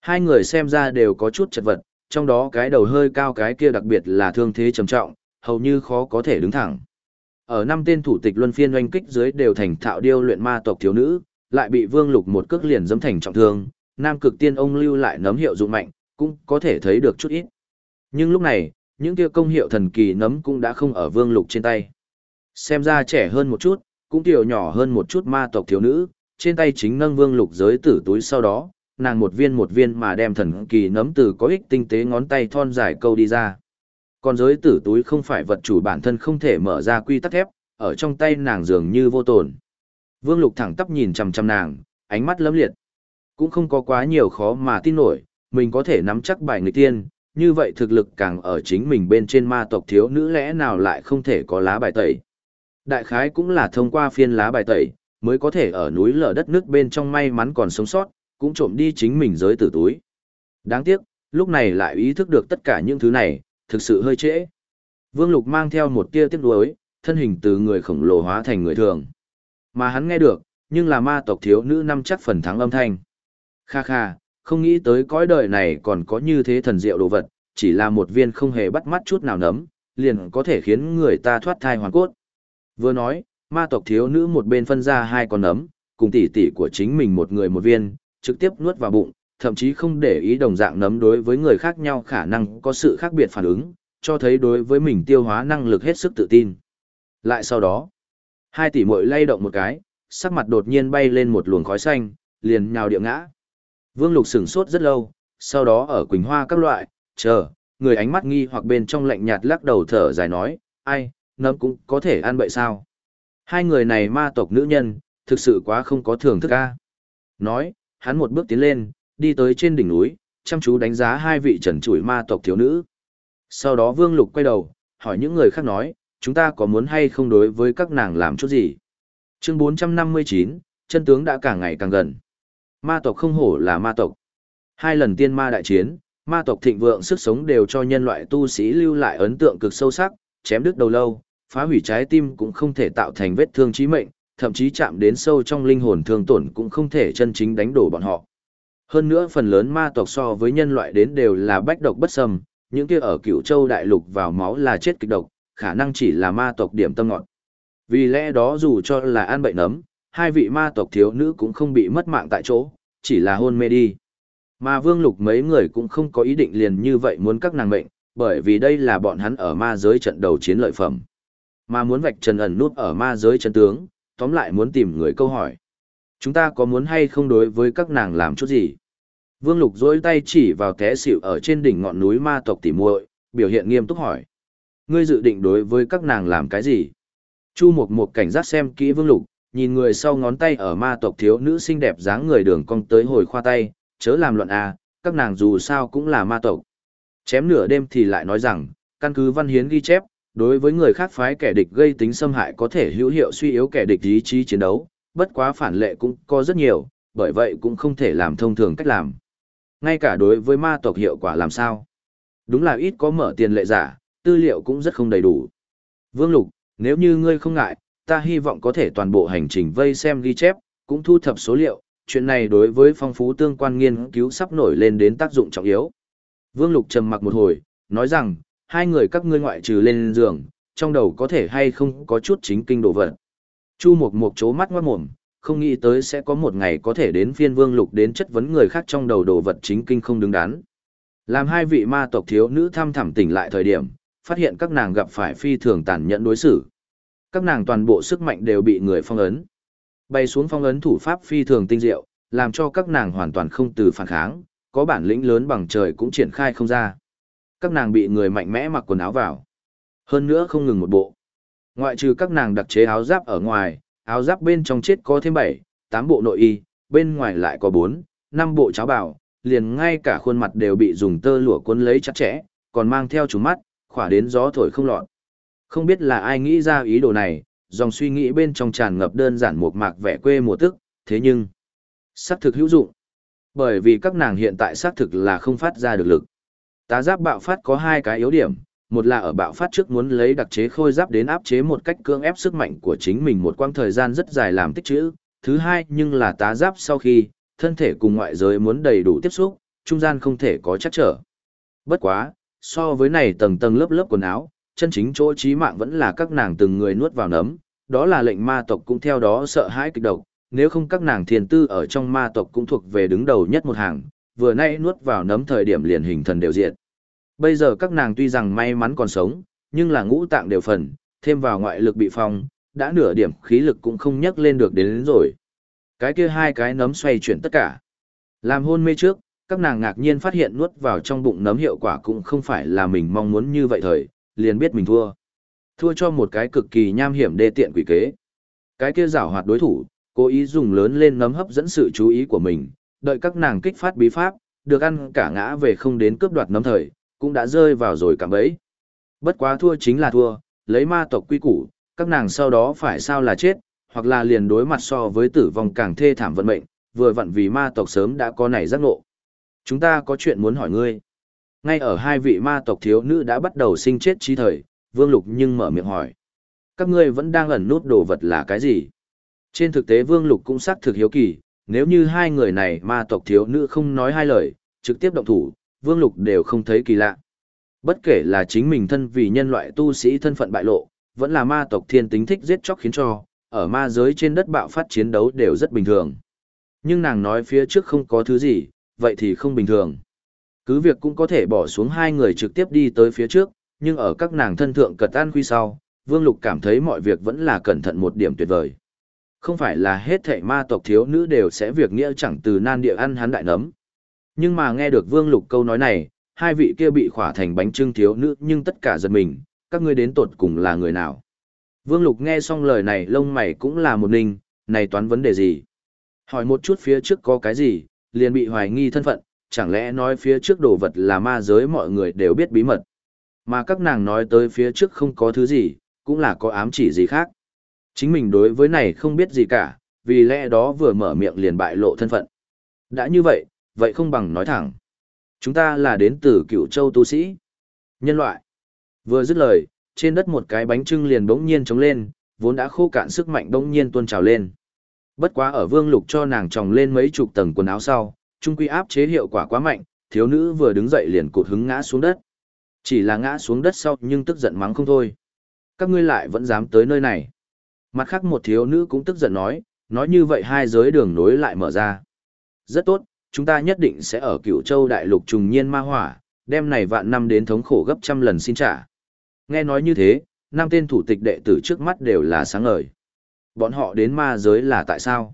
A: Hai người xem ra đều có chút chật vật, trong đó cái đầu hơi cao cái kia đặc biệt là thương thế trầm trọng, hầu như khó có thể đứng thẳng. Ở năm tên thủ tịch luân phiên oanh kích dưới đều thành thạo điêu luyện ma tộc thiếu nữ, lại bị Vương Lục một cước liền dẫm thành trọng thương, Nam Cực Tiên ông lưu lại nấm hiệu dụng mạnh, cũng có thể thấy được chút ít. Nhưng lúc này, những kia công hiệu thần kỳ nấm cũng đã không ở Vương Lục trên tay. Xem ra trẻ hơn một chút, cũng tiểu nhỏ hơn một chút ma tộc thiếu nữ, trên tay chính nâng Vương Lục giới tử túi sau đó, nàng một viên một viên mà đem thần kỳ nấm từ có ích tinh tế ngón tay thon dài câu đi ra. Còn giới tử túi không phải vật chủ bản thân không thể mở ra quy tắc thép, ở trong tay nàng dường như vô tồn. Vương Lục thẳng tắp nhìn chằm chằm nàng, ánh mắt lấm liệt. Cũng không có quá nhiều khó mà tin nổi, mình có thể nắm chắc bài người tiên, như vậy thực lực càng ở chính mình bên trên ma tộc thiếu nữ lẽ nào lại không thể có lá bài tẩy. Đại khái cũng là thông qua phiên lá bài tẩy, mới có thể ở núi lở đất nước bên trong may mắn còn sống sót, cũng trộm đi chính mình giới tử túi. Đáng tiếc, lúc này lại ý thức được tất cả những thứ này, thực sự hơi trễ. Vương Lục mang theo một tia tiếc nuối, thân hình từ người khổng lồ hóa thành người thường. Mà hắn nghe được, nhưng là ma tộc thiếu nữ năm chắc phần thắng âm thanh. Kha kha, không nghĩ tới cõi đời này còn có như thế thần diệu đồ vật, chỉ là một viên không hề bắt mắt chút nào nấm, liền có thể khiến người ta thoát thai hoàn cốt. Vừa nói, ma tộc thiếu nữ một bên phân ra hai con nấm, cùng tỷ tỷ của chính mình một người một viên, trực tiếp nuốt vào bụng, thậm chí không để ý đồng dạng nấm đối với người khác nhau khả năng có sự khác biệt phản ứng, cho thấy đối với mình tiêu hóa năng lực hết sức tự tin. Lại sau đó, hai tỷ muội lay động một cái, sắc mặt đột nhiên bay lên một luồng khói xanh, liền nhào địa ngã. Vương Lục sửng sốt rất lâu, sau đó ở Quỳnh Hoa các loại, chờ, người ánh mắt nghi hoặc bên trong lạnh nhạt lắc đầu thở dài nói, ai, nấm cũng có thể ăn bậy sao. Hai người này ma tộc nữ nhân, thực sự quá không có thưởng thức a. Nói, hắn một bước tiến lên, đi tới trên đỉnh núi, chăm chú đánh giá hai vị trần trụi ma tộc thiếu nữ. Sau đó Vương Lục quay đầu, hỏi những người khác nói, chúng ta có muốn hay không đối với các nàng làm chút gì? Chương 459, chân tướng đã càng ngày càng gần. Ma tộc không hổ là ma tộc. Hai lần tiên ma đại chiến, ma tộc thịnh vượng sức sống đều cho nhân loại tu sĩ lưu lại ấn tượng cực sâu sắc, chém đứt đầu lâu, phá hủy trái tim cũng không thể tạo thành vết thương chí mệnh, thậm chí chạm đến sâu trong linh hồn thương tổn cũng không thể chân chính đánh đổ bọn họ. Hơn nữa phần lớn ma tộc so với nhân loại đến đều là bách độc bất xâm, những kia ở cựu châu đại lục vào máu là chết kịch độc, khả năng chỉ là ma tộc điểm tâm ngọn. Vì lẽ đó dù cho là an bệnh nấm, hai vị ma tộc thiếu nữ cũng không bị mất mạng tại chỗ, chỉ là hôn mê đi. Mà vương lục mấy người cũng không có ý định liền như vậy muốn các nàng mệnh, bởi vì đây là bọn hắn ở ma giới trận đầu chiến lợi phẩm. Mà muốn vạch trần ẩn nút ở ma giới chân tướng, tóm lại muốn tìm người câu hỏi. Chúng ta có muốn hay không đối với các nàng làm chút gì? Vương Lục dối tay chỉ vào té xỉu ở trên đỉnh ngọn núi ma tộc tỉ muội, biểu hiện nghiêm túc hỏi. Ngươi dự định đối với các nàng làm cái gì? Chu Mộc Mộc cảnh giác xem kỹ Vương Lục, nhìn người sau ngón tay ở ma tộc thiếu nữ xinh đẹp dáng người đường cong tới hồi khoa tay, chớ làm luận à, các nàng dù sao cũng là ma tộc. Chém nửa đêm thì lại nói rằng, căn cứ văn hiến ghi chép, Đối với người khác phái kẻ địch gây tính xâm hại có thể hữu hiệu suy yếu kẻ địch ý chí chiến đấu, bất quá phản lệ cũng có rất nhiều, bởi vậy cũng không thể làm thông thường cách làm. Ngay cả đối với ma tộc hiệu quả làm sao? Đúng là ít có mở tiền lệ giả, tư liệu cũng rất không đầy đủ. Vương Lục, nếu như ngươi không ngại, ta hy vọng có thể toàn bộ hành trình vây xem ghi chép, cũng thu thập số liệu, chuyện này đối với phong phú tương quan nghiên cứu sắp nổi lên đến tác dụng trọng yếu. Vương Lục trầm mặc một hồi, nói rằng, hai người các ngươi ngoại trừ lên giường, trong đầu có thể hay không có chút chính kinh đồ vật. Chu Mộc Mộc chố mắt ngoát mồm, không nghĩ tới sẽ có một ngày có thể đến phiên Vương Lục đến chất vấn người khác trong đầu đồ vật chính kinh không đứng đắn. Làm hai vị ma tộc thiếu nữ thăm thẳm tỉnh lại thời điểm, phát hiện các nàng gặp phải phi thường tàn nhẫn đối xử. Các nàng toàn bộ sức mạnh đều bị người phong ấn. Bay xuống phong ấn thủ pháp phi thường tinh diệu, làm cho các nàng hoàn toàn không từ phản kháng, có bản lĩnh lớn bằng trời cũng triển khai không ra. Các nàng bị người mạnh mẽ mặc quần áo vào. Hơn nữa không ngừng một bộ. Ngoại trừ các nàng đặc chế áo giáp ở ngoài, áo giáp bên trong chết có thêm 7, 8 bộ nội y, bên ngoài lại có 4, 5 bộ cháo bảo, liền ngay cả khuôn mặt đều bị dùng tơ lụa cuốn lấy chặt chẽ, còn mang theo chúng mắt, khỏa đến gió thổi không lọt. Không biết là ai nghĩ ra ý đồ này, dòng suy nghĩ bên trong tràn ngập đơn giản một mạc vẻ quê mùa tức, thế nhưng, xác thực hữu dụng. Bởi vì các nàng hiện tại xác thực là không phát ra được lực. Tá giáp bạo phát có hai cái yếu điểm, một là ở bạo phát trước muốn lấy đặc chế khôi giáp đến áp chế một cách cưỡng ép sức mạnh của chính mình một quãng thời gian rất dài làm tích trữ. Thứ hai nhưng là tá giáp sau khi, thân thể cùng ngoại giới muốn đầy đủ tiếp xúc, trung gian không thể có chắc trở. Bất quá, so với này tầng tầng lớp lớp quần áo, chân chính chỗ trí mạng vẫn là các nàng từng người nuốt vào nấm, đó là lệnh ma tộc cũng theo đó sợ hãi kịch độc, nếu không các nàng thiền tư ở trong ma tộc cũng thuộc về đứng đầu nhất một hàng, vừa nay nuốt vào nấm thời điểm liền hình thần đều diệt. Bây giờ các nàng tuy rằng may mắn còn sống, nhưng là ngũ tạng đều phần, thêm vào ngoại lực bị phong, đã nửa điểm khí lực cũng không nhắc lên được đến, đến rồi. Cái kia hai cái nấm xoay chuyển tất cả. Làm hôn mê trước, các nàng ngạc nhiên phát hiện nuốt vào trong bụng nấm hiệu quả cũng không phải là mình mong muốn như vậy thời, liền biết mình thua. Thua cho một cái cực kỳ nham hiểm đê tiện quỷ kế. Cái kia giảo hoạt đối thủ, cố ý dùng lớn lên nấm hấp dẫn sự chú ý của mình, đợi các nàng kích phát bí pháp, được ăn cả ngã về không đến cướp đoạt nấm thời, cũng đã rơi vào rồi cảm bẫy. Bất quá thua chính là thua, lấy ma tộc quy củ, các nàng sau đó phải sao là chết, hoặc là liền đối mặt so với tử vong càng thê thảm vận mệnh, vừa vặn vì ma tộc sớm đã có này giác ngộ. Chúng ta có chuyện muốn hỏi ngươi. Ngay ở hai vị ma tộc thiếu nữ đã bắt đầu sinh chết trí thời, Vương Lục nhưng mở miệng hỏi. Các ngươi vẫn đang ẩn nút đồ vật là cái gì? Trên thực tế Vương Lục cũng xác thực hiếu kỳ, nếu như hai người này ma tộc thiếu nữ không nói hai lời, trực tiếp động thủ, Vương Lục đều không thấy kỳ lạ. Bất kể là chính mình thân vì nhân loại tu sĩ thân phận bại lộ, vẫn là ma tộc thiên tính thích giết chóc khiến cho, ở ma giới trên đất bạo phát chiến đấu đều rất bình thường. Nhưng nàng nói phía trước không có thứ gì, vậy thì không bình thường. Cứ việc cũng có thể bỏ xuống hai người trực tiếp đi tới phía trước, nhưng ở các nàng thân thượng cật an quy sau, Vương Lục cảm thấy mọi việc vẫn là cẩn thận một điểm tuyệt vời. Không phải là hết thảy ma tộc thiếu nữ đều sẽ việc nghĩa chẳng từ nan địa ăn hắn đại nấm. Nhưng mà nghe được Vương Lục câu nói này, hai vị kia bị khỏa thành bánh trưng thiếu nữ nhưng tất cả giật mình, các ngươi đến tột cùng là người nào. Vương Lục nghe xong lời này lông mày cũng là một ninh, này toán vấn đề gì? Hỏi một chút phía trước có cái gì, liền bị hoài nghi thân phận, chẳng lẽ nói phía trước đồ vật là ma giới mọi người đều biết bí mật. Mà các nàng nói tới phía trước không có thứ gì, cũng là có ám chỉ gì khác. Chính mình đối với này không biết gì cả, vì lẽ đó vừa mở miệng liền bại lộ thân phận. Đã như vậy, vậy không bằng nói thẳng. Chúng ta là đến từ cựu châu tu sĩ. Nhân loại. Vừa dứt lời, trên đất một cái bánh trưng liền bỗng nhiên trống lên, vốn đã khô cạn sức mạnh bỗng nhiên tuôn trào lên. Bất quá ở vương lục cho nàng tròng lên mấy chục tầng quần áo sau, trung quy áp chế hiệu quả quá mạnh, thiếu nữ vừa đứng dậy liền cụt hứng ngã xuống đất. Chỉ là ngã xuống đất sau nhưng tức giận mắng không thôi. Các ngươi lại vẫn dám tới nơi này. Mặt khác một thiếu nữ cũng tức giận nói, nói như vậy hai giới đường nối lại mở ra. Rất tốt, chúng ta nhất định sẽ ở cựu châu đại lục trùng nhiên ma hỏa, đem này vạn năm đến thống khổ gấp trăm lần xin trả. Nghe nói như thế, năm tên thủ tịch đệ tử trước mắt đều là sáng ngời. Bọn họ đến ma giới là tại sao?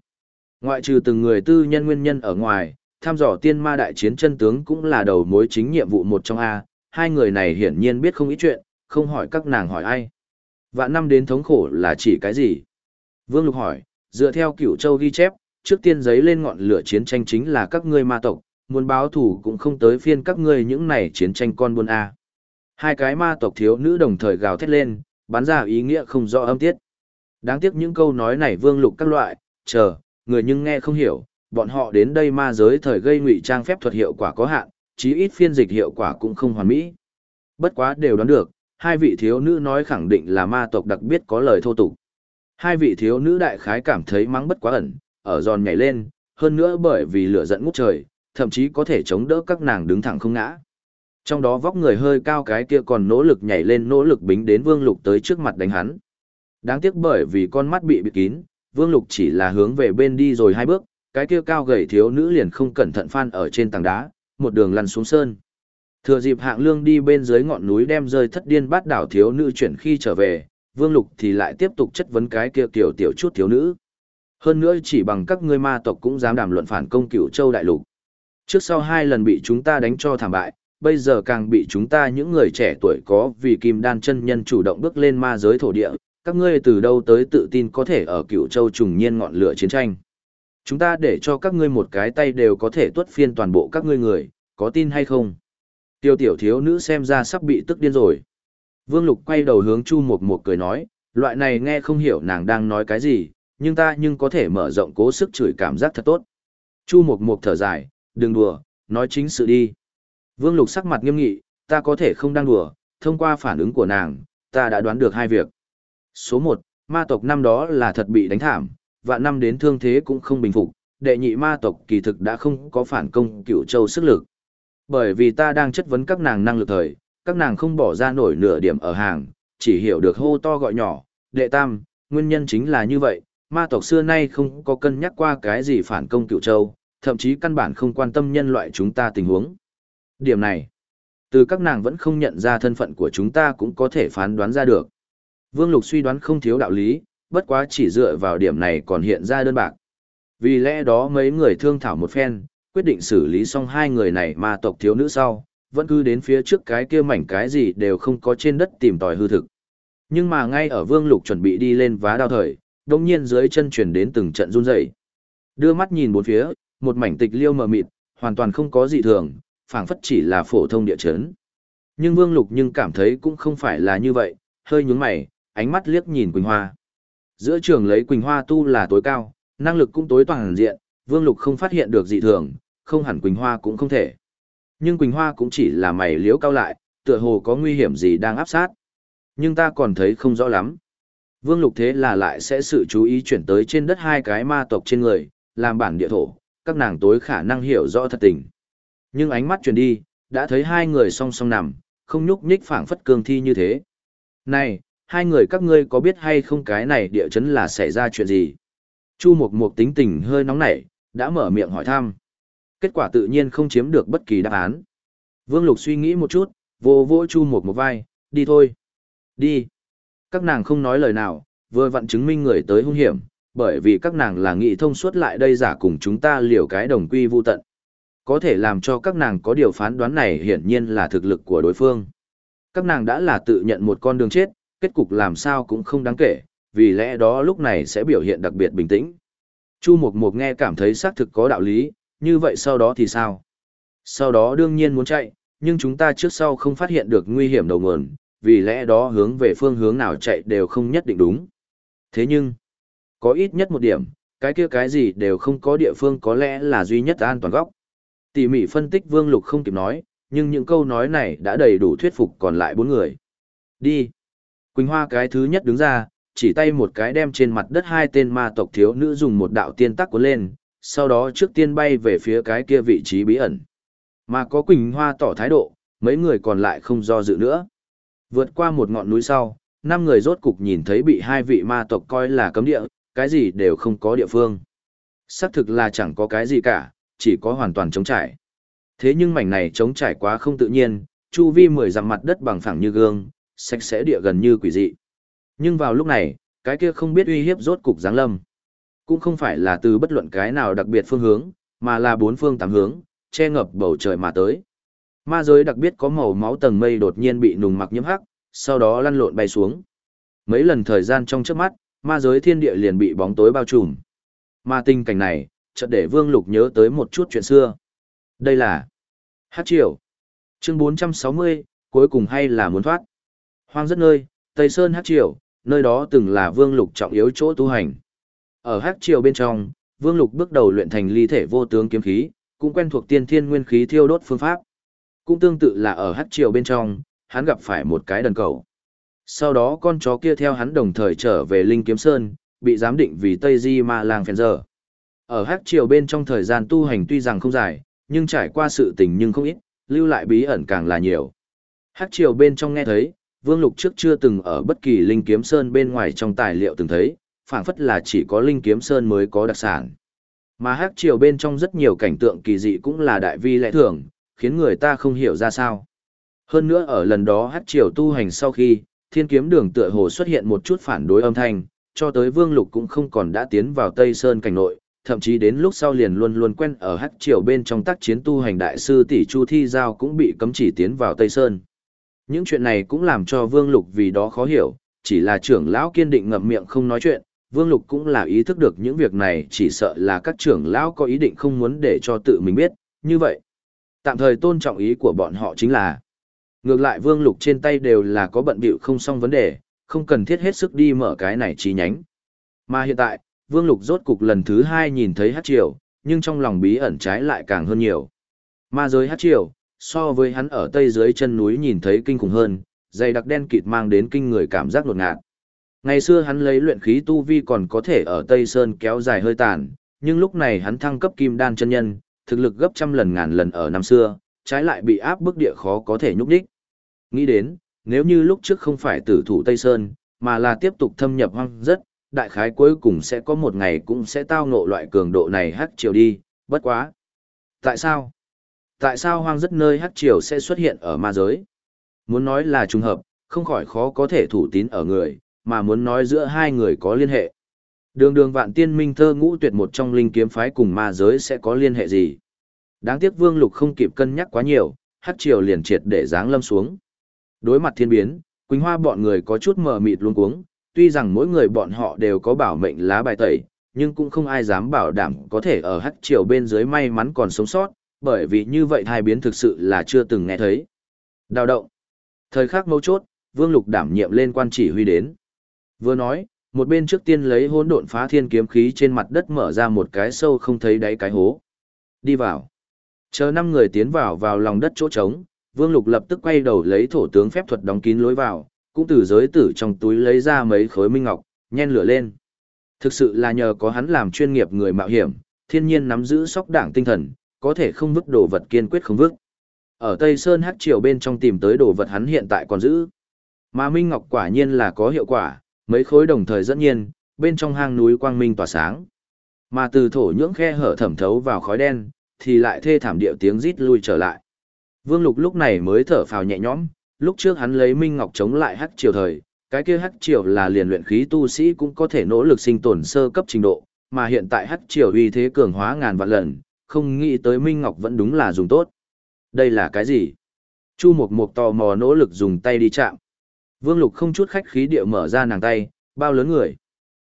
A: Ngoại trừ từng người tư nhân nguyên nhân ở ngoài, tham dò tiên ma đại chiến chân tướng cũng là đầu mối chính nhiệm vụ một trong A, hai người này hiển nhiên biết không ít chuyện, không hỏi các nàng hỏi ai. Vạn năm đến thống khổ là chỉ cái gì? Vương Lục hỏi, dựa theo cửu châu ghi chép, trước tiên giấy lên ngọn lửa chiến tranh chính là các ngươi ma tộc, muốn báo thủ cũng không tới phiên các ngươi những này chiến tranh con buôn A. Hai cái ma tộc thiếu nữ đồng thời gào thét lên, bắn ra ý nghĩa không rõ âm tiết. Đáng tiếc những câu nói này vương lục các loại, chờ, người nhưng nghe không hiểu, bọn họ đến đây ma giới thời gây ngụy trang phép thuật hiệu quả có hạn, chí ít phiên dịch hiệu quả cũng không hoàn mỹ. Bất quá đều đoán được, hai vị thiếu nữ nói khẳng định là ma tộc đặc biệt có lời thô tục. Hai vị thiếu nữ đại khái cảm thấy mắng bất quá ẩn, ở giòn nhảy lên, hơn nữa bởi vì lửa giận ngút trời, thậm chí có thể chống đỡ các nàng đứng thẳng không ngã. Trong đó vóc người hơi cao cái kia còn nỗ lực nhảy lên nỗ lực bính đến Vương Lục tới trước mặt đánh hắn. Đáng tiếc bởi vì con mắt bị bịt kín, Vương Lục chỉ là hướng về bên đi rồi hai bước, cái kia cao gầy thiếu nữ liền không cẩn thận phan ở trên tảng đá, một đường lăn xuống sơn. Thừa dịp hạng lương đi bên dưới ngọn núi đem rơi thất điên bát đảo thiếu nữ chuyển khi trở về, Vương Lục thì lại tiếp tục chất vấn cái kia tiểu tiểu chút thiếu nữ. Hơn nữa chỉ bằng các ngươi ma tộc cũng dám đàm luận phản công cửu châu đại lục. Trước sau hai lần bị chúng ta đánh cho thảm bại, bây giờ càng bị chúng ta những người trẻ tuổi có vì kim đan chân nhân chủ động bước lên ma giới thổ địa, các ngươi từ đâu tới tự tin có thể ở cửu châu trùng nhiên ngọn lửa chiến tranh. Chúng ta để cho các ngươi một cái tay đều có thể tuất phiên toàn bộ các ngươi người, có tin hay không? Tiêu tiểu thiếu nữ xem ra sắp bị tức điên rồi. Vương Lục quay đầu hướng Chu Mộc Mộc cười nói, loại này nghe không hiểu nàng đang nói cái gì, nhưng ta nhưng có thể mở rộng cố sức chửi cảm giác thật tốt. Chu Mộc Mộc thở dài, đừng đùa, nói chính sự đi. Vương Lục sắc mặt nghiêm nghị, ta có thể không đang đùa, thông qua phản ứng của nàng, ta đã đoán được hai việc. Số một, ma tộc năm đó là thật bị đánh thảm, và năm đến thương thế cũng không bình phục, đệ nhị ma tộc kỳ thực đã không có phản công cựu châu sức lực. Bởi vì ta đang chất vấn các nàng năng lực thời, các nàng không bỏ ra nổi nửa điểm ở hàng, chỉ hiểu được hô to gọi nhỏ, đệ tam, nguyên nhân chính là như vậy, ma tộc xưa nay không có cân nhắc qua cái gì phản công cựu châu, thậm chí căn bản không quan tâm nhân loại chúng ta tình huống. Điểm này, từ các nàng vẫn không nhận ra thân phận của chúng ta cũng có thể phán đoán ra được. Vương Lục suy đoán không thiếu đạo lý, bất quá chỉ dựa vào điểm này còn hiện ra đơn bạc. Vì lẽ đó mấy người thương thảo một phen, quyết định xử lý xong hai người này mà tộc thiếu nữ sau, vẫn cứ đến phía trước cái kia mảnh cái gì đều không có trên đất tìm tòi hư thực. Nhưng mà ngay ở Vương Lục chuẩn bị đi lên vá đao thời, đồng nhiên dưới chân chuyển đến từng trận run rẩy. Đưa mắt nhìn bốn phía, một mảnh tịch liêu mờ mịt, hoàn toàn không có gì thường, phảng phất chỉ là phổ thông địa chấn. Nhưng Vương Lục nhưng cảm thấy cũng không phải là như vậy, hơi nhướng mày, ánh mắt liếc nhìn Quỳnh Hoa. Giữa trường lấy Quỳnh Hoa tu là tối cao, năng lực cũng tối toàn diện, Vương Lục không phát hiện được dị thường, không hẳn Quỳnh Hoa cũng không thể. Nhưng Quỳnh Hoa cũng chỉ là mày liếu cao lại, tựa hồ có nguy hiểm gì đang áp sát. Nhưng ta còn thấy không rõ lắm. Vương Lục thế là lại sẽ sự chú ý chuyển tới trên đất hai cái ma tộc trên người, làm bản địa thổ, các nàng tối khả năng hiểu rõ thật tình. Nhưng ánh mắt chuyển đi, đã thấy hai người song song nằm, không nhúc nhích phảng phất cương thi như thế. Này, hai người các ngươi có biết hay không cái này địa chấn là xảy ra chuyện gì? Chu Mộc Mộc tính tình hơi nóng nảy, đã mở miệng hỏi thăm. Kết quả tự nhiên không chiếm được bất kỳ đáp án. Vương Lục suy nghĩ một chút, vô vô Chu Mộc một vai, đi thôi. Đi. Các nàng không nói lời nào, vừa vặn chứng minh người tới hung hiểm, bởi vì các nàng là nghị thông suốt lại đây giả cùng chúng ta liều cái đồng quy vu tận. Có thể làm cho các nàng có điều phán đoán này hiển nhiên là thực lực của đối phương. Các nàng đã là tự nhận một con đường chết, kết cục làm sao cũng không đáng kể, vì lẽ đó lúc này sẽ biểu hiện đặc biệt bình tĩnh. Chu Mộc Mộc nghe cảm thấy xác thực có đạo lý, như vậy sau đó thì sao? Sau đó đương nhiên muốn chạy, nhưng chúng ta trước sau không phát hiện được nguy hiểm đầu nguồn, vì lẽ đó hướng về phương hướng nào chạy đều không nhất định đúng. Thế nhưng, có ít nhất một điểm, cái kia cái gì đều không có địa phương có lẽ là duy nhất an toàn góc. Tỉ mỉ phân tích Vương Lục không kịp nói, nhưng những câu nói này đã đầy đủ thuyết phục còn lại bốn người. Đi. Quỳnh Hoa cái thứ nhất đứng ra, chỉ tay một cái đem trên mặt đất hai tên ma tộc thiếu nữ dùng một đạo tiên tắc cuốn lên, sau đó trước tiên bay về phía cái kia vị trí bí ẩn. Mà có Quỳnh Hoa tỏ thái độ, mấy người còn lại không do dự nữa. Vượt qua một ngọn núi sau, năm người rốt cục nhìn thấy bị hai vị ma tộc coi là cấm địa, cái gì đều không có địa phương. Xác thực là chẳng có cái gì cả, chỉ có hoàn toàn trống trải. Thế nhưng mảnh này trống trải quá không tự nhiên, chu vi mười dặm mặt đất bằng phẳng như gương, sạch sẽ địa gần như quỷ dị. Nhưng vào lúc này, cái kia không biết uy hiếp rốt cục giáng lâm. Cũng không phải là từ bất luận cái nào đặc biệt phương hướng, mà là bốn phương tám hướng, che ngập bầu trời mà tới. Ma giới đặc biệt có màu máu tầng mây đột nhiên bị nùng mặc nhiễm hắc, sau đó lăn lộn bay xuống. Mấy lần thời gian trong chớp mắt, ma giới thiên địa liền bị bóng tối bao trùm. Ma tình cảnh này, chợt để Vương Lục nhớ tới một chút chuyện xưa. Đây là Hát Triều. Chương 460, cuối cùng hay là muốn thoát. Hoang rất nơi, Tây Sơn Hát Triều, nơi đó từng là Vương Lục trọng yếu chỗ tu hành. Ở Hát Triều bên trong, Vương Lục bước đầu luyện thành ly thể vô tướng kiếm khí, cũng quen thuộc tiên thiên nguyên khí thiêu đốt phương pháp. Cũng tương tự là ở Hát Triều bên trong, hắn gặp phải một cái đần cầu. Sau đó con chó kia theo hắn đồng thời trở về Linh Kiếm Sơn, bị giám định vì Tây Di Ma Lang Phèn Giờ. Ở Hát Triều bên trong thời gian tu hành tuy rằng không dài, nhưng trải qua sự tình nhưng không ít, lưu lại bí ẩn càng là nhiều. Hát Triều bên trong nghe thấy, Vương Lục trước chưa từng ở bất kỳ Linh Kiếm Sơn bên ngoài trong tài liệu từng thấy, phảng phất là chỉ có Linh Kiếm Sơn mới có đặc sản. Mà Hát Triều bên trong rất nhiều cảnh tượng kỳ dị cũng là đại vi lẽ thường, khiến người ta không hiểu ra sao. Hơn nữa ở lần đó Hát Triều tu hành sau khi, Thiên Kiếm Đường tựa hồ xuất hiện một chút phản đối âm thanh, cho tới Vương Lục cũng không còn đã tiến vào Tây Sơn cảnh nội, thậm chí đến lúc sau liền luôn luôn quen ở hắc triều bên trong tác chiến tu hành đại sư tỷ Chu Thi Giao cũng bị cấm chỉ tiến vào Tây Sơn. Những chuyện này cũng làm cho Vương Lục vì đó khó hiểu, chỉ là trưởng lão kiên định ngậm miệng không nói chuyện, Vương Lục cũng là ý thức được những việc này chỉ sợ là các trưởng lão có ý định không muốn để cho tự mình biết, như vậy. Tạm thời tôn trọng ý của bọn họ chính là Ngược lại Vương Lục trên tay đều là có bận bịu không xong vấn đề, không cần thiết hết sức đi mở cái này chi nhánh. Mà hiện tại, Vương Lục rốt cục lần thứ hai nhìn thấy hát triều, nhưng trong lòng bí ẩn trái lại càng hơn nhiều. Ma giới hát triều, so với hắn ở tây dưới chân núi nhìn thấy kinh khủng hơn, dày đặc đen kịt mang đến kinh người cảm giác đột ngạt. Ngày xưa hắn lấy luyện khí tu vi còn có thể ở Tây Sơn kéo dài hơi tàn, nhưng lúc này hắn thăng cấp kim đan chân nhân, thực lực gấp trăm lần ngàn lần ở năm xưa, trái lại bị áp bức địa khó có thể nhúc đích. Nghĩ đến, nếu như lúc trước không phải tử thủ Tây Sơn, mà là tiếp tục thâm nhập hoang rất, đại khái cuối cùng sẽ có một ngày cũng sẽ tao ngộ loại cường độ này hắc chiều đi, bất quá. Tại sao? Tại sao hoang rất nơi hắc triều sẽ xuất hiện ở ma giới? Muốn nói là trùng hợp, không khỏi khó có thể thủ tín ở người, mà muốn nói giữa hai người có liên hệ. Đường đường vạn tiên minh thơ ngũ tuyệt một trong linh kiếm phái cùng ma giới sẽ có liên hệ gì? Đáng tiếc vương lục không kịp cân nhắc quá nhiều, hắc triều liền triệt để giáng lâm xuống. Đối mặt thiên biến, Quỳnh Hoa bọn người có chút mờ mịt luôn cuống, tuy rằng mỗi người bọn họ đều có bảo mệnh lá bài tẩy, nhưng cũng không ai dám bảo đảm có thể ở hắc triều bên dưới may mắn còn sống sót, bởi vì như vậy thai biến thực sự là chưa từng nghe thấy. Đào động. Thời khắc mấu chốt, Vương Lục đảm nhiệm lên quan chỉ huy đến. Vừa nói, một bên trước tiên lấy hỗn độn phá thiên kiếm khí trên mặt đất mở ra một cái sâu không thấy đáy cái hố. Đi vào. Chờ năm người tiến vào vào lòng đất chỗ trống, Vương Lục lập tức quay đầu lấy thổ tướng phép thuật đóng kín lối vào, cũng từ giới tử trong túi lấy ra mấy khối minh ngọc, nhen lửa lên. Thực sự là nhờ có hắn làm chuyên nghiệp người mạo hiểm, thiên nhiên nắm giữ sóc đảng tinh thần, có thể không vứt đồ vật kiên quyết không vứt. Ở Tây Sơn Hắc Triều bên trong tìm tới đồ vật hắn hiện tại còn giữ. Mà Minh Ngọc quả nhiên là có hiệu quả, mấy khối đồng thời dẫn nhiên, bên trong hang núi quang minh tỏa sáng. Mà từ thổ nhưỡng khe hở thẩm thấu vào khói đen, thì lại thê thảm điệu tiếng rít lui trở lại. Vương Lục lúc này mới thở phào nhẹ nhõm, lúc trước hắn lấy Minh Ngọc chống lại Hắc Triều thời, cái kia Hắc Triều là liền luyện khí tu sĩ cũng có thể nỗ lực sinh tồn sơ cấp trình độ, mà hiện tại Hắc Triều uy thế cường hóa ngàn vạn lần, không nghĩ tới Minh Ngọc vẫn đúng là dùng tốt. Đây là cái gì? Chu Mộc Mộc tò mò nỗ lực dùng tay đi chạm. Vương Lục không chút khách khí địa mở ra nàng tay, bao lớn người.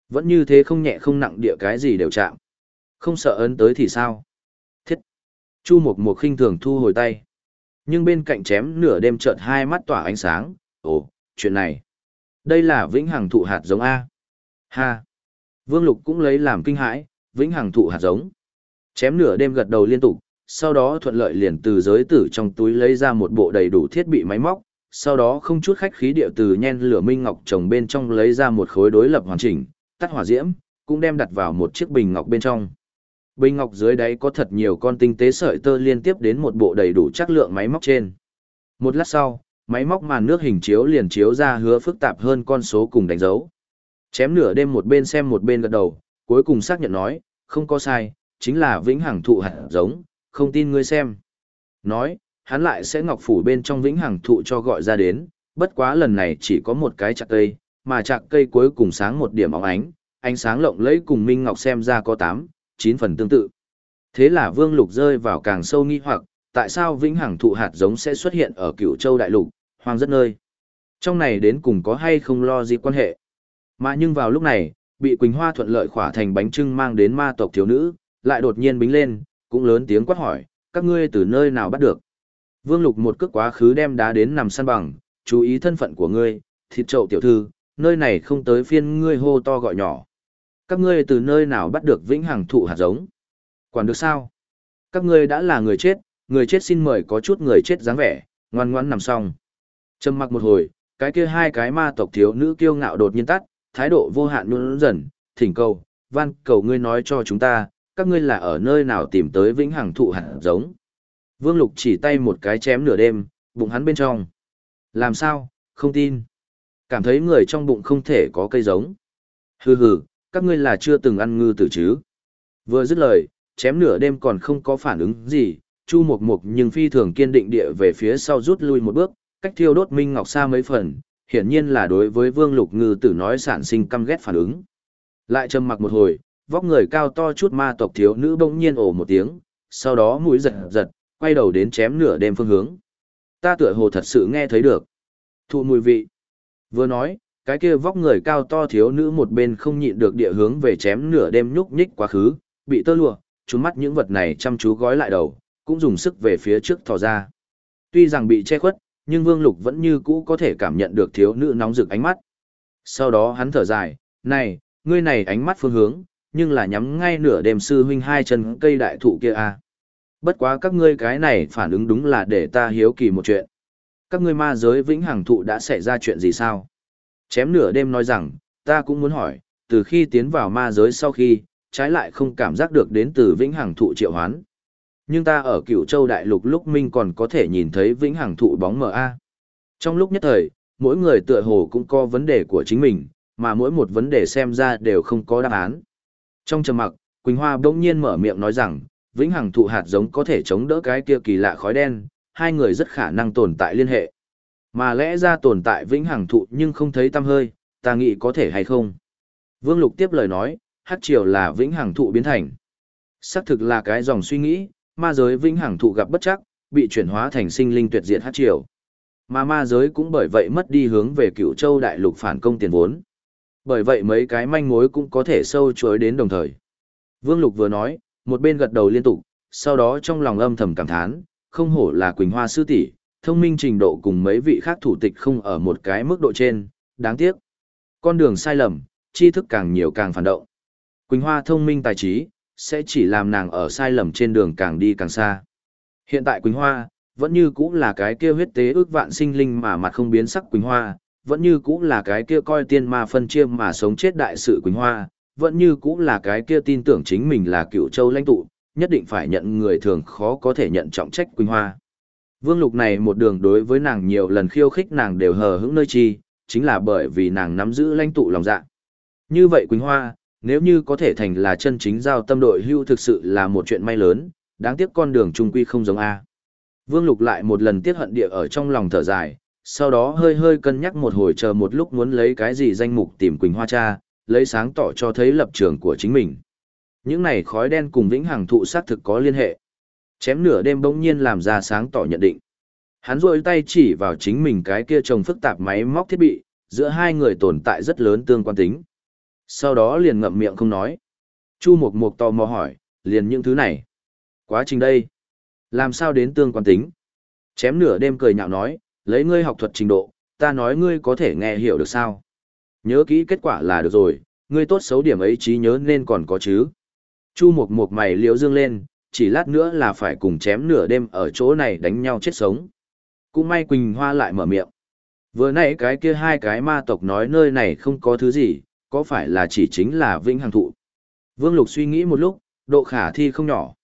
A: Vẫn như thế không nhẹ không nặng địa cái gì đều chạm. Không sợ ấn tới thì sao? Thiết! Chu Mộc Mộc khinh thường thu hồi tay. Nhưng bên cạnh chém nửa đêm chợt hai mắt tỏa ánh sáng, ồ, chuyện này. Đây là vĩnh hằng thụ hạt giống A. Ha. Vương Lục cũng lấy làm kinh hãi, vĩnh hằng thụ hạt giống. Chém nửa đêm gật đầu liên tục, sau đó thuận lợi liền từ giới tử trong túi lấy ra một bộ đầy đủ thiết bị máy móc, sau đó không chút khách khí điệu từ nhen lửa minh ngọc trồng bên trong lấy ra một khối đối lập hoàn chỉnh, tắt hỏa diễm, cũng đem đặt vào một chiếc bình ngọc bên trong. Bình ngọc dưới đáy có thật nhiều con tinh tế sợi tơ liên tiếp đến một bộ đầy đủ chất lượng máy móc trên. Một lát sau, máy móc màn nước hình chiếu liền chiếu ra hứa phức tạp hơn con số cùng đánh dấu. Chém nửa đêm một bên xem một bên gật đầu, cuối cùng xác nhận nói, không có sai, chính là vĩnh hằng thụ hạt giống, không tin ngươi xem. Nói, hắn lại sẽ ngọc phủ bên trong vĩnh hằng thụ cho gọi ra đến, bất quá lần này chỉ có một cái chạc cây, mà chạc cây cuối cùng sáng một điểm óng ánh, ánh sáng lộng lẫy cùng minh ngọc xem ra có 8, 9 phần tương tự. Thế là Vương Lục rơi vào càng sâu nghi hoặc, tại sao vĩnh hằng thụ hạt giống sẽ xuất hiện ở cựu châu đại lục, hoang rất nơi. Trong này đến cùng có hay không lo gì quan hệ. Mà nhưng vào lúc này, bị Quỳnh Hoa thuận lợi khỏa thành bánh trưng mang đến ma tộc thiếu nữ, lại đột nhiên bính lên, cũng lớn tiếng quát hỏi, các ngươi từ nơi nào bắt được. Vương Lục một cước quá khứ đem đá đến nằm săn bằng, chú ý thân phận của ngươi, thịt trậu tiểu thư, nơi này không tới phiên ngươi hô to gọi nhỏ. Các ngươi từ nơi nào bắt được vĩnh hằng thụ hạt giống? Quản được sao? Các ngươi đã là người chết, người chết xin mời có chút người chết dáng vẻ, ngoan ngoãn nằm xong. Trầm mặc một hồi, cái kia hai cái ma tộc thiếu nữ kiêu ngạo đột nhiên tắt, thái độ vô hạn luôn dần, thỉnh cầu, van cầu ngươi nói cho chúng ta, các ngươi là ở nơi nào tìm tới vĩnh hằng thụ hạt giống. Vương Lục chỉ tay một cái chém nửa đêm, bụng hắn bên trong. Làm sao, không tin. Cảm thấy người trong bụng không thể có cây giống. Hừ hừ, các ngươi là chưa từng ăn ngư tử chứ. Vừa dứt lời, chém nửa đêm còn không có phản ứng gì, Chu Mộc Mộc nhưng phi thường kiên định địa về phía sau rút lui một bước, cách thiêu đốt Minh Ngọc xa mấy phần, hiển nhiên là đối với Vương Lục Ngư tử nói sản sinh căm ghét phản ứng. Lại trầm mặc một hồi, vóc người cao to chút ma tộc thiếu nữ bỗng nhiên ồ một tiếng, sau đó mũi giật giật, quay đầu đến chém nửa đêm phương hướng. Ta tựa hồ thật sự nghe thấy được. Thụ mùi vị. Vừa nói, cái kia vóc người cao to thiếu nữ một bên không nhịn được địa hướng về chém nửa đêm nhúc nhích quá khứ, bị tơ lụa, chúng mắt những vật này chăm chú gói lại đầu, cũng dùng sức về phía trước thò ra. Tuy rằng bị che khuất, nhưng Vương Lục vẫn như cũ có thể cảm nhận được thiếu nữ nóng rực ánh mắt. Sau đó hắn thở dài, này, ngươi này ánh mắt phương hướng, nhưng là nhắm ngay nửa đêm sư huynh hai chân cây đại thụ kia à. Bất quá các ngươi cái này phản ứng đúng là để ta hiếu kỳ một chuyện. Các ngươi ma giới vĩnh hằng thụ đã xảy ra chuyện gì sao? Chém nửa đêm nói rằng, ta cũng muốn hỏi, từ khi tiến vào ma giới sau khi, trái lại không cảm giác được đến từ vĩnh hằng thụ triệu hoán. Nhưng ta ở cửu châu đại lục lúc minh còn có thể nhìn thấy vĩnh hằng thụ bóng mờ A. Trong lúc nhất thời, mỗi người tựa hồ cũng có vấn đề của chính mình, mà mỗi một vấn đề xem ra đều không có đáp án. Trong trầm mặc, Quỳnh Hoa bỗng nhiên mở miệng nói rằng, vĩnh hằng thụ hạt giống có thể chống đỡ cái kia kỳ lạ khói đen, hai người rất khả năng tồn tại liên hệ. Mà lẽ ra tồn tại vĩnh hằng thụ nhưng không thấy tăm hơi, ta nghĩ có thể hay không. Vương Lục tiếp lời nói, hắc triều là vĩnh hằng thụ biến thành. Xác thực là cái dòng suy nghĩ, ma giới vĩnh hằng thụ gặp bất chắc, bị chuyển hóa thành sinh linh tuyệt diệt hắc triều. Mà ma giới cũng bởi vậy mất đi hướng về cựu châu đại lục phản công tiền vốn. Bởi vậy mấy cái manh mối cũng có thể sâu chuối đến đồng thời. Vương Lục vừa nói, một bên gật đầu liên tục, sau đó trong lòng âm thầm cảm thán, không hổ là Quỳnh Hoa sư tỷ, thông minh trình độ cùng mấy vị khác thủ tịch không ở một cái mức độ trên, đáng tiếc. Con đường sai lầm, tri thức càng nhiều càng phản động. Quỳnh Hoa thông minh tài trí, sẽ chỉ làm nàng ở sai lầm trên đường càng đi càng xa. Hiện tại Quỳnh Hoa, vẫn như cũ là cái kia huyết tế ước vạn sinh linh mà mặt không biến sắc Quỳnh Hoa, vẫn như cũng là cái kia coi tiên ma phân chia mà sống chết đại sự Quỳnh Hoa, vẫn như cũng là cái kia tin tưởng chính mình là cựu châu lãnh tụ, nhất định phải nhận người thường khó có thể nhận trọng trách Quỳnh Hoa. Vương Lục này một đường đối với nàng nhiều lần khiêu khích nàng đều hờ hững nơi chi, chính là bởi vì nàng nắm giữ lãnh tụ lòng dạ. Như vậy Quỳnh Hoa, nếu như có thể thành là chân chính giao tâm đội hưu thực sự là một chuyện may lớn, đáng tiếc con đường trung quy không giống A. Vương Lục lại một lần tiếc hận địa ở trong lòng thở dài, sau đó hơi hơi cân nhắc một hồi chờ một lúc muốn lấy cái gì danh mục tìm Quỳnh Hoa cha, lấy sáng tỏ cho thấy lập trường của chính mình. Những này khói đen cùng vĩnh hằng thụ xác thực có liên hệ. Chém nửa đêm bỗng nhiên làm ra sáng tỏ nhận định. Hắn rôi tay chỉ vào chính mình cái kia trồng phức tạp máy móc thiết bị, giữa hai người tồn tại rất lớn tương quan tính. Sau đó liền ngậm miệng không nói. Chu Mộc Mộc tò mò hỏi, liền những thứ này. Quá trình đây. Làm sao đến tương quan tính? Chém nửa đêm cười nhạo nói, lấy ngươi học thuật trình độ, ta nói ngươi có thể nghe hiểu được sao? Nhớ kỹ kết quả là được rồi, ngươi tốt xấu điểm ấy trí nhớ nên còn có chứ. Chu Mộc Mộc mày liễu dương lên, chỉ lát nữa là phải cùng chém nửa đêm ở chỗ này đánh nhau chết sống. Cũng may Quỳnh Hoa lại mở miệng. Vừa nãy cái kia hai cái ma tộc nói nơi này không có thứ gì, có phải là chỉ chính là vĩnh hằng thụ? Vương Lục suy nghĩ một lúc, độ khả thi không nhỏ.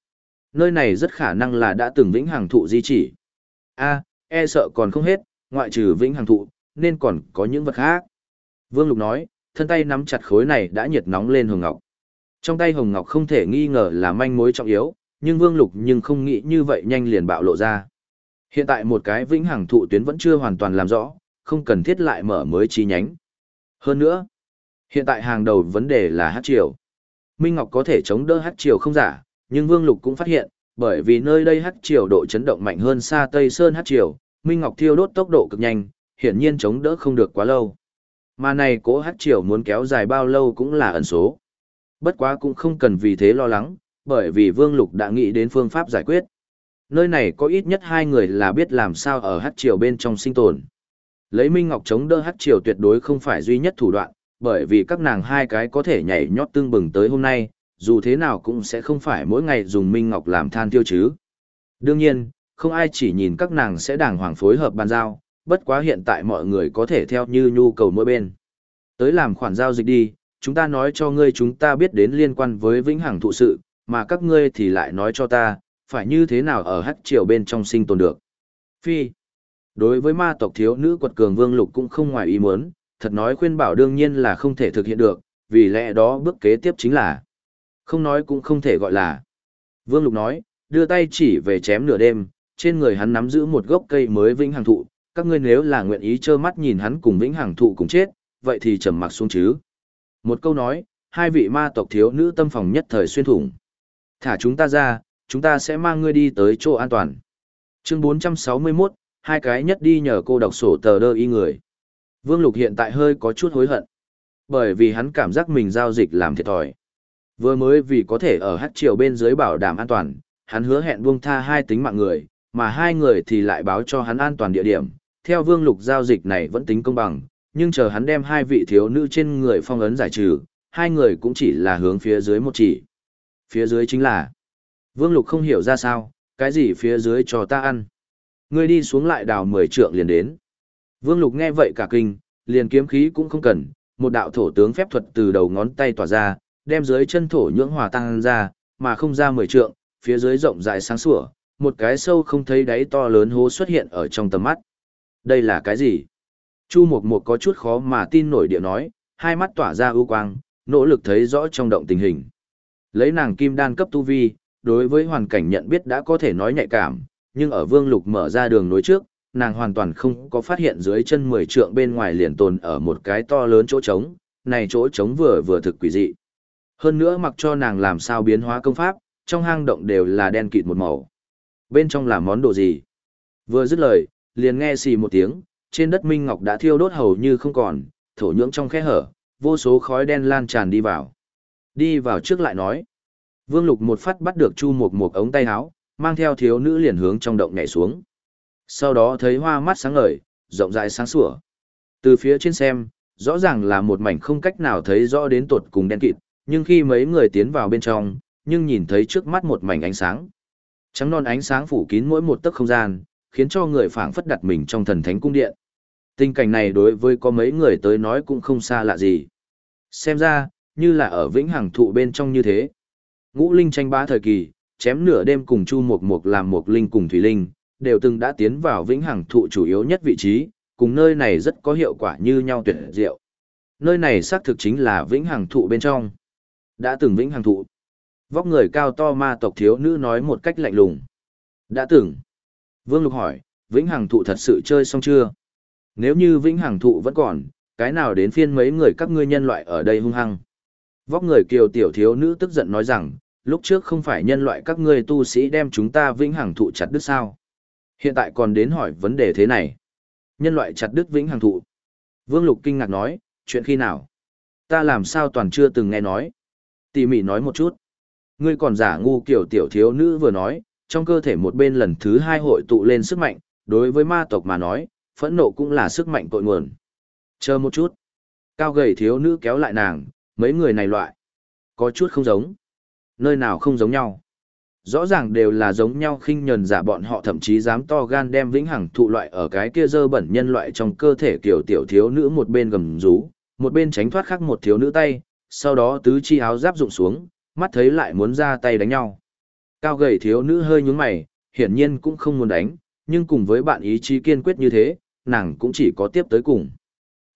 A: Nơi này rất khả năng là đã từng vĩnh hằng thụ di chỉ. A, e sợ còn không hết, ngoại trừ vĩnh hằng thụ, nên còn có những vật khác. Vương Lục nói, thân tay nắm chặt khối này đã nhiệt nóng lên hồng ngọc. Trong tay hồng ngọc không thể nghi ngờ là manh mối trọng yếu, nhưng Vương Lục nhưng không nghĩ như vậy nhanh liền bạo lộ ra. Hiện tại một cái vĩnh hằng thụ tuyến vẫn chưa hoàn toàn làm rõ, không cần thiết lại mở mới chi nhánh. Hơn nữa, hiện tại hàng đầu vấn đề là hát triều. Minh Ngọc có thể chống đỡ hát triều không giả, nhưng Vương Lục cũng phát hiện, bởi vì nơi đây hắc triều độ chấn động mạnh hơn xa Tây Sơn hắc triều, Minh Ngọc thiêu đốt tốc độ cực nhanh, hiển nhiên chống đỡ không được quá lâu. Mà này cố hắc triều muốn kéo dài bao lâu cũng là ẩn số. Bất quá cũng không cần vì thế lo lắng, bởi vì Vương Lục đã nghĩ đến phương pháp giải quyết. nơi này có ít nhất hai người là biết làm sao ở hắc triều bên trong sinh tồn. Lấy Minh Ngọc chống đỡ hắc triều tuyệt đối không phải duy nhất thủ đoạn, bởi vì các nàng hai cái có thể nhảy nhót tương bừng tới hôm nay, dù thế nào cũng sẽ không phải mỗi ngày dùng Minh Ngọc làm than tiêu chứ. Đương nhiên, không ai chỉ nhìn các nàng sẽ đàng hoàng phối hợp bàn giao, bất quá hiện tại mọi người có thể theo như nhu cầu mỗi bên. Tới làm khoản giao dịch đi, chúng ta nói cho ngươi chúng ta biết đến liên quan với vĩnh hằng thụ sự, mà các ngươi thì lại nói cho ta, phải như thế nào ở hắc triều bên trong sinh tồn được. Phi. Đối với ma tộc thiếu nữ quật cường vương lục cũng không ngoài ý muốn, thật nói khuyên bảo đương nhiên là không thể thực hiện được, vì lẽ đó bước kế tiếp chính là không nói cũng không thể gọi là. Vương lục nói, đưa tay chỉ về chém nửa đêm, trên người hắn nắm giữ một gốc cây mới vĩnh hằng thụ, các ngươi nếu là nguyện ý trơ mắt nhìn hắn cùng vĩnh hằng thụ cùng chết, vậy thì trầm mặc xuống chứ. Một câu nói, hai vị ma tộc thiếu nữ tâm phòng nhất thời xuyên thủng. Thả chúng ta ra, chúng ta sẽ mang ngươi đi tới chỗ an toàn. Chương 461, hai cái nhất đi nhờ cô đọc sổ tờ đơ y người. Vương Lục hiện tại hơi có chút hối hận. Bởi vì hắn cảm giác mình giao dịch làm thiệt thòi. Vừa mới vì có thể ở hát triều bên dưới bảo đảm an toàn, hắn hứa hẹn buông tha hai tính mạng người, mà hai người thì lại báo cho hắn an toàn địa điểm. Theo Vương Lục giao dịch này vẫn tính công bằng, nhưng chờ hắn đem hai vị thiếu nữ trên người phong ấn giải trừ, hai người cũng chỉ là hướng phía dưới một chỉ. Phía dưới chính là Vương Lục không hiểu ra sao, cái gì phía dưới cho ta ăn. Ngươi đi xuống lại đào mười trượng liền đến. Vương Lục nghe vậy cả kinh, liền kiếm khí cũng không cần, một đạo thổ tướng phép thuật từ đầu ngón tay tỏa ra, đem dưới chân thổ nhưỡng hòa tăng ra, mà không ra mười trượng, phía dưới rộng rãi sáng sủa, một cái sâu không thấy đáy to lớn hố xuất hiện ở trong tầm mắt. Đây là cái gì? Chu Mộc Mộc có chút khó mà tin nổi điệu nói, hai mắt tỏa ra ưu quang, nỗ lực thấy rõ trong động tình hình. Lấy nàng kim đan cấp tu vi, đối với hoàn cảnh nhận biết đã có thể nói nhạy cảm, nhưng ở Vương Lục mở ra đường nối trước, nàng hoàn toàn không có phát hiện dưới chân mười trượng bên ngoài liền tồn ở một cái to lớn chỗ trống, này chỗ trống vừa vừa thực quỷ dị. Hơn nữa mặc cho nàng làm sao biến hóa công pháp, trong hang động đều là đen kịt một màu. Bên trong là món đồ gì? Vừa dứt lời, liền nghe xì một tiếng, trên đất minh ngọc đã thiêu đốt hầu như không còn, thổ nhưỡng trong khe hở, vô số khói đen lan tràn đi vào. Đi vào trước lại nói. Vương Lục một phát bắt được Chu Mộc Mục ống tay áo, mang theo thiếu nữ liền hướng trong động nhảy xuống. Sau đó thấy hoa mắt sáng ngời, rộng rãi sáng sủa. Từ phía trên xem, rõ ràng là một mảnh không cách nào thấy rõ đến tột cùng đen kịt, nhưng khi mấy người tiến vào bên trong, nhưng nhìn thấy trước mắt một mảnh ánh sáng. Trắng non ánh sáng phủ kín mỗi một tấc không gian, khiến cho người phảng phất đặt mình trong thần thánh cung điện. Tình cảnh này đối với có mấy người tới nói cũng không xa lạ gì. Xem ra, như là ở vĩnh hằng thụ bên trong như thế. Ngũ linh tranh bá thời kỳ, chém nửa đêm cùng Chu Mộc Mộc làm một linh cùng Thủy Linh, đều từng đã tiến vào vĩnh hằng thụ chủ yếu nhất vị trí, cùng nơi này rất có hiệu quả như nhau tuyệt diệu. Nơi này xác thực chính là vĩnh hằng thụ bên trong. Đã từng vĩnh hằng thụ. Vóc người cao to ma tộc thiếu nữ nói một cách lạnh lùng. Đã từng. Vương Lục hỏi, vĩnh hằng thụ thật sự chơi xong chưa? Nếu như vĩnh hằng thụ vẫn còn, cái nào đến phiên mấy người các ngươi nhân loại ở đây hung hăng? Vóc người kiều tiểu thiếu nữ tức giận nói rằng, lúc trước không phải nhân loại các ngươi tu sĩ đem chúng ta vĩnh hằng thụ chặt đứt sao? Hiện tại còn đến hỏi vấn đề thế này. Nhân loại chặt đứt vĩnh hằng thụ. Vương Lục kinh ngạc nói, chuyện khi nào? Ta làm sao toàn chưa từng nghe nói? Tỉ mỉ nói một chút. Ngươi còn giả ngu kiểu tiểu thiếu nữ vừa nói, trong cơ thể một bên lần thứ hai hội tụ lên sức mạnh, đối với ma tộc mà nói, phẫn nộ cũng là sức mạnh cội nguồn. Chờ một chút. Cao gầy thiếu nữ kéo lại nàng, mấy người này loại. Có chút không giống. Nơi nào không giống nhau. Rõ ràng đều là giống nhau khinh nhần giả bọn họ thậm chí dám to gan đem vĩnh hằng thụ loại ở cái kia dơ bẩn nhân loại trong cơ thể kiểu tiểu thiếu nữ một bên gầm rú, một bên tránh thoát khác một thiếu nữ tay, sau đó tứ chi áo giáp rụng xuống, mắt thấy lại muốn ra tay đánh nhau. Cao gầy thiếu nữ hơi nhướng mày, hiển nhiên cũng không muốn đánh, nhưng cùng với bạn ý chí kiên quyết như thế, nàng cũng chỉ có tiếp tới cùng.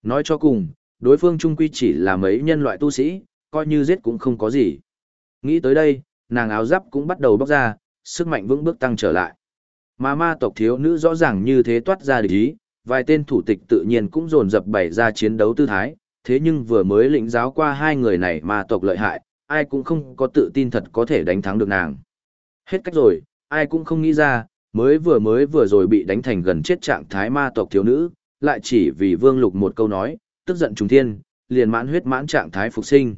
A: Nói cho cùng, đối phương trung quy chỉ là mấy nhân loại tu sĩ, coi như giết cũng không có gì. Nghĩ tới đây, nàng áo giáp cũng bắt đầu bóc ra, sức mạnh vững bước tăng trở lại. Mà ma tộc thiếu nữ rõ ràng như thế toát ra địch ý, vài tên thủ tịch tự nhiên cũng dồn dập bày ra chiến đấu tư thái, thế nhưng vừa mới lĩnh giáo qua hai người này ma tộc lợi hại, ai cũng không có tự tin thật có thể đánh thắng được nàng. Hết cách rồi, ai cũng không nghĩ ra, mới vừa mới vừa rồi bị đánh thành gần chết trạng thái ma tộc thiếu nữ, lại chỉ vì vương lục một câu nói, tức giận trùng thiên, liền mãn huyết mãn trạng thái phục sinh.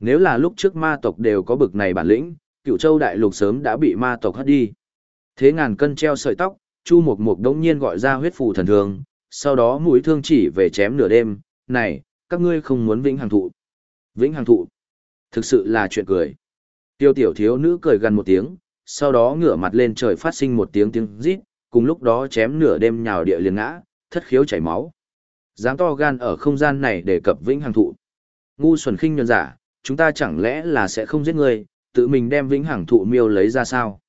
A: Nếu là lúc trước ma tộc đều có bực này bản lĩnh, cựu châu đại lục sớm đã bị ma tộc hất đi. Thế ngàn cân treo sợi tóc, Chu Mộc Mộc đống nhiên gọi ra huyết phù thần thương, sau đó mũi thương chỉ về chém nửa đêm, này, các ngươi không muốn vĩnh hằng thụ. Vĩnh hằng thụ. Thực sự là chuyện cười. Tiêu tiểu thiếu nữ cười gần một tiếng, sau đó ngửa mặt lên trời phát sinh một tiếng tiếng rít, cùng lúc đó chém nửa đêm nhào địa liền ngã, thất khiếu chảy máu. Dám to gan ở không gian này để cập vĩnh hằng thụ. Ngu xuẩn khinh nhân giả, chúng ta chẳng lẽ là sẽ không giết ngươi, tự mình đem vĩnh hằng thụ miêu lấy ra sao?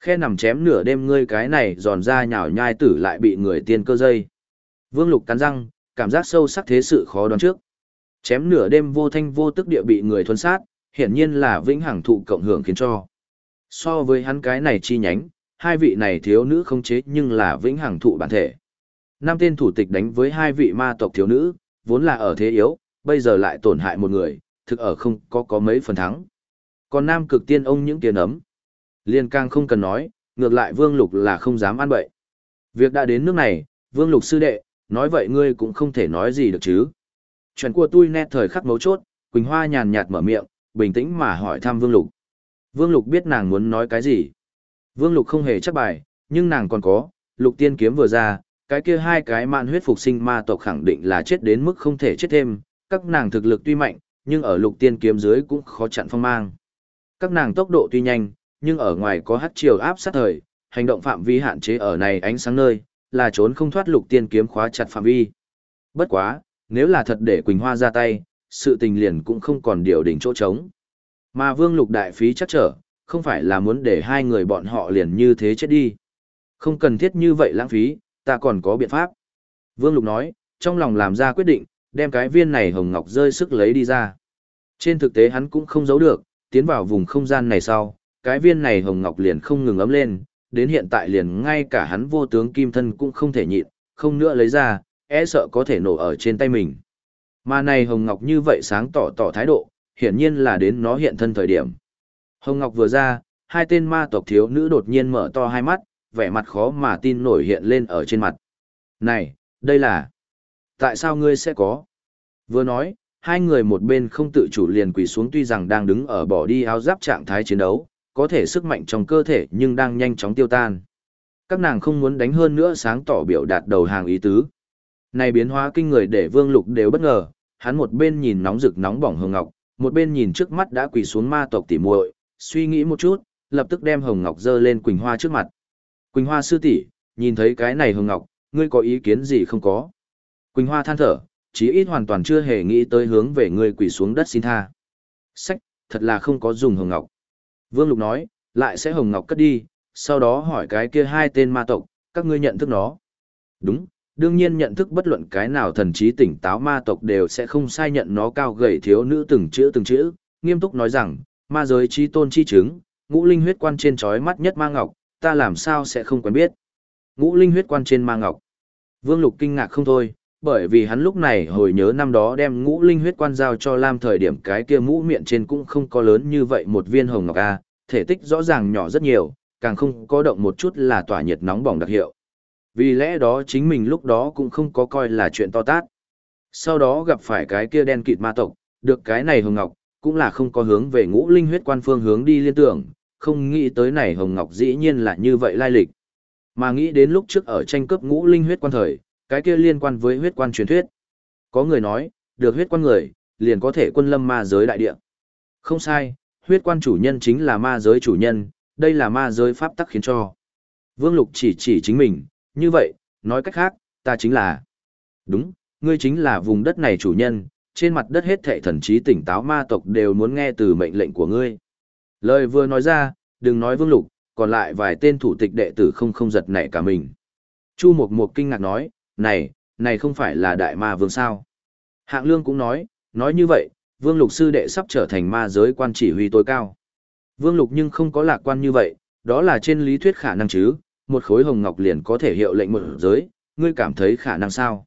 A: Khe nằm chém nửa đêm ngươi cái này giòn ra nhào nhai tử lại bị người tiên cơ dây. Vương Lục cắn răng, cảm giác sâu sắc thế sự khó đoán trước. Chém nửa đêm vô thanh vô tức địa bị người thuần sát, hiển nhiên là vĩnh hằng thụ cộng hưởng khiến cho. So với hắn cái này chi nhánh, hai vị này thiếu nữ không chế nhưng là vĩnh hằng thụ bản thể. Năm tên thủ tịch đánh với hai vị ma tộc thiếu nữ, vốn là ở thế yếu, bây giờ lại tổn hại một người, thực ở không có có mấy phần thắng. Còn nam cực tiên ông những tiền ấm. Liên càng không cần nói, ngược lại vương lục là không dám ăn bậy. Việc đã đến nước này, vương lục sư đệ, nói vậy ngươi cũng không thể nói gì được chứ. Chuyện của tôi nét thời khắc mấu chốt, Quỳnh Hoa nhàn nhạt mở miệng, bình tĩnh mà hỏi thăm vương lục. Vương lục biết nàng muốn nói cái gì. Vương lục không hề chắc bài, nhưng nàng còn có, lục tiên kiếm vừa ra, cái kia hai cái mạn huyết phục sinh ma tộc khẳng định là chết đến mức không thể chết thêm, các nàng thực lực tuy mạnh, nhưng ở lục tiên kiếm dưới cũng khó chặn phong mang. Các nàng tốc độ tuy nhanh, nhưng ở ngoài có hắc chiều áp sát thời, hành động phạm vi hạn chế ở này ánh sáng nơi, là trốn không thoát lục tiên kiếm khóa chặt phạm vi. Bất quá, nếu là thật để Quỳnh Hoa ra tay, sự tình liền cũng không còn điều đỉnh chỗ trống. Mà Vương Lục đại phí chắc trở, không phải là muốn để hai người bọn họ liền như thế chết đi. Không cần thiết như vậy lãng phí, ta còn có biện pháp. Vương Lục nói, trong lòng làm ra quyết định, đem cái viên này hồng ngọc rơi sức lấy đi ra. Trên thực tế hắn cũng không giấu được, tiến vào vùng không gian này sau, cái viên này hồng ngọc liền không ngừng ấm lên, đến hiện tại liền ngay cả hắn vô tướng kim thân cũng không thể nhịn, không nữa lấy ra, e sợ có thể nổ ở trên tay mình. Mà này hồng ngọc như vậy sáng tỏ tỏ thái độ, hiển nhiên là đến nó hiện thân thời điểm. Hồng ngọc vừa ra, hai tên ma tộc thiếu nữ đột nhiên mở to hai mắt, vẻ mặt khó mà tin nổi hiện lên ở trên mặt. Này, đây là... Tại sao ngươi sẽ có? Vừa nói, hai người một bên không tự chủ liền quỳ xuống tuy rằng đang đứng ở bỏ đi áo giáp trạng thái chiến đấu, có thể sức mạnh trong cơ thể nhưng đang nhanh chóng tiêu tan. Các nàng không muốn đánh hơn nữa sáng tỏ biểu đạt đầu hàng ý tứ. Này biến hóa kinh người để Vương Lục đều bất ngờ, hắn một bên nhìn nóng rực nóng bỏng hồng ngọc, một bên nhìn trước mắt đã quỳ xuống ma tộc tỉ muội, suy nghĩ một chút, lập tức đem hồng ngọc dơ lên Quỳnh Hoa trước mặt. Quỳnh Hoa sư tỷ, nhìn thấy cái này hồng ngọc, ngươi có ý kiến gì không có? Quỳnh Hoa than thở, chí ít hoàn toàn chưa hề nghĩ tới hướng về ngươi quỳ xuống đất xin tha. Sách, thật là không có dùng hồng ngọc. Vương Lục nói, lại sẽ hồng ngọc cất đi, sau đó hỏi cái kia hai tên ma tộc, các ngươi nhận thức nó. Đúng, đương nhiên nhận thức bất luận cái nào thần trí tỉnh táo ma tộc đều sẽ không sai nhận nó cao gầy thiếu nữ từng chữ từng chữ, nghiêm túc nói rằng, ma giới chi tôn chi chứng, ngũ linh huyết quan trên trói mắt nhất ma ngọc, ta làm sao sẽ không quen biết. Ngũ linh huyết quan trên ma ngọc. Vương Lục kinh ngạc không thôi, bởi vì hắn lúc này hồi nhớ năm đó đem ngũ linh huyết quan giao cho Lam thời điểm cái kia mũ miệng trên cũng không có lớn như vậy một viên hồng ngọc A, thể tích rõ ràng nhỏ rất nhiều, càng không có động một chút là tỏa nhiệt nóng bỏng đặc hiệu. Vì lẽ đó chính mình lúc đó cũng không có coi là chuyện to tát. Sau đó gặp phải cái kia đen kịt ma tộc, được cái này hồng ngọc, cũng là không có hướng về ngũ linh huyết quan phương hướng đi liên tưởng, không nghĩ tới này hồng ngọc dĩ nhiên là như vậy lai lịch. Mà nghĩ đến lúc trước ở tranh cướp ngũ linh huyết quan thời, cái kia liên quan với huyết quan truyền thuyết. Có người nói, được huyết quan người, liền có thể quân lâm ma giới đại địa. Không sai, huyết quan chủ nhân chính là ma giới chủ nhân, đây là ma giới pháp tắc khiến cho. Vương Lục chỉ chỉ chính mình, như vậy, nói cách khác, ta chính là. Đúng, ngươi chính là vùng đất này chủ nhân, trên mặt đất hết thệ thần trí tỉnh táo ma tộc đều muốn nghe từ mệnh lệnh của ngươi. Lời vừa nói ra, đừng nói Vương Lục, còn lại vài tên thủ tịch đệ tử không không giật nảy cả mình. Chu Mộc Mộc kinh ngạc nói, này, này không phải là đại ma vương sao? Hạng Lương cũng nói, nói như vậy, Vương Lục sư đệ sắp trở thành ma giới quan chỉ huy tối cao. Vương Lục nhưng không có lạc quan như vậy, đó là trên lý thuyết khả năng chứ, một khối hồng ngọc liền có thể hiệu lệnh một giới, ngươi cảm thấy khả năng sao?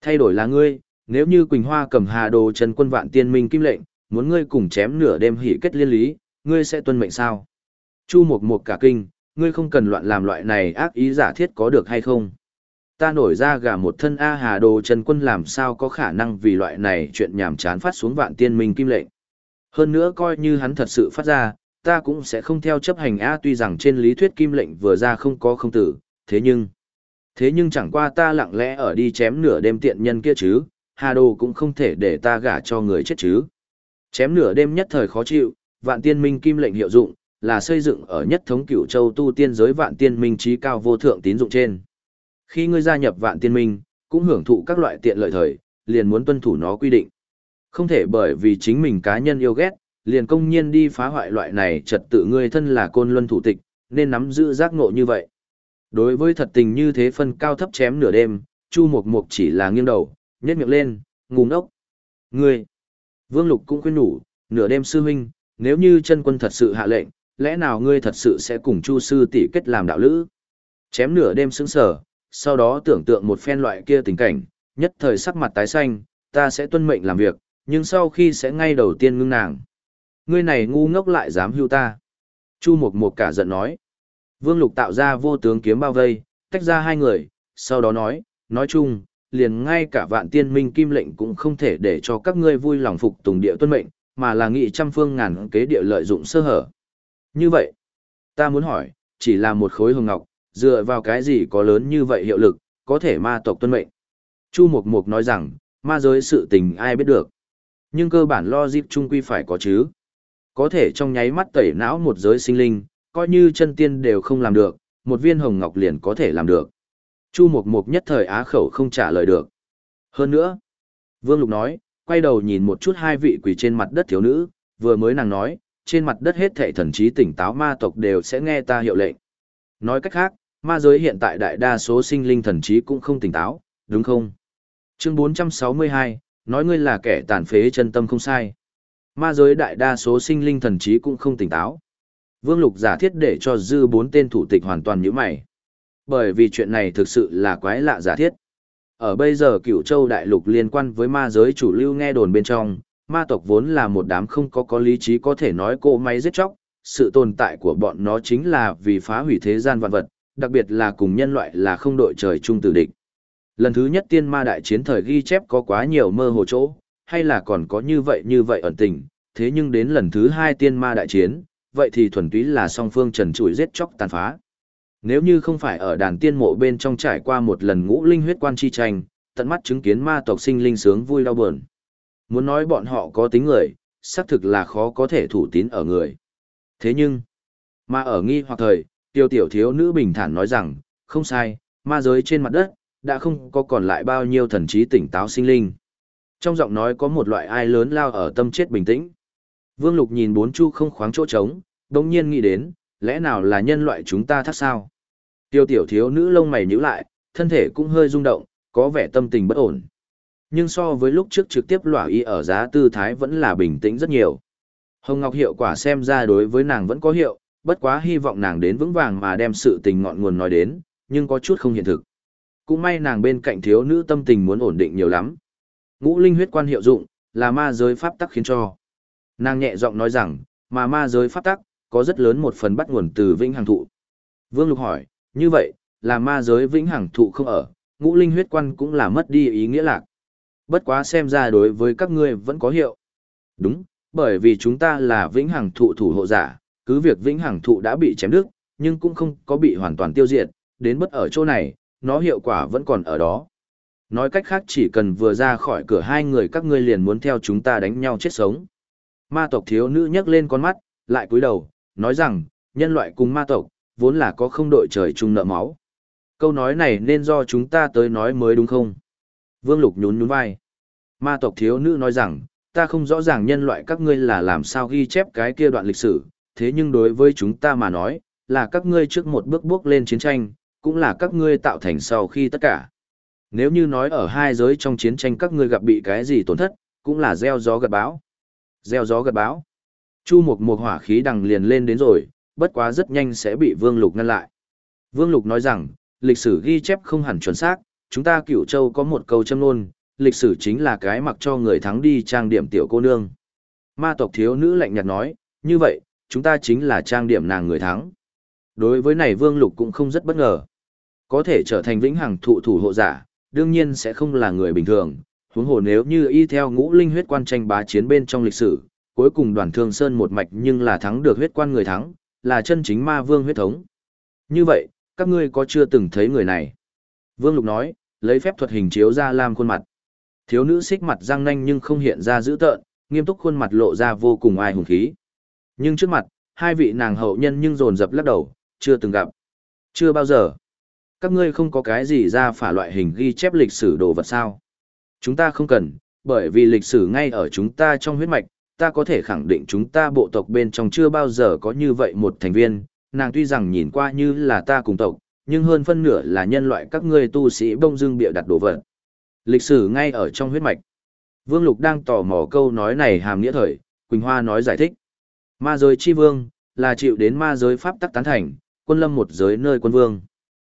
A: Thay đổi là ngươi, nếu như Quỳnh Hoa cầm hà đồ trần quân vạn tiên minh kim lệnh, muốn ngươi cùng chém nửa đêm hỉ kết liên lý, ngươi sẽ tuân mệnh sao? Chu Mộc Mộc cả kinh, ngươi không cần loạn làm loại này ác ý giả thiết có được hay không? Ta nổi ra gà một thân A Hà Đồ Trần Quân làm sao có khả năng vì loại này chuyện nhảm chán phát xuống vạn tiên minh kim lệnh. Hơn nữa coi như hắn thật sự phát ra, ta cũng sẽ không theo chấp hành A tuy rằng trên lý thuyết kim lệnh vừa ra không có không tử, thế nhưng... Thế nhưng chẳng qua ta lặng lẽ ở đi chém nửa đêm tiện nhân kia chứ, Hà Đồ cũng không thể để ta gả cho người chết chứ. Chém nửa đêm nhất thời khó chịu, vạn tiên minh kim lệnh hiệu dụng, là xây dựng ở nhất thống cửu châu tu tiên giới vạn tiên minh trí cao vô thượng tín dụng trên. Khi ngươi gia nhập vạn tiên minh, cũng hưởng thụ các loại tiện lợi thời, liền muốn tuân thủ nó quy định. Không thể bởi vì chính mình cá nhân yêu ghét, liền công nhiên đi phá hoại loại này trật tự ngươi thân là côn luân thủ tịch, nên nắm giữ giác ngộ như vậy. Đối với thật tình như thế phân cao thấp chém nửa đêm, Chu Mục Mục chỉ là nghiêng đầu, nhếch miệng lên, ngu ngốc. Ngươi! Vương Lục cũng khuyên nhủ, nửa đêm sư huynh, nếu như chân quân thật sự hạ lệnh, lẽ nào ngươi thật sự sẽ cùng Chu sư tỷ kết làm đạo lữ? Chém nửa đêm sững sờ, sau đó tưởng tượng một phen loại kia tình cảnh, nhất thời sắc mặt tái xanh, ta sẽ tuân mệnh làm việc, nhưng sau khi sẽ ngay đầu tiên ngưng nàng. Ngươi này ngu ngốc lại dám hưu ta. Chu Mộc Mộc cả giận nói. Vương Lục tạo ra vô tướng kiếm bao vây, tách ra hai người, sau đó nói, nói chung, liền ngay cả vạn tiên minh kim lệnh cũng không thể để cho các ngươi vui lòng phục tùng địa tuân mệnh, mà là nghị trăm phương ngàn kế địa lợi dụng sơ hở. Như vậy, ta muốn hỏi, chỉ là một khối hồng ngọc, dựa vào cái gì có lớn như vậy hiệu lực, có thể ma tộc tuân mệnh. Chu Mục Mục nói rằng, ma giới sự tình ai biết được. Nhưng cơ bản lo dịp trung quy phải có chứ. Có thể trong nháy mắt tẩy não một giới sinh linh, coi như chân tiên đều không làm được, một viên hồng ngọc liền có thể làm được. Chu Mục Mục nhất thời á khẩu không trả lời được. Hơn nữa, Vương Lục nói, quay đầu nhìn một chút hai vị quỷ trên mặt đất thiếu nữ, vừa mới nàng nói, trên mặt đất hết thảy thần trí tỉnh táo ma tộc đều sẽ nghe ta hiệu lệnh. Nói cách khác, ma giới hiện tại đại đa số sinh linh thần trí cũng không tỉnh táo, đúng không? Chương 462, nói ngươi là kẻ tàn phế chân tâm không sai. Ma giới đại đa số sinh linh thần trí cũng không tỉnh táo. Vương Lục giả thiết để cho dư bốn tên thủ tịch hoàn toàn nhíu mày. Bởi vì chuyện này thực sự là quái lạ giả thiết. Ở bây giờ cửu châu đại lục liên quan với ma giới chủ lưu nghe đồn bên trong, ma tộc vốn là một đám không có có lý trí có thể nói cô máy giết chóc, sự tồn tại của bọn nó chính là vì phá hủy thế gian vạn vật, đặc biệt là cùng nhân loại là không đội trời chung tử địch. Lần thứ nhất tiên ma đại chiến thời ghi chép có quá nhiều mơ hồ chỗ, hay là còn có như vậy như vậy ẩn tình, thế nhưng đến lần thứ hai tiên ma đại chiến, vậy thì thuần túy là song phương trần trụi giết chóc tàn phá. Nếu như không phải ở đàn tiên mộ bên trong trải qua một lần ngũ linh huyết quan chi tranh, tận mắt chứng kiến ma tộc sinh linh sướng vui đau buồn. Muốn nói bọn họ có tính người, xác thực là khó có thể thủ tín ở người. Thế nhưng, ma ở nghi hoặc thời, tiêu tiểu thiếu nữ bình thản nói rằng, không sai, ma giới trên mặt đất, đã không có còn lại bao nhiêu thần trí tỉnh táo sinh linh. Trong giọng nói có một loại ai lớn lao ở tâm chết bình tĩnh. Vương Lục nhìn bốn chu không khoáng chỗ trống, đồng nhiên nghĩ đến, lẽ nào là nhân loại chúng ta thắt sao? Tiêu tiểu thiếu nữ lông mày nhíu lại, thân thể cũng hơi rung động, có vẻ tâm tình bất ổn. Nhưng so với lúc trước trực tiếp lỏa y ở giá tư thái vẫn là bình tĩnh rất nhiều. Hồng Ngọc hiệu quả xem ra đối với nàng vẫn có hiệu, bất quá hy vọng nàng đến vững vàng mà đem sự tình ngọn nguồn nói đến, nhưng có chút không hiện thực. Cũng may nàng bên cạnh thiếu nữ tâm tình muốn ổn định nhiều lắm. Ngũ linh huyết quan hiệu dụng, là ma giới pháp tắc khiến cho. Nàng nhẹ giọng nói rằng, mà ma giới pháp tắc, có rất lớn một phần bắt nguồn từ vĩnh hằng thụ. Vương Lục hỏi, như vậy, là ma giới vĩnh hằng thụ không ở, ngũ linh huyết quan cũng là mất đi ý nghĩa lạc. Bất quá xem ra đối với các ngươi vẫn có hiệu. Đúng, bởi vì chúng ta là vĩnh hằng thụ thủ hộ giả, cứ việc vĩnh hằng thụ đã bị chém đứt, nhưng cũng không có bị hoàn toàn tiêu diệt, đến bất ở chỗ này, nó hiệu quả vẫn còn ở đó. Nói cách khác chỉ cần vừa ra khỏi cửa hai người các ngươi liền muốn theo chúng ta đánh nhau chết sống. Ma tộc thiếu nữ nhấc lên con mắt, lại cúi đầu, nói rằng, nhân loại cùng ma tộc, vốn là có không đội trời chung nợ máu. Câu nói này nên do chúng ta tới nói mới đúng không? Vương Lục nhún nhún vai. Ma tộc thiếu nữ nói rằng, ta không rõ ràng nhân loại các ngươi là làm sao ghi chép cái kia đoạn lịch sử, thế nhưng đối với chúng ta mà nói, là các ngươi trước một bước bước lên chiến tranh, cũng là các ngươi tạo thành sau khi tất cả. Nếu như nói ở hai giới trong chiến tranh các ngươi gặp bị cái gì tổn thất, cũng là gieo gió gặt bão. Gieo gió gặt bão. Chu Mục Mục hỏa khí đằng liền lên đến rồi, bất quá rất nhanh sẽ bị Vương Lục ngăn lại. Vương Lục nói rằng, lịch sử ghi chép không hẳn chuẩn xác, chúng ta Cửu Châu có một câu châm ngôn, lịch sử chính là cái mặc cho người thắng đi trang điểm tiểu cô nương. Ma tộc thiếu nữ lạnh nhạt nói, như vậy, chúng ta chính là trang điểm nàng người thắng. Đối với này Vương Lục cũng không rất bất ngờ. Có thể trở thành vĩnh hằng thụ thủ hộ giả, đương nhiên sẽ không là người bình thường, huống hồ nếu như y theo ngũ linh huyết quan tranh bá chiến bên trong lịch sử, cuối cùng đoàn thương sơn một mạch nhưng là thắng được huyết quan người thắng, là chân chính ma vương huyết thống. Như vậy, các ngươi có chưa từng thấy người này? Vương Lục nói, lấy phép thuật hình chiếu ra làm khuôn mặt. Thiếu nữ xích mặt răng nanh nhưng không hiện ra dữ tợn, nghiêm túc khuôn mặt lộ ra vô cùng ai hùng khí. Nhưng trước mặt, hai vị nàng hậu nhân nhưng dồn dập lắc đầu, chưa từng gặp. Chưa bao giờ. Các ngươi không có cái gì ra phả loại hình ghi chép lịch sử đồ vật sao. Chúng ta không cần, bởi vì lịch sử ngay ở chúng ta trong huyết mạch, ta có thể khẳng định chúng ta bộ tộc bên trong chưa bao giờ có như vậy một thành viên, nàng tuy rằng nhìn qua như là ta cùng tộc, nhưng hơn phân nửa là nhân loại các ngươi tu sĩ bông dương bịa đặt đồ vật. Lịch sử ngay ở trong huyết mạch. Vương Lục đang tò mò câu nói này hàm nghĩa thời, Quỳnh Hoa nói giải thích. Ma giới chi vương, là chịu đến ma giới pháp tắc tán thành, quân lâm một giới nơi quân vương.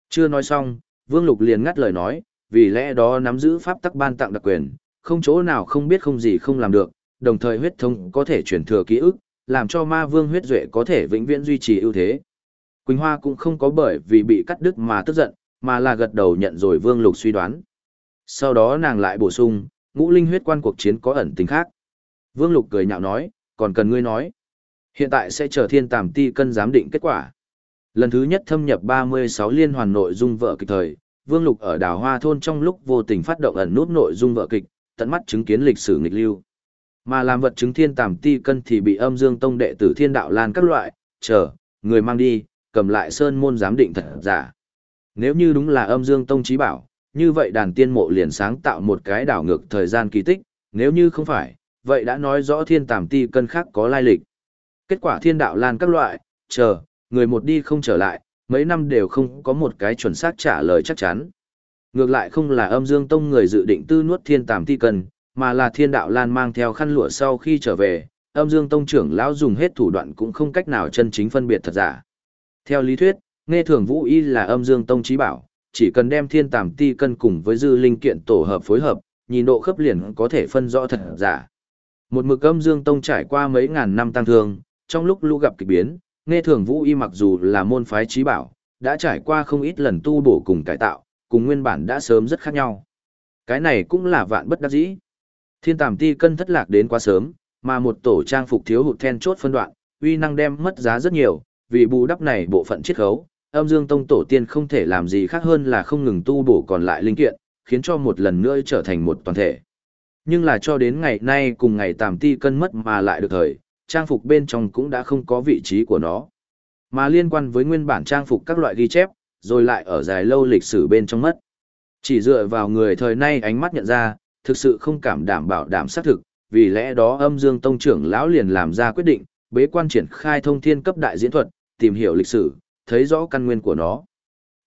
A: Chưa nói xong, Vương Lục liền ngắt lời nói, vì lẽ đó nắm giữ pháp tắc ban tặng đặc quyền, không chỗ nào không biết không gì không làm được, đồng thời huyết thống có thể truyền thừa ký ức, làm cho ma vương huyết duệ có thể vĩnh viễn duy trì ưu thế. Quỳnh Hoa cũng không có bởi vì bị cắt đứt mà tức giận, mà là gật đầu nhận rồi Vương Lục suy đoán. Sau đó nàng lại bổ sung, ngũ linh huyết quan cuộc chiến có ẩn tình khác. Vương Lục cười nhạo nói, còn cần ngươi nói. Hiện tại sẽ chờ thiên tàm ti cân giám định kết quả. Lần thứ nhất thâm nhập 36 liên hoàn nội dung vợ kịch thời, Vương Lục ở đảo Hoa Thôn trong lúc vô tình phát động ẩn nút nội dung vợ kịch, tận mắt chứng kiến lịch sử nghịch lưu. Mà làm vật chứng thiên tàm ti cân thì bị âm dương tông đệ tử thiên đạo lan các loại, chờ, người mang đi, cầm lại sơn môn giám định thật giả. Nếu như đúng là âm dương tông trí bảo, như vậy đàn tiên mộ liền sáng tạo một cái đảo ngược thời gian kỳ tích, nếu như không phải, vậy đã nói rõ thiên tàm ti cân khác có lai lịch. Kết quả thiên đạo lan các loại, chờ, người một đi không trở lại, mấy năm đều không có một cái chuẩn xác trả lời chắc chắn. Ngược lại không là âm dương tông người dự định tư nuốt thiên tàm ti cân, mà là thiên đạo lan mang theo khăn lụa sau khi trở về, âm dương tông trưởng lão dùng hết thủ đoạn cũng không cách nào chân chính phân biệt thật giả. Theo lý thuyết, nghe thường vũ y là âm dương tông trí bảo, chỉ cần đem thiên tàm ti cân cùng với dư linh kiện tổ hợp phối hợp, nhìn độ khớp liền có thể phân rõ thật giả. Một mực âm dương tông trải qua mấy ngàn năm tăng thương, trong lúc lũ gặp kỳ biến, nghe thường vũ y mặc dù là môn phái trí bảo, đã trải qua không ít lần tu bổ cùng cải tạo, cùng nguyên bản đã sớm rất khác nhau. Cái này cũng là vạn bất đắc dĩ. Thiên tàm ti cân thất lạc đến quá sớm, mà một tổ trang phục thiếu hụt then chốt phân đoạn, uy năng đem mất giá rất nhiều, vì bù đắp này bộ phận chiết khấu, âm dương tông tổ tiên không thể làm gì khác hơn là không ngừng tu bổ còn lại linh kiện, khiến cho một lần nữa trở thành một toàn thể. Nhưng là cho đến ngày nay cùng ngày tàm ti cân mất mà lại được thời, trang phục bên trong cũng đã không có vị trí của nó. Mà liên quan với nguyên bản trang phục các loại ghi chép, rồi lại ở dài lâu lịch sử bên trong mất. Chỉ dựa vào người thời nay ánh mắt nhận ra, thực sự không cảm đảm bảo đảm xác thực, vì lẽ đó âm dương tông trưởng lão liền làm ra quyết định, bế quan triển khai thông thiên cấp đại diễn thuật, tìm hiểu lịch sử, thấy rõ căn nguyên của nó.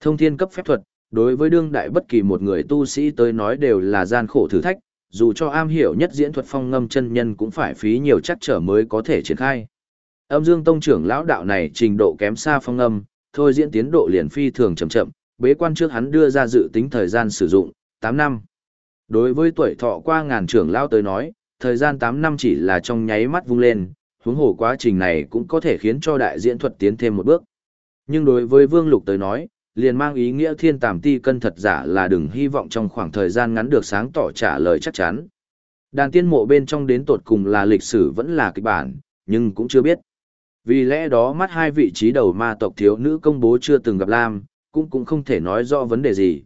A: Thông thiên cấp phép thuật, đối với đương đại bất kỳ một người tu sĩ tới nói đều là gian khổ thử thách, dù cho am hiểu nhất diễn thuật phong ngâm chân nhân cũng phải phí nhiều chắc trở mới có thể triển khai. Âm Dương Tông trưởng lão đạo này trình độ kém xa phong ngâm, thôi diễn tiến độ liền phi thường chậm chậm, bế quan trước hắn đưa ra dự tính thời gian sử dụng, 8 năm. Đối với tuổi thọ qua ngàn trưởng lão tới nói, thời gian 8 năm chỉ là trong nháy mắt vung lên, huống hồ quá trình này cũng có thể khiến cho đại diễn thuật tiến thêm một bước. Nhưng đối với Vương Lục tới nói, liền mang ý nghĩa thiên tàm ti cân thật giả là đừng hy vọng trong khoảng thời gian ngắn được sáng tỏ trả lời chắc chắn. Đàn tiên mộ bên trong đến tột cùng là lịch sử vẫn là kịch bản, nhưng cũng chưa biết. Vì lẽ đó mắt hai vị trí đầu ma tộc thiếu nữ công bố chưa từng gặp Lam, cũng cũng không thể nói rõ vấn đề gì.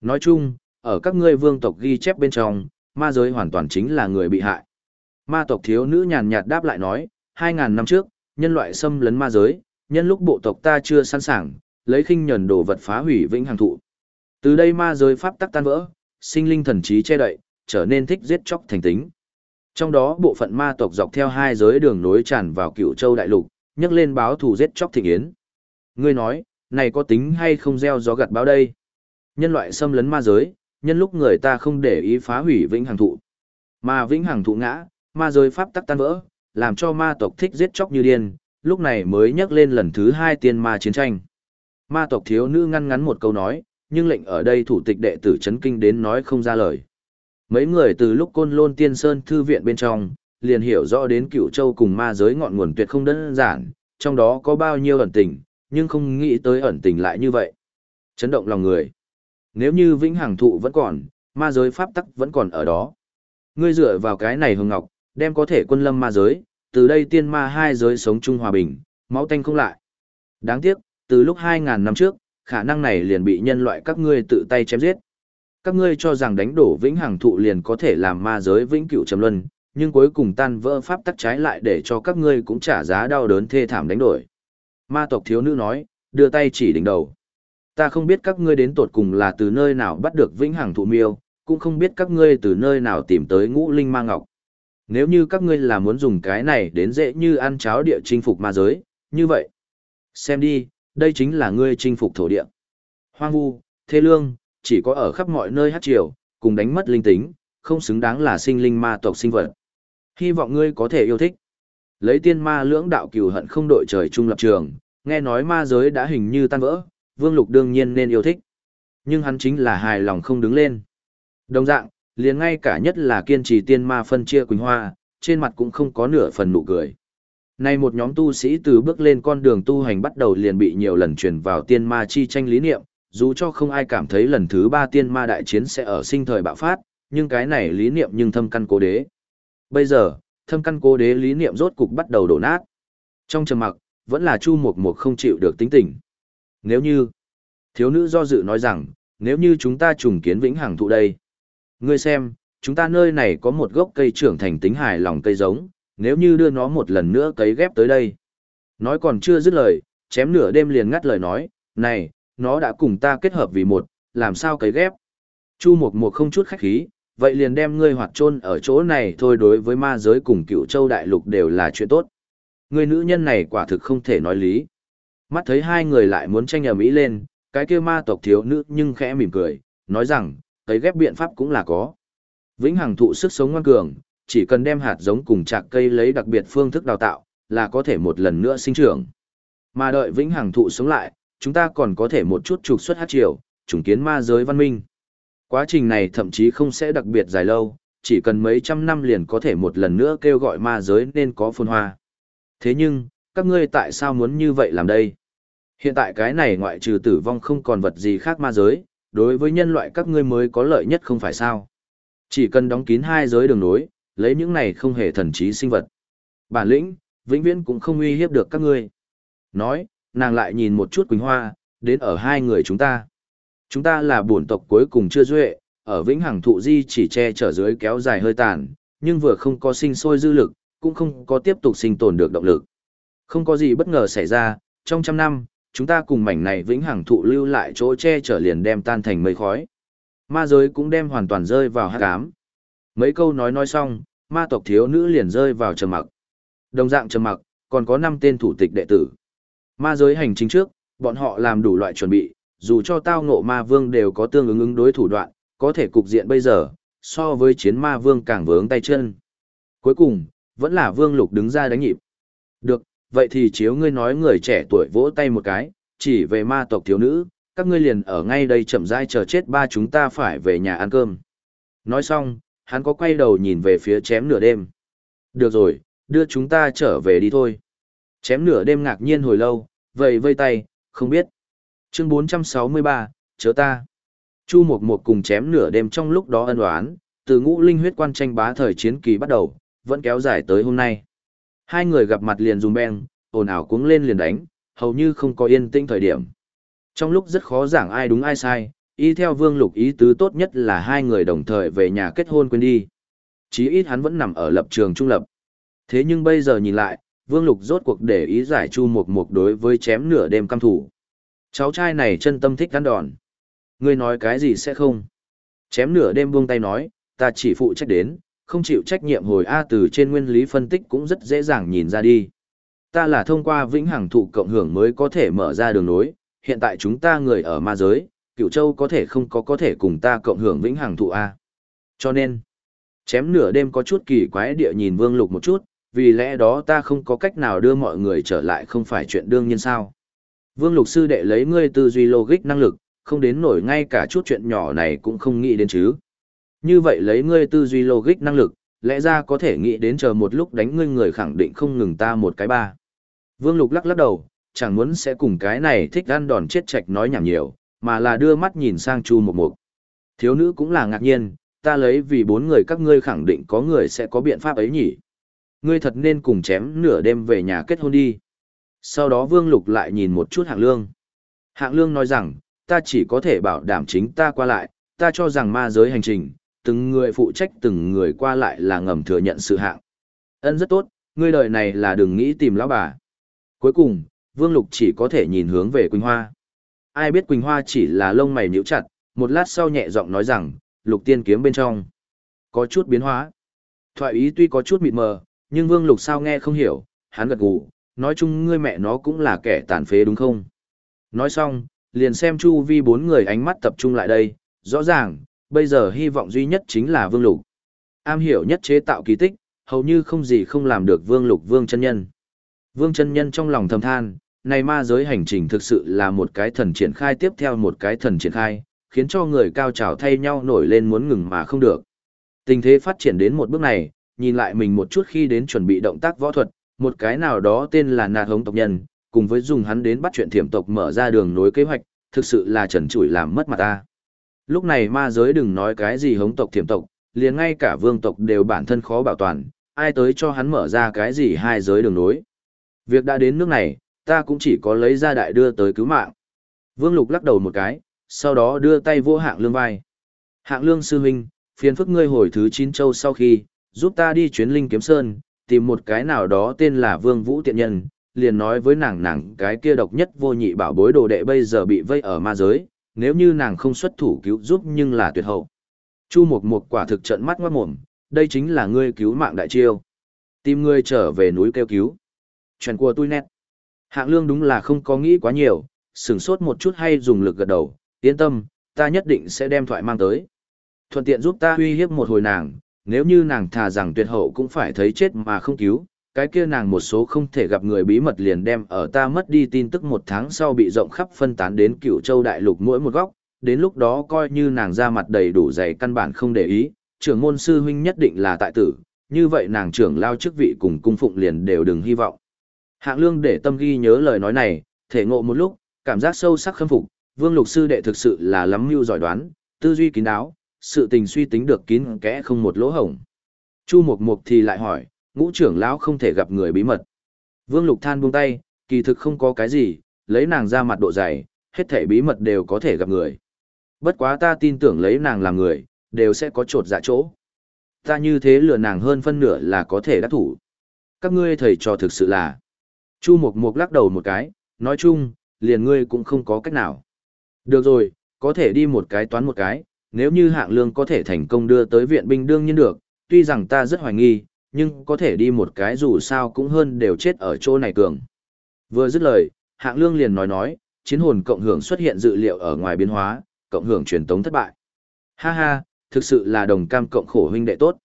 A: Nói chung, ở các ngươi vương tộc ghi chép bên trong, ma giới hoàn toàn chính là người bị hại. Ma tộc thiếu nữ nhàn nhạt đáp lại nói, 2.000 năm trước, nhân loại xâm lấn ma giới, nhân lúc bộ tộc ta chưa sẵn sàng, lấy khinh nhẫn đồ vật phá hủy vĩnh hằng thụ. Từ đây ma giới pháp tắc tan vỡ, sinh linh thần trí che đậy, trở nên thích giết chóc thành tính. Trong đó bộ phận ma tộc dọc theo hai giới đường nối tràn vào cựu châu đại lục, nhấc lên báo thù giết chóc thịnh yến. Ngươi nói, này có tính hay không gieo gió gặt báo đây? Nhân loại xâm lấn ma giới, nhân lúc người ta không để ý phá hủy vĩnh hằng thụ. Mà vĩnh hằng thụ ngã, ma giới pháp tắc tan vỡ, làm cho ma tộc thích giết chóc như điên, lúc này mới nhắc lên lần thứ hai tiên ma chiến tranh. Ma tộc thiếu nữ ngăn ngắn một câu nói, nhưng lệnh ở đây thủ tịch đệ tử chấn kinh đến nói không ra lời. Mấy người từ lúc côn lôn tiên sơn thư viện bên trong, liền hiểu rõ đến cựu châu cùng ma giới ngọn nguồn tuyệt không đơn giản, trong đó có bao nhiêu ẩn tình, nhưng không nghĩ tới ẩn tình lại như vậy. Chấn động lòng người. Nếu như vĩnh hằng thụ vẫn còn, ma giới pháp tắc vẫn còn ở đó. Ngươi dựa vào cái này hương ngọc, đem có thể quân lâm ma giới, từ đây tiên ma hai giới sống chung hòa bình, máu tanh không lại. Đáng tiếc, từ lúc 2.000 năm trước, khả năng này liền bị nhân loại các ngươi tự tay chém giết. Các ngươi cho rằng đánh đổ vĩnh hằng thụ liền có thể làm ma giới vĩnh cửu trầm luân, nhưng cuối cùng tan vỡ pháp tắc trái lại để cho các ngươi cũng trả giá đau đớn thê thảm đánh đổi. Ma tộc thiếu nữ nói, đưa tay chỉ đỉnh đầu. Ta không biết các ngươi đến tột cùng là từ nơi nào bắt được vĩnh hằng thụ miêu, cũng không biết các ngươi từ nơi nào tìm tới ngũ linh ma ngọc. Nếu như các ngươi là muốn dùng cái này đến dễ như ăn cháo địa chinh phục ma giới, như vậy. Xem đi, đây chính là ngươi chinh phục thổ địa. Hoang vu, thê lương, chỉ có ở khắp mọi nơi hát triều, cùng đánh mất linh tính, không xứng đáng là sinh linh ma tộc sinh vật. Hy vọng ngươi có thể yêu thích. Lấy tiên ma lưỡng đạo cừu hận không đội trời chung lập trường, nghe nói ma giới đã hình như tan vỡ, Vương Lục đương nhiên nên yêu thích. Nhưng hắn chính là hài lòng không đứng lên. Đồng dạng, liền ngay cả nhất là kiên trì tiên ma phân chia Quỳnh Hoa, trên mặt cũng không có nửa phần nụ cười. Nay một nhóm tu sĩ từ bước lên con đường tu hành bắt đầu liền bị nhiều lần truyền vào tiên ma chi tranh lý niệm, dù cho không ai cảm thấy lần thứ ba tiên ma đại chiến sẽ ở sinh thời bạo phát, nhưng cái này lý niệm nhưng thâm căn cố đế. Bây giờ, thâm căn cố đế lý niệm rốt cục bắt đầu đổ nát. Trong trầm mặc, vẫn là Chu Mộc Mộc không chịu được tính tình. Nếu như, thiếu nữ do dự nói rằng, nếu như chúng ta trùng kiến vĩnh hằng thụ đây. Ngươi xem, chúng ta nơi này có một gốc cây trưởng thành tính hài lòng cây giống, nếu như đưa nó một lần nữa cấy ghép tới đây. Nói còn chưa dứt lời, chém nửa đêm liền ngắt lời nói, này, nó đã cùng ta kết hợp vì một, làm sao cấy ghép. Chu Mộc Mộc không chút khách khí, vậy liền đem ngươi hoạt chôn ở chỗ này thôi đối với ma giới cùng cựu châu đại lục đều là chuyện tốt. Người nữ nhân này quả thực không thể nói lý. Mắt thấy hai người lại muốn tranh ầm ĩ lên, cái kia ma tộc thiếu nữ nhưng khẽ mỉm cười, nói rằng, cấy ghép biện pháp cũng là có. Vĩnh hằng thụ sức sống ngoan cường, chỉ cần đem hạt giống cùng chạc cây lấy đặc biệt phương thức đào tạo, là có thể một lần nữa sinh trưởng. Mà đợi vĩnh hằng thụ sống lại, chúng ta còn có thể một chút trục xuất hát triều, trùng kiến ma giới văn minh. Quá trình này thậm chí không sẽ đặc biệt dài lâu, chỉ cần mấy trăm năm liền có thể một lần nữa kêu gọi ma giới nên có phồn hoa. Thế nhưng, các ngươi tại sao muốn như vậy làm đây? Hiện tại cái này ngoại trừ tử vong không còn vật gì khác ma giới, đối với nhân loại các ngươi mới có lợi nhất không phải sao? Chỉ cần đóng kín hai giới đường nối, lấy những này không hề thần trí sinh vật. Bản lĩnh, vĩnh viễn cũng không uy hiếp được các ngươi. Nói, nàng lại nhìn một chút Quỳnh Hoa, đến ở hai người chúng ta. Chúng ta là bổn tộc cuối cùng chưa duệ, ở vĩnh hằng thụ di chỉ che chở dưới kéo dài hơi tàn, nhưng vừa không có sinh sôi dư lực, cũng không có tiếp tục sinh tồn được động lực. Không có gì bất ngờ xảy ra, trong trăm năm, chúng ta cùng mảnh này vĩnh hằng thụ lưu lại chỗ che chở liền đem tan thành mây khói. Ma giới cũng đem hoàn toàn rơi vào hắc ám. Mấy câu nói nói xong, ma tộc thiếu nữ liền rơi vào trầm mặc. Đồng dạng trầm mặc, còn có 5 tên thủ tịch đệ tử. Ma giới hành chính trước, bọn họ làm đủ loại chuẩn bị, dù cho tao ngộ ma vương đều có tương ứng ứng đối thủ đoạn, có thể cục diện bây giờ, so với chiến ma vương càng vướng tay chân. Cuối cùng, vẫn là vương lục đứng ra đánh nhịp. Được, vậy thì chiếu ngươi nói người trẻ tuổi vỗ tay một cái, chỉ về ma tộc thiếu nữ, các ngươi liền ở ngay đây chậm rãi chờ chết ba chúng ta phải về nhà ăn cơm. Nói xong, hắn có quay đầu nhìn về phía chém nửa đêm. Được rồi, đưa chúng ta trở về đi thôi. Chém nửa đêm ngạc nhiên hồi lâu, vậy vây tay, không biết. Chương 463, chớ ta. Chu Mộc Mộc cùng chém nửa đêm trong lúc đó ân oán, từ ngũ linh huyết quan tranh bá thời chiến kỳ bắt đầu, vẫn kéo dài tới hôm nay. Hai người gặp mặt liền dùng beng, ồn ào cuống lên liền đánh, hầu như không có yên tĩnh thời điểm. Trong lúc rất khó giảng ai đúng ai sai, y theo vương lục ý tứ tốt nhất là hai người đồng thời về nhà kết hôn quên đi. Chí ít hắn vẫn nằm ở lập trường trung lập. Thế nhưng bây giờ nhìn lại, vương lục rốt cuộc để ý giải chu mục mục đối với chém nửa đêm căm thủ. Cháu trai này chân tâm thích gắn đòn. Ngươi nói cái gì sẽ không? Chém nửa đêm buông tay nói, ta chỉ phụ trách đến, không chịu trách nhiệm hồi A từ trên nguyên lý phân tích cũng rất dễ dàng nhìn ra đi. Ta là thông qua vĩnh hằng thụ cộng hưởng mới có thể mở ra đường nối, hiện tại chúng ta người ở ma giới, cựu châu có thể không có có thể cùng ta cộng hưởng vĩnh hằng thụ A. Cho nên, chém nửa đêm có chút kỳ quái địa nhìn vương lục một chút, vì lẽ đó ta không có cách nào đưa mọi người trở lại không phải chuyện đương nhiên sao. Vương lục sư đệ lấy ngươi tư duy logic năng lực, không đến nổi ngay cả chút chuyện nhỏ này cũng không nghĩ đến chứ. Như vậy lấy ngươi tư duy logic năng lực, lẽ ra có thể nghĩ đến chờ một lúc đánh ngươi người khẳng định không ngừng ta một cái ba. Vương Lục lắc lắc đầu, chẳng muốn sẽ cùng cái này thích ăn đòn chết chạch nói nhảm nhiều, mà là đưa mắt nhìn sang Chu Mộc Mộc. Thiếu nữ cũng là ngạc nhiên, ta lấy vì bốn người các ngươi khẳng định có người sẽ có biện pháp ấy nhỉ. Ngươi thật nên cùng chém nửa đêm về nhà kết hôn đi. Sau đó Vương Lục lại nhìn một chút hạng lương. Hạng lương nói rằng, ta chỉ có thể bảo đảm chính ta qua lại, ta cho rằng ma giới hành trình, từng người phụ trách từng người qua lại là ngầm thừa nhận sự hạng. Ân rất tốt, ngươi đời này là đừng nghĩ tìm lão bà. Cuối cùng, Vương Lục chỉ có thể nhìn hướng về Quỳnh Hoa. Ai biết Quỳnh Hoa chỉ là lông mày nhíu chặt, một lát sau nhẹ giọng nói rằng, Lục tiên kiếm bên trong. Có chút biến hóa. Thoại ý tuy có chút mịt mờ, nhưng Vương Lục sao nghe không hiểu, hắn gật gù, nói chung ngươi mẹ nó cũng là kẻ tàn phế đúng không? Nói xong, liền xem chu vi bốn người ánh mắt tập trung lại đây, rõ ràng, bây giờ hy vọng duy nhất chính là Vương Lục. Am hiểu nhất chế tạo kỳ tích, hầu như không gì không làm được Vương Lục Vương chân nhân. Vương chân nhân trong lòng thầm than, này ma giới hành trình thực sự là một cái thần triển khai tiếp theo một cái thần triển khai, khiến cho người cao trào thay nhau nổi lên muốn ngừng mà không được. Tình thế phát triển đến một bước này, nhìn lại mình một chút khi đến chuẩn bị động tác võ thuật, một cái nào đó tên là nạt hống tộc nhân, cùng với dùng hắn đến bắt chuyện thiểm tộc mở ra đường nối kế hoạch, thực sự là trần trụi làm mất mặt ta. Lúc này ma giới đừng nói cái gì hống tộc thiểm tộc, liền ngay cả vương tộc đều bản thân khó bảo toàn, ai tới cho hắn mở ra cái gì hai giới đường nối. Việc đã đến nước này, ta cũng chỉ có lấy ra đại đưa tới cứu mạng. Vương Lục lắc đầu một cái, sau đó đưa tay vô hạng lương vai. Hạng lương sư huynh, phiền phức ngươi hồi thứ chín châu sau khi, giúp ta đi chuyến linh kiếm sơn, tìm một cái nào đó tên là Vương Vũ Tiện Nhân, liền nói với nàng nàng cái kia độc nhất vô nhị bảo bối đồ đệ bây giờ bị vây ở ma giới, nếu như nàng không xuất thủ cứu giúp nhưng là tuyệt hậu. Chu Mục Mục quả thực trận mắt ngoát mồm, đây chính là ngươi cứu mạng đại chiêu. Tìm ngươi trở về núi kêu cứu. Chuyện của tôi nét. Hạng lương đúng là không có nghĩ quá nhiều, sửng sốt một chút hay dùng lực gật đầu, yên tâm, ta nhất định sẽ đem thoại mang tới. Thuận tiện giúp ta uy hiếp một hồi nàng, nếu như nàng thà rằng tuyệt hậu cũng phải thấy chết mà không cứu, cái kia nàng một số không thể gặp người bí mật liền đem ở ta mất đi tin tức một tháng sau bị rộng khắp phân tán đến cựu châu đại lục mỗi một góc, đến lúc đó coi như nàng ra mặt đầy đủ dày căn bản không để ý, trưởng môn sư huynh nhất định là tại tử, như vậy nàng trưởng lao chức vị cùng cung phụng liền đều đừng hy vọng. Hạng lương để tâm ghi nhớ lời nói này, thể ngộ một lúc, cảm giác sâu sắc khâm phục, vương lục sư đệ thực sự là lắm mưu giỏi đoán, tư duy kín đáo, sự tình suy tính được kín kẽ không một lỗ hổng. Chu Mục Mục thì lại hỏi, ngũ trưởng lão không thể gặp người bí mật. Vương Lục Than buông tay, kỳ thực không có cái gì, lấy nàng ra mặt độ dày, hết thể bí mật đều có thể gặp người. Bất quá ta tin tưởng lấy nàng làm người, đều sẽ có trột dạ chỗ. Ta như thế lừa nàng hơn phân nửa là có thể đắc thủ. Các ngươi thầy trò thực sự là. Chu Mục Mục lắc đầu một cái, nói chung, liền ngươi cũng không có cách nào. Được rồi, có thể đi một cái toán một cái, nếu như hạng lương có thể thành công đưa tới viện binh đương nhiên được, tuy rằng ta rất hoài nghi, nhưng có thể đi một cái dù sao cũng hơn đều chết ở chỗ này cường. Vừa dứt lời, hạng lương liền nói nói, chiến hồn cộng hưởng xuất hiện dự liệu ở ngoài biến hóa, cộng hưởng truyền tống thất bại. Ha ha, thực sự là đồng cam cộng khổ huynh đệ tốt.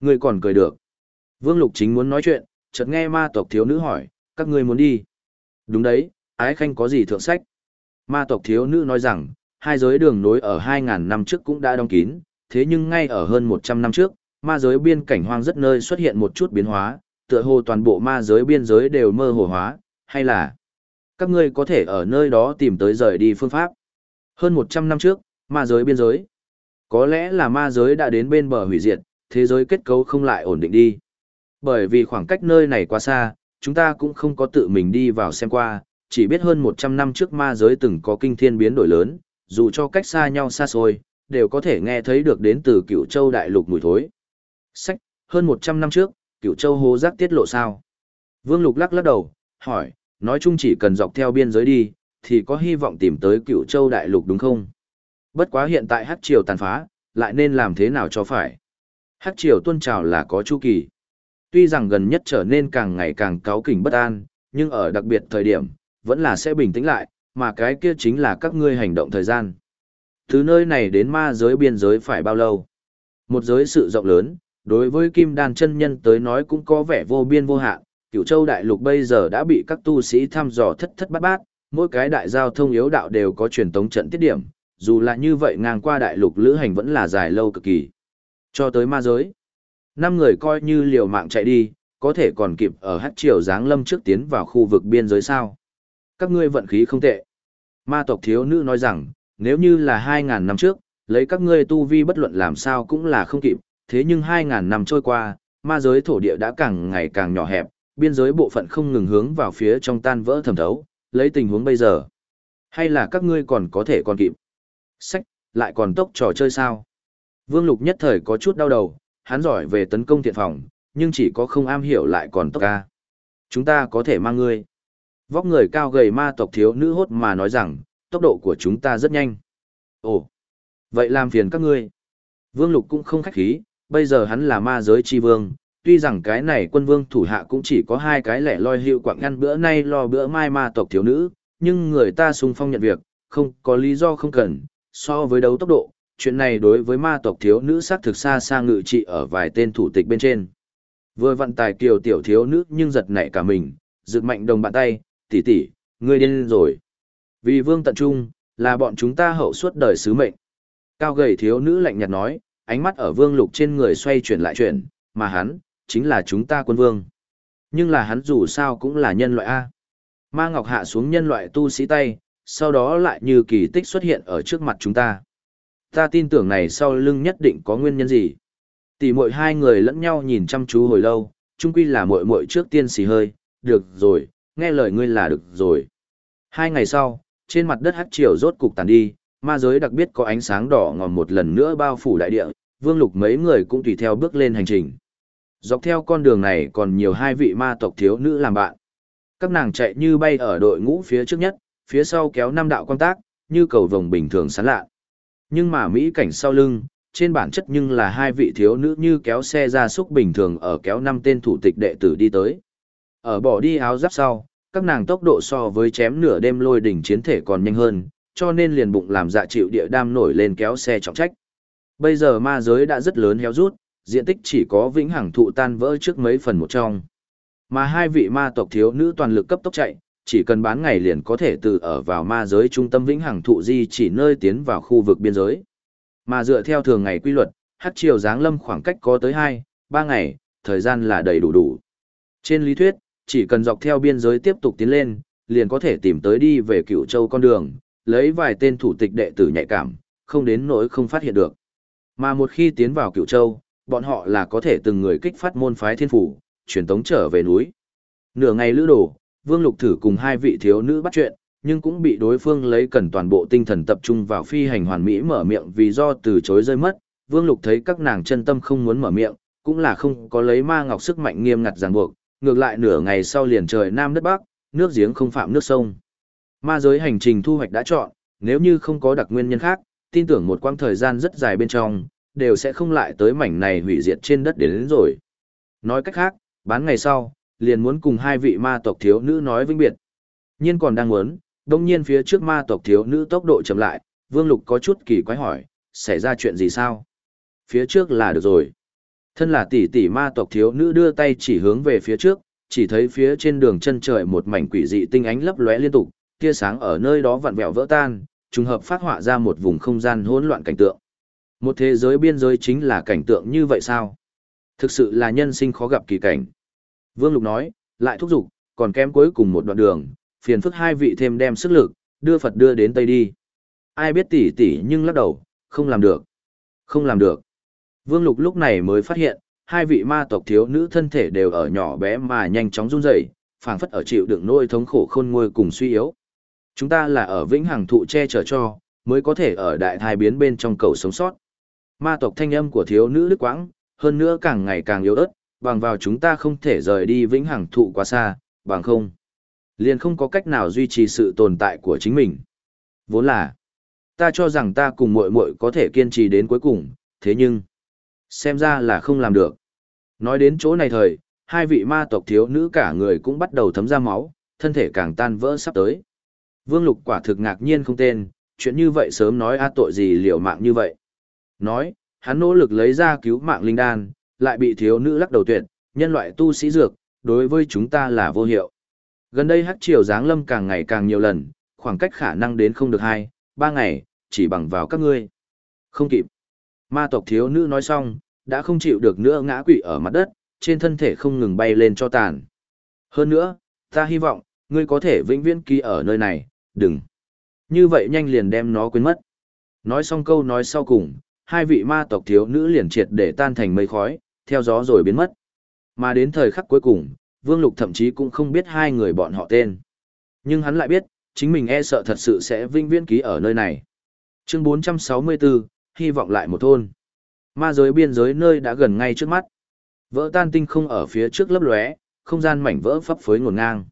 A: Ngươi còn cười được. Vương Lục chính muốn nói chuyện, chợt nghe ma tộc thiếu nữ hỏi, các ngươi muốn đi. Đúng đấy, ái khanh có gì thượng sách. Ma tộc thiếu nữ nói rằng, hai giới đường nối ở 2.000 năm trước cũng đã đóng kín, thế nhưng ngay ở hơn 100 năm trước, ma giới biên cảnh hoang rất nơi xuất hiện một chút biến hóa, tựa hồ toàn bộ ma giới biên giới đều mơ hồ hóa, hay là các ngươi có thể ở nơi đó tìm tới rời đi phương pháp. Hơn 100 năm trước, ma giới biên giới. Có lẽ là ma giới đã đến bên bờ hủy diệt, thế giới kết cấu không lại ổn định đi. Bởi vì khoảng cách nơi này quá xa, chúng ta cũng không có tự mình đi vào xem qua, chỉ biết hơn 100 năm trước ma giới từng có kinh thiên biến đổi lớn, dù cho cách xa nhau xa xôi, đều có thể nghe thấy được đến từ cựu châu đại lục mùi thối. Sách, hơn 100 năm trước, cựu châu hố rác tiết lộ sao? Vương Lục lắc lắc đầu, hỏi, nói chung chỉ cần dọc theo biên giới đi, thì có hy vọng tìm tới cựu châu đại lục đúng không? Bất quá hiện tại hát triều tàn phá, lại nên làm thế nào cho phải? Hát triều tuân trào là có chu kỳ. Tuy rằng gần nhất trở nên càng ngày càng cáu kỉnh bất an, nhưng ở đặc biệt thời điểm, vẫn là sẽ bình tĩnh lại, mà cái kia chính là các ngươi hành động thời gian. Từ nơi này đến ma giới biên giới phải bao lâu? Một giới sự rộng lớn, đối với kim đan chân nhân tới nói cũng có vẻ vô biên vô hạn. Cửu châu đại lục bây giờ đã bị các tu sĩ thăm dò thất thất bát bát, mỗi cái đại giao thông yếu đạo đều có truyền tống trận tiết điểm, dù là như vậy ngang qua đại lục lữ hành vẫn là dài lâu cực kỳ. Cho tới ma giới, năm người coi như liều mạng chạy đi, có thể còn kịp ở hát triều giáng lâm trước tiến vào khu vực biên giới sao. Các ngươi vận khí không tệ. Ma tộc thiếu nữ nói rằng, nếu như là 2.000 năm trước, lấy các ngươi tu vi bất luận làm sao cũng là không kịp, thế nhưng 2.000 năm trôi qua, ma giới thổ địa đã càng ngày càng nhỏ hẹp, biên giới bộ phận không ngừng hướng vào phía trong tan vỡ thẩm thấu, lấy tình huống bây giờ. Hay là các ngươi còn có thể còn kịp? Sách, lại còn tốc trò chơi sao? Vương Lục nhất thời có chút đau đầu, hắn giỏi về tấn công thiện phòng, nhưng chỉ có không am hiểu lại còn tốc ca. Chúng ta có thể mang ngươi. Vóc người cao gầy ma tộc thiếu nữ hốt mà nói rằng, tốc độ của chúng ta rất nhanh. Ồ, vậy làm phiền các ngươi. Vương Lục cũng không khách khí, bây giờ hắn là ma giới chi vương, tuy rằng cái này quân vương thủ hạ cũng chỉ có hai cái lẻ loi hiệu quạng ngăn bữa nay lo bữa mai ma tộc thiếu nữ, nhưng người ta sung phong nhận việc, không có lý do không cần, so với đấu tốc độ, chuyện này đối với ma tộc thiếu nữ xác thực xa xa ngự trị ở vài tên thủ tịch bên trên. Vừa vận tài kiều tiểu thiếu nữ nhưng giật nảy cả mình, giựt mạnh đồng bàn tay, tỷ tỷ, ngươi điên rồi. Vì vương tận trung, là bọn chúng ta hậu suốt đời sứ mệnh. Cao gầy thiếu nữ lạnh nhạt nói, ánh mắt ở vương lục trên người xoay chuyển lại chuyển, mà hắn, chính là chúng ta quân vương. Nhưng là hắn dù sao cũng là nhân loại A. Ma Ngọc hạ xuống nhân loại tu sĩ tay, sau đó lại như kỳ tích xuất hiện ở trước mặt chúng ta. Ta tin tưởng này sau lưng nhất định có nguyên nhân gì. Tỷ muội hai người lẫn nhau nhìn chăm chú hồi lâu, chung quy là muội muội trước tiên xì hơi, được rồi, nghe lời ngươi là được rồi. Hai ngày sau, trên mặt đất hắc triều rốt cục tàn đi, ma giới đặc biệt có ánh sáng đỏ ngòm một lần nữa bao phủ đại địa, vương lục mấy người cũng tùy theo bước lên hành trình. Dọc theo con đường này còn nhiều hai vị ma tộc thiếu nữ làm bạn. Các nàng chạy như bay ở đội ngũ phía trước nhất, phía sau kéo năm đạo quan tác, như cầu vồng bình thường sán lạ. Nhưng mà Mỹ cảnh sau lưng, trên bản chất nhưng là hai vị thiếu nữ như kéo xe ra súc bình thường ở kéo năm tên thủ tịch đệ tử đi tới. Ở bỏ đi áo giáp sau, các nàng tốc độ so với chém nửa đêm lôi đỉnh chiến thể còn nhanh hơn, cho nên liền bụng làm dạ chịu địa đam nổi lên kéo xe trọng trách. Bây giờ ma giới đã rất lớn héo rút, diện tích chỉ có vĩnh hằng thụ tan vỡ trước mấy phần một trong. Mà hai vị ma tộc thiếu nữ toàn lực cấp tốc chạy, chỉ cần bán ngày liền có thể từ ở vào ma giới trung tâm vĩnh hằng thụ di chỉ nơi tiến vào khu vực biên giới. Mà dựa theo thường ngày quy luật, hắc chiều giáng lâm khoảng cách có tới 2, 3 ngày, thời gian là đầy đủ đủ. Trên lý thuyết, chỉ cần dọc theo biên giới tiếp tục tiến lên, liền có thể tìm tới đi về cựu châu con đường, lấy vài tên thủ tịch đệ tử nhạy cảm, không đến nỗi không phát hiện được. Mà một khi tiến vào cựu châu, bọn họ là có thể từng người kích phát môn phái thiên phủ, truyền tống trở về núi. Nửa ngày lữ đồ, Vương Lục thử cùng hai vị thiếu nữ bắt chuyện, nhưng cũng bị đối phương lấy cần toàn bộ tinh thần tập trung vào phi hành hoàn mỹ mở miệng vì do từ chối rơi mất. Vương Lục thấy các nàng chân tâm không muốn mở miệng, cũng là không có lấy ma ngọc sức mạnh nghiêm ngặt ràng buộc, ngược lại nửa ngày sau liền trời nam đất bắc, nước giếng không phạm nước sông. Ma giới hành trình thu hoạch đã chọn, nếu như không có đặc nguyên nhân khác, tin tưởng một quãng thời gian rất dài bên trong, đều sẽ không lại tới mảnh này hủy diệt trên đất đến, đến rồi. Nói cách khác, bán ngày sau, liền muốn cùng hai vị ma tộc thiếu nữ nói vĩnh biệt. Nhiên còn đang muốn, đông nhiên phía trước ma tộc thiếu nữ tốc độ chậm lại, Vương Lục có chút kỳ quái hỏi, xảy ra chuyện gì sao? Phía trước là được rồi. Thân là tỷ tỷ ma tộc thiếu nữ đưa tay chỉ hướng về phía trước, chỉ thấy phía trên đường chân trời một mảnh quỷ dị tinh ánh lấp lóe liên tục, tia sáng ở nơi đó vặn vẹo vỡ tan, trùng hợp phát họa ra một vùng không gian hỗn loạn cảnh tượng. Một thế giới biên giới chính là cảnh tượng như vậy sao? Thực sự là nhân sinh khó gặp kỳ cảnh. Vương Lục nói, lại thúc giục, còn kém cuối cùng một đoạn đường, phiền phức hai vị thêm đem sức lực, đưa Phật đưa đến Tây đi. Ai biết tỉ tỉ nhưng lắc đầu, không làm được. Không làm được. Vương Lục lúc này mới phát hiện, hai vị ma tộc thiếu nữ thân thể đều ở nhỏ bé mà nhanh chóng run rẩy, phảng phất ở chịu đựng nỗi thống khổ khôn nguôi cùng suy yếu. Chúng ta là ở vĩnh hằng thụ che chở cho, mới có thể ở đại thai biến bên trong cầu sống sót. Ma tộc thanh âm của thiếu nữ đức quãng, hơn nữa càng ngày càng yếu ớt, bằng vào chúng ta không thể rời đi vĩnh hằng thụ quá xa, bằng không. Liền không có cách nào duy trì sự tồn tại của chính mình. Vốn là, ta cho rằng ta cùng muội muội có thể kiên trì đến cuối cùng, thế nhưng, xem ra là không làm được. Nói đến chỗ này thời, hai vị ma tộc thiếu nữ cả người cũng bắt đầu thấm ra máu, thân thể càng tan vỡ sắp tới. Vương Lục quả thực ngạc nhiên không tên, chuyện như vậy sớm nói a tội gì liều mạng như vậy. Nói, hắn nỗ lực lấy ra cứu mạng linh đan, lại bị thiếu nữ lắc đầu tuyệt, nhân loại tu sĩ dược, đối với chúng ta là vô hiệu. Gần đây hắc triều giáng lâm càng ngày càng nhiều lần, khoảng cách khả năng đến không được hai, ba ngày, chỉ bằng vào các ngươi. Không kịp. Ma tộc thiếu nữ nói xong, đã không chịu được nữa ngã quỵ ở mặt đất, trên thân thể không ngừng bay lên cho tàn. Hơn nữa, ta hy vọng, ngươi có thể vĩnh viễn ký ở nơi này, đừng. Như vậy nhanh liền đem nó quên mất. Nói xong câu nói sau cùng, hai vị ma tộc thiếu nữ liền triệt để tan thành mây khói, theo gió rồi biến mất. Mà đến thời khắc cuối cùng, Vương Lục thậm chí cũng không biết hai người bọn họ tên. Nhưng hắn lại biết, chính mình e sợ thật sự sẽ vinh viễn ký ở nơi này. Chương 464, hy vọng lại một thôn. Ma giới biên giới nơi đã gần ngay trước mắt. Vỡ tan tinh không ở phía trước lấp lóe, không gian mảnh vỡ phấp phới ngổn ngang.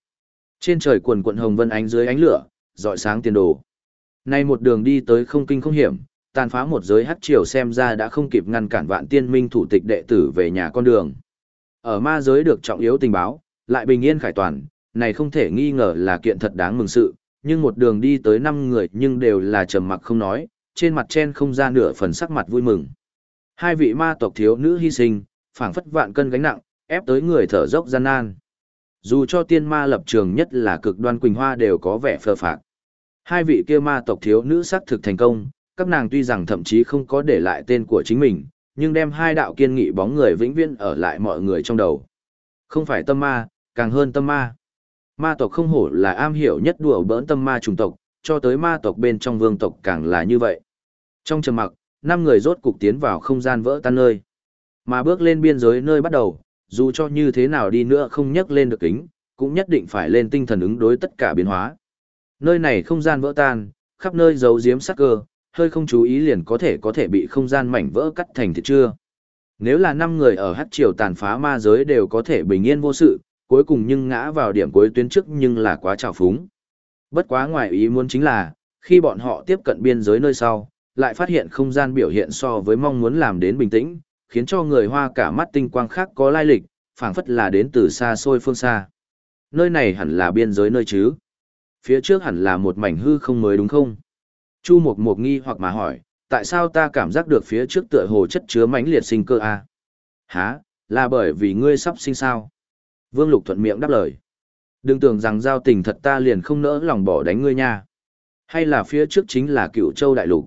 A: Trên trời quần quận hồng vân ánh dưới ánh lửa, rọi sáng tiền đồ. Nay một đường đi tới không kinh không hiểm, tàn phá một giới hắc triều xem ra đã không kịp ngăn cản vạn tiên minh thủ tịch đệ tử về nhà con đường. Ở ma giới được trọng yếu tình báo, lại bình yên khải toàn, này không thể nghi ngờ là kiện thật đáng mừng sự, nhưng một đường đi tới năm người nhưng đều là trầm mặc không nói, trên mặt trên không ra nửa phần sắc mặt vui mừng. Hai vị ma tộc thiếu nữ hy sinh, phảng phất vạn cân gánh nặng, ép tới người thở dốc gian nan. Dù cho tiên ma lập trường nhất là cực đoan Quỳnh Hoa đều có vẻ phơ phạc. Hai vị kia ma tộc thiếu nữ sắc thực thành công, các nàng tuy rằng thậm chí không có để lại tên của chính mình, nhưng đem hai đạo kiên nghị bóng người vĩnh viễn ở lại mọi người trong đầu. Không phải tâm ma, càng hơn tâm ma. Ma tộc không hổ là am hiểu nhất đùa bỡn tâm ma trùng tộc, cho tới ma tộc bên trong vương tộc càng là như vậy. Trong trầm mặc, năm người rốt cục tiến vào không gian vỡ tan nơi. Mà bước lên biên giới nơi bắt đầu, dù cho như thế nào đi nữa không nhắc lên được kính, cũng nhất định phải lên tinh thần ứng đối tất cả biến hóa. Nơi này không gian vỡ tan, khắp nơi giấu giếm sắc cơ, hơi không chú ý liền có thể có thể bị không gian mảnh vỡ cắt thành thịt chưa. Nếu là năm người ở hát triều tàn phá ma giới đều có thể bình yên vô sự, cuối cùng nhưng ngã vào điểm cuối tuyến trước nhưng là quá trào phúng. Bất quá ngoài ý muốn chính là, khi bọn họ tiếp cận biên giới nơi sau, lại phát hiện không gian biểu hiện so với mong muốn làm đến bình tĩnh, khiến cho người hoa cả mắt tinh quang khác có lai lịch, phảng phất là đến từ xa xôi phương xa. Nơi này hẳn là biên giới nơi chứ? Phía trước hẳn là một mảnh hư không mới đúng không? Chu Mộc Mộc nghi hoặc mà hỏi, tại sao ta cảm giác được phía trước tựa hồ chất chứa mãnh liệt sinh cơ a? À? Hả, là bởi vì ngươi sắp sinh sao? Vương Lục thuận miệng đáp lời. Đừng tưởng rằng giao tình thật ta liền không nỡ lòng bỏ đánh ngươi nha. Hay là phía trước chính là cựu châu đại lục.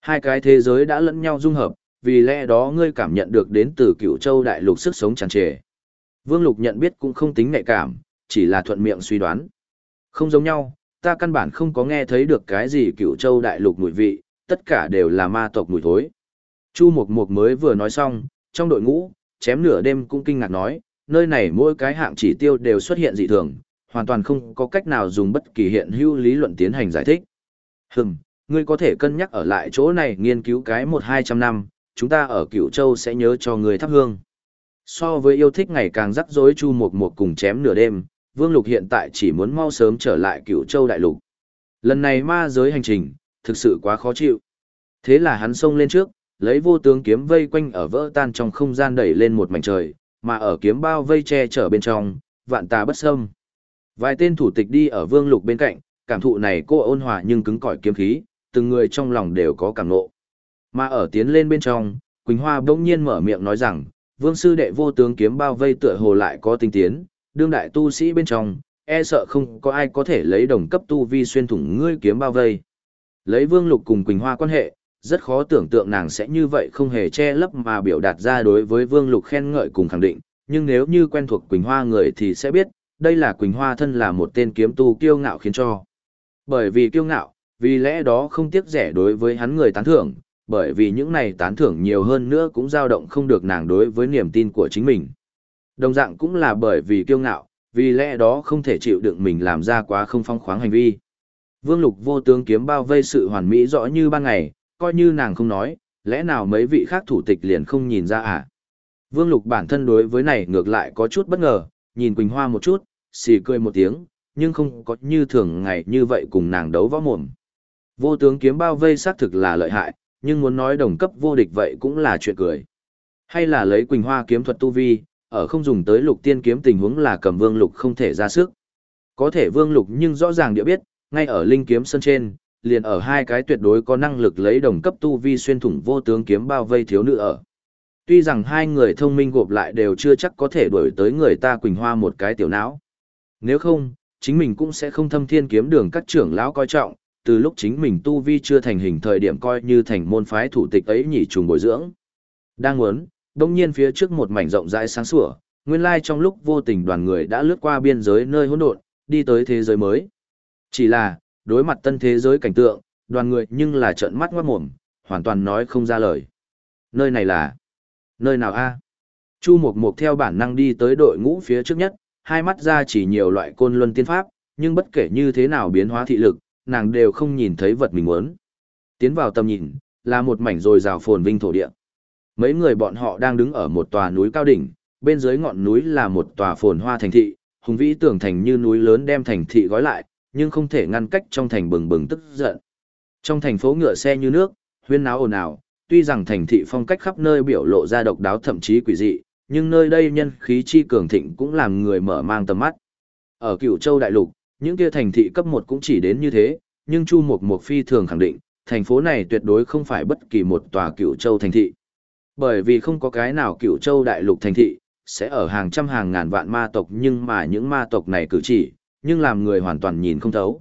A: Hai cái thế giới đã lẫn nhau dung hợp, vì lẽ đó ngươi cảm nhận được đến từ cựu châu đại lục sức sống tràn trề. Vương Lục nhận biết cũng không tính nhạy cảm, chỉ là thuận miệng suy đoán. Không giống nhau, ta căn bản không có nghe thấy được cái gì cựu châu đại lục mùi vị, tất cả đều là ma tộc mùi thối. Chu Mộc Mộc mới vừa nói xong, trong đội ngũ, chém nửa đêm cũng kinh ngạc nói, nơi này mỗi cái hạng chỉ tiêu đều xuất hiện dị thường, hoàn toàn không có cách nào dùng bất kỳ hiện hữu lý luận tiến hành giải thích. Hừm, ngươi có thể cân nhắc ở lại chỗ này nghiên cứu cái một hai trăm năm, chúng ta ở cựu châu sẽ nhớ cho người thắp hương. So với yêu thích ngày càng rắc rối chu mục mục cùng chém nửa đêm, Vương Lục hiện tại chỉ muốn mau sớm trở lại cựu châu đại lục. Lần này ma giới hành trình, thực sự quá khó chịu. Thế là hắn xông lên trước, lấy vô tướng kiếm vây quanh ở vỡ tan trong không gian đẩy lên một mảnh trời, mà ở kiếm bao vây che chở bên trong, vạn tà bất xâm. Vài tên thủ tịch đi ở Vương Lục bên cạnh, cảm thụ này cô ôn hòa nhưng cứng cỏi kiếm khí, từng người trong lòng đều có cảm ngộ. Mà ở tiến lên bên trong, Quỳnh Hoa bỗng nhiên mở miệng nói rằng, Vương sư đệ vô tướng kiếm bao vây tựa hồ lại có tinh tiến, đương đại tu sĩ bên trong, e sợ không có ai có thể lấy đồng cấp tu vi xuyên thủng ngươi kiếm bao vây. Lấy Vương Lục cùng Quỳnh Hoa quan hệ, rất khó tưởng tượng nàng sẽ như vậy không hề che lấp mà biểu đạt ra đối với Vương Lục khen ngợi cùng khẳng định, nhưng nếu như quen thuộc Quỳnh Hoa người thì sẽ biết, đây là Quỳnh Hoa thân là một tên kiếm tu kiêu ngạo khiến cho. Bởi vì kiêu ngạo, vì lẽ đó không tiếc rẻ đối với hắn người tán thưởng, bởi vì những này tán thưởng nhiều hơn nữa cũng dao động không được nàng đối với niềm tin của chính mình. Đồng dạng cũng là bởi vì kiêu ngạo, vì lẽ đó không thể chịu đựng mình làm ra quá không phong khoáng hành vi. Vương Lục vô tướng kiếm bao vây sự hoàn mỹ rõ như ban ngày, coi như nàng không nói, lẽ nào mấy vị khác thủ tịch liền không nhìn ra à? Vương Lục bản thân đối với này ngược lại có chút bất ngờ, nhìn Quỳnh Hoa một chút, xì cười một tiếng, nhưng không có như thường ngày như vậy cùng nàng đấu võ mồm. Vô tướng kiếm bao vây xác thực là lợi hại, nhưng muốn nói đồng cấp vô địch vậy cũng là chuyện cười. Hay là lấy Quỳnh Hoa kiếm thuật tu vi, ở không dùng tới lục tiên kiếm tình huống là cầm vương lục không thể ra sức. Có thể vương lục nhưng rõ ràng địa biết, ngay ở linh kiếm sân trên, liền ở hai cái tuyệt đối có năng lực lấy đồng cấp tu vi xuyên thủng vô tướng kiếm bao vây thiếu nữ ở. Tuy rằng hai người thông minh gộp lại đều chưa chắc có thể đuổi tới người ta Quỳnh Hoa một cái tiểu não. Nếu không, chính mình cũng sẽ không thâm thiên kiếm đường các trưởng lão coi trọng, từ lúc chính mình tu vi chưa thành hình thời điểm coi như thành môn phái thủ tịch ấy nhỉ trùng bồi dưỡng. Đang muốn, đông nhiên phía trước một mảnh rộng rãi sáng sủa, nguyên lai trong lúc vô tình đoàn người đã lướt qua biên giới nơi hỗn độn, đi tới thế giới mới. Chỉ là, đối mặt tân thế giới cảnh tượng, đoàn người nhưng là trợn mắt ngoát mồm, hoàn toàn nói không ra lời. Nơi này là... Nơi nào a? Chu Mộc Mộc theo bản năng đi tới đội ngũ phía trước nhất, hai mắt ra chỉ nhiều loại côn luân tiên pháp, nhưng bất kể như thế nào biến hóa thị lực, nàng đều không nhìn thấy vật mình muốn. Tiến vào tầm nhìn, là một mảnh rồi rào phồn vinh thổ địa. Mấy người bọn họ đang đứng ở một tòa núi cao đỉnh, bên dưới ngọn núi là một tòa phồn hoa thành thị, hùng vĩ tưởng thành như núi lớn đem thành thị gói lại, nhưng không thể ngăn cách trong thành bừng bừng tức giận. Trong thành phố ngựa xe như nước, huyên náo ồn ào, tuy rằng thành thị phong cách khắp nơi biểu lộ ra độc đáo thậm chí quỷ dị, nhưng nơi đây nhân khí chi cường thịnh cũng làm người mở mang tầm mắt. Ở Cửu Châu đại lục, những kia thành thị cấp 1 cũng chỉ đến như thế, nhưng Chu Mộc Mộc phi thường khẳng định, thành phố này tuyệt đối không phải bất kỳ một tòa Cửu Châu thành thị. Bởi vì không có cái nào cựu Châu đại lục thành thị sẽ ở hàng trăm hàng ngàn vạn ma tộc nhưng mà những ma tộc này cử chỉ, nhưng làm người hoàn toàn nhìn không thấu.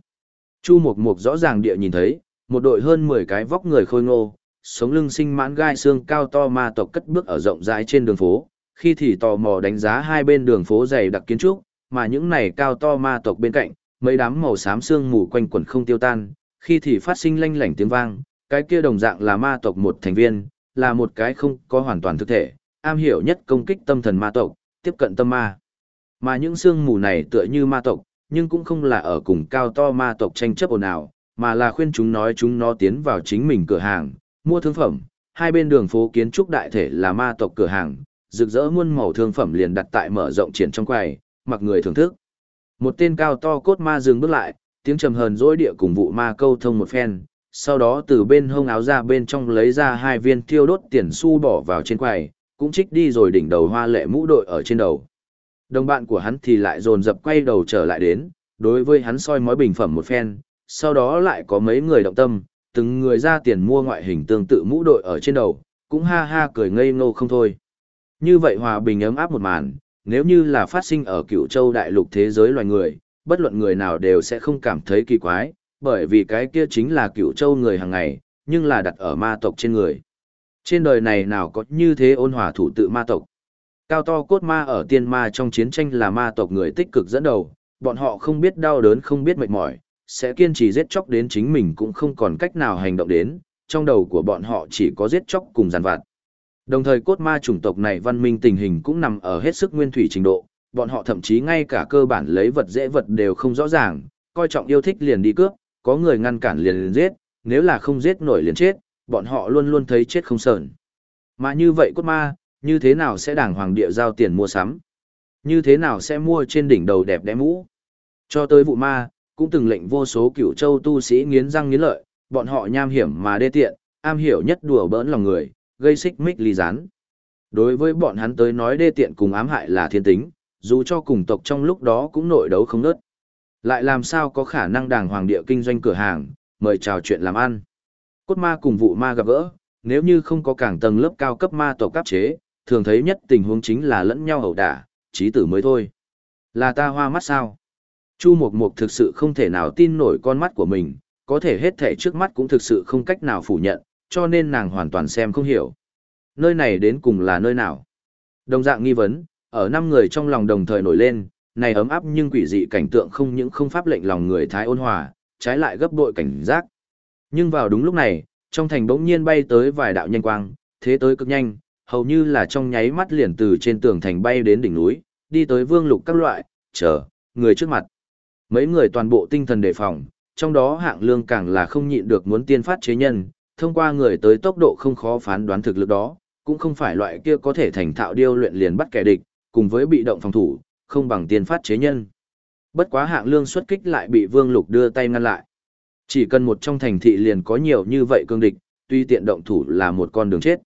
A: Chu Mục Mục rõ ràng địa nhìn thấy, một đội hơn 10 cái vóc người khôi ngô, sống lưng sinh mãn gai xương cao to ma tộc cất bước ở rộng rãi trên đường phố, khi thì tò mò đánh giá hai bên đường phố dày đặc kiến trúc, mà những này cao to ma tộc bên cạnh, mấy đám màu xám xương mù quanh quẩn không tiêu tan, khi thì phát sinh lanh lảnh tiếng vang, cái kia đồng dạng là ma tộc một thành viên, là một cái không có hoàn toàn thực thể, am hiểu nhất công kích tâm thần ma tộc, tiếp cận tâm ma. Mà những xương mù này tựa như ma tộc, nhưng cũng không là ở cùng cao to ma tộc tranh chấp ồn ào, mà là khuyên chúng nói chúng nó tiến vào chính mình cửa hàng, mua thương phẩm, hai bên đường phố kiến trúc đại thể là ma tộc cửa hàng, rực rỡ muôn màu thương phẩm liền đặt tại mở rộng triển trong quầy, mặc người thưởng thức. Một tên cao to cốt ma dừng bước lại, tiếng trầm hờn dỗi địa cùng vụ ma câu thông một phen, sau đó từ bên hông áo ra bên trong lấy ra hai viên thiêu đốt tiền xu bỏ vào trên quầy, cũng trích đi rồi đỉnh đầu hoa lệ mũ đội ở trên đầu. Đồng bạn của hắn thì lại dồn dập quay đầu trở lại đến, đối với hắn soi mói bình phẩm một phen, sau đó lại có mấy người động tâm, từng người ra tiền mua ngoại hình tương tự mũ đội ở trên đầu, cũng ha ha cười ngây ngô không thôi. Như vậy hòa bình ấm áp một màn, nếu như là phát sinh ở cựu châu đại lục thế giới loài người, bất luận người nào đều sẽ không cảm thấy kỳ quái, bởi vì cái kia chính là cựu châu người hàng ngày, nhưng là đặt ở ma tộc trên người. Trên đời này nào có như thế ôn hòa thủ tự ma tộc. Cao to cốt ma ở tiên ma trong chiến tranh là ma tộc người tích cực dẫn đầu, bọn họ không biết đau đớn không biết mệt mỏi, sẽ kiên trì giết chóc đến chính mình cũng không còn cách nào hành động đến, trong đầu của bọn họ chỉ có giết chóc cùng giàn vặt. Đồng thời cốt ma chủng tộc này văn minh tình hình cũng nằm ở hết sức nguyên thủy trình độ, bọn họ thậm chí ngay cả cơ bản lấy vật dễ vật đều không rõ ràng, coi trọng yêu thích liền đi cướp, có người ngăn cản liền, liền giết, nếu là không giết nổi liền chết, bọn họ luôn luôn thấy chết không sờn. Mà như vậy cốt ma, như thế nào sẽ đàng hoàng địa giao tiền mua sắm? Như thế nào sẽ mua trên đỉnh đầu đẹp đẽ mũ? Cho tới vụ ma, cũng từng lệnh vô số cửu châu tu sĩ nghiến răng nghiến lợi, bọn họ nham hiểm mà đê tiện, am hiểu nhất đùa bỡn lòng người, gây xích mích ly gián. Đối với bọn hắn tới nói đê tiện cùng ám hại là thiên tính, dù cho cùng tộc trong lúc đó cũng nội đấu không nớt. Lại làm sao có khả năng đàng hoàng địa kinh doanh cửa hàng, mời chào chuyện làm ăn. Cốt ma cùng vụ ma gặp gỡ, nếu như không có càng tầng lớp cao cấp ma tộc cấp chế, thường thấy nhất tình huống chính là lẫn nhau ẩu đả, trí tử mới thôi. Là ta hoa mắt sao? Chu Mộc Mộc thực sự không thể nào tin nổi con mắt của mình, có thể hết thể trước mắt cũng thực sự không cách nào phủ nhận, cho nên nàng hoàn toàn xem không hiểu. Nơi này đến cùng là nơi nào? Đồng dạng nghi vấn, ở năm người trong lòng đồng thời nổi lên, này ấm áp nhưng quỷ dị cảnh tượng không những không pháp lệnh lòng người thái ôn hòa, trái lại gấp bội cảnh giác. Nhưng vào đúng lúc này, trong thành bỗng nhiên bay tới vài đạo nhanh quang, thế tới cực nhanh, hầu như là trong nháy mắt liền từ trên tường thành bay đến đỉnh núi, đi tới vương lục các loại, chờ, người trước mặt. Mấy người toàn bộ tinh thần đề phòng, trong đó hạng lương càng là không nhịn được muốn tiên phát chế nhân, thông qua người tới tốc độ không khó phán đoán thực lực đó, cũng không phải loại kia có thể thành thạo điêu luyện liền bắt kẻ địch, cùng với bị động phòng thủ, không bằng tiền phát chế nhân. Bất quá hạng lương xuất kích lại bị Vương Lục đưa tay ngăn lại. Chỉ cần một trong thành thị liền có nhiều như vậy cương địch, tuy tiện động thủ là một con đường chết.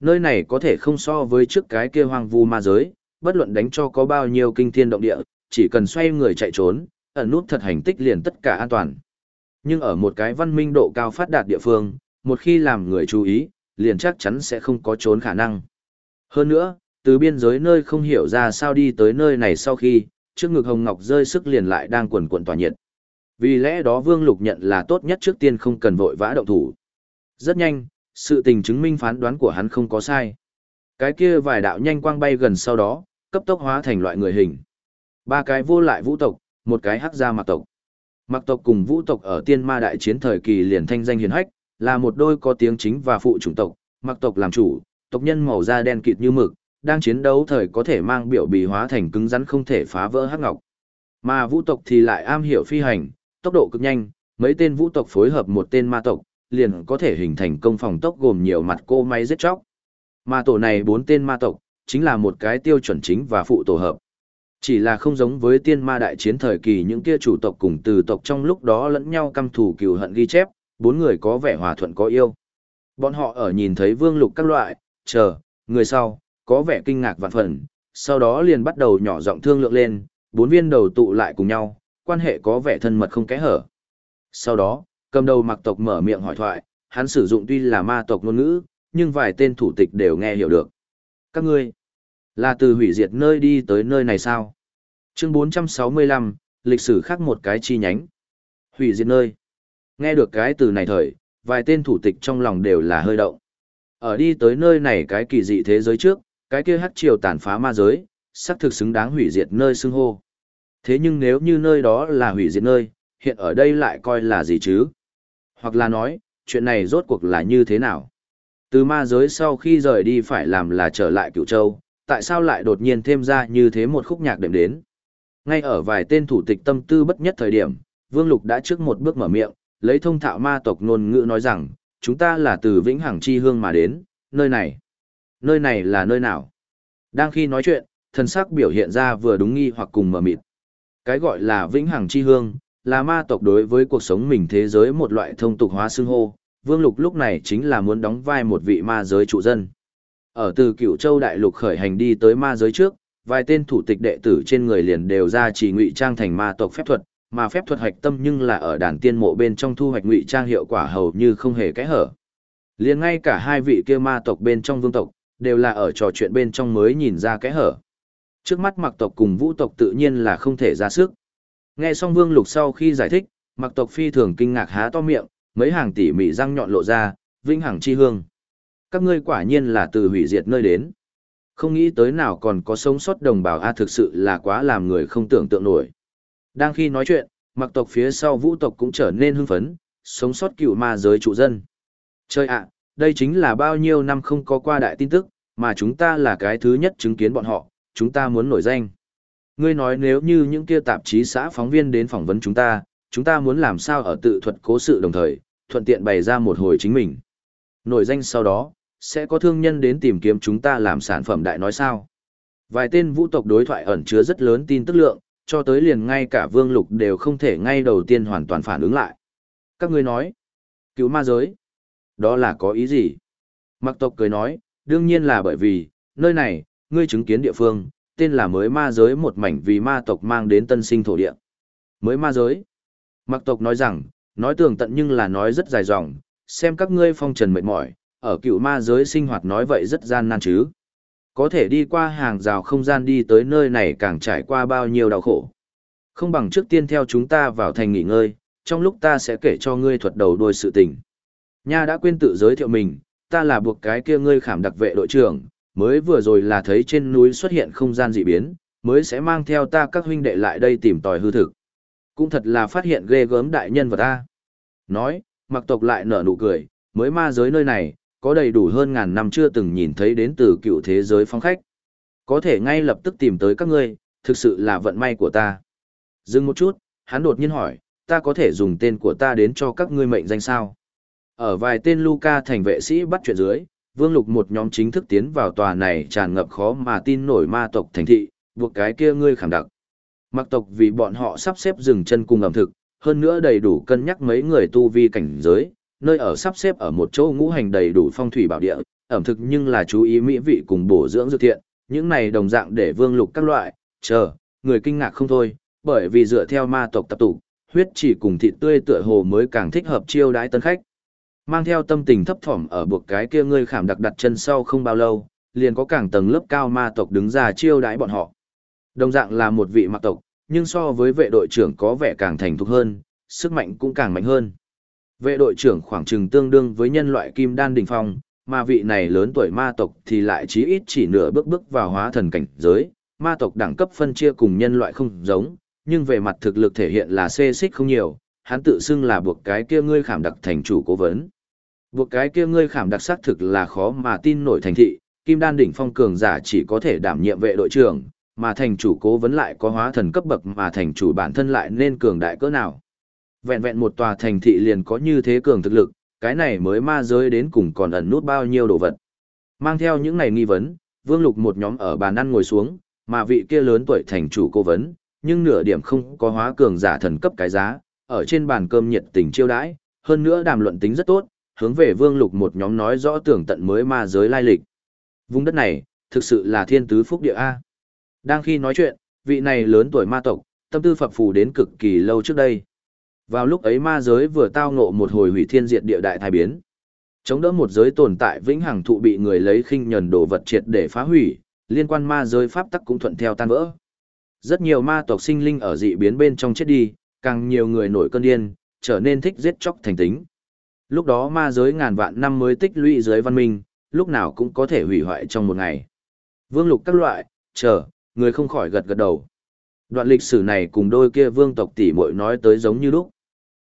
A: Nơi này có thể không so với trước cái kia hoang vu ma giới, bất luận đánh cho có bao nhiêu kinh thiên động địa, chỉ cần xoay người chạy trốn, ẩn nút thật hành tích liền tất cả an toàn. Nhưng ở một cái văn minh độ cao phát đạt địa phương, một khi làm người chú ý, liền chắc chắn sẽ không có trốn khả năng. Hơn nữa, từ biên giới nơi không hiểu ra sao đi tới nơi này sau khi, trước ngực Hồng Ngọc rơi sức liền lại đang quần quần tỏa nhiệt. Vì lẽ đó Vương Lục nhận là tốt nhất trước tiên không cần vội vã động thủ. Rất nhanh, sự tình chứng minh phán đoán của hắn không có sai. Cái kia vài đạo nhanh quang bay gần sau đó, cấp tốc hóa thành loại người hình. Ba cái vô lại vũ tộc, một cái hắc gia mặc tộc. Mặc tộc cùng vũ tộc ở tiên ma đại chiến thời kỳ liền thanh danh hiền hách, là một đôi có tiếng chính và phụ chủng tộc, mặc tộc làm chủ, tộc nhân màu da đen kịt như mực, đang chiến đấu thời có thể mang biểu bì hóa thành cứng rắn không thể phá vỡ hắc ngọc. Mà vũ tộc thì lại am hiểu phi hành, tốc độ cực nhanh, mấy tên vũ tộc phối hợp một tên ma tộc, liền có thể hình thành công phòng tốc gồm nhiều mặt cô máy giết chóc. Mà tổ này bốn tên ma tộc, chính là một cái tiêu chuẩn chính và phụ tổ hợp. Chỉ là không giống với tiên ma đại chiến thời kỳ những kia chủ tộc cùng từ tộc trong lúc đó lẫn nhau căm thù cừu hận ghi chép, bốn người có vẻ hòa thuận có yêu. Bọn họ ở nhìn thấy vương lục các loại, chờ, người sau, có vẻ kinh ngạc vạn phần, sau đó liền bắt đầu nhỏ giọng thương lượng lên, bốn viên đầu tụ lại cùng nhau, quan hệ có vẻ thân mật không kẽ hở. Sau đó, cầm đầu mặc tộc mở miệng hỏi thoại, hắn sử dụng tuy là ma tộc ngôn ngữ, nhưng vài tên thủ tịch đều nghe hiểu được. Các ngươi, là từ hủy diệt nơi đi tới nơi này sao? Chương 465, lịch sử khác một cái chi nhánh. Hủy diệt nơi. Nghe được cái từ này thời, vài tên thủ tịch trong lòng đều là hơi động. Ở đi tới nơi này cái kỳ dị thế giới trước, cái kia hát triều tàn phá ma giới, xác thực xứng đáng hủy diệt nơi xưng hô. Thế nhưng nếu như nơi đó là hủy diệt nơi, hiện ở đây lại coi là gì chứ? Hoặc là nói, chuyện này rốt cuộc là như thế nào? Từ ma giới sau khi rời đi phải làm là trở lại cựu châu, tại sao lại đột nhiên thêm ra như thế một khúc nhạc đệm đến? Ngay ở vài tên thủ tịch tâm tư bất nhất thời điểm, Vương Lục đã trước một bước mở miệng, lấy thông thạo ma tộc ngôn ngữ nói rằng, chúng ta là từ Vĩnh Hằng Chi Hương mà đến, nơi này. Nơi này là nơi nào? Đang khi nói chuyện, thần sắc biểu hiện ra vừa đúng nghi hoặc cùng mờ mịt. Cái gọi là Vĩnh Hằng Chi Hương, là ma tộc đối với cuộc sống mình thế giới một loại thông tục hóa xưng hô. Vương Lục lúc này chính là muốn đóng vai một vị ma giới trụ dân. Ở từ Cửu châu đại lục khởi hành đi tới ma giới trước, vài tên thủ tịch đệ tử trên người liền đều ra chỉ ngụy trang thành ma tộc phép thuật, mà phép thuật hạch tâm nhưng là ở đàn tiên mộ bên trong thu hoạch ngụy trang hiệu quả hầu như không hề kẽ hở. Liền ngay cả hai vị kia ma tộc bên trong vương tộc, đều là ở trò chuyện bên trong mới nhìn ra kẽ hở. Trước mắt mặc tộc cùng vũ tộc tự nhiên là không thể ra sức. Nghe xong vương lục sau khi giải thích, mặc tộc phi thường kinh ngạc há to miệng, mấy hàng tỉ mỉ răng nhọn lộ ra, vinh hằng chi hương. Các ngươi quả nhiên là từ hủy diệt nơi đến. Không nghĩ tới nào còn có sống sót đồng bào A thực sự là quá làm người không tưởng tượng nổi. Đang khi nói chuyện, mặc tộc phía sau vũ tộc cũng trở nên hưng phấn, sống sót cựu ma giới trụ dân. Chơi ạ, đây chính là bao nhiêu năm không có qua đại tin tức, mà chúng ta là cái thứ nhất chứng kiến bọn họ, chúng ta muốn nổi danh. Ngươi nói nếu như những kia tạp chí xã phóng viên đến phỏng vấn chúng ta, chúng ta muốn làm sao ở tự thuật cố sự đồng thời, thuận tiện bày ra một hồi chính mình. Nổi danh sau đó, sẽ có thương nhân đến tìm kiếm chúng ta làm sản phẩm đại nói sao. Vài tên vũ tộc đối thoại ẩn chứa rất lớn tin tức lượng, cho tới liền ngay cả vương lục đều không thể ngay đầu tiên hoàn toàn phản ứng lại. Các ngươi nói, cứu ma giới, đó là có ý gì? Mặc tộc cười nói, đương nhiên là bởi vì, nơi này, ngươi chứng kiến địa phương, tên là mới ma giới một mảnh vì ma tộc mang đến tân sinh thổ địa. Mới ma giới. Mặc tộc nói rằng, nói tường tận nhưng là nói rất dài dòng, xem các ngươi phong trần mệt mỏi, ở cựu ma giới sinh hoạt nói vậy rất gian nan chứ. Có thể đi qua hàng rào không gian đi tới nơi này càng trải qua bao nhiêu đau khổ. Không bằng trước tiên theo chúng ta vào thành nghỉ ngơi, trong lúc ta sẽ kể cho ngươi thuật đầu đuôi sự tình. Nha đã quên tự giới thiệu mình, ta là buộc cái kia ngươi khảm đặc vệ đội trưởng, mới vừa rồi là thấy trên núi xuất hiện không gian dị biến, mới sẽ mang theo ta các huynh đệ lại đây tìm tòi hư thực. Cũng thật là phát hiện ghê gớm đại nhân vật ta. Nói, mặc tộc lại nở nụ cười, mới ma giới nơi này, có đầy đủ hơn ngàn năm chưa từng nhìn thấy đến từ cựu thế giới phong khách. Có thể ngay lập tức tìm tới các ngươi, thực sự là vận may của ta. Dừng một chút, hắn đột nhiên hỏi, ta có thể dùng tên của ta đến cho các ngươi mệnh danh sao? Ở vài tên Luca thành vệ sĩ bắt chuyện dưới, Vương Lục một nhóm chính thức tiến vào tòa này tràn ngập khó mà tin nổi ma tộc thành thị, buộc cái kia ngươi khẳng đặc. Mặc tộc vì bọn họ sắp xếp dừng chân cùng ẩm thực, hơn nữa đầy đủ cân nhắc mấy người tu vi cảnh giới, nơi ở sắp xếp ở một chỗ ngũ hành đầy đủ phong thủy bảo địa, ẩm thực nhưng là chú ý mỹ vị cùng bổ dưỡng dược thiện, những này đồng dạng để vương lục các loại, chờ, người kinh ngạc không thôi, bởi vì dựa theo ma tộc tập tụ, huyết chỉ cùng thịt tươi tựa hồ mới càng thích hợp chiêu đãi tân khách. Mang theo tâm tình thấp thỏm ở buộc cái kia ngươi khảm đặc đặt chân sau không bao lâu, liền có càng tầng lớp cao ma tộc đứng ra chiêu đãi bọn họ. Đồng dạng là một vị mặc tộc, nhưng so với vệ đội trưởng có vẻ càng thành thục hơn, sức mạnh cũng càng mạnh hơn. Vệ đội trưởng khoảng chừng tương đương với nhân loại kim đan đỉnh phong, mà vị này lớn tuổi ma tộc thì lại chí ít chỉ nửa bước bước vào hóa thần cảnh giới. Ma tộc đẳng cấp phân chia cùng nhân loại không giống, nhưng về mặt thực lực thể hiện là xê xích không nhiều, hắn tự xưng là buộc cái kia ngươi khảm đặc thành chủ cố vấn. Buộc cái kia ngươi khảm đặc sắc thực là khó mà tin nổi thành thị, kim đan đỉnh phong cường giả chỉ có thể đảm nhiệm vệ đội trưởng, mà thành chủ cố vấn lại có hóa thần cấp bậc mà thành chủ bản thân lại nên cường đại cỡ nào. Vẹn vẹn một tòa thành thị liền có như thế cường thực lực, cái này mới ma giới đến cùng còn ẩn nút bao nhiêu đồ vật. Mang theo những này nghi vấn, Vương Lục một nhóm ở bàn ăn ngồi xuống, mà vị kia lớn tuổi thành chủ cố vấn, nhưng nửa điểm không có hóa cường giả thần cấp cái giá, ở trên bàn cơm nhiệt tình chiêu đãi, hơn nữa đàm luận tính rất tốt, hướng về Vương Lục một nhóm nói rõ tưởng tận mới ma giới lai lịch. Vùng đất này, thực sự là thiên tứ phúc địa A. Đang khi nói chuyện, vị này lớn tuổi ma tộc, tâm tư phập phù đến cực kỳ lâu trước đây. Vào lúc ấy ma giới vừa tao ngộ một hồi hủy thiên diệt địa đại thai biến. Chống đỡ một giới tồn tại vĩnh hằng thụ bị người lấy khinh nhẫn đồ vật triệt để phá hủy, liên quan ma giới pháp tắc cũng thuận theo tan vỡ. Rất nhiều ma tộc sinh linh ở dị biến bên trong chết đi, càng nhiều người nổi cơn điên, trở nên thích giết chóc thành tính. Lúc đó ma giới ngàn vạn năm mới tích lũy giới văn minh, lúc nào cũng có thể hủy hoại trong một ngày. Vương lục các loại, chờ, người không khỏi gật gật đầu. Đoạn lịch sử này cùng đôi kia vương tộc tỷ muội nói tới giống như lúc.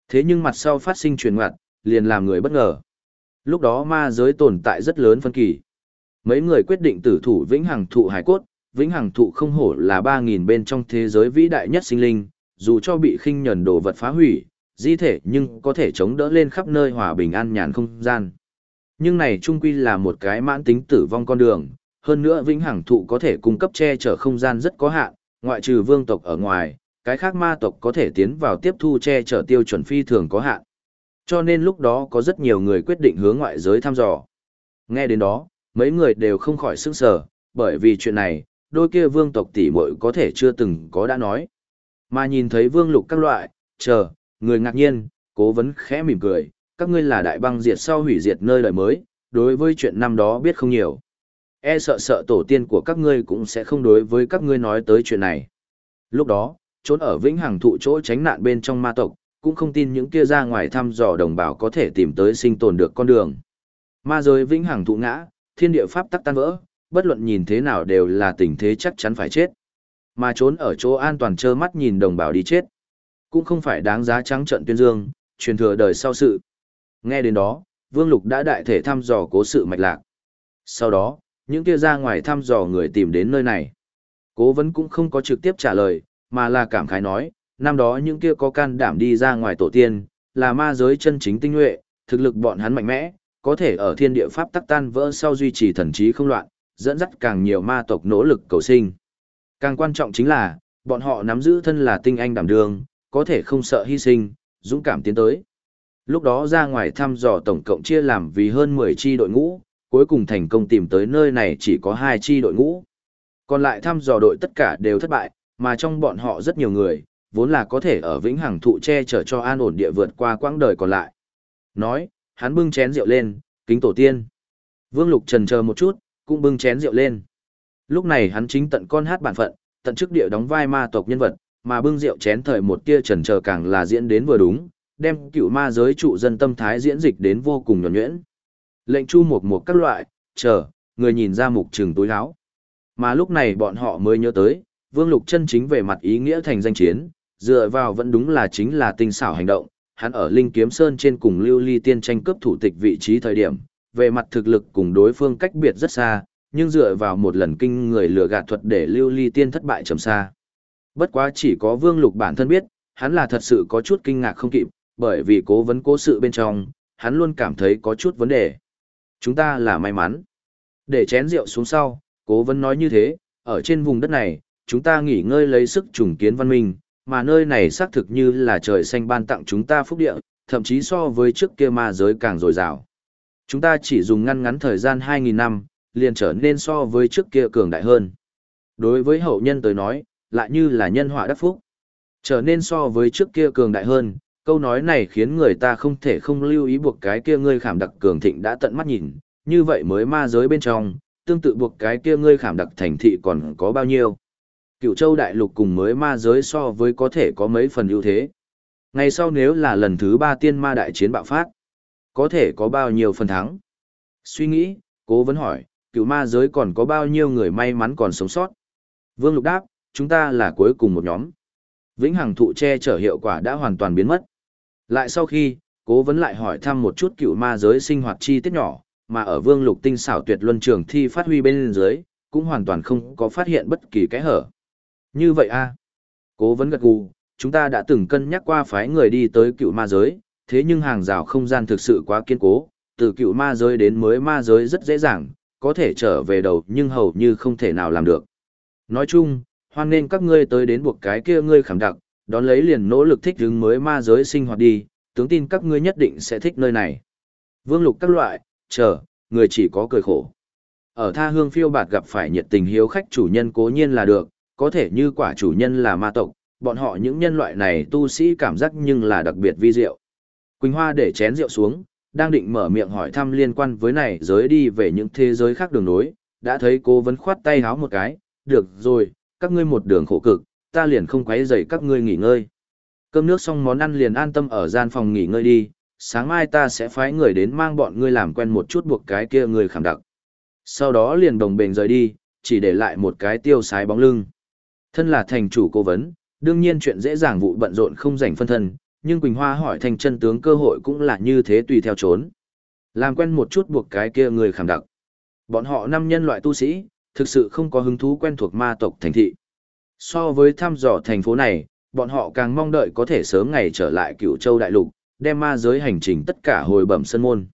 A: Thế nhưng mặt sau phát sinh truyền ngoặt, liền làm người bất ngờ. Lúc đó ma giới tồn tại rất lớn phân kỳ. Mấy người quyết định tử thủ vĩnh hằng thụ hải cốt, vĩnh hằng thụ không hổ là 3.000 bên trong thế giới vĩ đại nhất sinh linh, dù cho bị khinh nhẫn đồ vật phá hủy, di thể nhưng có thể chống đỡ lên khắp nơi hòa bình an nhàn không gian. Nhưng này trung quy là một cái mãn tính tử vong con đường, hơn nữa vĩnh hằng thụ có thể cung cấp che chở không gian rất có hạn, ngoại trừ vương tộc ở ngoài, cái khác ma tộc có thể tiến vào tiếp thu che chở tiêu chuẩn phi thường có hạn. Cho nên lúc đó có rất nhiều người quyết định hướng ngoại giới thăm dò. Nghe đến đó, mấy người đều không khỏi sức sở, bởi vì chuyện này, đôi kia vương tộc tỷ muội có thể chưa từng có đã nói. Mà nhìn thấy vương lục các loại, chờ, người ngạc nhiên, cố vấn khẽ mỉm cười, các ngươi là đại băng diệt sau hủy diệt nơi đời mới, đối với chuyện năm đó biết không nhiều. E sợ sợ tổ tiên của các ngươi cũng sẽ không đối với các ngươi nói tới chuyện này. Lúc đó, trốn ở vĩnh hằng thụ chỗ tránh nạn bên trong ma tộc, cũng không tin những kia ra ngoài thăm dò đồng bào có thể tìm tới sinh tồn được con đường. Ma giới vĩnh hằng thụ ngã, thiên địa pháp tắc tan vỡ, bất luận nhìn thế nào đều là tình thế chắc chắn phải chết. Mà trốn ở chỗ an toàn trơ mắt nhìn đồng bào đi chết, cũng không phải đáng giá trắng trận tuyên dương, truyền thừa đời sau sự. Nghe đến đó, Vương Lục đã đại thể thăm dò cố sự mạch lạc. Sau đó, những kia ra ngoài thăm dò người tìm đến nơi này. Cố vấn cũng không có trực tiếp trả lời, mà là cảm khái nói, năm đó những kia có can đảm đi ra ngoài tổ tiên, là ma giới chân chính tinh nhuệ, thực lực bọn hắn mạnh mẽ, có thể ở thiên địa pháp tắc tan vỡ sau duy trì thần trí không loạn, dẫn dắt càng nhiều ma tộc nỗ lực cầu sinh. Càng quan trọng chính là, bọn họ nắm giữ thân là tinh anh đảm đường, có thể không sợ hy sinh, dũng cảm tiến tới. Lúc đó ra ngoài thăm dò tổng cộng chia làm vì hơn 10 chi đội ngũ, cuối cùng thành công tìm tới nơi này chỉ có 2 chi đội ngũ. Còn lại thăm dò đội tất cả đều thất bại, mà trong bọn họ rất nhiều người, vốn là có thể ở vĩnh hằng thụ che chở cho an ổn địa vượt qua quãng đời còn lại. Nói, hắn bưng chén rượu lên, kính tổ tiên. Vương Lục trần chờ một chút, cũng bưng chén rượu lên. Lúc này hắn chính tận con hát bản phận, tận chức địa đóng vai ma tộc nhân vật, mà bưng rượu chén thời một tia trần chờ càng là diễn đến vừa đúng, đem cựu ma giới trụ dân tâm thái diễn dịch đến vô cùng nhuẩn nhuyễn. Lệnh chu một một các loại, chờ, người nhìn ra mục trường túi áo. Mà lúc này bọn họ mới nhớ tới, Vương Lục chân chính về mặt ý nghĩa thành danh chiến, dựa vào vẫn đúng là chính là tinh xảo hành động, hắn ở Linh Kiếm Sơn trên cùng Lưu Ly Tiên tranh cướp thủ tịch vị trí thời điểm, về mặt thực lực cùng đối phương cách biệt rất xa, nhưng dựa vào một lần kinh người lừa gạt thuật để Lưu Ly Tiên thất bại trầm xa. Bất quá chỉ có Vương Lục bản thân biết, hắn là thật sự có chút kinh ngạc không kịp, bởi vì cố vấn cố sự bên trong, hắn luôn cảm thấy có chút vấn đề. Chúng ta là may mắn. Để chén rượu xuống sau, cố vấn nói như thế, ở trên vùng đất này, chúng ta nghỉ ngơi lấy sức trùng kiến văn minh, mà nơi này xác thực như là trời xanh ban tặng chúng ta phúc địa, thậm chí so với trước kia ma giới càng dồi dào. Chúng ta chỉ dùng ngăn ngắn thời gian 2.000 năm, liền trở nên so với trước kia cường đại hơn. Đối với hậu nhân tới nói, lại như là nhân họa đắc phúc. Trở nên so với trước kia cường đại hơn, câu nói này khiến người ta không thể không lưu ý buộc cái kia ngươi khảm đặc cường thịnh đã tận mắt nhìn, như vậy mới ma giới bên trong, tương tự buộc cái kia ngươi khảm đặc thành thị còn có bao nhiêu. Cựu châu đại lục cùng mới ma giới so với có thể có mấy phần ưu thế. Ngày sau nếu là lần thứ ba tiên ma đại chiến bạo phát, có thể có bao nhiêu phần thắng. Suy nghĩ, cố vấn hỏi, cựu ma giới còn có bao nhiêu người may mắn còn sống sót. Vương Lục đáp, chúng ta là cuối cùng một nhóm. Vĩnh hằng thụ che chở hiệu quả đã hoàn toàn biến mất. Lại sau khi, cố vấn lại hỏi thăm một chút cựu ma giới sinh hoạt chi tiết nhỏ, mà ở Vương Lục tinh xảo tuyệt luân trường thi phát huy bên dưới, cũng hoàn toàn không có phát hiện bất kỳ cái hở. Như vậy a Cố vấn gật gù, chúng ta đã từng cân nhắc qua phái người đi tới cựu ma giới, thế nhưng hàng rào không gian thực sự quá kiên cố, từ cựu ma giới đến mới ma giới rất dễ dàng, có thể trở về đầu nhưng hầu như không thể nào làm được. Nói chung, hoan nên các ngươi tới đến buộc cái kia ngươi khẳng đặc, đón lấy liền nỗ lực thích ứng mới ma giới sinh hoạt đi, tướng tin các ngươi nhất định sẽ thích nơi này. Vương lục các loại, chờ, người chỉ có cười khổ. Ở tha hương phiêu bạt gặp phải nhiệt tình hiếu khách chủ nhân cố nhiên là được, có thể như quả chủ nhân là ma tộc, bọn họ những nhân loại này tu sĩ cảm giác nhưng là đặc biệt vi diệu. Quỳnh Hoa để chén rượu xuống, đang định mở miệng hỏi thăm liên quan với này giới đi về những thế giới khác đường nối, đã thấy cô vẫn khoát tay háo một cái, được rồi, các ngươi một đường khổ cực, ta liền không quấy rầy các ngươi nghỉ ngơi. Cơm nước xong món ăn liền an tâm ở gian phòng nghỉ ngơi đi, sáng mai ta sẽ phái người đến mang bọn ngươi làm quen một chút buộc cái kia người khảm đặc. Sau đó liền đồng bền rời đi, chỉ để lại một cái tiêu sái bóng lưng. Thân là thành chủ cố vấn, đương nhiên chuyện dễ dàng vụ bận rộn không rảnh phân thân, nhưng Quỳnh Hoa hỏi thành chân tướng cơ hội cũng là như thế tùy theo trốn. Làm quen một chút buộc cái kia người khảm đặc. Bọn họ năm nhân loại tu sĩ, thực sự không có hứng thú quen thuộc ma tộc thành thị. So với thăm dò thành phố này, bọn họ càng mong đợi có thể sớm ngày trở lại cựu châu đại lục, đem ma giới hành trình tất cả hồi bẩm sân môn.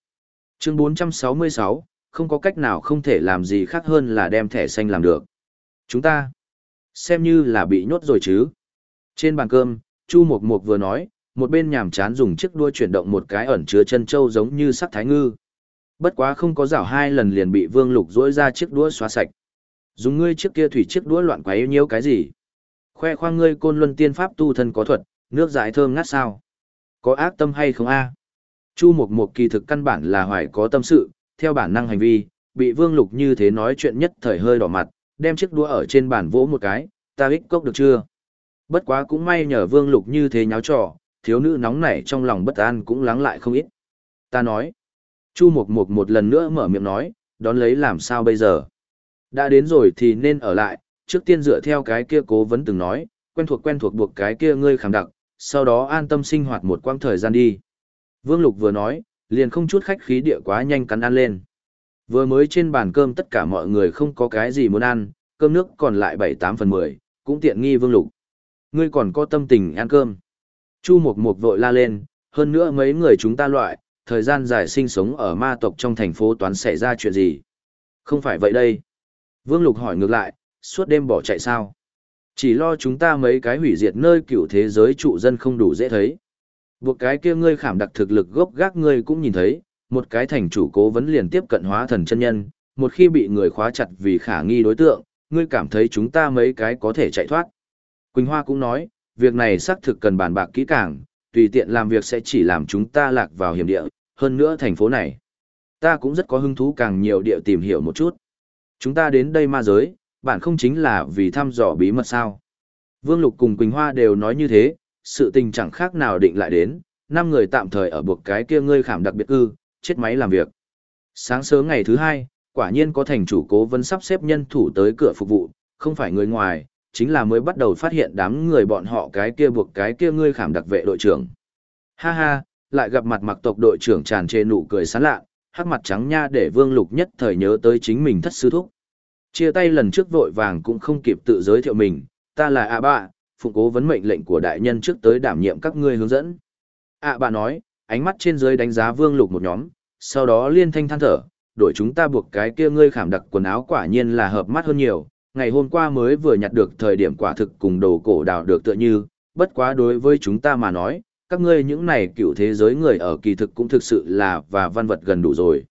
A: Chương 466, không có cách nào không thể làm gì khác hơn là đem thẻ xanh làm được. Chúng ta, xem như là bị nhốt rồi chứ. Trên bàn cơm, Chu Mộc Mộc vừa nói, một bên nhàm chán dùng chiếc đuôi chuyển động một cái ẩn chứa chân châu giống như sắc thái ngư. Bất quá không có rảo hai lần liền bị Vương Lục rỗi ra chiếc đũa xóa sạch. Dùng ngươi chiếc kia thủy chiếc đũa loạn quái nhiêu cái gì? Khoe khoang ngươi côn luân tiên pháp tu thân có thuật, nước giải thơm ngát sao? Có ác tâm hay không a? Chu Mộc Mộc kỳ thực căn bản là hoài có tâm sự, theo bản năng hành vi, bị Vương Lục như thế nói chuyện nhất thời hơi đỏ mặt, đem chiếc đũa ở trên bàn vỗ một cái, ta ích cốc được chưa? Bất quá cũng may nhờ Vương Lục như thế nháo trò, thiếu nữ nóng nảy trong lòng bất an cũng lắng lại không ít. Ta nói. Chu Mộc Mộc một lần nữa mở miệng nói, đón lấy làm sao bây giờ? Đã đến rồi thì nên ở lại, trước tiên dựa theo cái kia cố vấn từng nói, quen thuộc quen thuộc buộc cái kia ngươi khẳng đặc, sau đó an tâm sinh hoạt một quãng thời gian đi. Vương Lục vừa nói, liền không chút khách khí địa quá nhanh cắn ăn lên. Vừa mới trên bàn cơm tất cả mọi người không có cái gì muốn ăn, cơm nước còn lại 7-8 phần 10, cũng tiện nghi Vương Lục. Ngươi còn có tâm tình ăn cơm. Chu Mộc Mộc vội la lên, hơn nữa mấy người chúng ta loại, thời gian dài sinh sống ở ma tộc trong thành phố toán xảy ra chuyện gì. Không phải vậy đây. Vương Lục hỏi ngược lại, suốt đêm bỏ chạy sao? Chỉ lo chúng ta mấy cái hủy diệt nơi cựu thế giới trụ dân không đủ dễ thấy. Buộc cái kia ngươi khảm đặc thực lực gốc gác ngươi cũng nhìn thấy, một cái thành chủ cố vấn liền tiếp cận hóa thần chân nhân, một khi bị người khóa chặt vì khả nghi đối tượng, ngươi cảm thấy chúng ta mấy cái có thể chạy thoát. Quỳnh Hoa cũng nói, việc này xác thực cần bàn bạc kỹ càng, tùy tiện làm việc sẽ chỉ làm chúng ta lạc vào hiểm địa, hơn nữa thành phố này. Ta cũng rất có hứng thú càng nhiều địa tìm hiểu một chút. Chúng ta đến đây ma giới, bạn không chính là vì thăm dò bí mật sao. Vương Lục cùng Quỳnh Hoa đều nói như thế, sự tình chẳng khác nào định lại đến, năm người tạm thời ở buộc cái kia ngươi khảm đặc biệt ư, chết máy làm việc. Sáng sớm ngày thứ hai, quả nhiên có thành chủ cố vấn sắp xếp nhân thủ tới cửa phục vụ, không phải người ngoài, chính là mới bắt đầu phát hiện đám người bọn họ cái kia buộc cái kia ngươi khảm đặc vệ đội trưởng. Ha ha, lại gặp mặt mặc tộc đội trưởng tràn trề nụ cười sán lạ, hắc mặt trắng nha để Vương Lục nhất thời nhớ tới chính mình thất sư thúc. Chia tay lần trước vội vàng cũng không kịp tự giới thiệu mình, ta là A Bạ, phụng cố vấn mệnh lệnh của đại nhân trước tới đảm nhiệm các ngươi hướng dẫn. A Bạ nói, ánh mắt trên dưới đánh giá Vương Lục một nhóm, sau đó liên thanh than thở, đổi chúng ta buộc cái kia ngươi khảm đặc quần áo quả nhiên là hợp mắt hơn nhiều, ngày hôm qua mới vừa nhặt được thời điểm quả thực cùng đồ cổ đào được tựa như, bất quá đối với chúng ta mà nói, các ngươi những này cựu thế giới người ở kỳ thực cũng thực sự là và văn vật gần đủ rồi.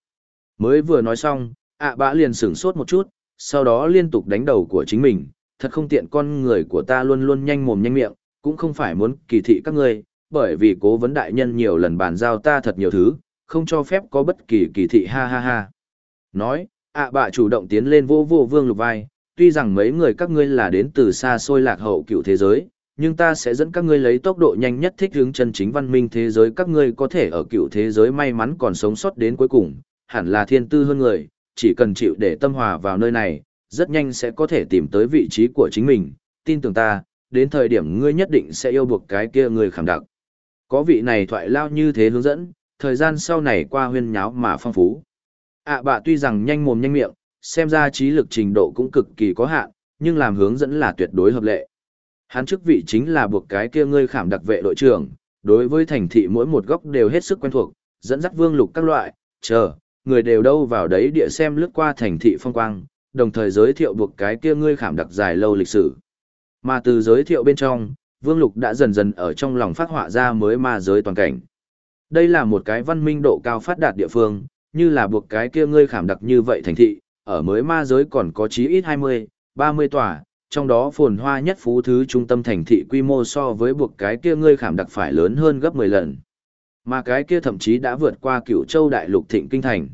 A: Mới vừa nói xong, ạ bã liền sửng sốt một chút, sau đó liên tục đánh đầu của chính mình, thật không tiện con người của ta luôn luôn nhanh mồm nhanh miệng, cũng không phải muốn kỳ thị các ngươi, bởi vì cố vấn đại nhân nhiều lần bàn giao ta thật nhiều thứ, không cho phép có bất kỳ kỳ thị ha ha ha. Nói, ạ bạ chủ động tiến lên vô vô vương lục vai, tuy rằng mấy người các ngươi là đến từ xa xôi lạc hậu cựu thế giới, nhưng ta sẽ dẫn các ngươi lấy tốc độ nhanh nhất thích hướng chân chính văn minh thế giới các ngươi có thể ở cựu thế giới may mắn còn sống sót đến cuối cùng, hẳn là thiên tư hơn người, chỉ cần chịu để tâm hòa vào nơi này, rất nhanh sẽ có thể tìm tới vị trí của chính mình, tin tưởng ta, đến thời điểm ngươi nhất định sẽ yêu buộc cái kia người khảm đặc. Có vị này thoại lao như thế hướng dẫn, thời gian sau này qua huyên nháo mà phong phú. À, ạ bạ tuy rằng nhanh mồm nhanh miệng, xem ra trí lực trình độ cũng cực kỳ có hạn, nhưng làm hướng dẫn là tuyệt đối hợp lệ. Hắn chức vị chính là buộc cái kia ngươi khảm đặc vệ đội trưởng, đối với thành thị mỗi một góc đều hết sức quen thuộc, dẫn dắt vương lục các loại, chờ, người đều đâu vào đấy địa xem lướt qua thành thị phong quang, đồng thời giới thiệu buộc cái kia ngươi khảm đặc dài lâu lịch sử. Mà từ giới thiệu bên trong, Vương Lục đã dần dần ở trong lòng phát họa ra mới ma giới toàn cảnh. Đây là một cái văn minh độ cao phát đạt địa phương, như là buộc cái kia ngươi khảm đặc như vậy thành thị, ở mới ma giới còn có chí ít 20, 30 tòa, trong đó phồn hoa nhất phú thứ trung tâm thành thị quy mô so với buộc cái kia ngươi khảm đặc phải lớn hơn gấp 10 lần. Mà cái kia thậm chí đã vượt qua cửu châu đại lục thịnh kinh thành.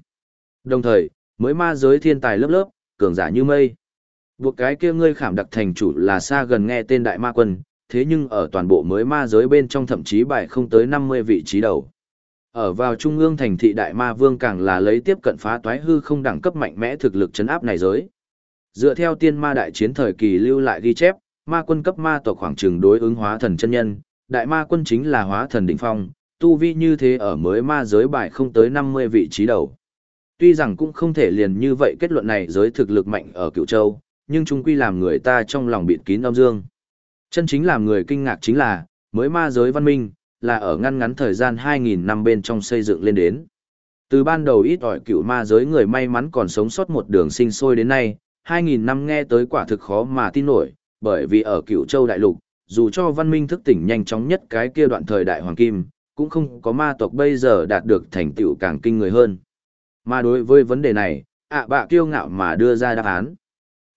A: Đồng thời, mới ma giới thiên tài lớp lớp, cường giả như mây. Buộc cái kia ngươi khảm đặc thành chủ là xa gần nghe tên đại ma quân, thế nhưng ở toàn bộ mới ma giới bên trong thậm chí bài không tới 50 vị trí đầu. Ở vào trung ương thành thị đại ma vương càng là lấy tiếp cận phá toái hư không đẳng cấp mạnh mẽ thực lực chấn áp này giới. Dựa theo tiên ma đại chiến thời kỳ lưu lại ghi chép, ma quân cấp ma tộc khoảng chừng đối ứng hóa thần chân nhân, đại ma quân chính là hóa thần đỉnh phong, tu vi như thế ở mới ma giới bài không tới 50 vị trí đầu. Tuy rằng cũng không thể liền như vậy kết luận này giới thực lực mạnh ở cựu châu, nhưng chúng quy làm người ta trong lòng bịt kín âm dương. Chân chính làm người kinh ngạc chính là, mới ma giới văn minh, là ở ngăn ngắn thời gian 2.000 năm bên trong xây dựng lên đến. Từ ban đầu ít ỏi cựu ma giới người may mắn còn sống sót một đường sinh sôi đến nay, 2.000 năm nghe tới quả thực khó mà tin nổi, bởi vì ở cựu châu đại lục, dù cho văn minh thức tỉnh nhanh chóng nhất cái kia đoạn thời đại hoàng kim, cũng không có ma tộc bây giờ đạt được thành tựu càng kinh người hơn. Mà đối với vấn đề này, ạ bạ kiêu ngạo mà đưa ra đáp án.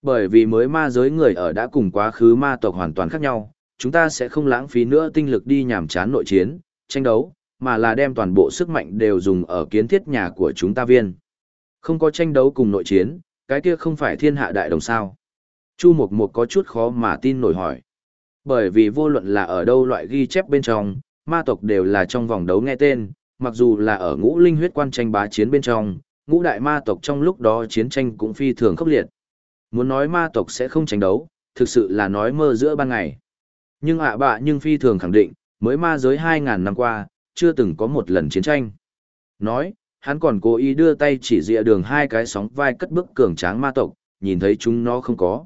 A: Bởi vì mới ma giới người ở đã cùng quá khứ ma tộc hoàn toàn khác nhau, chúng ta sẽ không lãng phí nữa tinh lực đi nhảm chán nội chiến, tranh đấu, mà là đem toàn bộ sức mạnh đều dùng ở kiến thiết nhà của chúng ta viên. Không có tranh đấu cùng nội chiến, cái kia không phải thiên hạ đại đồng sao. Chu Mộc Mộc có chút khó mà tin nổi hỏi. Bởi vì vô luận là ở đâu loại ghi chép bên trong, ma tộc đều là trong vòng đấu nghe tên, mặc dù là ở ngũ linh huyết quan tranh bá chiến bên trong, ngũ đại ma tộc trong lúc đó chiến tranh cũng phi thường khốc liệt. Muốn nói ma tộc sẽ không tranh đấu, thực sự là nói mơ giữa ban ngày. Nhưng ạ bạ nhưng phi thường khẳng định, mới ma giới 2.000 năm qua, chưa từng có một lần chiến tranh. Nói, hắn còn cố ý đưa tay chỉ dịa đường hai cái sóng vai cất bức cường tráng ma tộc, nhìn thấy chúng nó không có.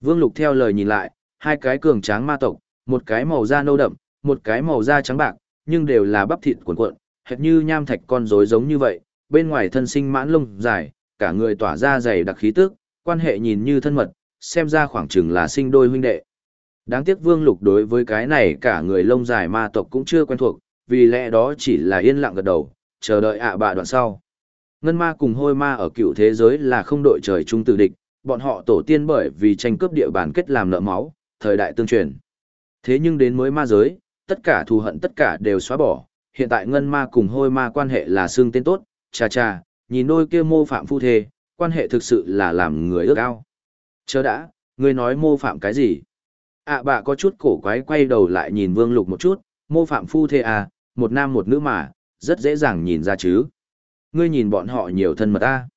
A: Vương Lục theo lời nhìn lại, hai cái cường tráng ma tộc, một cái màu da nâu đậm, một cái màu da trắng bạc, nhưng đều là bắp thịt cuộn cuộn, hệt như nham thạch con rối giống như vậy, bên ngoài thân sinh mãn lông dài, cả người tỏa ra dày đặc khí tức, quan hệ nhìn như thân mật, xem ra khoảng chừng là sinh đôi huynh đệ. Đáng tiếc Vương Lục đối với cái này cả người lông dài ma tộc cũng chưa quen thuộc, vì lẽ đó chỉ là yên lặng gật đầu, chờ đợi ạ bạ đoạn sau. Ngân ma cùng hôi ma ở cựu thế giới là không đội trời chung tử địch, bọn họ tổ tiên bởi vì tranh cướp địa bàn kết làm nợ máu, thời đại tương truyền. Thế nhưng đến mới ma giới, tất cả thù hận tất cả đều xóa bỏ, hiện tại ngân ma cùng hôi ma quan hệ là xương tên tốt, cha cha, nhìn đôi kia mô phạm phu thê, quan hệ thực sự là làm người ước ao. Chờ đã, ngươi nói mô phạm cái gì? ạ à, bà có chút cổ quái quay đầu lại nhìn vương lục một chút, mô phạm phu thê à, một nam một nữ mà, rất dễ dàng nhìn ra chứ. Ngươi nhìn bọn họ nhiều thân mật ta.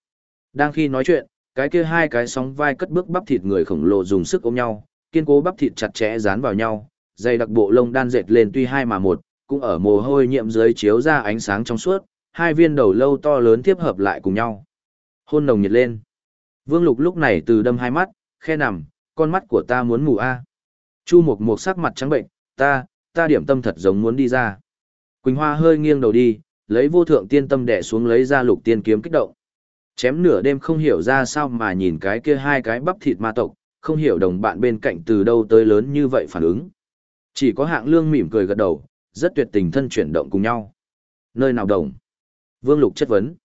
A: Đang khi nói chuyện, cái kia hai cái sóng vai cất bước bắp thịt người khổng lồ dùng sức ôm nhau, kiên cố bắp thịt chặt chẽ dán vào nhau, dây đặc bộ lông đan dệt lên tuy hai mà một, cũng ở mồ hôi nhiệm dưới chiếu ra ánh sáng trong suốt, hai viên đầu lâu to lớn tiếp hợp lại cùng nhau. Hôn nồng nhiệt lên. Vương Lục lúc này từ đâm hai mắt, khe nằm, con mắt của ta muốn mù a. Chu Mộc Mộc sắc mặt trắng bệnh, ta, ta điểm tâm thật giống muốn đi ra. Quỳnh Hoa hơi nghiêng đầu đi, lấy vô thượng tiên tâm đè xuống lấy ra lục tiên kiếm kích động. Chém nửa đêm không hiểu ra sao mà nhìn cái kia hai cái bắp thịt ma tộc, không hiểu đồng bạn bên cạnh từ đâu tới lớn như vậy phản ứng. Chỉ có hạng lương mỉm cười gật đầu, rất tuyệt tình thân chuyển động cùng nhau. Nơi nào đồng? Vương Lục chất vấn.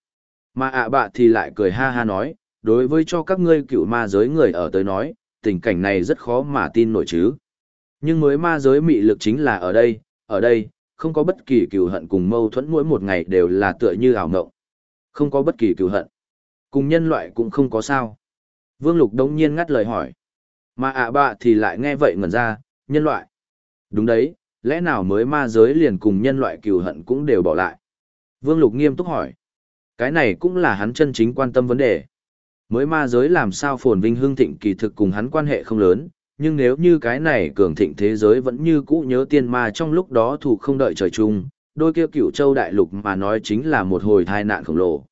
A: Mà ạ bạ thì lại cười ha ha nói, đối với cho các ngươi cựu ma giới người ở tới nói, tình cảnh này rất khó mà tin nổi chứ. Nhưng mới ma giới mị lực chính là ở đây, ở đây, không có bất kỳ cừu hận cùng mâu thuẫn mỗi một ngày đều là tựa như ảo mộng. Không có bất kỳ cừu hận. Cùng nhân loại cũng không có sao. Vương Lục đống nhiên ngắt lời hỏi. Mà ạ bạ thì lại nghe vậy ngẩn ra, nhân loại. Đúng đấy, lẽ nào mới ma giới liền cùng nhân loại cừu hận cũng đều bỏ lại. Vương Lục nghiêm túc hỏi. Cái này cũng là hắn chân chính quan tâm vấn đề. Mới ma giới làm sao phồn vinh hương thịnh kỳ thực cùng hắn quan hệ không lớn, nhưng nếu như cái này cường thịnh thế giới vẫn như cũ nhớ tiên ma trong lúc đó thủ không đợi trời chung, đôi kia cửu châu đại lục mà nói chính là một hồi tai nạn khổng lồ.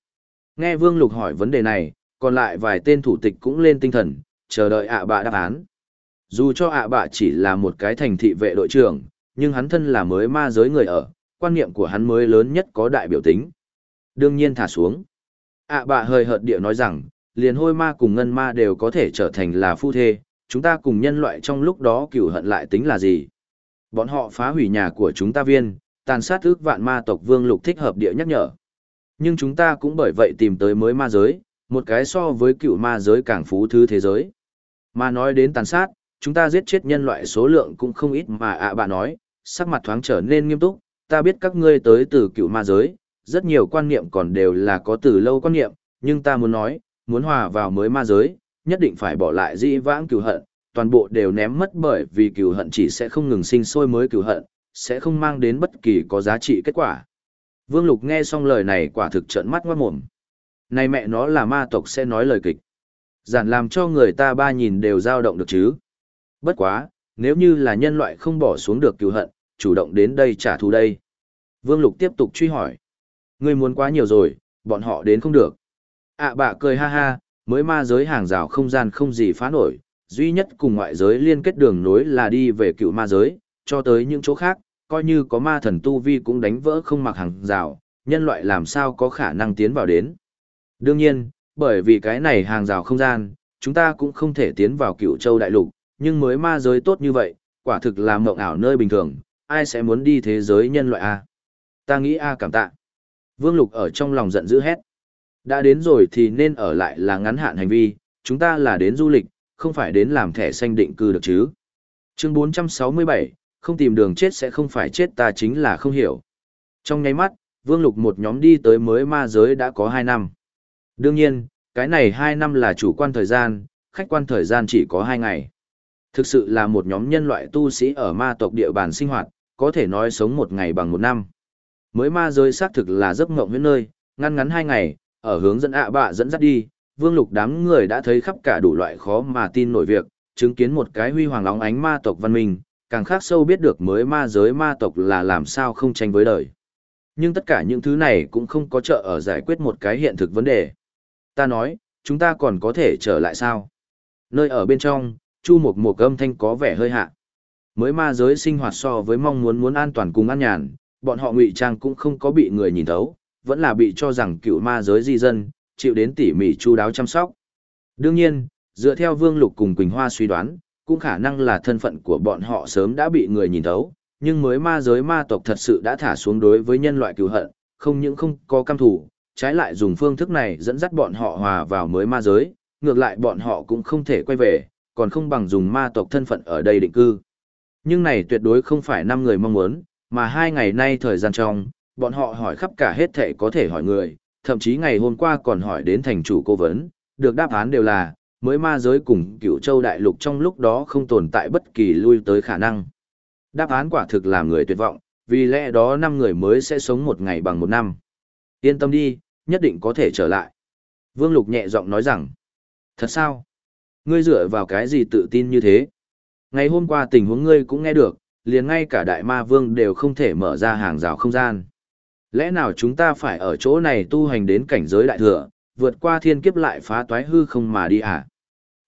A: Nghe Vương Lục hỏi vấn đề này, còn lại vài tên thủ tịch cũng lên tinh thần, chờ đợi ạ bạ đáp án. Dù cho ạ bạ chỉ là một cái thành thị vệ đội trưởng, nhưng hắn thân là mới ma giới người ở, quan niệm của hắn mới lớn nhất có đại biểu tính. Đương nhiên thả xuống. ạ bạ hơi hợt địa nói rằng, liền hôi ma cùng ngân ma đều có thể trở thành là phu thê, chúng ta cùng nhân loại trong lúc đó cửu hận lại tính là gì? Bọn họ phá hủy nhà của chúng ta viên, tàn sát ước vạn ma tộc vương lục thích hợp địa nhắc nhở. Nhưng chúng ta cũng bởi vậy tìm tới mới ma giới, một cái so với cựu ma giới càng phú thứ thế giới. Mà nói đến tàn sát, chúng ta giết chết nhân loại số lượng cũng không ít mà ạ à bà nói, sắc mặt thoáng trở nên nghiêm túc, ta biết các ngươi tới từ cựu ma giới, rất nhiều quan niệm còn đều là có từ lâu quan niệm, nhưng ta muốn nói, muốn hòa vào mới ma giới, nhất định phải bỏ lại dĩ vãng cửu hận, toàn bộ đều ném mất bởi vì cửu hận chỉ sẽ không ngừng sinh sôi mới cửu hận, sẽ không mang đến bất kỳ có giá trị kết quả. Vương Lục nghe xong lời này quả thực trợn mắt ngoát mồm. Này mẹ nó là ma tộc sẽ nói lời kịch. Giản làm cho người ta ba nhìn đều dao động được chứ. Bất quá, nếu như là nhân loại không bỏ xuống được cửu hận, chủ động đến đây trả thù đây. Vương Lục tiếp tục truy hỏi. Ngươi muốn quá nhiều rồi, bọn họ đến không được. ạ à, bà cười ha ha, mới ma giới hàng rào không gian không gì phá nổi, duy nhất cùng ngoại giới liên kết đường nối là đi về cựu ma giới, cho tới những chỗ khác, coi như có ma thần tu vi cũng đánh vỡ không mặc hàng rào, nhân loại làm sao có khả năng tiến vào đến. Đương nhiên, bởi vì cái này hàng rào không gian, chúng ta cũng không thể tiến vào cựu châu đại lục, nhưng mới ma giới tốt như vậy, quả thực là mộng ảo nơi bình thường, ai sẽ muốn đi thế giới nhân loại A. Ta nghĩ A cảm tạ. Vương Lục ở trong lòng giận dữ hét. Đã đến rồi thì nên ở lại là ngắn hạn hành vi, chúng ta là đến du lịch, không phải đến làm thẻ xanh định cư được chứ. Chương 467, không tìm đường chết sẽ không phải chết ta chính là không hiểu. Trong nháy mắt, Vương Lục một nhóm đi tới mới ma giới đã có 2 năm. Đương nhiên, cái này 2 năm là chủ quan thời gian, khách quan thời gian chỉ có 2 ngày. Thực sự là một nhóm nhân loại tu sĩ ở ma tộc địa bàn sinh hoạt, có thể nói sống một ngày bằng một năm. Mới ma giới xác thực là giấc mộng huyễn nơi, ngăn ngắn 2 ngày, ở hướng dẫn ạ bạ dẫn dắt đi, Vương Lục đám người đã thấy khắp cả đủ loại khó mà tin nổi việc, chứng kiến một cái huy hoàng lóng ánh ma tộc văn minh, càng khác sâu biết được mới ma giới ma tộc là làm sao không tranh với đời. Nhưng tất cả những thứ này cũng không có trợ ở giải quyết một cái hiện thực vấn đề. Ta nói, chúng ta còn có thể trở lại sao? Nơi ở bên trong, chu một một âm thanh có vẻ hơi hạ. Mới ma giới sinh hoạt so với mong muốn muốn an toàn cùng an nhàn, bọn họ ngụy trang cũng không có bị người nhìn thấu, vẫn là bị cho rằng cựu ma giới di dân, chịu đến tỉ mỉ chu đáo chăm sóc. Đương nhiên, dựa theo Vương Lục cùng Quỳnh Hoa suy đoán, cũng khả năng là thân phận của bọn họ sớm đã bị người nhìn thấu, nhưng mới ma giới ma tộc thật sự đã thả xuống đối với nhân loại cứu hận, không những không có cam thủ, trái lại dùng phương thức này dẫn dắt bọn họ hòa vào mới ma giới, ngược lại bọn họ cũng không thể quay về, còn không bằng dùng ma tộc thân phận ở đây định cư. Nhưng này tuyệt đối không phải năm người mong muốn, mà hai ngày nay thời gian trong, bọn họ hỏi khắp cả hết thể có thể hỏi người, thậm chí ngày hôm qua còn hỏi đến thành chủ cố vấn, được đáp án đều là, mới ma giới cùng cựu châu đại lục trong lúc đó không tồn tại bất kỳ lui tới khả năng. Đáp án quả thực làm người tuyệt vọng, vì lẽ đó năm người mới sẽ sống một ngày bằng một năm. Yên tâm đi, nhất định có thể trở lại. Vương Lục nhẹ giọng nói rằng, thật sao? Ngươi dựa vào cái gì tự tin như thế? Ngày hôm qua tình huống ngươi cũng nghe được, liền ngay cả đại ma vương đều không thể mở ra hàng rào không gian. Lẽ nào chúng ta phải ở chỗ này tu hành đến cảnh giới đại thừa, vượt qua thiên kiếp lại phá toái hư không mà đi à?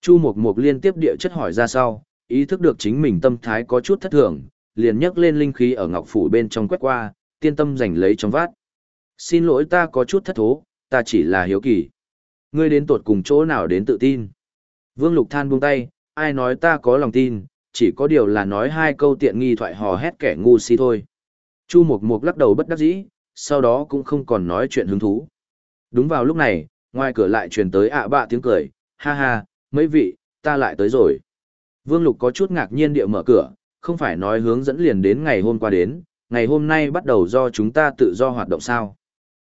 A: Chu Mộc Mộc liên tiếp địa chất hỏi ra sau, ý thức được chính mình tâm thái có chút thất thường, liền nhấc lên linh khí ở ngọc phủ bên trong quét qua, tiên tâm giành lấy trong vát. Xin lỗi ta có chút thất thố, ta chỉ là hiếu kỳ. Ngươi đến tột cùng chỗ nào đến tự tin? Vương Lục Than buông tay, ai nói ta có lòng tin, chỉ có điều là nói hai câu tiện nghi thoại hò hét kẻ ngu si thôi. Chu Mộc Mộc lắc đầu bất đắc dĩ, sau đó cũng không còn nói chuyện hứng thú. Đúng vào lúc này, ngoài cửa lại truyền tới ạ bạ tiếng cười, ha ha, mấy vị, ta lại tới rồi. Vương Lục có chút ngạc nhiên địa mở cửa, không phải nói hướng dẫn liền đến ngày hôm qua đến, ngày hôm nay bắt đầu do chúng ta tự do hoạt động sao.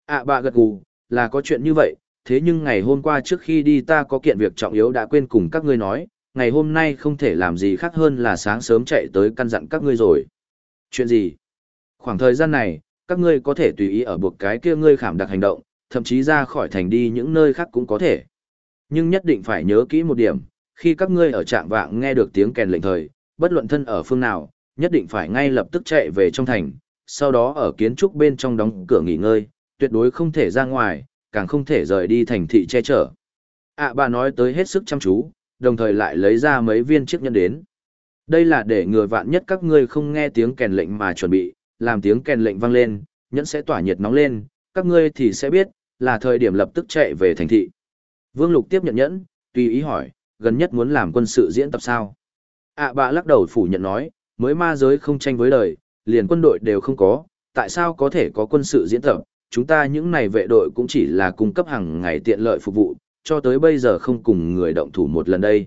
A: ạ bạ gật gù, là có chuyện như vậy, thế nhưng ngày hôm qua trước khi đi ta có kiện việc trọng yếu đã quên cùng các ngươi nói, ngày hôm nay không thể làm gì khác hơn là sáng sớm chạy tới căn dặn các ngươi rồi. Chuyện gì? Khoảng thời gian này, các ngươi có thể tùy ý ở buộc cái kia ngươi khảm đặc hành động, thậm chí ra khỏi thành đi những nơi khác cũng có thể. Nhưng nhất định phải nhớ kỹ một điểm, khi các ngươi ở trạng vạng nghe được tiếng kèn lệnh thời, bất luận thân ở phương nào, nhất định phải ngay lập tức chạy về trong thành, sau đó ở kiến trúc bên trong đóng cửa nghỉ ngơi, tuyệt đối không thể ra ngoài, càng không thể rời đi thành thị che chở. À bà nói tới hết sức chăm chú, đồng thời lại lấy ra mấy viên chiếc nhẫn đến. Đây là để ngừa vạn nhất các ngươi không nghe tiếng kèn lệnh mà chuẩn bị, làm tiếng kèn lệnh vang lên, nhẫn sẽ tỏa nhiệt nóng lên, các ngươi thì sẽ biết, là thời điểm lập tức chạy về thành thị. Vương Lục tiếp nhận nhẫn, tùy ý hỏi, gần nhất muốn làm quân sự diễn tập sao? À bà lắc đầu phủ nhận nói, mới ma giới không tranh với đời, liền quân đội đều không có, tại sao có thể có quân sự diễn tập, chúng ta những này vệ đội cũng chỉ là cung cấp hàng ngày tiện lợi phục vụ, cho tới bây giờ không cùng người động thủ một lần đây.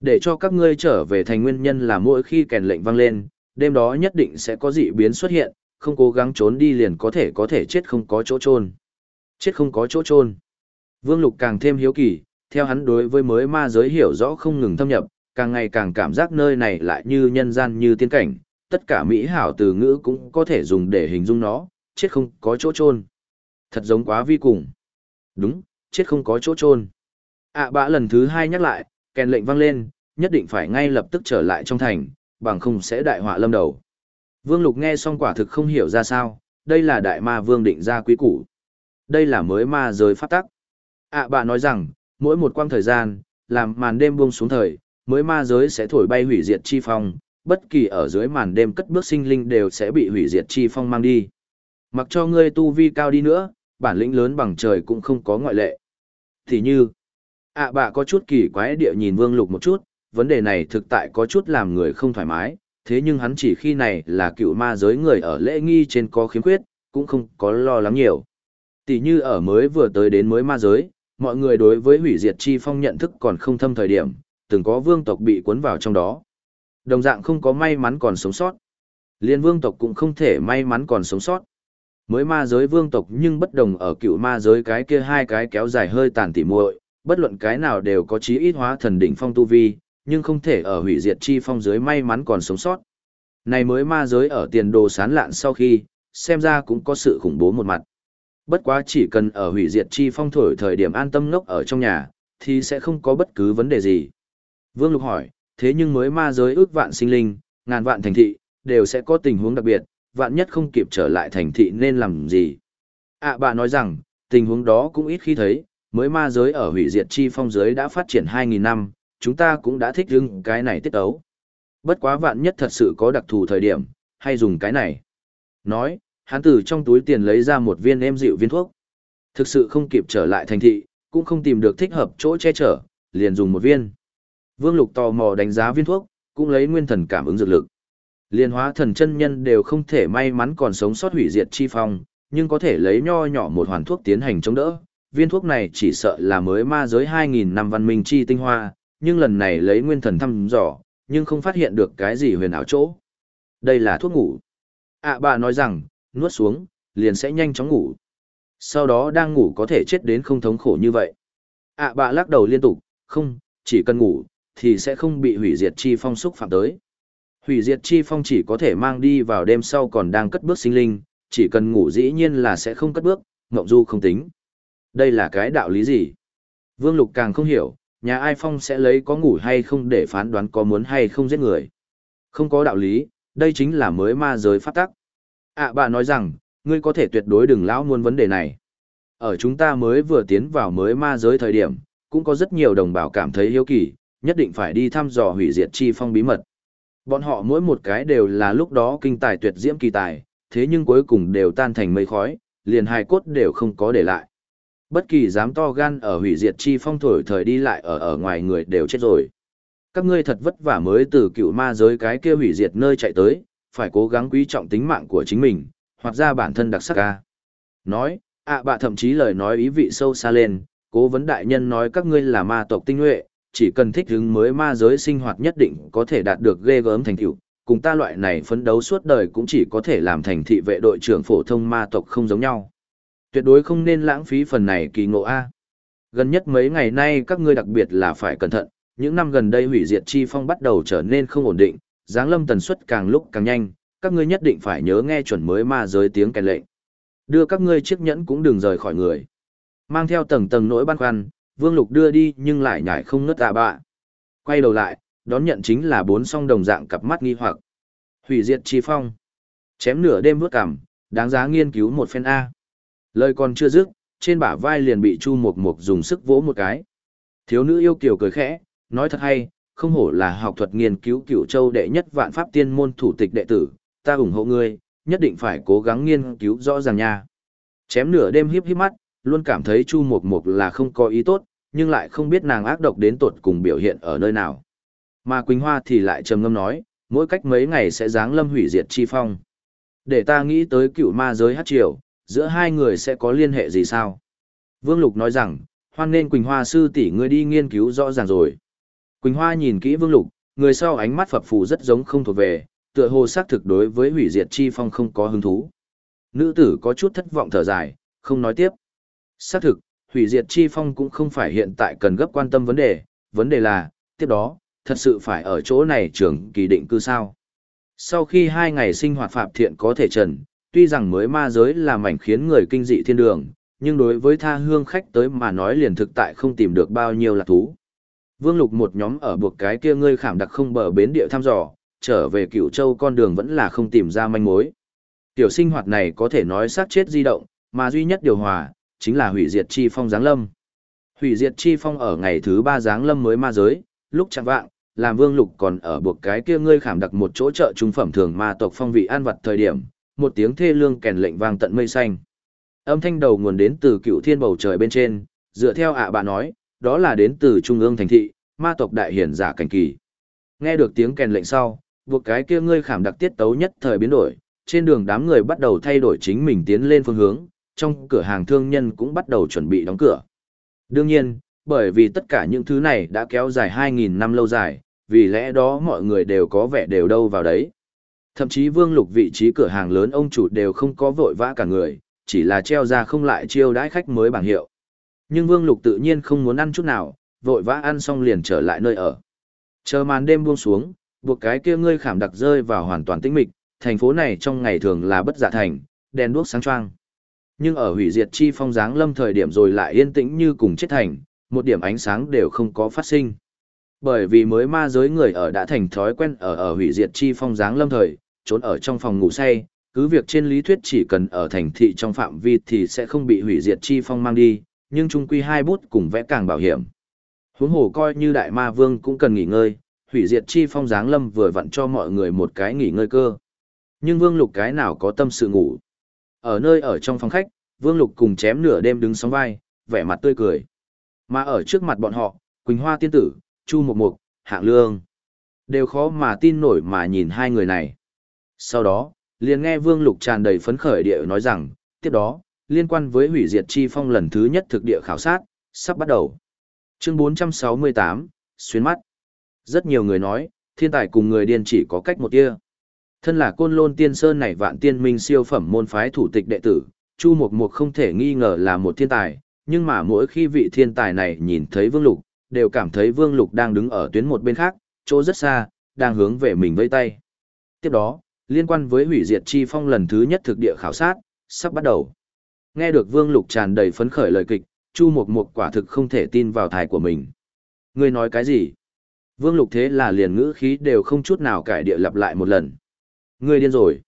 A: Để cho các ngươi trở về thành nguyên nhân là mỗi khi kèn lệnh vang lên, đêm đó nhất định sẽ có dị biến xuất hiện, không cố gắng trốn đi liền có thể có thể chết không có chỗ trôn. Chết không có chỗ trôn. Vương Lục càng thêm hiếu kỳ, theo hắn đối với mới ma giới hiểu rõ không ngừng thâm nhập, càng ngày càng cảm giác nơi này lại như nhân gian như tiên cảnh, tất cả mỹ hảo từ ngữ cũng có thể dùng để hình dung nó, chết không có chỗ trôn. Thật giống quá vi cùng. Đúng, chết không có chỗ trôn. ạ à, bã lần thứ hai nhắc lại, kèn lệnh vang lên, nhất định phải ngay lập tức trở lại trong thành, bằng không sẽ đại họa lâm đầu. Vương Lục nghe xong quả thực không hiểu ra sao, đây là đại ma vương định ra quý củ. Đây là mới ma giới phát tắc. à, bà nói rằng, mỗi một quang thời gian, làm màn đêm buông xuống thời, mới ma giới sẽ thổi bay hủy diệt chi phong, bất kỳ ở dưới màn đêm cất bước sinh linh đều sẽ bị hủy diệt chi phong mang đi. Mặc cho ngươi tu vi cao đi nữa, bản lĩnh lớn bằng trời cũng không có ngoại lệ. Thì như, ạ à, bà có chút kỳ quái địa nhìn Vương Lục một chút, vấn đề này thực tại có chút làm người không thoải mái, thế nhưng hắn chỉ khi này là cựu ma giới người ở lễ nghi trên có khiếm khuyết, cũng không có lo lắng nhiều. Tỷ như ở mới vừa tới đến mới ma giới, mọi người đối với hủy diệt chi phong nhận thức còn không thâm thời điểm, từng có vương tộc bị cuốn vào trong đó. Đồng dạng không có may mắn còn sống sót. Liên vương tộc cũng không thể may mắn còn sống sót. Mới ma giới vương tộc nhưng bất đồng ở cựu ma giới cái kia hai cái kéo dài hơi tàn tỉ muội, bất luận cái nào đều có chí ít hóa thần đỉnh phong tu vi, nhưng không thể ở hủy diệt chi phong giới may mắn còn sống sót. Này mới ma giới ở tiền đồ sán lạn sau khi, xem ra cũng có sự khủng bố một mặt. Bất quá chỉ cần ở hủy diệt chi phong thổi thời điểm an tâm ngốc ở trong nhà, thì sẽ không có bất cứ vấn đề gì. Vương Lục hỏi, thế nhưng mới ma giới ước vạn sinh linh, ngàn vạn thành thị, đều sẽ có tình huống đặc biệt, vạn nhất không kịp trở lại thành thị nên làm gì. À bà nói rằng, tình huống đó cũng ít khi thấy, mới ma giới ở hủy diệt chi phong giới đã phát triển 2.000 năm, chúng ta cũng đã thích ứng cái này tiết ấu. Bất quá vạn nhất thật sự có đặc thù thời điểm, hay dùng cái này. Nói, hắn từ trong túi tiền lấy ra một viên em dịu viên thuốc. Thực sự không kịp trở lại thành thị, cũng không tìm được thích hợp chỗ che chở, liền dùng một viên. Vương Lục tò mò đánh giá viên thuốc, cũng lấy nguyên thần cảm ứng dược lực. Liên hóa thần chân nhân đều không thể may mắn còn sống sót hủy diệt chi phong, nhưng có thể lấy nho nhỏ một hoàn thuốc tiến hành chống đỡ. Viên thuốc này chỉ sợ là mới ma giới 2.000 năm văn minh chi tinh hoa, nhưng lần này lấy nguyên thần thăm dò, nhưng không phát hiện được cái gì huyền ảo chỗ. Đây là thuốc ngủ. À bà nói rằng, nuốt xuống, liền sẽ nhanh chóng ngủ. Sau đó đang ngủ có thể chết đến không thống khổ như vậy. À bà lắc đầu liên tục, không, chỉ cần ngủ, thì sẽ không bị hủy diệt chi phong xúc phạm tới. Hủy diệt chi phong chỉ có thể mang đi vào đêm sau còn đang cất bước sinh linh, chỉ cần ngủ dĩ nhiên là sẽ không cất bước, ngộng du không tính. Đây là cái đạo lý gì? Vương Lục càng không hiểu, nhà ai phong sẽ lấy có ngủ hay không để phán đoán có muốn hay không giết người. Không có đạo lý, đây chính là mới ma giới pháp tắc. À bà nói rằng, ngươi có thể tuyệt đối đừng lão muôn vấn đề này. Ở chúng ta mới vừa tiến vào mới ma giới thời điểm, cũng có rất nhiều đồng bào cảm thấy hiếu kỳ, nhất định phải đi thăm dò hủy diệt chi phong bí mật. Bọn họ mỗi một cái đều là lúc đó kinh tài tuyệt diễm kỳ tài, thế nhưng cuối cùng đều tan thành mây khói, liền hài cốt đều không có để lại. Bất kỳ dám to gan ở hủy diệt chi phong thổi thời đi lại ở ở ngoài người đều chết rồi. Các ngươi thật vất vả mới từ cựu ma giới cái kia hủy diệt nơi chạy tới, phải cố gắng quý trọng tính mạng của chính mình, hoặc ra bản thân đặc sắc ca. Nói, ạ à bạ thậm chí lời nói ý vị sâu xa lên, cố vấn đại nhân nói các ngươi là ma tộc tinh nhuệ, chỉ cần thích ứng mới ma giới sinh hoạt nhất định có thể đạt được ghê gớm thành tựu. Cùng ta loại này phấn đấu suốt đời cũng chỉ có thể làm thành thị vệ đội trưởng phổ thông ma tộc không giống nhau. Tuyệt đối không nên lãng phí phần này kỳ ngộ A. Gần nhất mấy ngày nay các ngươi đặc biệt là phải cẩn thận, những năm gần đây hủy diệt chi phong bắt đầu trở nên không ổn định, giáng lâm tần suất càng lúc càng nhanh, các ngươi nhất định phải nhớ nghe chuẩn mới ma giới tiếng kèn lệnh. Đưa các ngươi chiếc nhẫn cũng đừng rời khỏi người. Mang theo tầng tầng nỗi băn khoăn, Vương Lục đưa đi nhưng lại nhảy không ngất tạ bạ. Quay đầu lại, đón nhận chính là bốn song đồng dạng cặp mắt nghi hoặc. Hủy diệt chi phong. Chém nửa đêm bước cằm, đáng giá nghiên cứu một phen A. Lời còn chưa dứt, trên bả vai liền bị Chu Mộc Mộc dùng sức vỗ một cái. Thiếu nữ yêu kiều cười khẽ, nói thật hay, không hổ là học thuật nghiên cứu cửu châu đệ nhất vạn pháp tiên môn thủ tịch đệ tử, ta ủng hộ ngươi, nhất định phải cố gắng nghiên cứu rõ ràng nha. Chém nửa đêm híp híp mắt, luôn cảm thấy Chu Mộc Mộc là không có ý tốt, nhưng lại không biết nàng ác độc đến tột cùng biểu hiện ở nơi nào. Mà Quỳnh Hoa thì lại trầm ngâm nói, mỗi cách mấy ngày sẽ giáng lâm hủy diệt chi phong. Để ta nghĩ tới cựu ma giới hát triều, giữa hai người sẽ có liên hệ gì sao? Vương Lục nói rằng, hoan nên Quỳnh Hoa sư tỷ ngươi đi nghiên cứu rõ ràng rồi. Quỳnh Hoa nhìn kỹ Vương Lục, người sau ánh mắt phập phù rất giống không thuộc về, tựa hồ xác thực đối với hủy diệt chi phong không có hứng thú. Nữ tử có chút thất vọng thở dài, không nói tiếp. Xác thực, hủy diệt chi phong cũng không phải hiện tại cần gấp quan tâm vấn đề, vấn đề là, tiếp đó, thật sự phải ở chỗ này trường kỳ định cư sao. Sau khi hai ngày sinh hoạt phạm thiện có thể trần, tuy rằng mới ma giới là mảnh khiến người kinh dị thiên đường, nhưng đối với tha hương khách tới mà nói liền thực tại không tìm được bao nhiêu là thú. Vương Lục một nhóm ở buộc cái kia ngươi khảm đặc không bờ bến địa thăm dò, trở về cửu châu con đường vẫn là không tìm ra manh mối. Tiểu sinh hoạt này có thể nói sát chết di động, mà duy nhất điều hòa, chính là hủy diệt chi phong giáng lâm. Hủy diệt chi phong ở ngày thứ ba giáng lâm mới ma giới, lúc chẳng vạng, làm vương lục còn ở buộc cái kia ngươi khảm đặc một chỗ chợ trung phẩm thường ma tộc phong vị an vật thời điểm, một tiếng thê lương kèn lệnh vang tận mây xanh. Âm thanh đầu nguồn đến từ cựu thiên bầu trời bên trên, dựa theo ạ bà nói, đó là đến từ trung ương thành thị, ma tộc đại hiển giả cảnh kỳ. Nghe được tiếng kèn lệnh sau, buộc cái kia ngươi khảm đặc tiết tấu nhất thời biến đổi, trên đường đám người bắt đầu thay đổi chính mình tiến lên phương hướng, trong cửa hàng thương nhân cũng bắt đầu chuẩn bị đóng cửa. Đương nhiên, bởi vì tất cả những thứ này đã kéo dài 2.000 năm lâu dài, vì lẽ đó mọi người đều có vẻ đều đâu vào đấy. Thậm chí vương lục vị trí cửa hàng lớn ông chủ đều không có vội vã cả người, chỉ là treo ra không lại chiêu đãi khách mới bảng hiệu. Nhưng vương lục tự nhiên không muốn ăn chút nào, vội vã ăn xong liền trở lại nơi ở. Chờ màn đêm buông xuống, buộc cái kia ngươi khảm đặc rơi vào hoàn toàn tĩnh mịch, thành phố này trong ngày thường là bất dạ thành, đèn đuốc sáng choang. Nhưng ở hủy diệt chi phong dáng lâm thời điểm rồi lại yên tĩnh như cùng chết thành, một điểm ánh sáng đều không có phát sinh. Bởi vì mới ma giới người ở đã thành thói quen ở ở hủy diệt chi phong dáng lâm thời, trốn ở trong phòng ngủ say, cứ việc trên lý thuyết chỉ cần ở thành thị trong phạm vi thì sẽ không bị hủy diệt chi phong mang đi, nhưng chung quy hai bút cùng vẽ càng bảo hiểm. Huống hồ coi như đại ma vương cũng cần nghỉ ngơi, hủy diệt chi phong giáng lâm vừa vặn cho mọi người một cái nghỉ ngơi cơ. Nhưng vương lục cái nào có tâm sự ngủ. Ở nơi ở trong phòng khách, vương lục cùng chém nửa đêm đứng sóng vai, vẻ mặt tươi cười. Mà ở trước mặt bọn họ, Quỳnh Hoa tiên tử, Chu Mộc Mộc, Hạng Lương. Đều khó mà tin nổi mà nhìn hai người này. Sau đó, liền nghe Vương Lục tràn đầy phấn khởi địa nói rằng, tiếp đó, liên quan với hủy diệt chi phong lần thứ nhất thực địa khảo sát, sắp bắt đầu. Chương 468, xuyên mắt. Rất nhiều người nói, thiên tài cùng người điên chỉ có cách một tia. Thân là côn lôn tiên sơn này vạn tiên minh siêu phẩm môn phái thủ tịch đệ tử, Chu Mộc Mộc không thể nghi ngờ là một thiên tài, nhưng mà mỗi khi vị thiên tài này nhìn thấy Vương Lục, đều cảm thấy Vương Lục đang đứng ở tuyến một bên khác, chỗ rất xa, đang hướng về mình vây tay. Tiếp đó, liên quan với hủy diệt chi phong lần thứ nhất thực địa khảo sát, sắp bắt đầu. Nghe được Vương Lục tràn đầy phấn khởi lời kịch, Chu Mộc Mộc quả thực không thể tin vào thải của mình. Ngươi nói cái gì? Vương Lục thế là liền ngữ khí đều không chút nào cải địa lặp lại một lần. Ngươi điên rồi.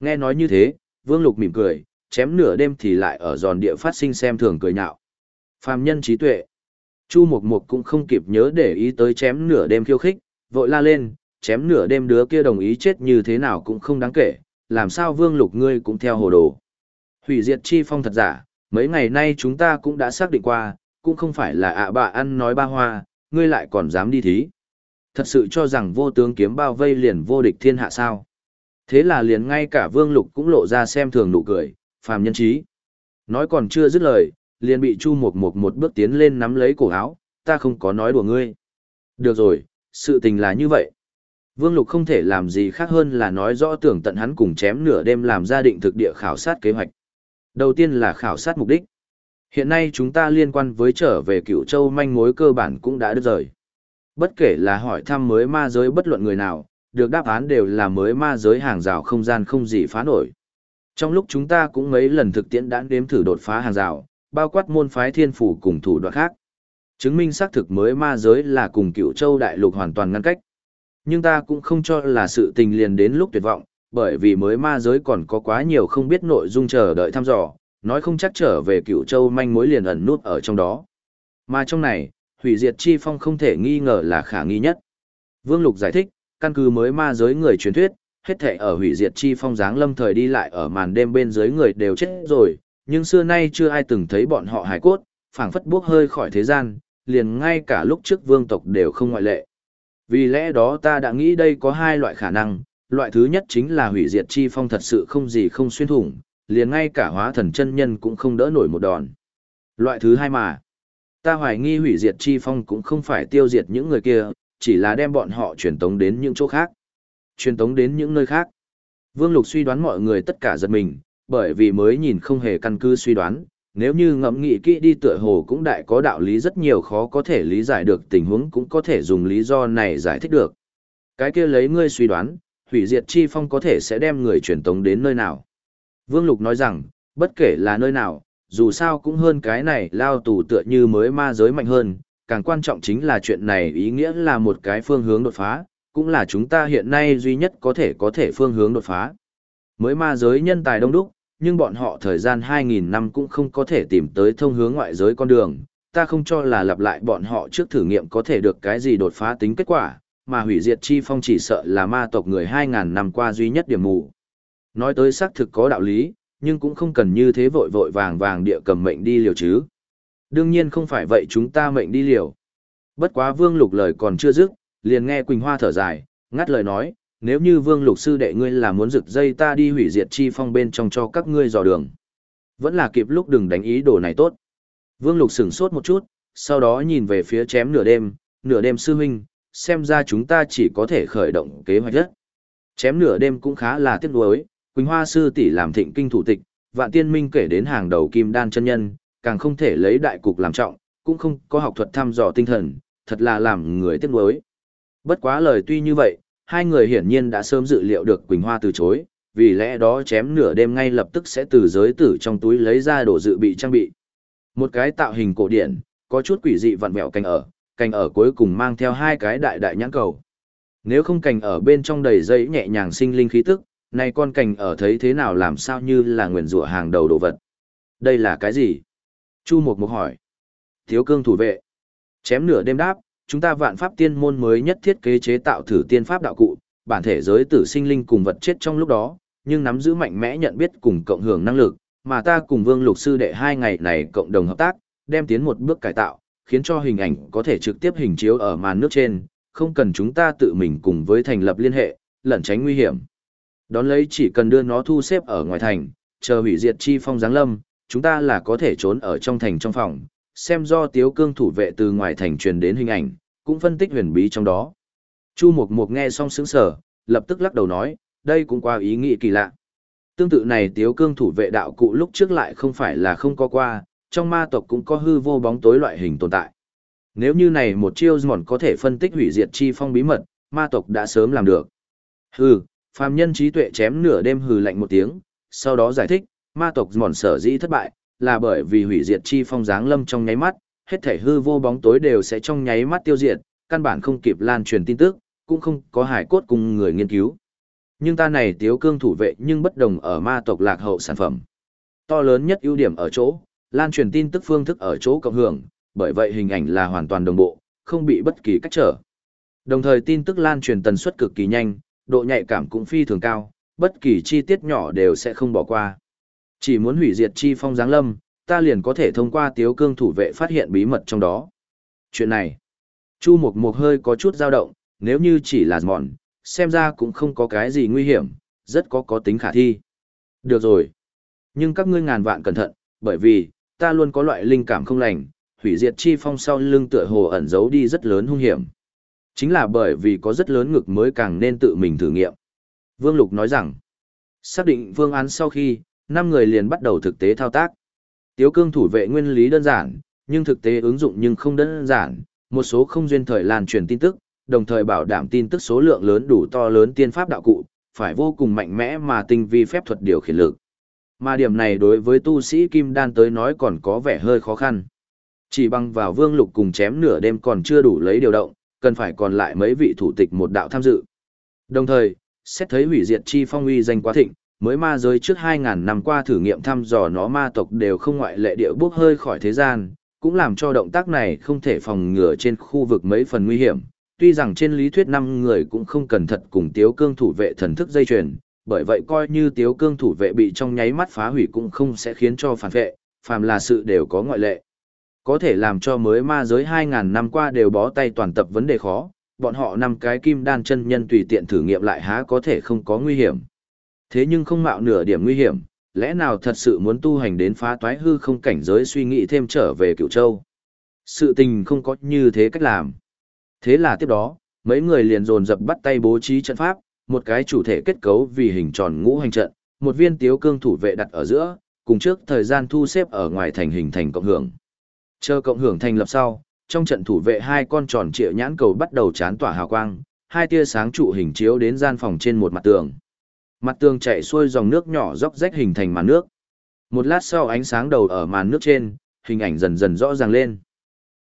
A: Nghe nói như thế, Vương Lục mỉm cười, chém nửa đêm thì lại ở giòn địa phát sinh xem thường cười nhạo. Phàm nhân trí tuệ. Chu Mộc Mộc cũng không kịp nhớ để ý tới chém nửa đêm khiêu khích, vội la lên, chém nửa đêm đứa kia đồng ý chết như thế nào cũng không đáng kể, làm sao Vương Lục ngươi cũng theo hồ đồ. Hủy diệt chi phong thật giả, mấy ngày nay chúng ta cũng đã xác định qua, cũng không phải là ạ à bà ăn nói ba hoa, ngươi lại còn dám đi thí. Thật sự cho rằng vô tướng kiếm bao vây liền vô địch thiên hạ sao. Thế là liền ngay cả Vương Lục cũng lộ ra xem thường nụ cười, phàm nhân trí. Nói còn chưa dứt lời, liền bị Chu Mộc Mộc một bước tiến lên nắm lấy cổ áo, ta không có nói đùa ngươi. Được rồi, sự tình là như vậy. Vương Lục không thể làm gì khác hơn là nói rõ tưởng tận hắn cùng chém nửa đêm làm gia định thực địa khảo sát kế hoạch. Đầu tiên là khảo sát mục đích. Hiện nay chúng ta liên quan với trở về cựu châu manh mối cơ bản cũng đã đứt rời. Bất kể là hỏi thăm mới ma giới bất luận người nào, được đáp án đều là mới ma giới hàng rào không gian không gì phá nổi. Trong lúc chúng ta cũng mấy lần thực tiễn đã đếm thử đột phá hàng rào, bao quát môn phái thiên phủ cùng thủ đoạn khác. Chứng minh xác thực mới ma giới là cùng cựu châu đại lục hoàn toàn ngăn cách. Nhưng ta cũng không cho là sự tình liền đến lúc tuyệt vọng, bởi vì mới ma giới còn có quá nhiều không biết nội dung chờ đợi thăm dò, nói không chắc trở về cựu châu manh mối liền ẩn nút ở trong đó. Mà trong này, hủy diệt chi phong không thể nghi ngờ là khả nghi nhất. Vương Lục giải thích, căn cứ mới ma giới người truyền thuyết, hết thể ở hủy diệt chi phong dáng lâm thời đi lại ở màn đêm bên dưới người đều chết rồi, nhưng xưa nay chưa ai từng thấy bọn họ hài cốt, phảng phất bước hơi khỏi thế gian, liền ngay cả lúc trước vương tộc đều không ngoại lệ. Vì lẽ đó ta đã nghĩ đây có hai loại khả năng, loại thứ nhất chính là hủy diệt chi phong thật sự không gì không xuyên thủng, liền ngay cả hóa thần chân nhân cũng không đỡ nổi một đòn. Loại thứ hai mà, ta hoài nghi hủy diệt chi phong cũng không phải tiêu diệt những người kia, chỉ là đem bọn họ truyền tống đến những chỗ khác. Truyền tống đến những nơi khác. Vương Lục suy đoán mọi người tất cả giật mình, bởi vì mới nhìn không hề căn cứ suy đoán, nếu như ngẫm nghĩ kỹ đi tựa hồ cũng đại có đạo lý rất nhiều khó có thể lý giải được tình huống cũng có thể dùng lý do này giải thích được. Cái kia lấy ngươi suy đoán, hủy diệt chi phong có thể sẽ đem người truyền tống đến nơi nào. Vương Lục nói rằng, bất kể là nơi nào, dù sao cũng hơn cái này lao tù tựa như mới ma giới mạnh hơn, càng quan trọng chính là chuyện này ý nghĩa là một cái phương hướng đột phá, cũng là chúng ta hiện nay duy nhất có thể có thể phương hướng đột phá. Mới ma giới nhân tài đông đúc, nhưng bọn họ thời gian 2.000 năm cũng không có thể tìm tới thông hướng ngoại giới con đường, ta không cho là lặp lại bọn họ trước thử nghiệm có thể được cái gì đột phá tính kết quả, mà hủy diệt chi phong chỉ sợ là ma tộc người 2.000 năm qua duy nhất điểm mù. Nói tới xác thực có đạo lý, nhưng cũng không cần như thế vội vội vàng vàng địa cầm mệnh đi liều chứ. Đương nhiên không phải vậy chúng ta mệnh đi liều. Bất quá vương lục lời còn chưa dứt, liền nghe Quỳnh Hoa thở dài, ngắt lời nói, nếu như vương lục sư đệ ngươi là muốn rực dây ta đi hủy diệt chi phong bên trong cho các ngươi dò đường. Vẫn là kịp lúc đừng đánh ý đồ này tốt. Vương lục sửng sốt một chút, sau đó nhìn về phía chém nửa đêm, nửa đêm sư huynh, xem ra chúng ta chỉ có thể khởi động kế hoạch đất. Chém nửa đêm cũng khá là tiếc nuối, Quỳnh Hoa sư tỷ làm thịnh kinh thủ tịch, vạn tiên minh kể đến hàng đầu kim đan chân nhân, càng không thể lấy đại cục làm trọng, cũng không có học thuật thăm dò tinh thần, thật là làm người tiếc nuối. Bất quá lời tuy như vậy, hai người hiển nhiên đã sớm dự liệu được Quỳnh Hoa từ chối, vì lẽ đó chém nửa đêm ngay lập tức sẽ từ giới tử trong túi lấy ra đồ dự bị trang bị. Một cái tạo hình cổ điển, có chút quỷ dị vặn vẹo cành ở, cành ở cuối cùng mang theo hai cái đại đại nhãn cầu. Nếu không cành ở bên trong đầy dây nhẹ nhàng sinh linh khí tức, này con cành ở thấy thế nào làm sao như là nguyền rủa hàng đầu đồ vật. Đây là cái gì? Chu Mục Mục hỏi. Thiếu cương thủ vệ. Chém nửa đêm đáp, chúng ta vạn pháp tiên môn mới nhất thiết kế chế tạo thử tiên pháp đạo cụ, bản thể giới tử sinh linh cùng vật chết trong lúc đó, nhưng nắm giữ mạnh mẽ nhận biết cùng cộng hưởng năng lực, mà ta cùng Vương Lục sư đệ hai ngày này cộng đồng hợp tác, đem tiến một bước cải tạo, khiến cho hình ảnh có thể trực tiếp hình chiếu ở màn nước trên, không cần chúng ta tự mình cùng với thành lập liên hệ, lẩn tránh nguy hiểm. Đón lấy chỉ cần đưa nó thu xếp ở ngoài thành, chờ hủy diệt chi phong giáng lâm, chúng ta là có thể trốn ở trong thành trong phòng, xem do tiếu cương thủ vệ từ ngoài thành truyền đến hình ảnh, cũng phân tích huyền bí trong đó. Chu Mục Mục nghe xong sững sờ, lập tức lắc đầu nói, đây cũng qua ý nghĩ kỳ lạ. Tương tự này tiếu cương thủ vệ đạo cụ lúc trước lại không phải là không có qua, trong ma tộc cũng có hư vô bóng tối loại hình tồn tại. Nếu như này một chiêu mòn có thể phân tích hủy diệt chi phong bí mật, ma tộc đã sớm làm được. Hừ, phàm nhân trí tuệ chém nửa đêm hừ lạnh một tiếng, sau đó giải thích, ma tộc mòn sở dĩ thất bại, là bởi vì hủy diệt chi phong giáng lâm trong nháy mắt, hết thể hư vô bóng tối đều sẽ trong nháy mắt tiêu diệt, căn bản không kịp lan truyền tin tức, cũng không có hải cốt cùng người nghiên cứu. Nhưng ta này tiếu cương thủ vệ nhưng bất đồng ở ma tộc lạc hậu sản phẩm. To lớn nhất ưu điểm ở chỗ, lan truyền tin tức phương thức ở chỗ cộng hưởng, bởi vậy hình ảnh là hoàn toàn đồng bộ, không bị bất kỳ cách trở. Đồng thời tin tức lan truyền tần suất cực kỳ nhanh, độ nhạy cảm cũng phi thường cao, bất kỳ chi tiết nhỏ đều sẽ không bỏ qua. Chỉ muốn hủy diệt chi phong giáng lâm, ta liền có thể thông qua tiếu cương thủ vệ phát hiện bí mật trong đó. Chuyện này, Chu Mộc Mộc hơi có chút dao động, nếu như chỉ là mòn, xem ra cũng không có cái gì nguy hiểm, rất có có tính khả thi. Được rồi. Nhưng các ngươi ngàn vạn cẩn thận, bởi vì, ta luôn có loại linh cảm không lành, hủy diệt chi phong sau lưng tựa hồ ẩn giấu đi rất lớn hung hiểm. Chính là bởi vì có rất lớn ngực mới càng nên tự mình thử nghiệm. Vương Lục nói rằng, xác định phương án sau khi, năm người liền bắt đầu thực tế thao tác. Tiếu cương thủ vệ nguyên lý đơn giản, nhưng thực tế ứng dụng nhưng không đơn giản, một số không duyên thời lan truyền tin tức, đồng thời bảo đảm tin tức số lượng lớn đủ to lớn tiên pháp đạo cụ, phải vô cùng mạnh mẽ mà tinh vi phép thuật điều khiển lực. Mà điểm này đối với tu sĩ Kim Đan tới nói còn có vẻ hơi khó khăn. Chỉ bằng vào vương lục cùng chém nửa đêm còn chưa đủ lấy điều động, cần phải còn lại mấy vị thủ tịch một đạo tham dự. Đồng thời, xét thấy hủy diệt chi phong uy danh quá thịnh, mới ma giới trước 2.000 năm qua thử nghiệm thăm dò nó ma tộc đều không ngoại lệ địa bước hơi khỏi thế gian, cũng làm cho động tác này không thể phòng ngừa trên khu vực mấy phần nguy hiểm. Tuy rằng trên lý thuyết năm người cũng không cần thật cùng tiếu cương thủ vệ thần thức dây chuyền, bởi vậy coi như tiếu cương thủ vệ bị trong nháy mắt phá hủy cũng không sẽ khiến cho phản vệ, phàm là sự đều có ngoại lệ. Có thể làm cho mới ma giới 2.000 năm qua đều bó tay toàn tập vấn đề khó, bọn họ năm cái kim đan chân nhân tùy tiện thử nghiệm lại há có thể không có nguy hiểm. Thế nhưng không mạo nửa điểm nguy hiểm, lẽ nào thật sự muốn tu hành đến phá toái hư không cảnh giới suy nghĩ thêm trở về cựu châu. Sự tình không có như thế cách làm. Thế là tiếp đó, mấy người liền dồn dập bắt tay bố trí trận pháp, một cái chủ thể kết cấu vì hình tròn ngũ hành trận, một viên tiếu cương thủ vệ đặt ở giữa, cùng trước thời gian thu xếp ở ngoài thành hình thành cộng hưởng. Chờ cộng hưởng thành lập sau, trong trận thủ vệ hai con tròn trịa nhãn cầu bắt đầu chán tỏa hào quang, hai tia sáng trụ hình chiếu đến gian phòng trên một mặt tường. Mặt tường chảy xuôi dòng nước nhỏ róc rách hình thành màn nước. Một lát sau ánh sáng đầu ở màn nước trên, hình ảnh dần dần rõ ràng lên.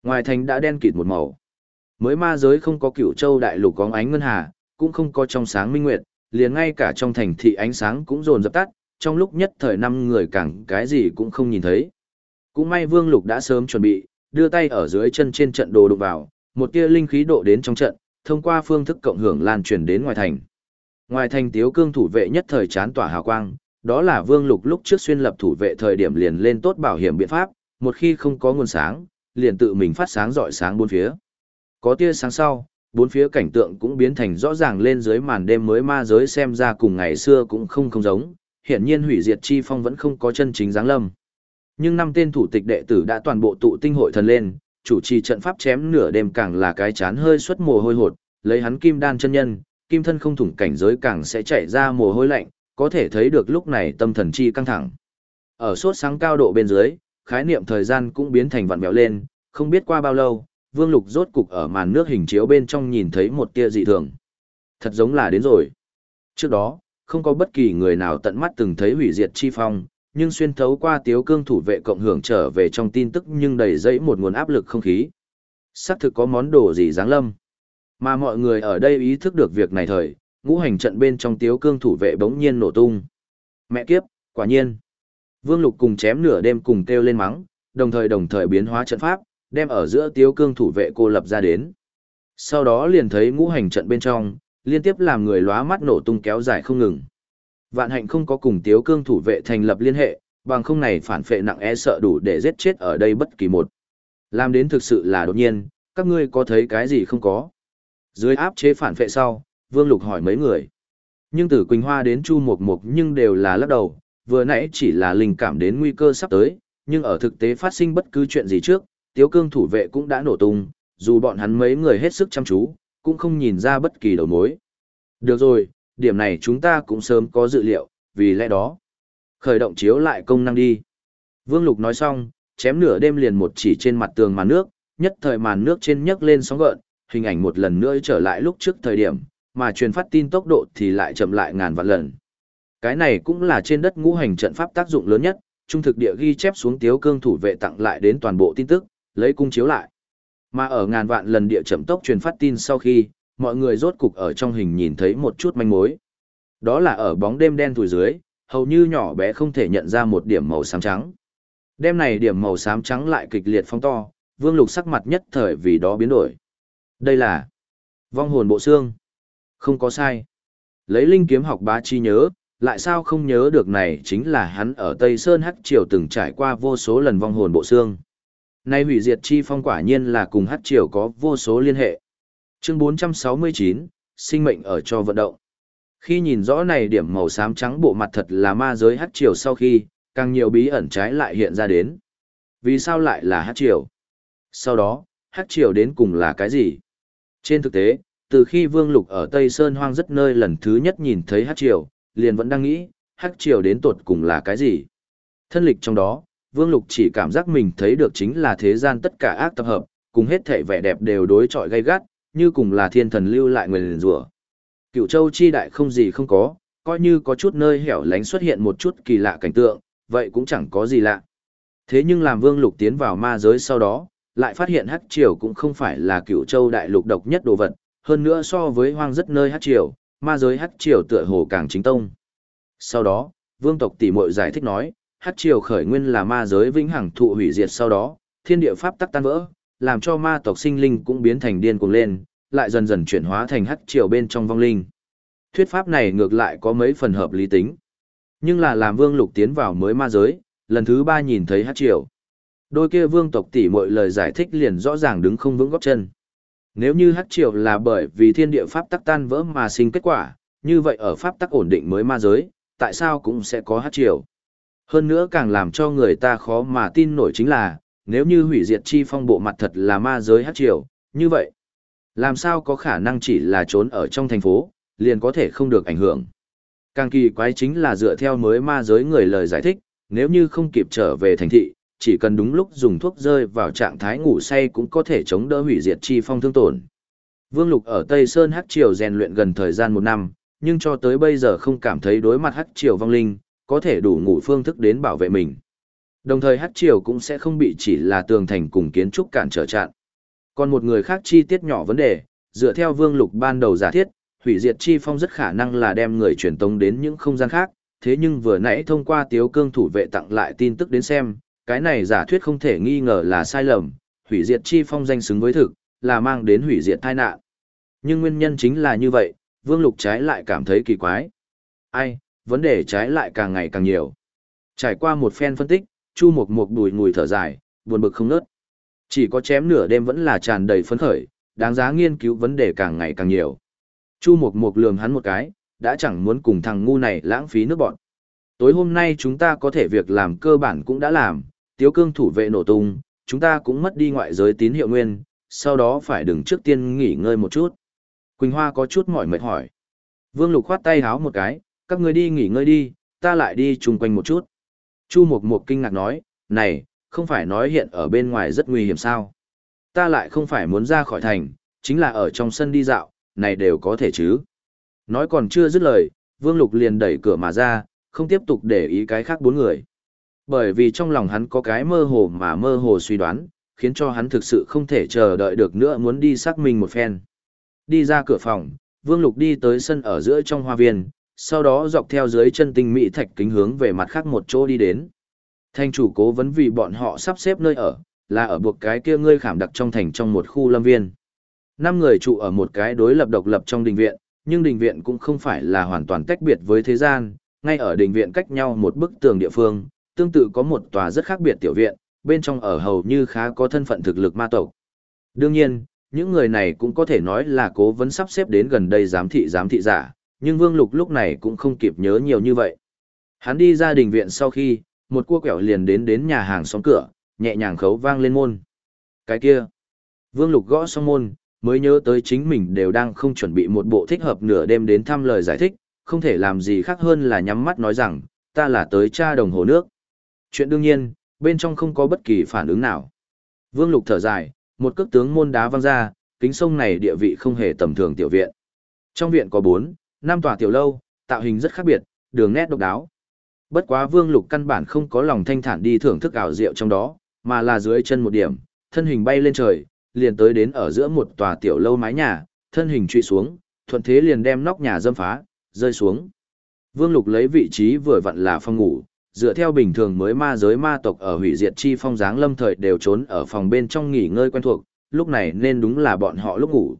A: Ngoài thành đã đen kịt một màu. Mới ma giới không có cựu châu đại lục có ánh ngân hà, cũng không có trong sáng minh nguyệt, liền ngay cả trong thành thị ánh sáng cũng dồn dập tắt, trong lúc nhất thời năm người càng cái gì cũng không nhìn thấy. Cũng may Vương Lục đã sớm chuẩn bị, đưa tay ở dưới chân trên trận đồ đụng vào, một tia linh khí độ đến trong trận, thông qua phương thức cộng hưởng lan truyền đến ngoài thành. Ngoài thành tiếu cương thủ vệ nhất thời chán tỏa hào quang, đó là Vương Lục lúc trước xuyên lập thủ vệ thời điểm liền lên tốt bảo hiểm biện pháp, một khi không có nguồn sáng, liền tự mình phát sáng rọi sáng bốn phía. Có tia sáng sau, bốn phía cảnh tượng cũng biến thành rõ ràng lên dưới màn đêm mới ma giới xem ra cùng ngày xưa cũng không không giống, hiển nhiên hủy diệt chi phong vẫn không có chân chính dáng lâm. Nhưng năm tên thủ tịch đệ tử đã toàn bộ tụ tinh hội thần lên, chủ trì trận pháp chém nửa đêm càng là cái chán hơi xuất mồ hôi hột, lấy hắn kim đan chân nhân, kim thân không thủng cảnh giới càng sẽ chạy ra mồ hôi lạnh, có thể thấy được lúc này tâm thần chi căng thẳng. Ở suốt sáng cao độ bên dưới, khái niệm thời gian cũng biến thành vặn vẹo lên, không biết qua bao lâu, Vương Lục rốt cục ở màn nước hình chiếu bên trong nhìn thấy một tia dị thường. Thật giống là đến rồi. Trước đó, không có bất kỳ người nào tận mắt từng thấy hủy diệt chi phong, nhưng xuyên thấu qua tiếu cương thủ vệ cộng hưởng trở về trong tin tức nhưng đầy dẫy một nguồn áp lực không khí. sắp thực có món đồ gì dáng lâm. Mà mọi người ở đây ý thức được việc này thời, ngũ hành trận bên trong tiếu cương thủ vệ bỗng nhiên nổ tung. Mẹ kiếp, quả nhiên. Vương Lục cùng chém nửa đêm cùng kêu lên mắng, đồng thời đồng thời biến hóa trận pháp, đem ở giữa tiếu cương thủ vệ cô lập ra đến. Sau đó liền thấy ngũ hành trận bên trong, liên tiếp làm người lóa mắt nổ tung kéo dài không ngừng. Vạn hạnh không có cùng tiếu cương thủ vệ thành lập liên hệ, bằng không này phản phệ nặng e sợ đủ để giết chết ở đây bất kỳ một. Làm đến thực sự là đột nhiên, các ngươi có thấy cái gì không có. Dưới áp chế phản phệ sau, Vương Lục hỏi mấy người. Nhưng từ Quỳnh Hoa đến Chu Mục Mục nhưng đều là lắc đầu, vừa nãy chỉ là linh cảm đến nguy cơ sắp tới, nhưng ở thực tế phát sinh bất cứ chuyện gì trước, tiếu cương thủ vệ cũng đã nổ tung, dù bọn hắn mấy người hết sức chăm chú, cũng không nhìn ra bất kỳ đầu mối. Được rồi, điểm này chúng ta cũng sớm có dự liệu, vì lẽ đó. Khởi động chiếu lại công năng đi. Vương Lục nói xong, chém nửa đêm liền một chỉ trên mặt tường màn nước, nhất thời màn nước trên nhấc lên sóng gợn, hình ảnh một lần nữa trở lại lúc trước thời điểm, mà truyền phát tin tốc độ thì lại chậm lại ngàn vạn lần. Cái này cũng là trên đất ngũ hành trận pháp tác dụng lớn nhất, trung thực địa ghi chép xuống tiếu cương thủ vệ tặng lại đến toàn bộ tin tức, lấy cung chiếu lại. Mà ở ngàn vạn lần địa chậm tốc truyền phát tin sau khi, mọi người rốt cục ở trong hình nhìn thấy một chút manh mối. Đó là ở bóng đêm đen thủi dưới, hầu như nhỏ bé không thể nhận ra một điểm màu xám trắng. Đêm này điểm màu xám trắng lại kịch liệt phong to, Vương Lục sắc mặt nhất thời vì đó biến đổi. Đây là vong hồn bộ xương. Không có sai. Lấy linh kiếm học bá chi nhớ, lại sao không nhớ được này chính là hắn ở Tây Sơn Hắc Triều từng trải qua vô số lần vong hồn bộ xương. Nay hủy diệt chi phong quả nhiên là cùng Hắc Triều có vô số liên hệ. Chương 469, sinh mệnh ở cho vận động. Khi nhìn rõ này điểm màu xám trắng bộ mặt thật là ma giới Hắc Triều sau khi, càng nhiều bí ẩn trái lại hiện ra đến. Vì sao lại là Hắc Triều? Sau đó, Hắc Triều đến cùng là cái gì? Trên thực tế, từ khi Vương Lục ở Tây Sơn Hoang rất nơi lần thứ nhất nhìn thấy Hắc Triều, liền vẫn đang nghĩ, Hắc Triều đến tột cùng là cái gì? Thân lịch trong đó, Vương Lục chỉ cảm giác mình thấy được chính là thế gian tất cả ác tập hợp, cùng hết thể vẻ đẹp đều đối chọi gay gắt, như cùng là thiên thần lưu lại người liền rủa. Cựu châu chi đại không gì không có, coi như có chút nơi hẻo lánh xuất hiện một chút kỳ lạ cảnh tượng, vậy cũng chẳng có gì lạ. Thế nhưng làm Vương Lục tiến vào ma giới sau đó, lại phát hiện Hắc Triều cũng không phải là cựu châu đại lục độc nhất đồ vật, hơn nữa so với hoang rất nơi Hắc Triều, ma giới Hắc Triều tựa hồ càng chính tông. Sau đó, vương tộc tỷ muội giải thích nói, hát triều khởi nguyên là ma giới vĩnh hằng thụ hủy diệt sau đó, thiên địa pháp tắc tan vỡ, làm cho ma tộc sinh linh cũng biến thành điên cuồng lên, lại dần dần chuyển hóa thành hắc triều bên trong vong linh. Thuyết pháp này ngược lại có mấy phần hợp lý tính. Nhưng là làm vương lục tiến vào mới ma giới, lần thứ ba nhìn thấy hắc triều. Đôi kia vương tộc tỷ mọi lời giải thích liền rõ ràng đứng không vững góp chân. Nếu như hắc triều là bởi vì thiên địa pháp tắc tan vỡ mà sinh kết quả, như vậy ở pháp tắc ổn định mới ma giới, tại sao cũng sẽ có hắc triều. Hơn nữa càng làm cho người ta khó mà tin nổi chính là, nếu như hủy diệt chi phong bộ mặt thật là ma giới hắc triều, như vậy, làm sao có khả năng chỉ là trốn ở trong thành phố, liền có thể không được ảnh hưởng. Càng kỳ quái chính là dựa theo mới ma giới người lời giải thích, nếu như không kịp trở về thành thị, chỉ cần đúng lúc dùng thuốc rơi vào trạng thái ngủ say cũng có thể chống đỡ hủy diệt chi phong thương tổn. Vương Lục ở Tây Sơn Hắc Triều rèn luyện gần thời gian một năm, nhưng cho tới bây giờ không cảm thấy đối mặt Hắc Triều vong linh, có thể đủ ngủ phương thức đến bảo vệ mình. Đồng thời Hắc Triều cũng sẽ không bị chỉ là tường thành cùng kiến trúc cản trở chặn. Còn một người khác chi tiết nhỏ vấn đề, dựa theo Vương Lục ban đầu giả thiết, hủy diệt chi phong rất khả năng là đem người truyền tống đến những không gian khác, thế nhưng vừa nãy thông qua tiếu cương thủ vệ tặng lại tin tức đến xem, cái này giả thuyết không thể nghi ngờ là sai lầm, hủy diệt chi phong danh xứng với thực, là mang đến hủy diệt tai nạn. Nhưng nguyên nhân chính là như vậy, Vương Lục trái lại cảm thấy kỳ quái. Ai, vấn đề trái lại càng ngày càng nhiều. Trải qua một phen phân tích, Chu mộc mộc đùi ngùi thở dài, buồn bực không nớt. Chỉ có chém nửa đêm vẫn là tràn đầy phấn khởi, đáng giá nghiên cứu vấn đề càng ngày càng nhiều. Chu mộc mộc lườm hắn một cái, đã chẳng muốn cùng thằng ngu này lãng phí nước bọn. Tối hôm nay chúng ta có thể việc làm cơ bản cũng đã làm, tiếu cương thủ vệ nổ tung, chúng ta cũng mất đi ngoại giới tín hiệu nguyên, sau đó phải đứng trước tiên nghỉ ngơi một chút. Quỳnh Hoa có chút mỏi mệt hỏi. Vương Lục khoát tay háo một cái, các người đi nghỉ ngơi đi, ta lại đi chung quanh một chút. Chu Mộc Mộc kinh ngạc nói, này, không phải nói hiện ở bên ngoài rất nguy hiểm sao. Ta lại không phải muốn ra khỏi thành, chính là ở trong sân đi dạo, này đều có thể chứ. Nói còn chưa dứt lời, Vương Lục liền đẩy cửa mà ra, không tiếp tục để ý cái khác bốn người. Bởi vì trong lòng hắn có cái mơ hồ mà mơ hồ suy đoán, khiến cho hắn thực sự không thể chờ đợi được nữa muốn đi xác minh một phen. Đi ra cửa phòng, Vương Lục đi tới sân ở giữa trong hoa viên, sau đó dọc theo dưới chân tinh mỹ thạch kính hướng về mặt khác một chỗ đi đến. Thanh chủ cố vấn vì bọn họ sắp xếp nơi ở, là ở buộc cái kia ngươi khảm đặc trong thành trong một khu lâm viên. Năm người trụ ở một cái đối lập độc lập trong đình viện, nhưng đình viện cũng không phải là hoàn toàn tách biệt với thế gian, ngay ở đình viện cách nhau một bức tường địa phương, tương tự có một tòa rất khác biệt tiểu viện, bên trong ở hầu như khá có thân phận thực lực ma tộc. Đương nhiên, những người này cũng có thể nói là cố vấn sắp xếp đến gần đây giám thị giám thị giả, nhưng Vương Lục lúc này cũng không kịp nhớ nhiều như vậy. Hắn đi ra đình viện sau khi, một cua quẹo liền đến đến nhà hàng xóm cửa, nhẹ nhàng khấu vang lên môn. Cái kia, Vương Lục gõ xong môn, mới nhớ tới chính mình đều đang không chuẩn bị một bộ thích hợp nửa đêm đến thăm lời giải thích, không thể làm gì khác hơn là nhắm mắt nói rằng, ta là tới cha đồng hồ nước. Chuyện đương nhiên, bên trong không có bất kỳ phản ứng nào. Vương Lục thở dài, một cước tướng môn đá văng ra, kính sông này địa vị không hề tầm thường tiểu viện. Trong viện có bốn, năm tòa tiểu lâu, tạo hình rất khác biệt, đường nét độc đáo. Bất quá Vương Lục căn bản không có lòng thanh thản đi thưởng thức ảo diệu trong đó, mà là dưới chân một điểm, thân hình bay lên trời, liền tới đến ở giữa một tòa tiểu lâu mái nhà, thân hình truy xuống, thuận thế liền đem nóc nhà dâm phá, rơi xuống. Vương Lục lấy vị trí vừa vặn là phòng ngủ, dựa theo bình thường mới ma giới ma tộc ở hủy diệt chi phong dáng lâm thời đều trốn ở phòng bên trong nghỉ ngơi quen thuộc, lúc này nên đúng là bọn họ lúc ngủ.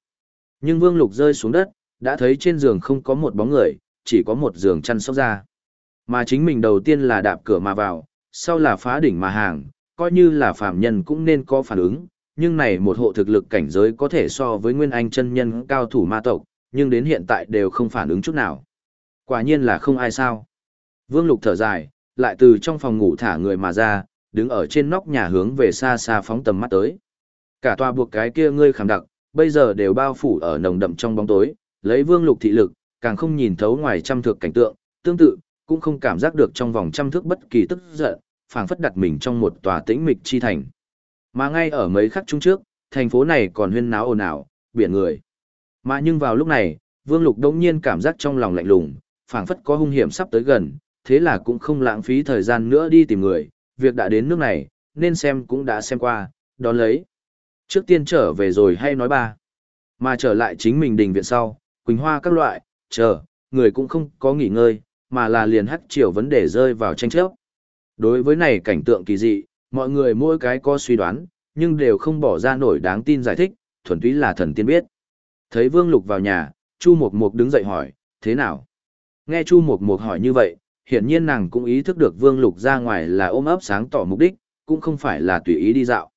A: Nhưng Vương Lục rơi xuống đất, đã thấy trên giường không có một bóng người, chỉ có một giường chăn sóc ra. Mà chính mình đầu tiên là đạp cửa mà vào, sau là phá đỉnh mà hàng, coi như là phạm nhân cũng nên có phản ứng, nhưng này một hộ thực lực cảnh giới có thể so với nguyên anh chân nhân cao thủ ma tộc, nhưng đến hiện tại đều không phản ứng chút nào. Quả nhiên là không ai sao. Vương Lục thở dài, lại từ trong phòng ngủ thả người mà ra, đứng ở trên nóc nhà hướng về xa xa phóng tầm mắt tới. Cả tòa buộc cái kia ngươi khảm đặc, bây giờ đều bao phủ ở nồng đậm trong bóng tối, lấy Vương Lục thị lực, càng không nhìn thấu ngoài trăm thước cảnh tượng, tương tự, cũng không cảm giác được trong vòng trăm thước bất kỳ tức giận, phảng phất đặt mình trong một tòa tĩnh mịch chi thành. Mà ngay ở mấy khắc chung trước, thành phố này còn huyên náo ồn ào, biển người. Mà nhưng vào lúc này, Vương Lục đống nhiên cảm giác trong lòng lạnh lùng, phảng phất có hung hiểm sắp tới gần, thế là cũng không lãng phí thời gian nữa đi tìm người, việc đã đến nước này, nên xem cũng đã xem qua, đón lấy. Trước tiên trở về rồi hay nói ba. Mà trở lại chính mình đình viện sau, Quỳnh Hoa các loại, chờ, người cũng không có nghỉ ngơi, mà là liền hắc chiều vấn đề rơi vào tranh chấp. Đối với này cảnh tượng kỳ dị, mọi người mỗi cái có suy đoán, nhưng đều không bỏ ra nổi đáng tin giải thích, thuần túy là thần tiên biết. Thấy Vương Lục vào nhà, Chu Mộc Mộc đứng dậy hỏi, thế nào? Nghe Chu Mộc Mộc hỏi như vậy, hiển nhiên nàng cũng ý thức được Vương Lục ra ngoài là ôm ấp sáng tỏ mục đích, cũng không phải là tùy ý đi dạo.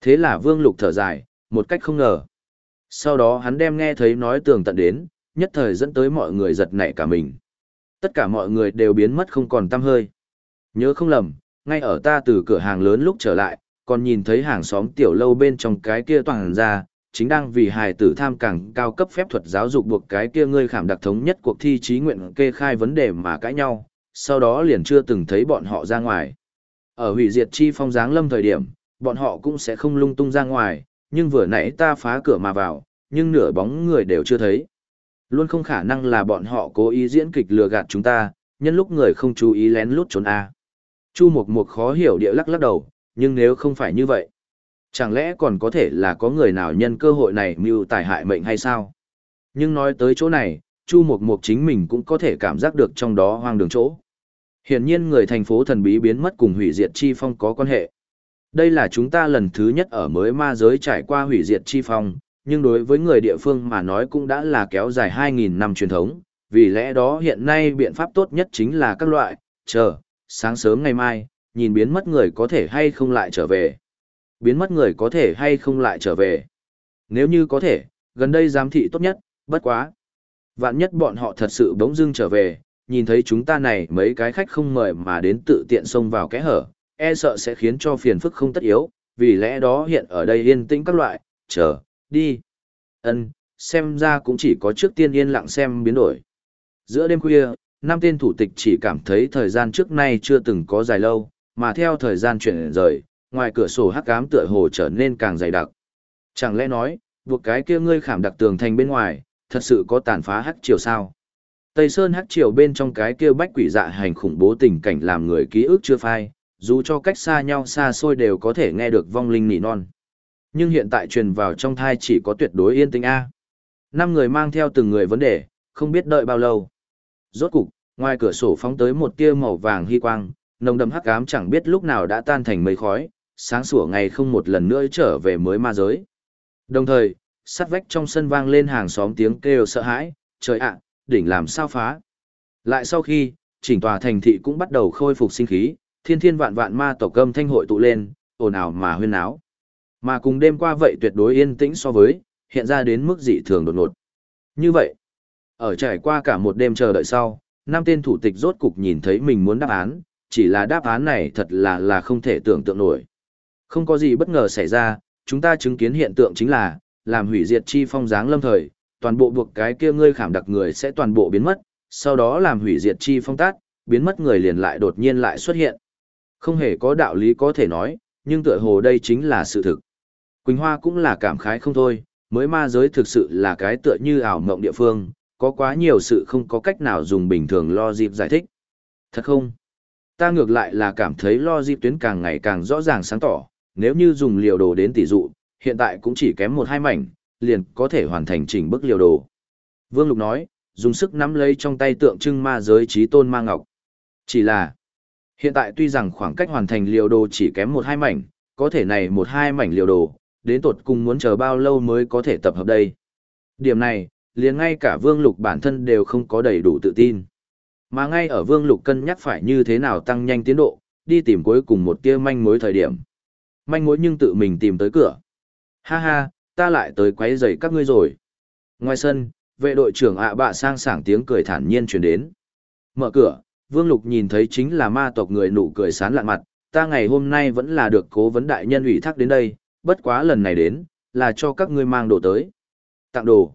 A: Thế là Vương Lục thở dài, một cách không ngờ. Sau đó hắn đem nghe thấy nói tường tận đến, nhất thời dẫn tới mọi người giật nảy cả mình. Tất cả mọi người đều biến mất không còn tăm hơi. Nhớ không lầm, ngay ở ta từ cửa hàng lớn lúc trở lại, còn nhìn thấy hàng xóm tiểu lâu bên trong cái kia toàn ra, chính đang vì hài tử tham càng cao cấp phép thuật giáo dục buộc cái kia ngươi khảm đặc thống nhất cuộc thi trí nguyện kê khai vấn đề mà cãi nhau, sau đó liền chưa từng thấy bọn họ ra ngoài. Ở hủy diệt chi phong giáng lâm thời điểm, bọn họ cũng sẽ không lung tung ra ngoài, nhưng vừa nãy ta phá cửa mà vào, nhưng nửa bóng người đều chưa thấy. Luôn không khả năng là bọn họ cố ý diễn kịch lừa gạt chúng ta, nhân lúc người không chú ý lén lút trốn a. Chu Mộc Mộc khó hiểu địa lắc lắc đầu, nhưng nếu không phải như vậy, chẳng lẽ còn có thể là có người nào nhân cơ hội này mưu tài hại mệnh hay sao? Nhưng nói tới chỗ này, Chu Mộc Mộc chính mình cũng có thể cảm giác được trong đó hoang đường chỗ. Hiển nhiên người thành phố thần bí biến mất cùng hủy diệt chi phong có quan hệ. Đây là chúng ta lần thứ nhất ở mới ma giới trải qua hủy diệt chi phong, nhưng đối với người địa phương mà nói cũng đã là kéo dài 2.000 năm truyền thống, vì lẽ đó hiện nay biện pháp tốt nhất chính là các loại, chờ, sáng sớm ngày mai, nhìn biến mất người có thể hay không lại trở về. Biến mất người có thể hay không lại trở về. Nếu như có thể, gần đây giám thị tốt nhất, bất quá. Vạn nhất bọn họ thật sự bỗng dưng trở về, nhìn thấy chúng ta này mấy cái khách không mời mà đến tự tiện xông vào kẽ hở, e sợ sẽ khiến cho phiền phức không tất yếu, vì lẽ đó hiện ở đây yên tĩnh các loại, chờ, đi. Ân, xem ra cũng chỉ có trước tiên yên lặng xem biến đổi. Giữa đêm khuya, năm tên thủ tịch chỉ cảm thấy thời gian trước nay chưa từng có dài lâu, mà theo thời gian chuyển rời, ngoài cửa sổ hắc ám tựa hồ trở nên càng dày đặc. Chẳng lẽ nói, buộc cái kia ngươi khảm đặc tường thành bên ngoài, thật sự có tàn phá hắc triều sao? Tây Sơn hắc triều bên trong cái kia bách quỷ dạ hành khủng bố tình cảnh làm người ký ức chưa phai, dù cho cách xa nhau xa xôi đều có thể nghe được vong linh nỉ non. Nhưng hiện tại truyền vào trong thai chỉ có tuyệt đối yên tĩnh A. Năm người mang theo từng người vấn đề, không biết đợi bao lâu. Rốt cục, ngoài cửa sổ phóng tới một tia màu vàng hy quang, nồng đậm hắc ám chẳng biết lúc nào đã tan thành mây khói, sáng sủa ngày không một lần nữa trở về mới ma giới. Đồng thời, sắt vách trong sân vang lên hàng xóm tiếng kêu sợ hãi, trời ạ, đỉnh làm sao phá. Lại sau khi, chỉnh tòa thành thị cũng bắt đầu khôi phục sinh khí, thiên thiên vạn vạn ma tộc gâm thanh hội tụ lên, ồn ào mà huyên áo. Mà cùng đêm qua vậy tuyệt đối yên tĩnh so với, hiện ra đến mức dị thường đột ngột. Như vậy, ở trải qua cả một đêm chờ đợi sau, năm tên thủ tịch rốt cục nhìn thấy mình muốn đáp án, chỉ là đáp án này thật là là không thể tưởng tượng nổi. Không có gì bất ngờ xảy ra, chúng ta chứng kiến hiện tượng chính là, làm hủy diệt chi phong dáng lâm thời, toàn bộ buộc cái kia ngươi khảm đặc người sẽ toàn bộ biến mất, sau đó làm hủy diệt chi phong tát, biến mất người liền lại đột nhiên lại xuất hiện. Không hề có đạo lý có thể nói, nhưng tựa hồ đây chính là sự thực. Quỳnh Hoa cũng là cảm khái không thôi, mới ma giới thực sự là cái tựa như ảo mộng địa phương, có quá nhiều sự không có cách nào dùng bình thường lo dịp giải thích. Thật không? Ta ngược lại là cảm thấy lo dịp tuyến càng ngày càng rõ ràng sáng tỏ, nếu như dùng liều đồ đến tỷ dụ, hiện tại cũng chỉ kém một hai mảnh, liền có thể hoàn thành chỉnh bức liều đồ. Vương Lục nói, dùng sức nắm lấy trong tay tượng trưng ma giới trí tôn ma ngọc. Chỉ là, hiện tại tuy rằng khoảng cách hoàn thành liều đồ chỉ kém một hai mảnh, có thể này một hai mảnh liều đồ, đến tột cùng muốn chờ bao lâu mới có thể tập hợp đây. Điểm này, liền ngay cả Vương Lục bản thân đều không có đầy đủ tự tin. Mà ngay ở Vương Lục cân nhắc phải như thế nào tăng nhanh tiến độ, đi tìm cuối cùng một tia manh mối thời điểm. Manh mối nhưng tự mình tìm tới cửa. Ha ha, ta lại tới quấy rầy các ngươi rồi. Ngoài sân, vệ đội trưởng ạ bạ sang sảng tiếng cười thản nhiên truyền đến. Mở cửa, Vương Lục nhìn thấy chính là ma tộc người nụ cười sán lạn mặt, ta ngày hôm nay vẫn là được cố vấn đại nhân ủy thác đến đây, bất quá lần này đến, là cho các ngươi mang đồ tới. Tặng đồ.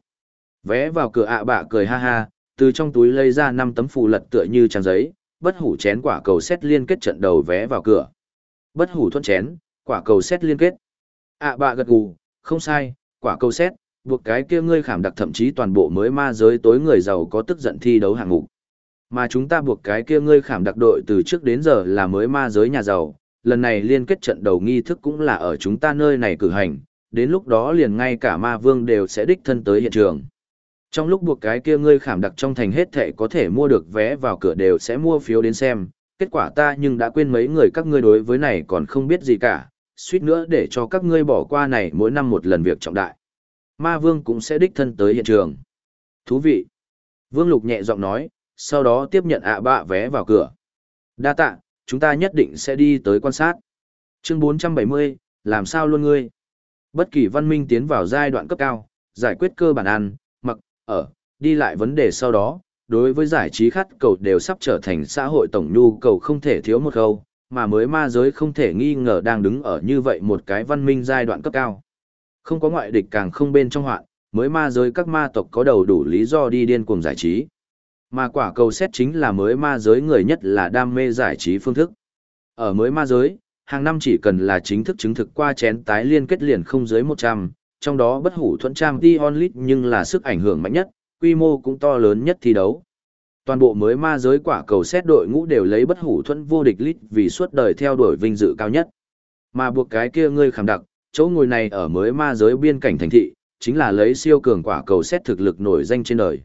A: Vé vào cửa ạ bạ cười ha ha, từ trong túi lấy ra năm tấm phù lật tựa như trang giấy, bất hủ chén quả cầu xét liên kết trận đầu vé vào cửa. Bất hủ thuận chén, quả cầu xét liên kết. ạ bạ gật gù, không sai, quả câu xét, buộc cái kia ngươi khảm đặc thậm chí toàn bộ mới ma giới tối người giàu có tức giận thi đấu hạng mục. Mà chúng ta buộc cái kia ngươi khảm đặc đội từ trước đến giờ là mới ma giới nhà giàu, lần này liên kết trận đầu nghi thức cũng là ở chúng ta nơi này cử hành, đến lúc đó liền ngay cả ma vương đều sẽ đích thân tới hiện trường. Trong lúc buộc cái kia ngươi khảm đặc trong thành hết thệ có thể mua được vé vào cửa đều sẽ mua phiếu đến xem, kết quả ta nhưng đã quên mấy người các ngươi đối với này còn không biết gì cả, suýt nữa để cho các ngươi bỏ qua này mỗi năm một lần việc trọng đại. Ma Vương cũng sẽ đích thân tới hiện trường. Thú vị. Vương Lục nhẹ giọng nói, sau đó tiếp nhận ạ bạ vé vào cửa. Đa tạ, chúng ta nhất định sẽ đi tới quan sát. Chương 470, làm sao luôn ngươi? Bất kỳ văn minh tiến vào giai đoạn cấp cao, giải quyết cơ bản ăn, mặc, ở, đi lại vấn đề sau đó, đối với giải trí khát cầu đều sắp trở thành xã hội tổng nhu cầu không thể thiếu một câu, mà mới ma giới không thể nghi ngờ đang đứng ở như vậy một cái văn minh giai đoạn cấp cao. Không có ngoại địch càng không bên trong hoạn, mới ma giới các ma tộc có đầu đủ lý do đi điên cuồng giải trí. Mà quả cầu xét chính là mới ma giới người nhất là đam mê giải trí phương thức. Ở mới ma giới, hàng năm chỉ cần là chính thức chứng thực qua chén tái liên kết liền không dưới 100, trong đó bất hủ thuẫn trang ti onlit nhưng là sức ảnh hưởng mạnh nhất, quy mô cũng to lớn nhất thi đấu. Toàn bộ mới ma giới quả cầu xét đội ngũ đều lấy bất hủ thuẫn vô địch lít vì suốt đời theo đuổi vinh dự cao nhất. Mà buộc cái kia ngươi khảm đặc, chỗ ngồi này ở mới ma giới biên cảnh thành thị, chính là lấy siêu cường quả cầu xét thực lực nổi danh trên đời.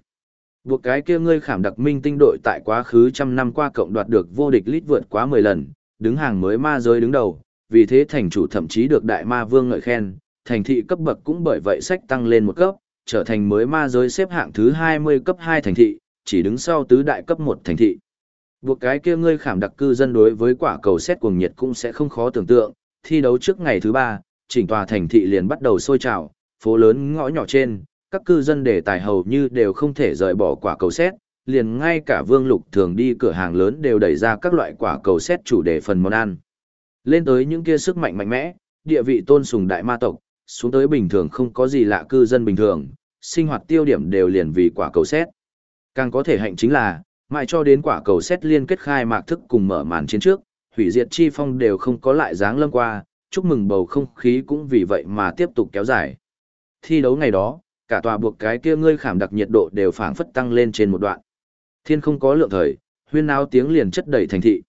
A: Buộc cái kia ngươi khảm đặc minh tinh đội tại quá khứ trăm năm qua cộng đoạt được vô địch lít vượt quá 10 lần, đứng hàng mới ma giới đứng đầu, vì thế thành chủ thậm chí được đại ma vương ngợi khen, thành thị cấp bậc cũng bởi vậy sách tăng lên một cấp, trở thành mới ma giới xếp hạng thứ 20 cấp hai thành thị, chỉ đứng sau tứ đại cấp một thành thị. Buộc cái kia ngươi khảm đặc cư dân đối với quả cầu xét cuồng nhiệt cũng sẽ không khó tưởng tượng, thi đấu trước ngày thứ ba, chỉnh tòa thành thị liền bắt đầu sôi trào, phố lớn ngõ nhỏ trên, các cư dân đề tài hầu như đều không thể rời bỏ quả cầu xét, liền ngay cả Vương Lục thường đi cửa hàng lớn đều đẩy ra các loại quả cầu xét chủ đề phần món ăn. Lên tới những kia sức mạnh mạnh mẽ, địa vị tôn sùng đại ma tộc, xuống tới bình thường không có gì lạ cư dân bình thường, sinh hoạt tiêu điểm đều liền vì quả cầu xét. Càng có thể hạnh chính là, mãi cho đến quả cầu xét liên kết khai mạc thức cùng mở màn chiến trước, hủy diệt chi phong đều không có lại dáng lâm qua, chúc mừng bầu không khí cũng vì vậy mà tiếp tục kéo dài. Thi đấu ngày đó, cả tòa buộc cái kia ngươi khảm đặc nhiệt độ đều phảng phất tăng lên trên một đoạn. Thiên không có lượng thời, huyên náo tiếng liền chất đầy thành thị.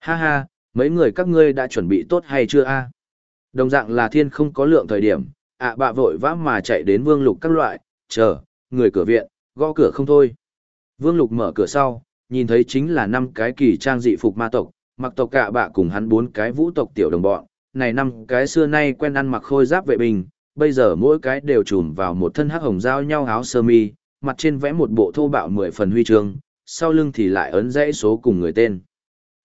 A: Ha ha, mấy người các ngươi đã chuẩn bị tốt hay chưa a? Đồng dạng là thiên không có lượng thời điểm, ạ bạ vội vã mà chạy đến vương lục các loại, chờ, người cửa viện, gõ cửa không thôi. Vương lục mở cửa sau, nhìn thấy chính là năm cái kỳ trang dị phục ma tộc, mặc tộc cả bạ cùng hắn bốn cái vũ tộc tiểu đồng bọn, này năm cái xưa nay quen ăn mặc khôi giáp vệ binh, bây giờ mỗi cái đều trùm vào một thân hắc hồng giao nhau áo sơ mi, mặt trên vẽ một bộ thô bạo mười phần huy chương, sau lưng thì lại ấn dãy số cùng người tên.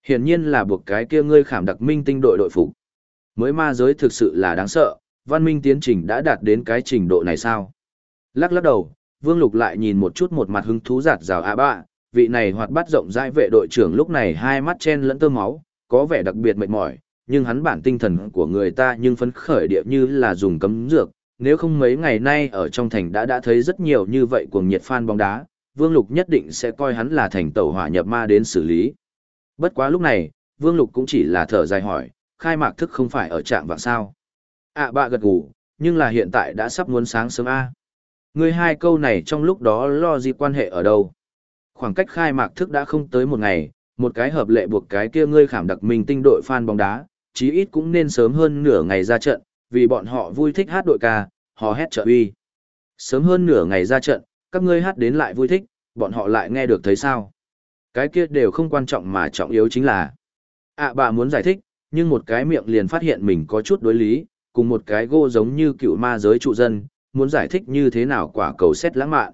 A: Hiển nhiên là buộc cái kia ngươi khảm đặc minh tinh đội đội phục. Mới ma giới thực sự là đáng sợ, văn minh tiến trình đã đạt đến cái trình độ này sao? Lắc lắc đầu, Vương Lục lại nhìn một chút một mặt hứng thú giạt rào a bạ, vị này hoạt bát rộng rãi vệ đội trưởng lúc này hai mắt chen lẫn tơ máu, có vẻ đặc biệt mệt mỏi, nhưng hắn bản tinh thần của người ta nhưng phấn khởi địa như là dùng cấm dược, nếu không mấy ngày nay ở trong thành đã đã thấy rất nhiều như vậy cuồng nhiệt fan bóng đá, Vương Lục nhất định sẽ coi hắn là thành tẩu hỏa nhập ma đến xử lý. Bất quá lúc này, Vương Lục cũng chỉ là thở dài hỏi, khai mạc thức không phải ở trạng vạng sao. À bạ gật gù, nhưng là hiện tại đã sắp muốn sáng sớm A. Người hai câu này trong lúc đó lo gì quan hệ ở đâu. Khoảng cách khai mạc thức đã không tới một ngày, một cái hợp lệ buộc cái kia ngươi khảm đặc mình tinh đội fan bóng đá, chí ít cũng nên sớm hơn nửa ngày ra trận, vì bọn họ vui thích hát đội ca, họ hét trợ uy. Sớm hơn nửa ngày ra trận, các ngươi hát đến lại vui thích, bọn họ lại nghe được thấy sao. Cái kia đều không quan trọng mà trọng yếu chính là. À bà muốn giải thích, nhưng một cái miệng liền phát hiện mình có chút đối lý, cùng một cái gô giống như cựu ma giới trụ dân, muốn giải thích như thế nào quả cầu xét lãng mạn.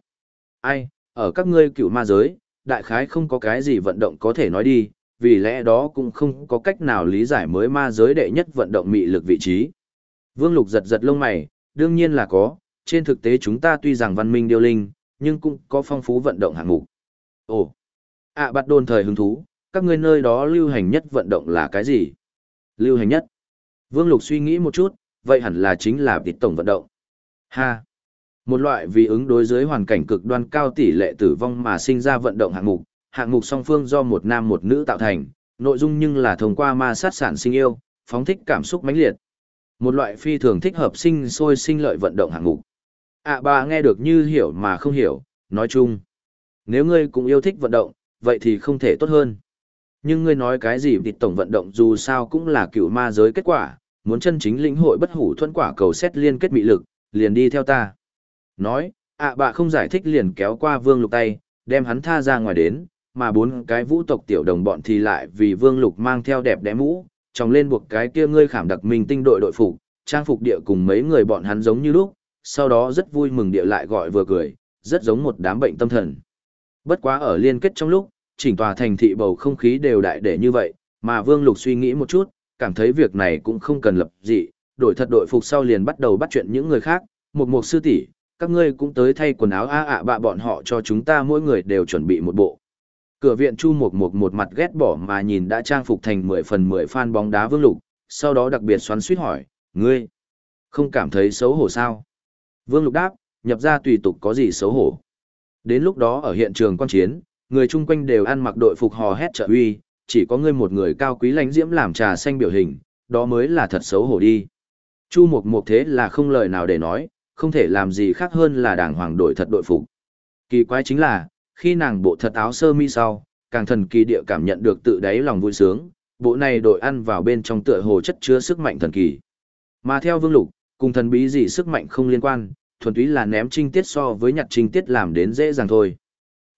A: Ai, ở các ngươi cựu ma giới, đại khái không có cái gì vận động có thể nói đi, vì lẽ đó cũng không có cách nào lý giải mới ma giới đệ nhất vận động mị lực vị trí. Vương Lục giật giật lông mày, đương nhiên là có, trên thực tế chúng ta tuy rằng văn minh điêu linh, nhưng cũng có phong phú vận động hạng mục. Ồ, ạ à, bắt đồn thời hứng thú, các ngươi nơi đó lưu hành nhất vận động là cái gì? Lưu hành nhất. Vương Lục suy nghĩ một chút, vậy hẳn là chính là vịt tổng vận động. Ha! Một loại vì ứng đối dưới hoàn cảnh cực đoan cao tỷ lệ tử vong mà sinh ra vận động hạng mục, hạng mục song phương do một nam một nữ tạo thành, nội dung nhưng là thông qua ma sát sản sinh yêu, phóng thích cảm xúc mãnh liệt. Một loại phi thường thích hợp sinh sôi sinh lợi vận động hạng mục. À bà nghe được như hiểu mà không hiểu, nói chung. Nếu ngươi cũng yêu thích vận động, vậy thì không thể tốt hơn. Nhưng ngươi nói cái gì thì tổng vận động dù sao cũng là cựu ma giới kết quả, muốn chân chính lĩnh hội bất hủ thuẫn quả cầu xét liên kết mị lực, liền đi theo ta. Nói, ạ bạ không giải thích liền kéo qua vương lục tay, đem hắn tha ra ngoài đến, mà bốn cái vũ tộc tiểu đồng bọn thì lại vì vương lục mang theo đẹp đẽ mũ, tròng lên buộc cái kia ngươi khảm đặc mình tinh đội đội phục, trang phục địa cùng mấy người bọn hắn giống như lúc, sau đó rất vui mừng địa lại gọi vừa cười, rất giống một đám bệnh tâm thần. Bất quá ở liên kết trong lúc, chỉnh tòa thành thị bầu không khí đều đại để như vậy, mà Vương Lục suy nghĩ một chút, cảm thấy việc này cũng không cần lập dị, đổi thật đội phục sau liền bắt đầu bắt chuyện những người khác, một một sư tỷ, các ngươi cũng tới thay quần áo a ạ bạ bọn họ cho chúng ta mỗi người đều chuẩn bị một bộ. Cửa viện Chu Mục Mục một mặt ghét bỏ mà nhìn đã trang phục thành 10 phần 10 fan bóng đá Vương Lục, sau đó đặc biệt xoắn suýt hỏi, ngươi, không cảm thấy xấu hổ sao? Vương Lục đáp, nhập ra tùy tục có gì xấu hổ. Đến lúc đó ở hiện trường quan chiến, người chung quanh đều ăn mặc đội phục hò hét trợ uy, chỉ có ngươi một người cao quý lãnh diễm làm trà xanh biểu hình, đó mới là thật xấu hổ đi. Chu Mục Mục thế là không lời nào để nói, không thể làm gì khác hơn là đàng hoàng đổi thật đội phục. Kỳ quái chính là, khi nàng bộ thật áo sơ mi sau, càng thần kỳ địa cảm nhận được tự đáy lòng vui sướng, bộ này đội ăn vào bên trong tựa hồ chất chứa sức mạnh thần kỳ. Mà theo Vương Lục, cùng thần bí gì sức mạnh không liên quan, thuần túy là ném trinh tiết so với nhặt trinh tiết làm đến dễ dàng thôi.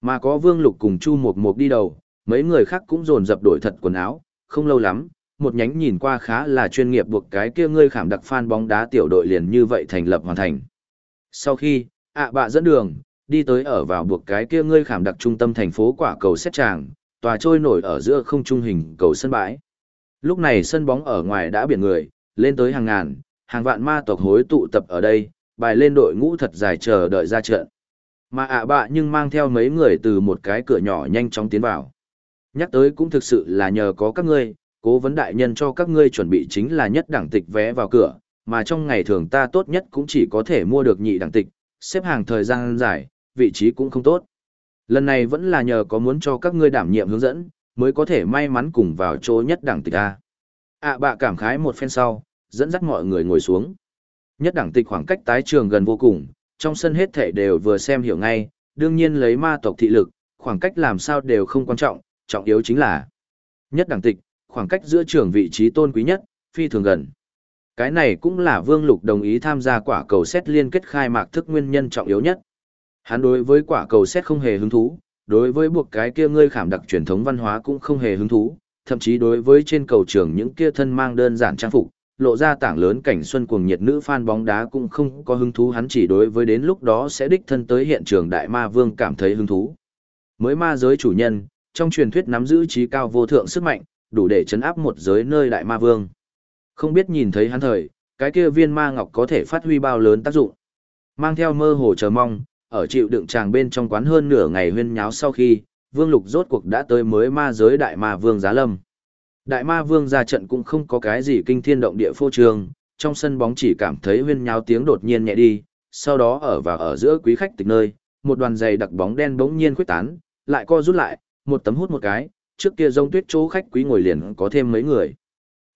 A: Mà có Vương Lục cùng Chu Mộc Mộc đi đầu, mấy người khác cũng dồn dập đổi thật quần áo, không lâu lắm, một nhánh nhìn qua khá là chuyên nghiệp buộc cái kia ngươi khảm đặc fan bóng đá tiểu đội liền như vậy thành lập hoàn thành. Sau khi, ạ bạ dẫn đường, đi tới ở vào buộc cái kia ngươi khảm đặc trung tâm thành phố quả cầu xét tràng, tòa trôi nổi ở giữa không trung hình cầu sân bãi. Lúc này sân bóng ở ngoài đã biển người, lên tới hàng ngàn, hàng vạn ma tộc hối tụ tập ở đây, bài lên đội ngũ thật dài chờ đợi ra trận. Mà ạ bạ nhưng mang theo mấy người từ một cái cửa nhỏ nhanh chóng tiến vào. Nhắc tới cũng thực sự là nhờ có các ngươi, cố vấn đại nhân cho các ngươi chuẩn bị chính là nhất đẳng tịch vé vào cửa, mà trong ngày thường ta tốt nhất cũng chỉ có thể mua được nhị đẳng tịch, xếp hàng thời gian dài, vị trí cũng không tốt. Lần này vẫn là nhờ có muốn cho các ngươi đảm nhiệm hướng dẫn, mới có thể may mắn cùng vào chỗ nhất đẳng tịch A. À, bạ cảm khái một phen sau, dẫn dắt mọi người ngồi xuống. Nhất đẳng tịch khoảng cách tái trường gần vô cùng, trong sân hết thể đều vừa xem hiểu ngay, đương nhiên lấy ma tộc thị lực, khoảng cách làm sao đều không quan trọng, trọng yếu chính là nhất đẳng tịch, khoảng cách giữa trường vị trí tôn quý nhất, phi thường gần. Cái này cũng là Vương Lục đồng ý tham gia quả cầu xét liên kết khai mạc thức nguyên nhân trọng yếu nhất. Hắn đối với quả cầu xét không hề hứng thú, đối với buộc cái kia ngươi khảm đặc truyền thống văn hóa cũng không hề hứng thú, thậm chí đối với trên cầu trường những kia thân mang đơn giản trang phục, lộ ra tảng lớn cảnh xuân cuồng nhiệt nữ fan bóng đá cũng không có hứng thú hắn chỉ đối với đến lúc đó sẽ đích thân tới hiện trường đại ma vương cảm thấy hứng thú. Mới ma giới chủ nhân, trong truyền thuyết nắm giữ trí cao vô thượng sức mạnh, đủ để chấn áp một giới nơi đại ma vương. Không biết nhìn thấy hắn thời, cái kia viên ma ngọc có thể phát huy bao lớn tác dụng. Mang theo mơ hồ chờ mong, ở chịu đựng chàng bên trong quán hơn nửa ngày huyên nháo sau khi, Vương Lục rốt cuộc đã tới mới ma giới đại ma vương giá lâm. Đại ma vương ra trận cũng không có cái gì kinh thiên động địa phô trường, trong sân bóng chỉ cảm thấy huyên nháo tiếng đột nhiên nhẹ đi, sau đó ở và ở giữa quý khách tịch nơi, một đoàn giày đặc bóng đen bỗng nhiên khuếch tán, lại co rút lại, một tấm hút một cái, trước kia rông tuyết chỗ khách quý ngồi liền có thêm mấy người.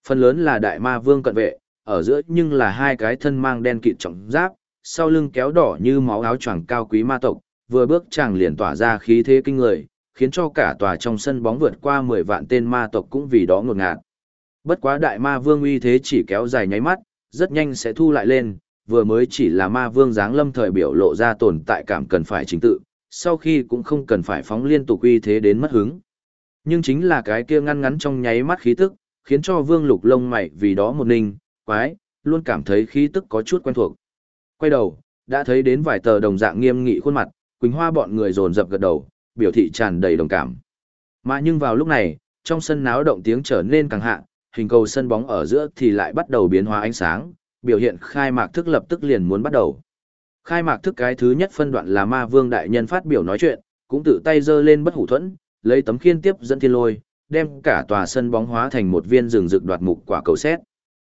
A: Phần lớn là đại ma vương cận vệ, ở giữa nhưng là hai cái thân mang đen kịt trọng giáp, sau lưng kéo đỏ như máu áo choàng cao quý ma tộc, vừa bước chàng liền tỏa ra khí thế kinh người, khiến cho cả tòa trong sân bóng vượt qua 10 vạn tên ma tộc cũng vì đó ngột ngạt. Bất quá đại ma vương uy thế chỉ kéo dài nháy mắt, rất nhanh sẽ thu lại lên, vừa mới chỉ là ma vương dáng lâm thời biểu lộ ra tồn tại cảm cần phải chính tự, sau khi cũng không cần phải phóng liên tục uy thế đến mất hứng. Nhưng chính là cái kia ngăn ngắn trong nháy mắt khí tức, khiến cho vương lục lông mày vì đó một ninh, quái, luôn cảm thấy khí tức có chút quen thuộc. Quay đầu, đã thấy đến vài tờ đồng dạng nghiêm nghị khuôn mặt, Quỳnh Hoa bọn người dồn dập gật đầu, biểu thị tràn đầy đồng cảm. Mà nhưng vào lúc này, trong sân náo động tiếng trở nên càng hạ, hình cầu sân bóng ở giữa thì lại bắt đầu biến hóa ánh sáng, biểu hiện khai mạc thức lập tức liền muốn bắt đầu. Khai mạc thức cái thứ nhất phân đoạn là ma vương đại nhân phát biểu nói chuyện, cũng tự tay giơ lên bất hủ thuẫn, lấy tấm khiên tiếp dẫn thiên lôi, đem cả tòa sân bóng hóa thành một viên rừng rực đoạt mục quả cầu xét.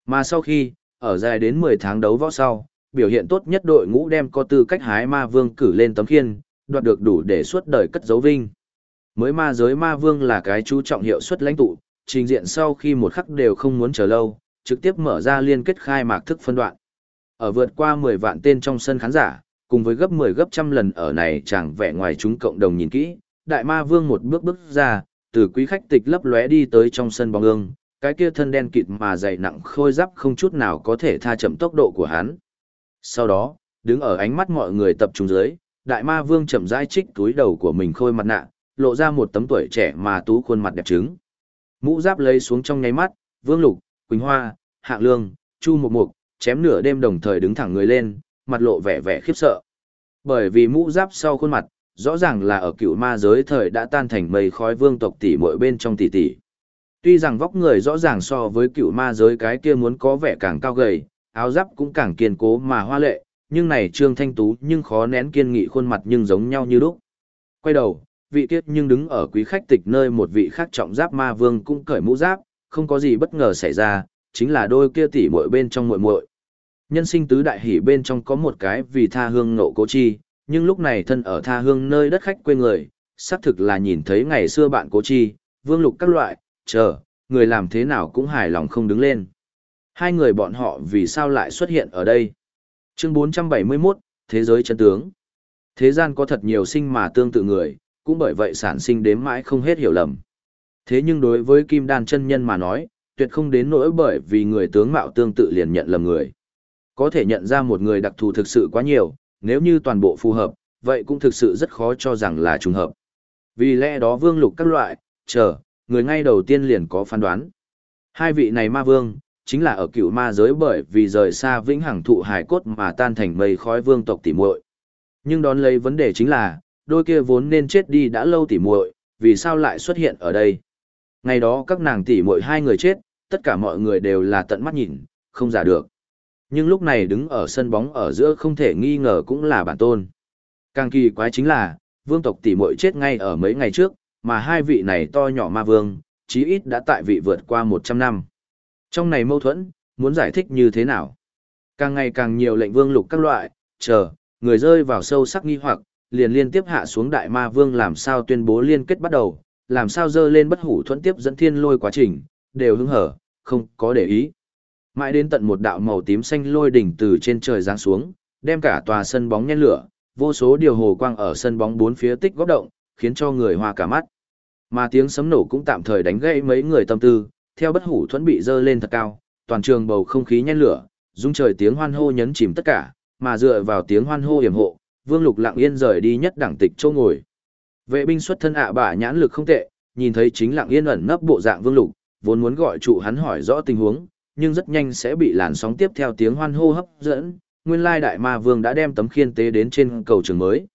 A: Mà sau khi, ở dài đến 10 tháng đấu võ sau, biểu hiện tốt nhất đội ngũ đem có tư cách hái ma vương cử lên tấm khiên, đoạt được đủ để suốt đời cất dấu vinh. Mới ma giới ma vương là cái chú trọng hiệu suất lãnh tụ, trình diện sau khi một khắc đều không muốn chờ lâu, trực tiếp mở ra liên kết khai mạc thức phân đoạn. Ở vượt qua 10 vạn tên trong sân khán giả, cùng với gấp 10 gấp trăm lần ở này chẳng vẻ ngoài chúng cộng đồng nhìn kỹ, đại ma vương một bước bước ra, từ quý khách tịch lấp lóe đi tới trong sân bóng ương, cái kia thân đen kịt mà dày nặng khôi giáp không chút nào có thể tha chậm tốc độ của hắn. Sau đó, đứng ở ánh mắt mọi người tập trung dưới, đại ma vương chậm rãi trích túi đầu của mình khôi mặt nạ, lộ ra một tấm tuổi trẻ mà tú khuôn mặt đẹp trứng. Mũ giáp lấy xuống trong nháy mắt, Vương Lục, Quỳnh Hoa, Hạng Lương, Chu Mục Mục, chém nửa đêm đồng thời đứng thẳng người lên, mặt lộ vẻ vẻ khiếp sợ. Bởi vì mũ giáp sau khuôn mặt, rõ ràng là ở cựu ma giới thời đã tan thành mây khói vương tộc tỷ muội bên trong tỷ tỷ. Tuy rằng vóc người rõ ràng so với cựu ma giới cái kia muốn có vẻ càng cao gầy, áo giáp cũng càng kiên cố mà hoa lệ, nhưng này Trương Thanh Tú nhưng khó nén kiên nghị khuôn mặt nhưng giống nhau như lúc. Quay đầu, vị tiết nhưng đứng ở quý khách tịch nơi một vị khác trọng giáp ma vương cũng cởi mũ giáp, không có gì bất ngờ xảy ra, chính là đôi kia tỷ muội bên trong muội muội. Nhân sinh tứ đại hỷ bên trong có một cái vì tha hương nộ cố chi, nhưng lúc này thân ở tha hương nơi đất khách quê người, xác thực là nhìn thấy ngày xưa bạn cố chi, vương lục các loại, chờ, người làm thế nào cũng hài lòng không đứng lên. Hai người bọn họ vì sao lại xuất hiện ở đây? Chương 471, Thế giới chân tướng. Thế gian có thật nhiều sinh mà tương tự người, cũng bởi vậy sản sinh đếm mãi không hết hiểu lầm. Thế nhưng đối với Kim Đan chân nhân mà nói, tuyệt không đến nỗi bởi vì người tướng mạo tương tự liền nhận lầm người. Có thể nhận ra một người đặc thù thực sự quá nhiều, nếu như toàn bộ phù hợp, vậy cũng thực sự rất khó cho rằng là trùng hợp. Vì lẽ đó vương lục các loại, chờ, người ngay đầu tiên liền có phán đoán. Hai vị này ma vương, chính là ở cựu ma giới bởi vì rời xa vĩnh hằng thụ hải cốt mà tan thành mây khói vương tộc tỉ muội. Nhưng đón lấy vấn đề chính là, đôi kia vốn nên chết đi đã lâu tỉ muội, vì sao lại xuất hiện ở đây? Ngày đó các nàng tỉ muội hai người chết, tất cả mọi người đều là tận mắt nhìn, không giả được. Nhưng lúc này đứng ở sân bóng ở giữa không thể nghi ngờ cũng là bản tôn. Càng kỳ quái chính là, vương tộc tỷ muội chết ngay ở mấy ngày trước, mà hai vị này to nhỏ ma vương, chí ít đã tại vị vượt qua 100 năm. Trong này mâu thuẫn, muốn giải thích như thế nào? Càng ngày càng nhiều lệnh vương lục các loại, chờ, người rơi vào sâu sắc nghi hoặc, liền liên tiếp hạ xuống đại ma vương làm sao tuyên bố liên kết bắt đầu, làm sao dơ lên bất hủ thuẫn tiếp dẫn thiên lôi quá trình, đều hứng hở, không có để ý. Mãi đến tận một đạo màu tím xanh lôi đỉnh từ trên trời giáng xuống, đem cả tòa sân bóng nhen lửa, vô số điều hồ quang ở sân bóng bốn phía tích góp động, khiến cho người hoa cả mắt. Mà tiếng sấm nổ cũng tạm thời đánh gãy mấy người tâm tư, theo bất hủ thuẫn bị dơ lên thật cao, toàn trường bầu không khí nhen lửa, dung trời tiếng hoan hô nhấn chìm tất cả, mà dựa vào tiếng hoan hô hiểm hộ, Vương Lục lặng yên rời đi nhất đẳng tịch châu ngồi. Vệ binh xuất thân ạ bả nhãn lực không tệ, nhìn thấy chính lặng yên ẩn nấp bộ dạng Vương Lục, vốn muốn gọi trụ hắn hỏi rõ tình huống, nhưng rất nhanh sẽ bị làn sóng tiếp theo tiếng hoan hô hấp dẫn, nguyên lai đại ma vương đã đem tấm khiên tế đến trên cầu trường mới.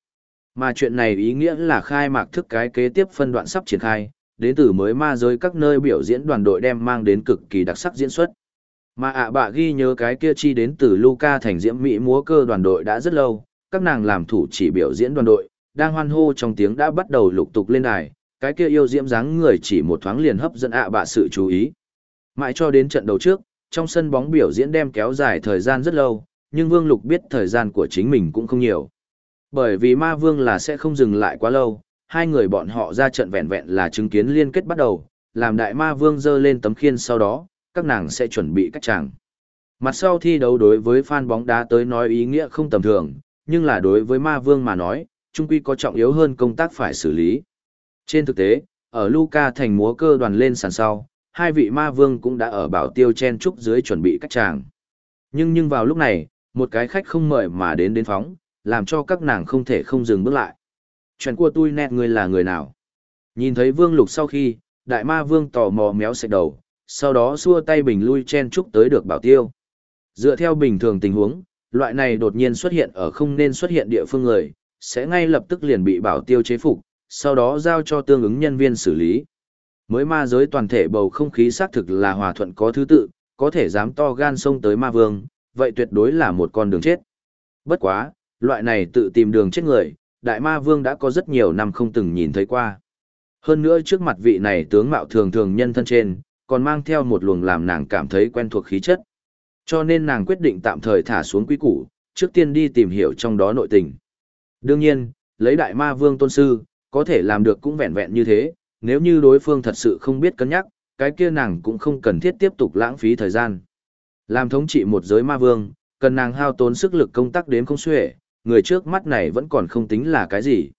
A: Mà chuyện này ý nghĩa là khai mạc thức cái kế tiếp phân đoạn sắp triển khai, đến từ mới ma giới các nơi biểu diễn đoàn đội đem mang đến cực kỳ đặc sắc diễn xuất. Mà ạ bạ ghi nhớ cái kia chi đến từ Luca thành diễm Mỹ múa cơ đoàn đội đã rất lâu, các nàng làm thủ chỉ biểu diễn đoàn đội, đang hoan hô trong tiếng đã bắt đầu lục tục lên đài, cái kia yêu diễm dáng người chỉ một thoáng liền hấp dẫn ạ bạ sự chú ý. Mãi cho đến trận đầu trước, trong sân bóng biểu diễn đem kéo dài thời gian rất lâu, nhưng Vương Lục biết thời gian của chính mình cũng không nhiều. Bởi vì ma vương là sẽ không dừng lại quá lâu, hai người bọn họ ra trận vẹn vẹn là chứng kiến liên kết bắt đầu, làm đại ma vương dơ lên tấm khiên sau đó, các nàng sẽ chuẩn bị cách chàng. Mặt sau thi đấu đối với fan bóng đá tới nói ý nghĩa không tầm thường, nhưng là đối với ma vương mà nói, trung quy có trọng yếu hơn công tác phải xử lý. Trên thực tế, ở Luca thành múa cơ đoàn lên sàn sau, hai vị ma vương cũng đã ở bảo tiêu chen trúc dưới chuẩn bị cách chàng. Nhưng nhưng vào lúc này, một cái khách không mời mà đến đến phóng, làm cho các nàng không thể không dừng bước lại. Chuyện của tôi nét người là người nào? Nhìn thấy vương lục sau khi, đại ma vương tò mò méo sạch đầu, sau đó xua tay bình lui chen trúc tới được bảo tiêu. Dựa theo bình thường tình huống, loại này đột nhiên xuất hiện ở không nên xuất hiện địa phương người, sẽ ngay lập tức liền bị bảo tiêu chế phục, sau đó giao cho tương ứng nhân viên xử lý. Mới ma giới toàn thể bầu không khí xác thực là hòa thuận có thứ tự, có thể dám to gan xông tới ma vương, vậy tuyệt đối là một con đường chết. Bất quá, loại này tự tìm đường chết người, đại ma vương đã có rất nhiều năm không từng nhìn thấy qua. Hơn nữa trước mặt vị này tướng mạo thường thường nhân thân trên, còn mang theo một luồng làm nàng cảm thấy quen thuộc khí chất. Cho nên nàng quyết định tạm thời thả xuống quý củ, trước tiên đi tìm hiểu trong đó nội tình. Đương nhiên, lấy đại ma vương tôn sư, có thể làm được cũng vẹn vẹn như thế, nếu như đối phương thật sự không biết cân nhắc, cái kia nàng cũng không cần thiết tiếp tục lãng phí thời gian. Làm thống trị một giới ma vương, cần nàng hao tốn sức lực công tác đến không xuể, người trước mắt này vẫn còn không tính là cái gì.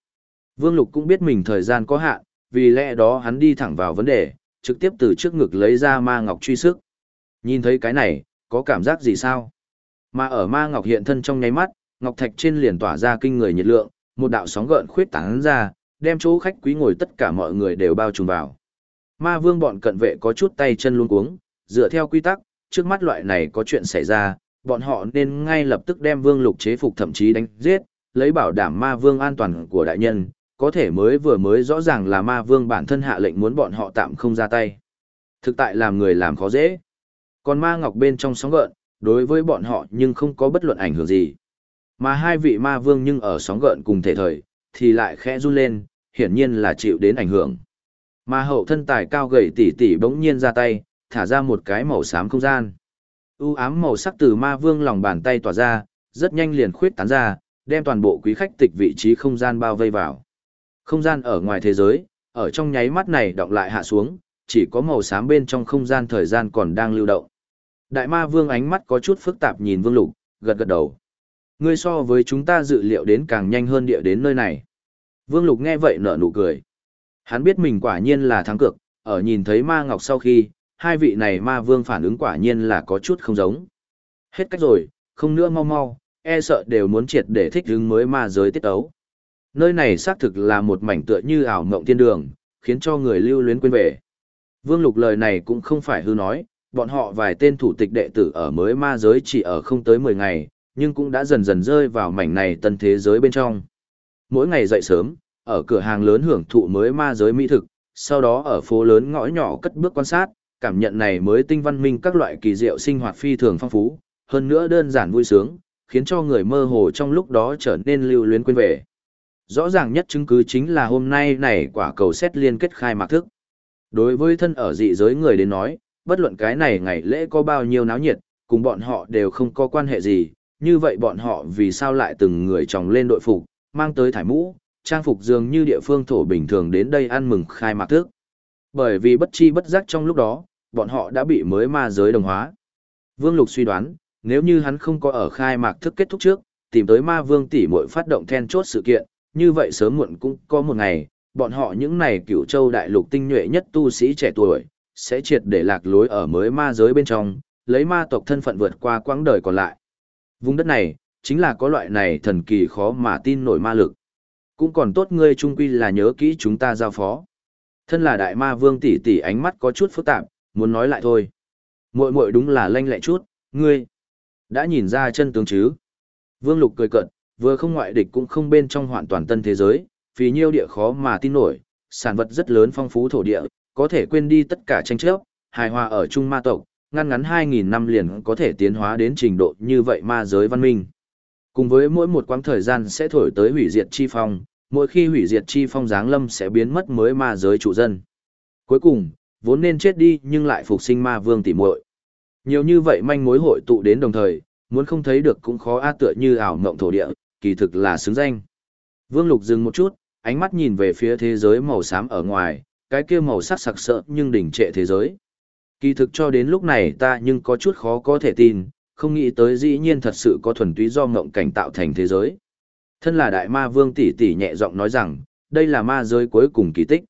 A: Vương Lục cũng biết mình thời gian có hạn, vì lẽ đó hắn đi thẳng vào vấn đề, trực tiếp từ trước ngực lấy ra ma ngọc truy sức. Nhìn thấy cái này, có cảm giác gì sao? Mà ở ma ngọc hiện thân trong nháy mắt, ngọc thạch trên liền tỏa ra kinh người nhiệt lượng, một đạo sóng gợn khuyết tán ra, đem chỗ khách quý ngồi tất cả mọi người đều bao trùm vào. Ma vương bọn cận vệ có chút tay chân luống cuống, dựa theo quy tắc, trước mắt loại này có chuyện xảy ra, bọn họ nên ngay lập tức đem vương lục chế phục thậm chí đánh giết, lấy bảo đảm ma vương an toàn của đại nhân, có thể mới vừa mới rõ ràng là ma vương bản thân hạ lệnh muốn bọn họ tạm không ra tay. Thực tại làm người làm khó dễ. Còn ma ngọc bên trong sóng gợn, đối với bọn họ nhưng không có bất luận ảnh hưởng gì. Mà hai vị ma vương nhưng ở sóng gợn cùng thể thời, thì lại khẽ run lên, hiển nhiên là chịu đến ảnh hưởng. Mà hậu thân tài cao gầy tỉ tỉ bỗng nhiên ra tay, thả ra một cái màu xám không gian. U ám màu sắc từ ma vương lòng bàn tay tỏa ra, rất nhanh liền khuyết tán ra, đem toàn bộ quý khách tịch vị trí không gian bao vây vào. Không gian ở ngoài thế giới, ở trong nháy mắt này động lại hạ xuống, chỉ có màu xám bên trong không gian thời gian còn đang lưu động. Đại ma vương ánh mắt có chút phức tạp nhìn vương lục, gật gật đầu. Ngươi so với chúng ta dự liệu đến càng nhanh hơn địa đến nơi này. Vương lục nghe vậy nở nụ cười. Hắn biết mình quả nhiên là thắng cực, ở nhìn thấy ma ngọc sau khi, hai vị này ma vương phản ứng quả nhiên là có chút không giống. Hết cách rồi, không nữa mau mau, e sợ đều muốn triệt để thích ứng mới ma giới tiết ấu. Nơi này xác thực là một mảnh tựa như ảo mộng thiên đường, khiến cho người lưu luyến quên về. Vương Lục lời này cũng không phải hư nói, bọn họ vài tên thủ tịch đệ tử ở mới ma giới chỉ ở không tới 10 ngày, nhưng cũng đã dần dần rơi vào mảnh này tân thế giới bên trong. Mỗi ngày dậy sớm, ở cửa hàng lớn hưởng thụ mới ma giới mỹ thực, sau đó ở phố lớn ngõ nhỏ cất bước quan sát, cảm nhận này mới tinh văn minh các loại kỳ diệu sinh hoạt phi thường phong phú, hơn nữa đơn giản vui sướng, khiến cho người mơ hồ trong lúc đó trở nên lưu luyến quên về. Rõ ràng nhất chứng cứ chính là hôm nay này quả cầu xét liên kết khai mạc thức. Đối với thân ở dị giới người đến nói, bất luận cái này ngày lễ có bao nhiêu náo nhiệt, cùng bọn họ đều không có quan hệ gì, như vậy bọn họ vì sao lại từng người tròng lên đội phục, mang tới thải mũ, trang phục dường như địa phương thổ bình thường đến đây ăn mừng khai mạc thức. Bởi vì bất chi bất giác trong lúc đó, bọn họ đã bị mới ma giới đồng hóa. Vương Lục suy đoán, nếu như hắn không có ở khai mạc thức kết thúc trước, tìm tới ma vương tỷ muội phát động then chốt sự kiện, như vậy sớm muộn cũng có một ngày, bọn họ những này cựu châu đại lục tinh nhuệ nhất tu sĩ trẻ tuổi, sẽ triệt để lạc lối ở mới ma giới bên trong, lấy ma tộc thân phận vượt qua quãng đời còn lại. Vùng đất này, chính là có loại này thần kỳ khó mà tin nổi ma lực. Cũng còn tốt ngươi trung quy là nhớ kỹ chúng ta giao phó. Thân là đại ma vương tỷ tỷ ánh mắt có chút phức tạp, muốn nói lại thôi. Muội muội đúng là lanh lẹ chút, ngươi đã nhìn ra chân tướng chứ? Vương Lục cười cợt, vừa không ngoại địch cũng không bên trong hoàn toàn tân thế giới, vì nhiêu địa khó mà tin nổi, sản vật rất lớn phong phú thổ địa, có thể quên đi tất cả tranh chấp, hài hòa ở Trung Ma tộc, ngăn ngắn 2.000 năm liền có thể tiến hóa đến trình độ như vậy ma giới văn minh. Cùng với mỗi một quãng thời gian sẽ thổi tới hủy diệt chi phong, mỗi khi hủy diệt chi phong giáng lâm sẽ biến mất mới ma giới chủ dân. Cuối cùng, vốn nên chết đi nhưng lại phục sinh ma vương tỉ muội. Nhiều như vậy manh mối hội tụ đến đồng thời, muốn không thấy được cũng khó a tựa như ảo mộng thổ địa, kỳ thực là xứng danh. Vương Lục dừng một chút, ánh mắt nhìn về phía thế giới màu xám ở ngoài, cái kia màu sắc sặc sỡ nhưng đỉnh trệ thế giới. Kỳ thực cho đến lúc này ta nhưng có chút khó có thể tin, không nghĩ tới dĩ nhiên thật sự có thuần túy do ngộng cảnh tạo thành thế giới. Thân là đại ma vương tỷ tỷ nhẹ giọng nói rằng, đây là ma giới cuối cùng kỳ tích.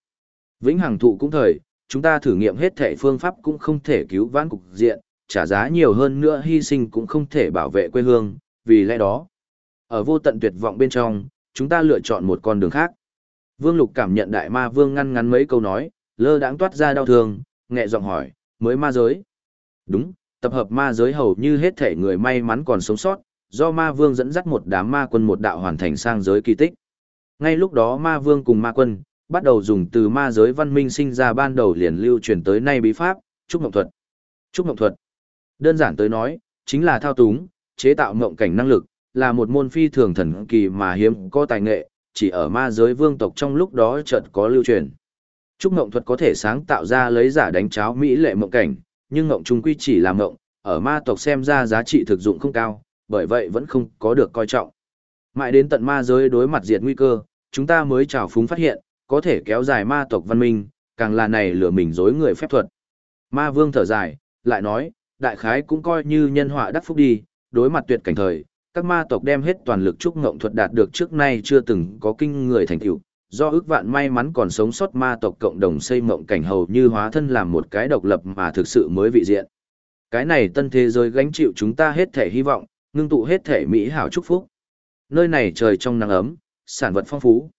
A: Vĩnh hằng thụ cũng thời, chúng ta thử nghiệm hết thể phương pháp cũng không thể cứu vãn cục diện, trả giá nhiều hơn nữa hy sinh cũng không thể bảo vệ quê hương, vì lẽ đó. Ở vô tận tuyệt vọng bên trong, chúng ta lựa chọn một con đường khác. Vương Lục cảm nhận đại ma vương ngăn ngắn mấy câu nói, lơ đãng toát ra đau thương, nhẹ giọng hỏi, mới ma giới. Đúng, tập hợp ma giới hầu như hết thể người may mắn còn sống sót, do ma vương dẫn dắt một đám ma quân một đạo hoàn thành sang giới kỳ tích. Ngay lúc đó ma vương cùng ma quân, bắt đầu dùng từ ma giới văn minh sinh ra ban đầu liền lưu truyền tới nay bí pháp, trúc mộng thuật. Trúc mộng thuật. Đơn giản tới nói, chính là thao túng, chế tạo mộng cảnh năng lực, là một môn phi thường thần kỳ mà hiếm có tài nghệ, chỉ ở ma giới vương tộc trong lúc đó chợt có lưu truyền. Trúc Ngộng thuật có thể sáng tạo ra lấy giả đánh cháo mỹ lệ mộng cảnh, nhưng Ngộng trung quy chỉ là mộng, ở ma tộc xem ra giá trị thực dụng không cao, bởi vậy vẫn không có được coi trọng. Mãi đến tận ma giới đối mặt diệt nguy cơ, chúng ta mới trào phúng phát hiện, có thể kéo dài ma tộc văn minh, càng là này lừa mình dối người phép thuật. Ma vương thở dài, lại nói, đại khái cũng coi như nhân họa đắc phúc đi, đối mặt tuyệt cảnh thời, các ma tộc đem hết toàn lực trúc ngộng thuật đạt được trước nay chưa từng có kinh người thành tựu, do ước vạn may mắn còn sống sót ma tộc cộng đồng xây mộng cảnh hầu như hóa thân làm một cái độc lập mà thực sự mới vị diện. Cái này tân thế giới gánh chịu chúng ta hết thể hy vọng, ngưng tụ hết thể mỹ hảo chúc phúc. nơi này trời trong nắng ấm, sản vật phong phú.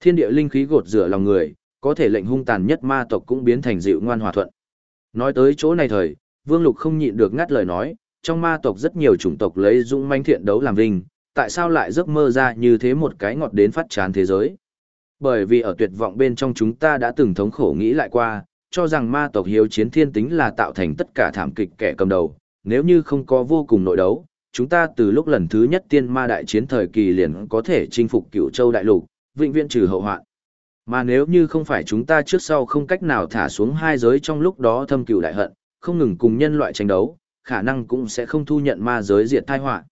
A: Thiên địa linh khí gột rửa lòng người, có thể lệnh hung tàn nhất ma tộc cũng biến thành dịu ngoan hòa thuận. Nói tới chỗ này thời, Vương Lục không nhịn được ngắt lời nói, trong ma tộc rất nhiều chủng tộc lấy dũng manh thiện đấu làm vinh, tại sao lại giấc mơ ra như thế một cái ngọt đến phát chán thế giới? Bởi vì ở tuyệt vọng bên trong chúng ta đã từng thống khổ nghĩ lại qua, cho rằng ma tộc hiếu chiến thiên tính là tạo thành tất cả thảm kịch kẻ cầm đầu, nếu như không có vô cùng nội đấu, chúng ta từ lúc lần thứ nhất tiên ma đại chiến thời kỳ liền có thể chinh phục cựu châu đại lục, vĩnh viễn trừ hậu hoạn. Mà nếu như không phải chúng ta trước sau không cách nào thả xuống hai giới trong lúc đó thâm cựu đại hận, không ngừng cùng nhân loại tranh đấu, khả năng cũng sẽ không thu nhận ma giới diệt tai họa.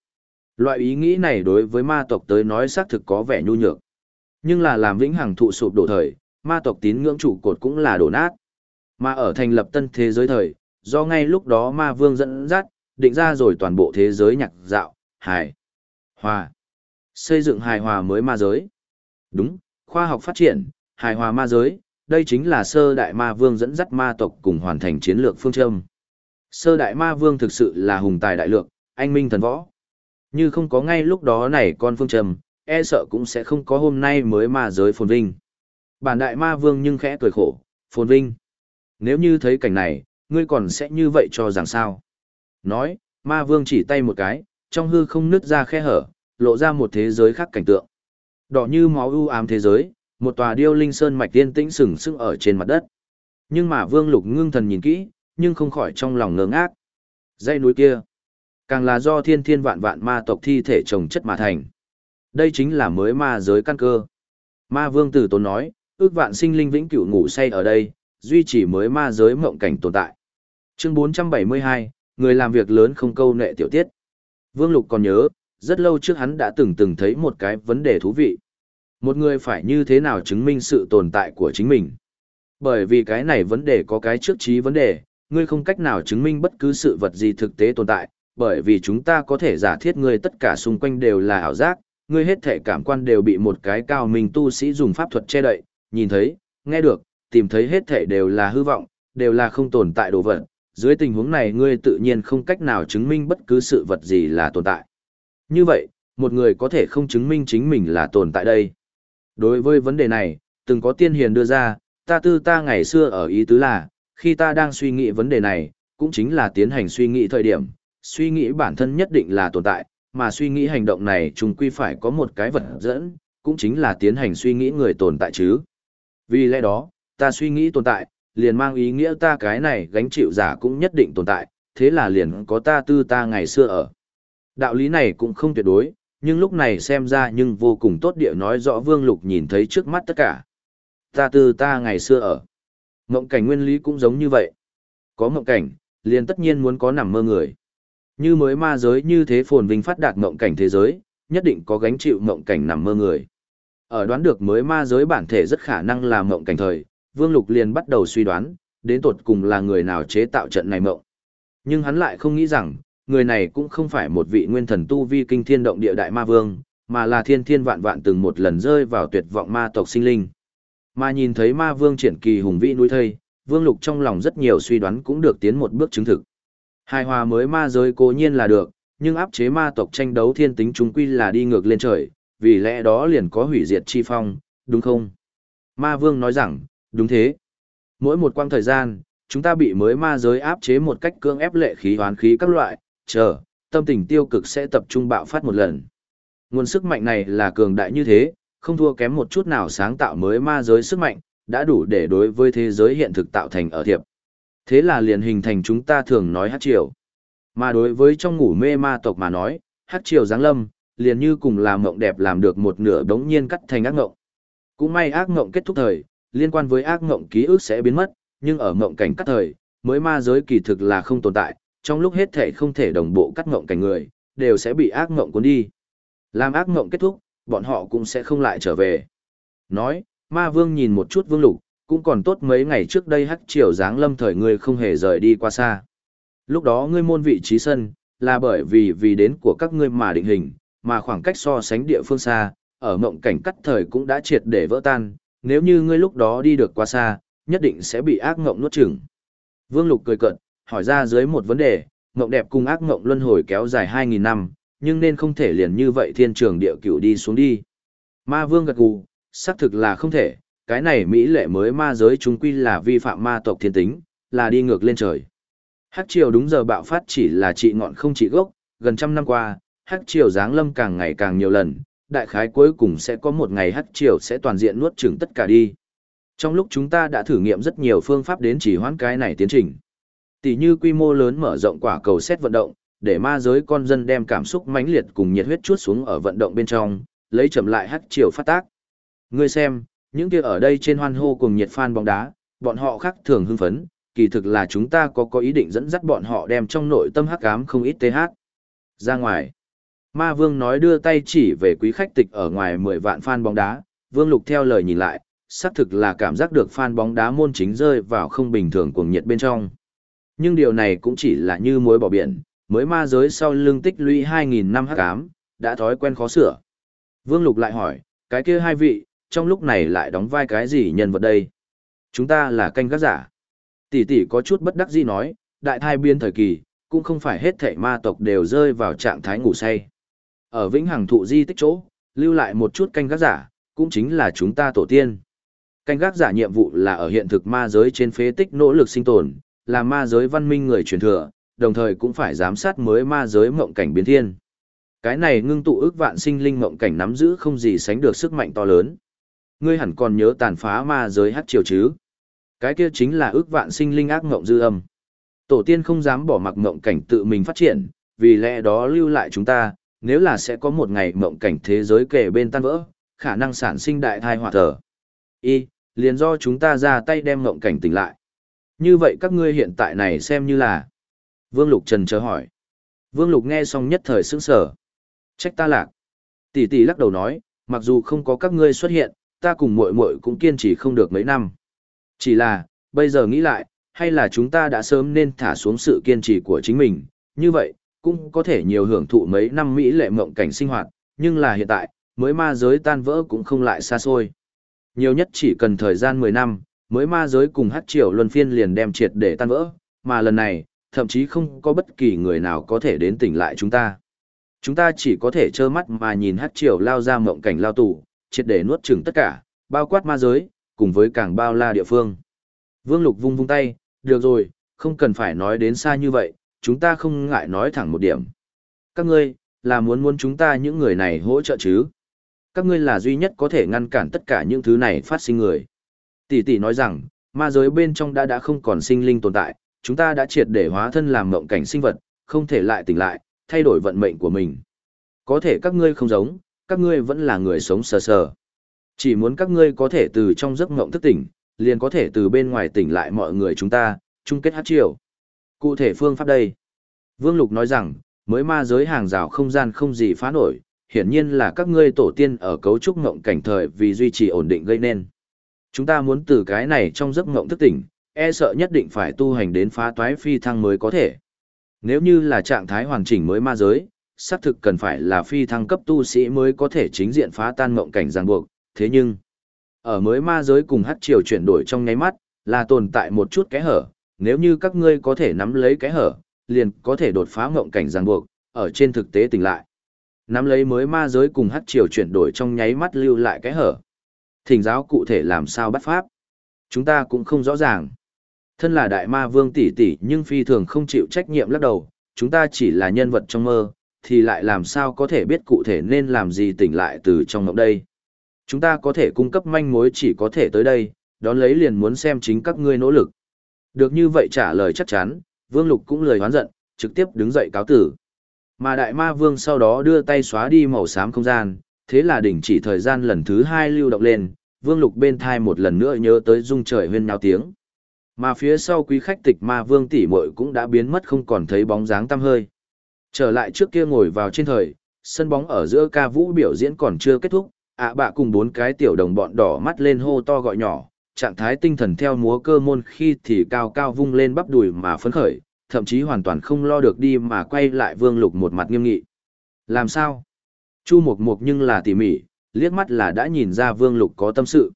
A: Loại ý nghĩ này đối với ma tộc tới nói xác thực có vẻ nhu nhược. Nhưng là làm vĩnh hằng thụ sụp đổ thời, ma tộc tín ngưỡng trụ cột cũng là đổ nát. Mà ở thành lập tân thế giới thời, do ngay lúc đó ma vương dẫn dắt, định ra rồi toàn bộ thế giới nhạc dạo, hài, hòa. Xây dựng hài hòa mới ma giới. Đúng, khoa học phát triển, hài hòa ma giới, đây chính là sơ đại ma vương dẫn dắt ma tộc cùng hoàn thành chiến lược phương châm. Sơ đại ma vương thực sự là hùng tài đại lược, anh minh thần võ. Như không có ngay lúc đó này con phương châm, e sợ cũng sẽ không có hôm nay mới ma giới phồn vinh. Bản đại ma vương nhưng khẽ cười khổ, phồn vinh. Nếu như thấy cảnh này, ngươi còn sẽ như vậy cho rằng sao? Nói, ma vương chỉ tay một cái, trong hư không nứt ra khe hở, lộ ra một thế giới khác cảnh tượng. Đỏ như máu u ám thế giới, một tòa điêu linh sơn mạch tiên tĩnh sừng sững ở trên mặt đất. Nhưng mà vương lục ngưng thần nhìn kỹ, nhưng không khỏi trong lòng ngơ ngác. Dãy núi kia, càng là do thiên thiên vạn vạn ma tộc thi thể trồng chất mà thành. Đây chính là mới ma giới căn cơ. Ma vương tử tốn nói, ước vạn sinh linh vĩnh cửu ngủ say ở đây, duy trì mới ma giới mộng cảnh tồn tại. Chương 472, người làm việc lớn không câu nệ tiểu tiết. Vương Lục còn nhớ, rất lâu trước hắn đã từng từng thấy một cái vấn đề thú vị. Một người phải như thế nào chứng minh sự tồn tại của chính mình? Bởi vì cái này vấn đề có cái trước trí vấn đề, ngươi không cách nào chứng minh bất cứ sự vật gì thực tế tồn tại, bởi vì chúng ta có thể giả thiết ngươi tất cả xung quanh đều là ảo giác, ngươi hết thể cảm quan đều bị một cái cao minh tu sĩ dùng pháp thuật che đậy, nhìn thấy, nghe được, tìm thấy hết thể đều là hư vọng, đều là không tồn tại đồ vật. Dưới tình huống này ngươi tự nhiên không cách nào chứng minh bất cứ sự vật gì là tồn tại. Như vậy, một người có thể không chứng minh chính mình là tồn tại đây. Đối với vấn đề này, từng có tiên hiền đưa ra, ta tư ta ngày xưa ở ý tứ là, khi ta đang suy nghĩ vấn đề này, cũng chính là tiến hành suy nghĩ thời điểm, suy nghĩ bản thân nhất định là tồn tại, mà suy nghĩ hành động này trùng quy phải có một cái vật dẫn, cũng chính là tiến hành suy nghĩ người tồn tại chứ. Vì lẽ đó, ta suy nghĩ tồn tại, liền mang ý nghĩa ta cái này gánh chịu giả cũng nhất định tồn tại, thế là liền có ta tư ta ngày xưa ở. Đạo lý này cũng không tuyệt đối, nhưng lúc này xem ra nhưng vô cùng tốt địa nói rõ Vương Lục nhìn thấy trước mắt tất cả. Ta tư ta ngày xưa ở. Mộng cảnh nguyên lý cũng giống như vậy. Có mộng cảnh, liền tất nhiên muốn có nằm mơ người. Như mới ma giới như thế phồn vinh phát đạt ngộng cảnh thế giới, nhất định có gánh chịu ngộng cảnh nằm mơ người. Ở đoán được mới ma giới bản thể rất khả năng là ngộng cảnh thời, Vương Lục liền bắt đầu suy đoán, đến tột cùng là người nào chế tạo trận này mộng. Nhưng hắn lại không nghĩ rằng, người này cũng không phải một vị nguyên thần tu vi kinh thiên động địa đại ma vương, mà là thiên thiên vạn vạn từng một lần rơi vào tuyệt vọng ma tộc sinh linh. Mà nhìn thấy ma vương triển kỳ hùng vĩ núi thây, Vương Lục trong lòng rất nhiều suy đoán cũng được tiến một bước chứng thực. Hài hòa mới ma giới cố nhiên là được, nhưng áp chế ma tộc tranh đấu thiên tính chúng quy là đi ngược lên trời, vì lẽ đó liền có hủy diệt chi phong, đúng không? Ma vương nói rằng, đúng thế. Mỗi một quang thời gian, chúng ta bị mới ma giới áp chế một cách cưỡng ép lệ khí hoán khí các loại, chờ, tâm tình tiêu cực sẽ tập trung bạo phát một lần. Nguồn sức mạnh này là cường đại như thế, không thua kém một chút nào sáng tạo mới ma giới sức mạnh, đã đủ để đối với thế giới hiện thực tạo thành ở thiệp. Thế là liền hình thành chúng ta thường nói hát triều. Mà đối với trong ngủ mê ma tộc mà nói, hát triều giáng lâm, liền như cùng làm mộng đẹp làm được một nửa đống nhiên cắt thành ác mộng. Cũng may ác mộng kết thúc thời, liên quan với ác mộng ký ức sẽ biến mất, nhưng ở mộng cảnh cắt thời, mới ma giới kỳ thực là không tồn tại, trong lúc hết thể không thể đồng bộ cắt mộng cảnh người, đều sẽ bị ác mộng cuốn đi. Làm ác mộng kết thúc, bọn họ cũng sẽ không lại trở về. Nói, ma vương nhìn một chút vương lục, cũng còn tốt mấy ngày trước đây hắc triều giáng lâm thời ngươi không hề rời đi qua xa. Lúc đó ngươi môn vị trí sân, là bởi vì vì đến của các ngươi mà định hình, mà khoảng cách so sánh địa phương xa, ở mộng cảnh cắt thời cũng đã triệt để vỡ tan, nếu như ngươi lúc đó đi được qua xa, nhất định sẽ bị ác ngộng nuốt chửng. Vương Lục cười cợt, hỏi ra dưới một vấn đề, mộng đẹp cùng ác ngộng luân hồi kéo dài 2.000 năm, nhưng nên không thể liền như vậy thiên trường địa cửu đi xuống đi. Ma vương gật gù, xác thực là không thể, cái này Mỹ lệ mới ma giới chúng quy là vi phạm ma tộc thiên tính, là đi ngược lên trời. Hắc triều đúng giờ bạo phát chỉ là trị ngọn không trị gốc, gần trăm năm qua, hắc triều giáng lâm càng ngày càng nhiều lần, đại khái cuối cùng sẽ có một ngày hắc triều sẽ toàn diện nuốt chửng tất cả đi. Trong lúc chúng ta đã thử nghiệm rất nhiều phương pháp đến chỉ hoãn cái này tiến trình. Tỷ như quy mô lớn mở rộng quả cầu xét vận động, để ma giới con dân đem cảm xúc mãnh liệt cùng nhiệt huyết chuốt xuống ở vận động bên trong, lấy chậm lại hắc triều phát tác. Ngươi xem, những kia ở đây trên hoan hô cùng nhiệt fan bóng đá, bọn họ khác thường hưng phấn, kỳ thực là chúng ta có có ý định dẫn dắt bọn họ đem trong nội tâm hắc ám không ít TH. Ra ngoài. Ma Vương nói đưa tay chỉ về quý khách tịch ở ngoài 10 vạn fan bóng đá, Vương Lục theo lời nhìn lại, xác thực là cảm giác được fan bóng đá môn chính rơi vào không bình thường cuồng nhiệt bên trong. Nhưng điều này cũng chỉ là như muối bỏ biển, mới ma giới sau lưng tích lũy 2.000 năm hắc ám, đã thói quen khó sửa. Vương Lục lại hỏi, cái kia hai vị, trong lúc này lại đóng vai cái gì nhân vật đây? Chúng ta là canh gác giả. Tỷ tỷ có chút bất đắc dĩ nói, đại thai biên thời kỳ, cũng không phải hết thảy ma tộc đều rơi vào trạng thái ngủ say. Ở vĩnh hằng thụ di tích chỗ, lưu lại một chút canh gác giả, cũng chính là chúng ta tổ tiên. Canh gác giả nhiệm vụ là ở hiện thực ma giới trên phế tích nỗ lực sinh tồn, là ma giới văn minh người truyền thừa, đồng thời cũng phải giám sát mới ma giới mộng cảnh biến thiên. Cái này ngưng tụ ước vạn sinh linh mộng cảnh nắm giữ không gì sánh được sức mạnh to lớn. Ngươi hẳn còn nhớ tàn phá ma giới hát triều chứ. Cái kia chính là ước vạn sinh linh ác ngộng dư âm. Tổ tiên không dám bỏ mặc ngộng cảnh tự mình phát triển, vì lẽ đó lưu lại chúng ta, nếu là sẽ có một ngày mộng cảnh thế giới kể bên tan vỡ, khả năng sản sinh đại thai họa thở. Y, liền do chúng ta ra tay đem mộng cảnh tỉnh lại. Như vậy các ngươi hiện tại này xem như là... Vương Lục Trần chờ hỏi. Vương Lục nghe xong nhất thời sững sở. Trách ta lạc. Tỷ tỷ lắc đầu nói, mặc dù không có các ngươi xuất hiện, ta cùng muội muội cũng kiên trì không được mấy năm. Chỉ là, bây giờ nghĩ lại, hay là chúng ta đã sớm nên thả xuống sự kiên trì của chính mình, như vậy, cũng có thể nhiều hưởng thụ mấy năm Mỹ lệ mộng cảnh sinh hoạt, nhưng là hiện tại, mới ma giới tan vỡ cũng không lại xa xôi. Nhiều nhất chỉ cần thời gian 10 năm, mới ma giới cùng hát triều luân phiên liền đem triệt để tan vỡ, mà lần này, thậm chí không có bất kỳ người nào có thể đến tỉnh lại chúng ta. Chúng ta chỉ có thể trơ mắt mà nhìn hát triều lao ra mộng cảnh lao tù, triệt để nuốt chửng tất cả, bao quát ma giới, cùng với càng bao la địa phương. Vương Lục vung vung tay, được rồi, không cần phải nói đến xa như vậy, chúng ta không ngại nói thẳng một điểm. Các ngươi, là muốn muốn chúng ta những người này hỗ trợ chứ? Các ngươi là duy nhất có thể ngăn cản tất cả những thứ này phát sinh người. Tỷ tỷ nói rằng, ma giới bên trong đã đã không còn sinh linh tồn tại, chúng ta đã triệt để hóa thân làm mộng cảnh sinh vật, không thể lại tỉnh lại, thay đổi vận mệnh của mình. Có thể các ngươi không giống, các ngươi vẫn là người sống sờ sờ. Chỉ muốn các ngươi có thể từ trong giấc mộng thức tỉnh, liền có thể từ bên ngoài tỉnh lại mọi người chúng ta, chung kết hát triều. Cụ thể phương pháp đây. Vương Lục nói rằng, mới ma giới hàng rào không gian không gì phá nổi, hiển nhiên là các ngươi tổ tiên ở cấu trúc ngộng cảnh thời vì duy trì ổn định gây nên. Chúng ta muốn từ cái này trong giấc ngộng thức tỉnh, e sợ nhất định phải tu hành đến phá toái phi thăng mới có thể. Nếu như là trạng thái hoàn chỉnh mới ma giới, xác thực cần phải là phi thăng cấp tu sĩ mới có thể chính diện phá tan mộng cảnh ràng buộc, thế nhưng, ở mới ma giới cùng hát triều chuyển đổi trong nháy mắt, là tồn tại một chút kẽ hở, nếu như các ngươi có thể nắm lấy kẽ hở, liền có thể đột phá mộng cảnh ràng buộc, ở trên thực tế tỉnh lại. Nắm lấy mới ma giới cùng hát triều chuyển đổi trong nháy mắt lưu lại kẽ hở. Thỉnh giáo cụ thể làm sao bắt pháp. Chúng ta cũng không rõ ràng. Thân là đại ma vương tỷ tỷ nhưng phi thường không chịu trách nhiệm lắc đầu, chúng ta chỉ là nhân vật trong mơ, thì lại làm sao có thể biết cụ thể nên làm gì tỉnh lại từ trong mộng đây. Chúng ta có thể cung cấp manh mối chỉ có thể tới đây, đón lấy liền muốn xem chính các ngươi nỗ lực. Được như vậy trả lời chắc chắn, Vương Lục cũng lời hoán giận, trực tiếp đứng dậy cáo tử. Mà Đại Ma Vương sau đó đưa tay xóa đi màu xám không gian, thế là đỉnh chỉ thời gian lần thứ hai lưu động lên, Vương Lục bên thai một lần nữa nhớ tới dung trời huyên nháo tiếng. Mà phía sau quý khách tịch Ma Vương tỷ muội cũng đã biến mất không còn thấy bóng dáng tăm hơi. Trở lại trước kia ngồi vào trên thời, sân bóng ở giữa ca vũ biểu diễn còn chưa kết thúc, ạ bạ cùng bốn cái tiểu đồng bọn đỏ mắt lên hô to gọi nhỏ, trạng thái tinh thần theo múa cơ môn khi thì cao cao vung lên bắp đùi mà phấn khởi, thậm chí hoàn toàn không lo được đi mà quay lại vương lục một mặt nghiêm nghị. Làm sao? Chu mục mục nhưng là tỉ mỉ, liếc mắt là đã nhìn ra vương lục có tâm sự.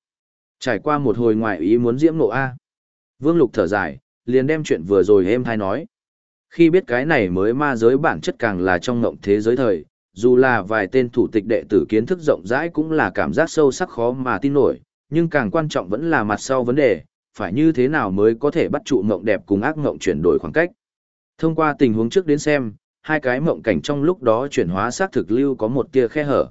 A: Trải qua một hồi ngoại ý muốn diễm nộ A. Vương lục thở dài, liền đem chuyện vừa rồi êm thai nói. Khi biết cái này mới ma giới bản chất càng là trong ngộng thế giới thời, dù là vài tên thủ tịch đệ tử kiến thức rộng rãi cũng là cảm giác sâu sắc khó mà tin nổi, nhưng càng quan trọng vẫn là mặt sau vấn đề, phải như thế nào mới có thể bắt trụ ngộng đẹp cùng ác ngộng chuyển đổi khoảng cách. Thông qua tình huống trước đến xem, hai cái mộng cảnh trong lúc đó chuyển hóa xác thực lưu có một tia khe hở.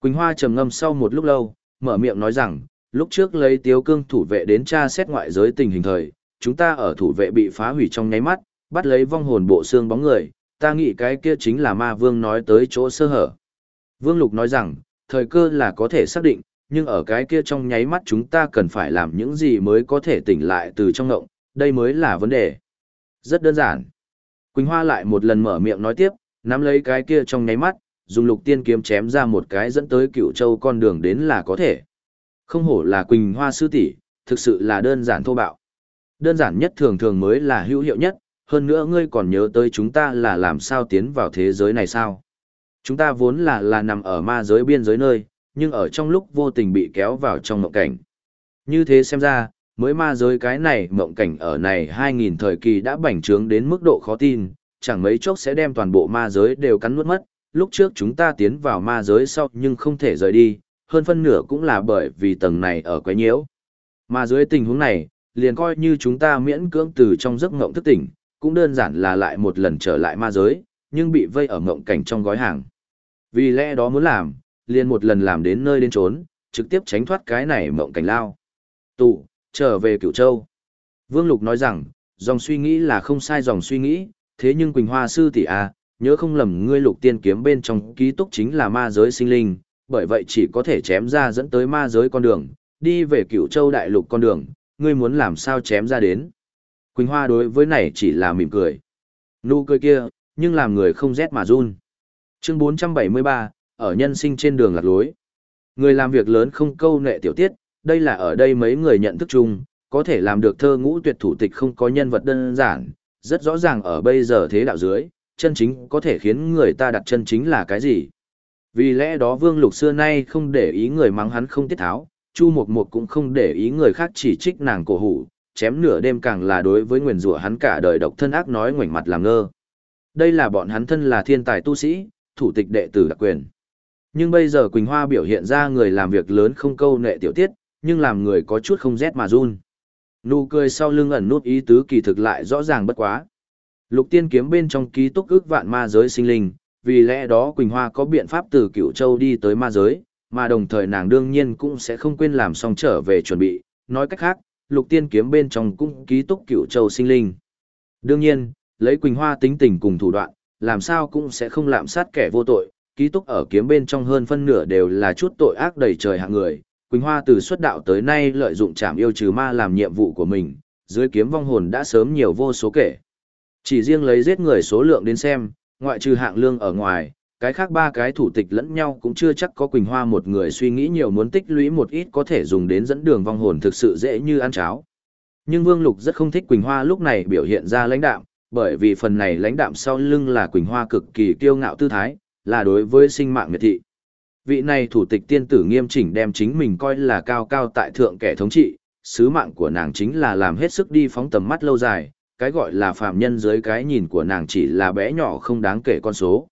A: Quỳnh Hoa trầm ngâm sau một lúc lâu, mở miệng nói rằng, lúc trước lấy tiếu cương thủ vệ đến tra xét ngoại giới tình hình thời, chúng ta ở thủ vệ bị phá hủy trong nháy mắt, bắt lấy vong hồn bộ xương bóng người, ta nghĩ cái kia chính là ma vương nói tới chỗ sơ hở. Vương Lục nói rằng, thời cơ là có thể xác định, nhưng ở cái kia trong nháy mắt chúng ta cần phải làm những gì mới có thể tỉnh lại từ trong ngộng, đây mới là vấn đề. Rất đơn giản. Quỳnh Hoa lại một lần mở miệng nói tiếp, nắm lấy cái kia trong nháy mắt, dùng lục tiên kiếm chém ra một cái dẫn tới cựu châu con đường đến là có thể. Không hổ là Quỳnh Hoa sư tỷ, thực sự là đơn giản thô bạo. Đơn giản nhất thường thường mới là hữu hiệu nhất, hơn nữa ngươi còn nhớ tới chúng ta là làm sao tiến vào thế giới này sao? Chúng ta vốn là là nằm ở ma giới biên giới nơi, nhưng ở trong lúc vô tình bị kéo vào trong mộng cảnh. Như thế xem ra, mới ma giới cái này mộng cảnh ở này 2000 thời kỳ đã bành trướng đến mức độ khó tin, chẳng mấy chốc sẽ đem toàn bộ ma giới đều cắn nuốt mất. Lúc trước chúng ta tiến vào ma giới sau nhưng không thể rời đi, hơn phân nửa cũng là bởi vì tầng này ở quấy nhiễu. Mà dưới tình huống này, liền coi như chúng ta miễn cưỡng từ trong giấc ngộng thức tỉnh, cũng đơn giản là lại một lần trở lại ma giới, nhưng bị vây ở ngộng cảnh trong gói hàng. Vì lẽ đó muốn làm, liền một lần làm đến nơi đến trốn, trực tiếp tránh thoát cái này mộng cảnh lao. Tụ, trở về cửu châu. Vương Lục nói rằng, dòng suy nghĩ là không sai dòng suy nghĩ, thế nhưng Quỳnh Hoa sư tỷ a, nhớ không lầm ngươi lục tiên kiếm bên trong ký túc chính là ma giới sinh linh, bởi vậy chỉ có thể chém ra dẫn tới ma giới con đường, đi về cửu châu đại lục con đường, ngươi muốn làm sao chém ra đến. Quỳnh Hoa đối với này chỉ là mỉm cười. Nụ cười kia, nhưng làm người không rét mà run. Chương 473, ở nhân sinh trên đường lạc lối. Người làm việc lớn không câu nệ tiểu tiết, đây là ở đây mấy người nhận thức chung, có thể làm được thơ ngũ tuyệt thủ tịch không có nhân vật đơn giản, rất rõ ràng ở bây giờ thế đạo dưới, chân chính có thể khiến người ta đặt chân chính là cái gì. Vì lẽ đó Vương Lục xưa nay không để ý người mắng hắn không tiết tháo, Chu Mộc Mộc cũng không để ý người khác chỉ trích nàng cổ hủ, chém nửa đêm càng là đối với nguyền rủa hắn cả đời độc thân ác nói ngoảnh mặt làm ngơ. Đây là bọn hắn thân là thiên tài tu sĩ, thủ tịch đệ tử đặc quyền. Nhưng bây giờ Quỳnh Hoa biểu hiện ra người làm việc lớn không câu nệ tiểu tiết, nhưng làm người có chút không rét mà run. Nụ cười sau lưng ẩn nút ý tứ kỳ thực lại rõ ràng bất quá. Lục tiên kiếm bên trong ký túc ước vạn ma giới sinh linh, vì lẽ đó Quỳnh Hoa có biện pháp từ cựu châu đi tới ma giới, mà đồng thời nàng đương nhiên cũng sẽ không quên làm xong trở về chuẩn bị, nói cách khác, lục tiên kiếm bên trong cũng ký túc cựu châu sinh linh. Đương nhiên, lấy Quỳnh Hoa tính tình cùng thủ đoạn, làm sao cũng sẽ không lạm sát kẻ vô tội, ký túc ở kiếm bên trong hơn phân nửa đều là chút tội ác đầy trời hạng người. Quỳnh Hoa từ xuất đạo tới nay lợi dụng trảm yêu trừ ma làm nhiệm vụ của mình, dưới kiếm vong hồn đã sớm nhiều vô số kể. Chỉ riêng lấy giết người số lượng đến xem, ngoại trừ hạng lương ở ngoài, cái khác ba cái thủ tịch lẫn nhau cũng chưa chắc có Quỳnh Hoa một người suy nghĩ nhiều muốn tích lũy một ít có thể dùng đến dẫn đường vong hồn thực sự dễ như ăn cháo. Nhưng Vương Lục rất không thích Quỳnh Hoa lúc này biểu hiện ra lãnh đạm, bởi vì phần này lãnh đạm sau lưng là Quỳnh Hoa cực kỳ kiêu ngạo tư thái, là đối với sinh mạng miệt thị. Vị này thủ tịch tiên tử nghiêm chỉnh đem chính mình coi là cao cao tại thượng kẻ thống trị, sứ mạng của nàng chính là làm hết sức đi phóng tầm mắt lâu dài, cái gọi là phạm nhân dưới cái nhìn của nàng chỉ là bé nhỏ không đáng kể con số.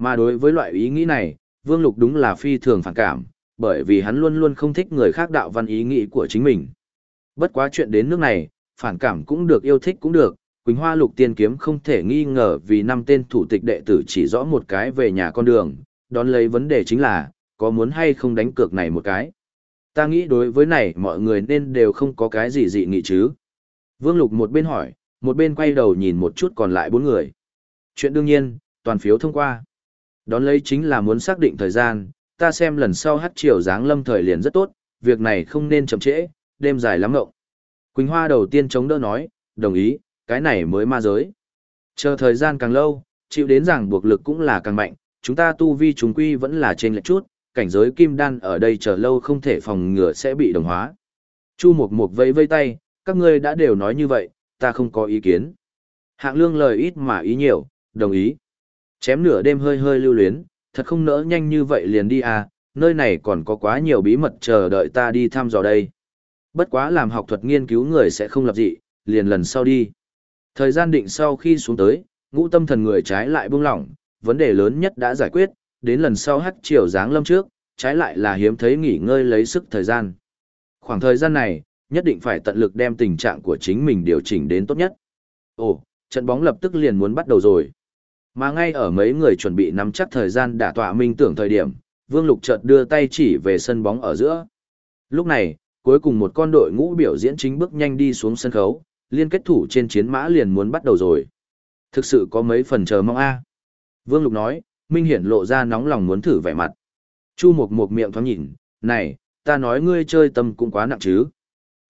A: Mà đối với loại ý nghĩ này, Vương Lục đúng là phi thường phản cảm, bởi vì hắn luôn luôn không thích người khác đạo văn ý nghĩ của chính mình. Bất quá chuyện đến nước này, phản cảm cũng được yêu thích cũng được, Quỳnh Hoa Lục Tiên Kiếm không thể nghi ngờ vì năm tên thủ tịch đệ tử chỉ rõ một cái về nhà con đường, đón lấy vấn đề chính là, có muốn hay không đánh cược này một cái. Ta nghĩ đối với này mọi người nên đều không có cái gì dị nghị chứ. Vương Lục một bên hỏi, một bên quay đầu nhìn một chút còn lại bốn người. Chuyện đương nhiên, toàn phiếu thông qua. Đón lấy chính là muốn xác định thời gian, ta xem lần sau hát chiều dáng lâm thời liền rất tốt, việc này không nên chậm trễ, đêm dài lắm ngộng. Quỳnh Hoa đầu tiên chống đỡ nói, đồng ý, cái này mới ma giới. Chờ thời gian càng lâu, chịu đến rằng buộc lực cũng là càng mạnh, chúng ta tu vi chúng quy vẫn là trên lệch chút, cảnh giới kim đan ở đây chờ lâu không thể phòng ngừa sẽ bị đồng hóa. Chu Mộc Mộc vẫy vây tay, các ngươi đã đều nói như vậy, ta không có ý kiến. Hạng lương lời ít mà ý nhiều, đồng ý. Chém nửa đêm hơi hơi lưu luyến, thật không nỡ nhanh như vậy liền đi à, nơi này còn có quá nhiều bí mật chờ đợi ta đi thăm dò đây. Bất quá làm học thuật nghiên cứu người sẽ không lập dị, liền lần sau đi. Thời gian định sau khi xuống tới, ngũ tâm thần người trái lại buông lỏng, vấn đề lớn nhất đã giải quyết, đến lần sau hắc chiều giáng lâm trước, trái lại là hiếm thấy nghỉ ngơi lấy sức thời gian. Khoảng thời gian này, nhất định phải tận lực đem tình trạng của chính mình điều chỉnh đến tốt nhất. Ồ, trận bóng lập tức liền muốn bắt đầu rồi. Mà ngay ở mấy người chuẩn bị nắm chắc thời gian đả tọa minh tưởng thời điểm, Vương Lục chợt đưa tay chỉ về sân bóng ở giữa. Lúc này, cuối cùng một con đội ngũ biểu diễn chính bước nhanh đi xuống sân khấu, liên kết thủ trên chiến mã liền muốn bắt đầu rồi. Thực sự có mấy phần chờ mong a. Vương Lục nói, Minh Hiển lộ ra nóng lòng muốn thử vẻ mặt. Chu Mộc Mộc miệng thoáng nhìn, này, ta nói ngươi chơi tâm cũng quá nặng chứ.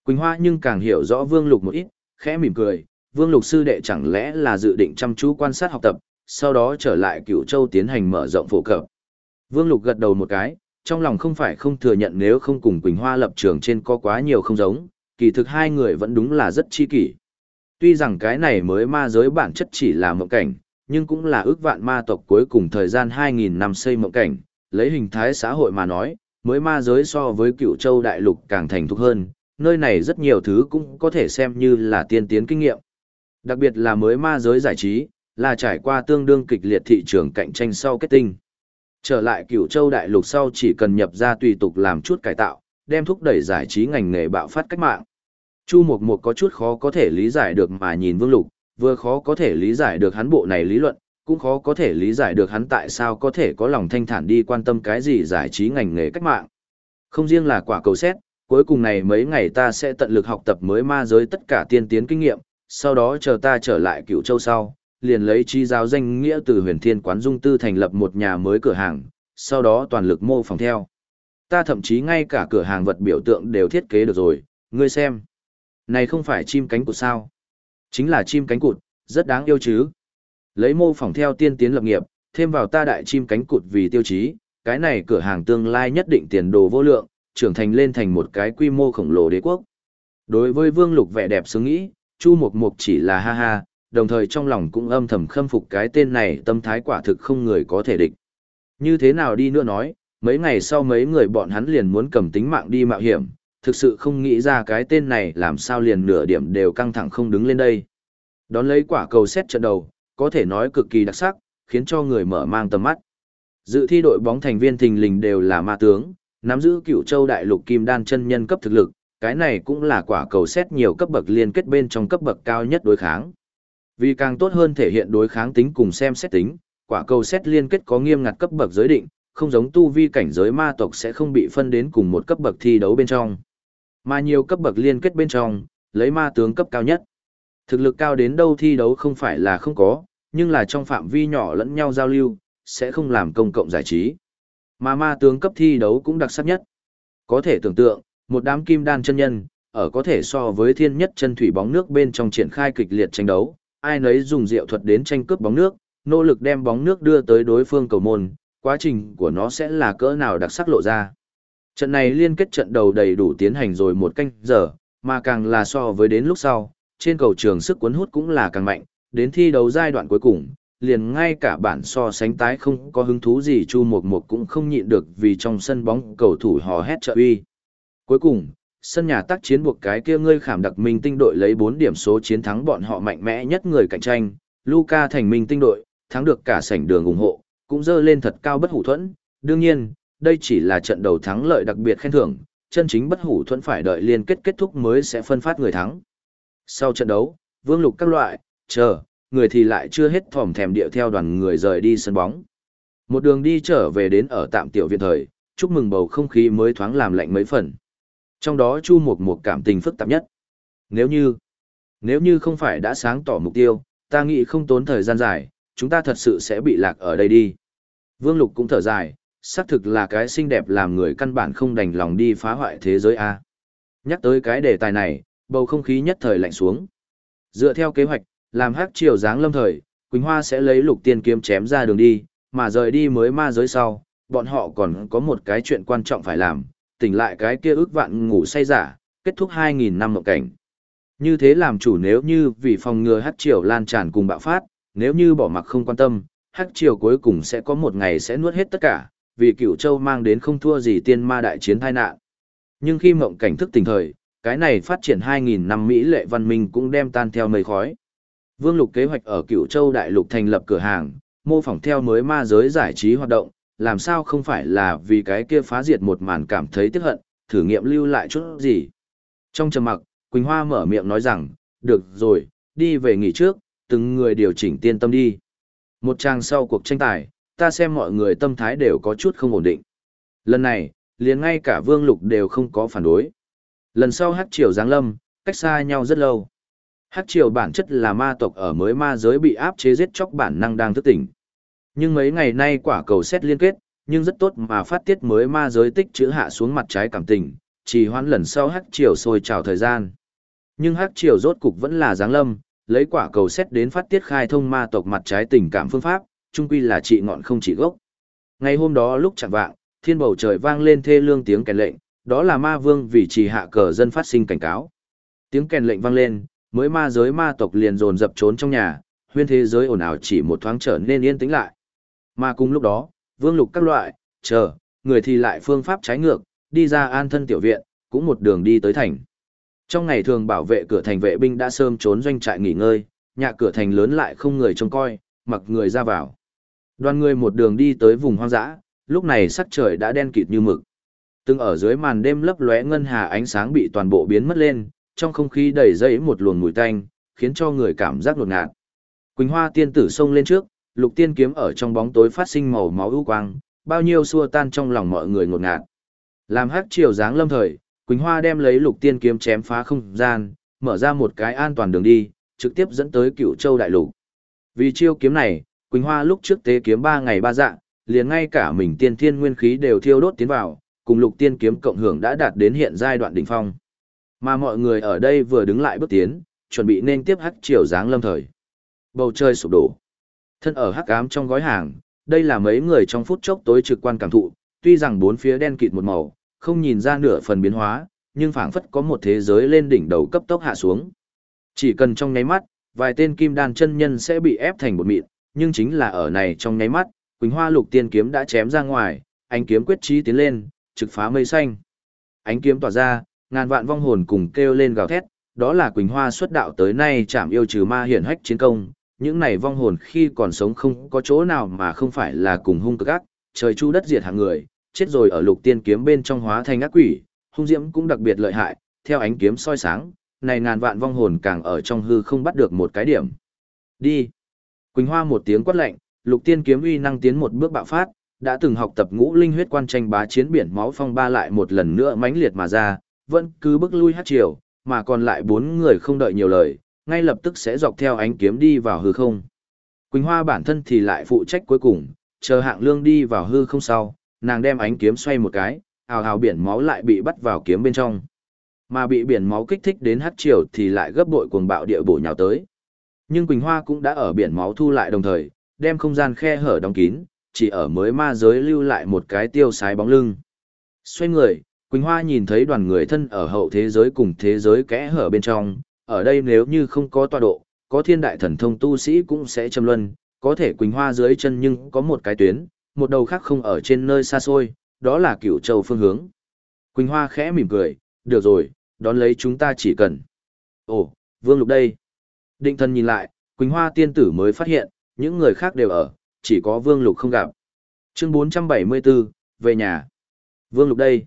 A: Quỳnh Hoa nhưng càng hiểu rõ Vương Lục một ít, khẽ mỉm cười, Vương Lục sư đệ chẳng lẽ là dự định chăm chú quan sát học tập, sau đó trở lại cửu châu tiến hành mở rộng phổ cập. Vương Lục gật đầu một cái, trong lòng không phải không thừa nhận nếu không cùng Quỳnh Hoa lập trường trên có quá nhiều không giống, kỳ thực hai người vẫn đúng là rất chi kỷ. Tuy rằng cái này mới ma giới bản chất chỉ là mộng cảnh, nhưng cũng là ước vạn ma tộc cuối cùng thời gian 2.000 năm xây mộng cảnh, lấy hình thái xã hội mà nói, mới ma giới so với cựu châu đại lục càng thành thục hơn, nơi này rất nhiều thứ cũng có thể xem như là tiên tiến kinh nghiệm. Đặc biệt là mới ma giới giải trí, là trải qua tương đương kịch liệt thị trường cạnh tranh sau kết tinh. Trở lại cựu châu đại lục sau chỉ cần nhập ra tùy tục làm chút cải tạo, đem thúc đẩy giải trí ngành nghề bạo phát cách mạng. Chu Mộc Mộc có chút khó có thể lý giải được mà nhìn Vương Lục, vừa khó có thể lý giải được hắn bộ này lý luận, cũng khó có thể lý giải được hắn tại sao có thể có lòng thanh thản đi quan tâm cái gì giải trí ngành nghề cách mạng. Không riêng là quả cầu xét, cuối cùng này mấy ngày ta sẽ tận lực học tập mới ma giới tất cả tiên tiến kinh nghiệm, sau đó chờ ta trở lại cựu châu sau, liền lấy chi giáo danh nghĩa từ huyền thiên quán dung tư thành lập một nhà mới cửa hàng, sau đó toàn lực mô phỏng theo. Ta thậm chí ngay cả cửa hàng vật biểu tượng đều thiết kế được rồi, ngươi xem. Này không phải chim cánh cụt sao? Chính là chim cánh cụt, rất đáng yêu chứ. Lấy mô phỏng theo tiên tiến lập nghiệp, thêm vào ta đại chim cánh cụt vì tiêu chí, cái này cửa hàng tương lai nhất định tiền đồ vô lượng, trưởng thành lên thành một cái quy mô khổng lồ đế quốc. Đối với Vương Lục vẻ đẹp xứng nghĩ, Chu Mộc Mộc chỉ là ha ha, đồng thời trong lòng cũng âm thầm khâm phục cái tên này tâm thái quả thực không người có thể địch. Như thế nào đi nữa nói, mấy ngày sau mấy người bọn hắn liền muốn cầm tính mạng đi mạo hiểm, thực sự không nghĩ ra cái tên này làm sao liền nửa điểm đều căng thẳng không đứng lên đây. Đón lấy quả cầu xét trận đầu, có thể nói cực kỳ đặc sắc, khiến cho người mở mang tầm mắt. Dự thi đội bóng thành viên thình lình đều là ma tướng, nắm giữ cựu châu đại lục kim đan chân nhân cấp thực lực, cái này cũng là quả cầu xét nhiều cấp bậc liên kết bên trong cấp bậc cao nhất đối kháng. Vì càng tốt hơn thể hiện đối kháng tính cùng xem xét tính, quả cầu xét liên kết có nghiêm ngặt cấp bậc giới định, không giống tu vi cảnh giới ma tộc sẽ không bị phân đến cùng một cấp bậc thi đấu bên trong. Mà nhiều cấp bậc liên kết bên trong, lấy ma tướng cấp cao nhất. Thực lực cao đến đâu thi đấu không phải là không có, nhưng là trong phạm vi nhỏ lẫn nhau giao lưu, sẽ không làm công cộng giải trí. Mà ma tướng cấp thi đấu cũng đặc sắc nhất. Có thể tưởng tượng, một đám kim đan chân nhân, ở có thể so với thiên nhất chân thủy bóng nước bên trong triển khai kịch liệt tranh đấu, ai nấy dùng diệu thuật đến tranh cướp bóng nước, nỗ lực đem bóng nước đưa tới đối phương cầu môn, quá trình của nó sẽ là cỡ nào đặc sắc lộ ra. Trận này liên kết trận đầu đầy đủ tiến hành rồi một canh giờ, mà càng là so với đến lúc sau, trên cầu trường sức cuốn hút cũng là càng mạnh, đến thi đấu giai đoạn cuối cùng, liền ngay cả bản so sánh tái không có hứng thú gì Chu Mộc Mộc cũng không nhịn được vì trong sân bóng cầu thủ hò hét trợ uy. Cuối cùng, sân nhà tác chiến buộc cái kia ngươi khảm đặc minh tinh đội lấy 4 điểm số chiến thắng bọn họ mạnh mẽ nhất người cạnh tranh, Luca thành minh tinh đội, thắng được cả sảnh đường ủng hộ, cũng dơ lên thật cao bất hủ thuẫn. Đương nhiên, đây chỉ là trận đầu thắng lợi đặc biệt khen thưởng, chân chính bất hủ thuẫn phải đợi liên kết kết thúc mới sẽ phân phát người thắng. Sau trận đấu, vương lục các loại, chờ, người thì lại chưa hết thòm thèm điệu theo đoàn người rời đi sân bóng. Một đường đi trở về đến ở tạm tiểu viện thời, chúc mừng bầu không khí mới thoáng làm lạnh mấy phần. Trong đó Chu Mục Mộc cảm tình phức tạp nhất. Nếu như, nếu như không phải đã sáng tỏ mục tiêu, ta nghĩ không tốn thời gian dài, chúng ta thật sự sẽ bị lạc ở đây đi. Vương Lục cũng thở dài, xác thực là cái xinh đẹp làm người căn bản không đành lòng đi phá hoại thế giới A. Nhắc tới cái đề tài này, bầu không khí nhất thời lạnh xuống. Dựa theo kế hoạch, làm hắc triều dáng lâm thời, Quỳnh Hoa sẽ lấy lục tiên kiếm chém ra đường đi, mà rời đi mới ma giới sau, bọn họ còn có một cái chuyện quan trọng phải làm, tỉnh lại cái kia ước vạn ngủ say giả, kết thúc 2.000 năm mộng cảnh. Như thế làm chủ nếu như vì phòng ngừa hắc triều lan tràn cùng bạo phát, nếu như bỏ mặc không quan tâm, hắc triều cuối cùng sẽ có một ngày sẽ nuốt hết tất cả, vì cửu châu mang đến không thua gì tiên ma đại chiến tai nạn. Nhưng khi mộng cảnh thức tỉnh thời, cái này phát triển 2.000 năm Mỹ lệ văn minh cũng đem tan theo mây khói. Vương Lục kế hoạch ở cửu châu đại lục thành lập cửa hàng, mô phỏng theo mới ma giới giải trí hoạt động, làm sao không phải là vì cái kia phá diệt một màn cảm thấy tiếc hận, thử nghiệm lưu lại chút gì. Trong trầm mặc, Quỳnh Hoa mở miệng nói rằng, được rồi, đi về nghỉ trước, từng người điều chỉnh tiên tâm đi. Một trang sau cuộc tranh tài, ta xem mọi người tâm thái đều có chút không ổn định. Lần này, liền ngay cả Vương Lục đều không có phản đối. Lần sau Hắc Triều Giáng Lâm, cách xa nhau rất lâu. Hắc Triều bản chất là ma tộc ở mới ma giới bị áp chế giết chóc bản năng đang thức tỉnh. Nhưng mấy ngày nay quả cầu xét liên kết, nhưng rất tốt mà phát tiết mới ma giới tích chữ hạ xuống mặt trái cảm tình, chỉ hoãn lần sau Hắc Triều sôi trào thời gian. Nhưng Hắc Triều rốt cục vẫn là Giáng Lâm, lấy quả cầu xét đến phát tiết khai thông ma tộc mặt trái tình cảm phương pháp, chung quy là trị ngọn không trị gốc. Ngày hôm đó lúc chẳng vạng, thiên bầu trời vang lên thê lương tiếng kèn lệnh, đó là ma vương vì trì hạ cờ dân phát sinh cảnh cáo. Tiếng kèn lệnh vang lên, mới ma giới ma tộc liền dồn dập trốn trong nhà, huyên thế giới ồn ào chỉ một thoáng trở nên yên tĩnh lại. Mà cùng lúc đó, vương lục các loại, chờ, người thì lại phương pháp trái ngược, đi ra an thân tiểu viện, cũng một đường đi tới thành. Trong ngày thường bảo vệ cửa thành vệ binh đã sớm trốn doanh trại nghỉ ngơi, nhà cửa thành lớn lại không người trông coi, mặc người ra vào. Đoàn người một đường đi tới vùng hoang dã, lúc này sắc trời đã đen kịt như mực. Từng ở dưới màn đêm lấp lóe ngân hà ánh sáng bị toàn bộ biến mất lên, trong không khí đầy dây một luồng mùi tanh, khiến cho người cảm giác ngột ngạt. Quỳnh Hoa tiên tử xông lên trước, lục tiên kiếm ở trong bóng tối phát sinh màu máu ưu quang, bao nhiêu xua tan trong lòng mọi người ngột ngạt. Làm hắc chiều dáng lâm thời, Quỳnh Hoa đem lấy lục tiên kiếm chém phá không gian, mở ra một cái an toàn đường đi, trực tiếp dẫn tới cựu châu đại lục. Vì chiêu kiếm này, Quỳnh Hoa lúc trước tế kiếm ba ngày ba dạng, liền ngay cả mình tiên thiên nguyên khí đều thiêu đốt tiến vào, cùng lục tiên kiếm cộng hưởng đã đạt đến hiện giai đoạn đỉnh phong. Mà mọi người ở đây vừa đứng lại bước tiến, chuẩn bị nên tiếp hắc chiều dáng lâm thời. Bầu trời sụp đổ. Thân ở hắc ám trong gói hàng, đây là mấy người trong phút chốc tối trực quan cảm thụ, tuy rằng bốn phía đen kịt một màu, không nhìn ra nửa phần biến hóa, nhưng phảng phất có một thế giới lên đỉnh đầu cấp tốc hạ xuống. Chỉ cần trong nháy mắt, vài tên kim đan chân nhân sẽ bị ép thành một mịn, nhưng chính là ở này trong nháy mắt, Quỳnh Hoa Lục Tiên kiếm đã chém ra ngoài, ánh kiếm quyết chí tiến lên, trực phá mây xanh. Ánh kiếm tỏa ra, ngàn vạn vong hồn cùng kêu lên gào thét, đó là Quỳnh Hoa xuất đạo tới nay chạm yêu trừ ma hiển hách chiến công, những này vong hồn khi còn sống không có chỗ nào mà không phải là cùng hung cực ác, trời chu đất diệt hàng người, chết rồi ở lục tiên kiếm bên trong hóa thành ác quỷ, hung diễm cũng đặc biệt lợi hại, theo ánh kiếm soi sáng, này ngàn vạn vong hồn càng ở trong hư không bắt được một cái điểm. Đi. Quỳnh Hoa một tiếng quát lạnh, lục tiên kiếm uy năng tiến một bước bạo phát, đã từng học tập ngũ linh huyết quan tranh bá chiến biển máu phong ba lại một lần nữa mãnh liệt mà ra, vẫn cứ bước lui hát chiều, mà còn lại bốn người không đợi nhiều lời, ngay lập tức sẽ dọc theo ánh kiếm đi vào hư không. Quỳnh Hoa bản thân thì lại phụ trách cuối cùng, chờ hạng lương đi vào hư không sau, nàng đem ánh kiếm xoay một cái, ào ào biển máu lại bị bắt vào kiếm bên trong. Mà bị biển máu kích thích đến hắt chiều thì lại gấp bội cuồng bạo địa bổ nhào tới. Nhưng Quỳnh Hoa cũng đã ở biển máu thu lại đồng thời, đem không gian khe hở đóng kín, chỉ ở mới ma giới lưu lại một cái tiêu sái bóng lưng. Xoay người, Quỳnh Hoa nhìn thấy đoàn người thân ở hậu thế giới cùng thế giới kẽ hở bên trong, ở đây nếu như không có tọa độ, có thiên đại thần thông tu sĩ cũng sẽ châm luân, có thể Quỳnh Hoa dưới chân nhưng có một cái tuyến, một đầu khác không ở trên nơi xa xôi, đó là cửu châu phương hướng. Quỳnh Hoa khẽ mỉm cười, được rồi, đón lấy chúng ta chỉ cần. Ồ, Vương Lục đây. Định thần nhìn lại, Quỳnh Hoa tiên tử mới phát hiện, những người khác đều ở, chỉ có Vương Lục không gặp. Chương 474, về nhà. Vương Lục đây.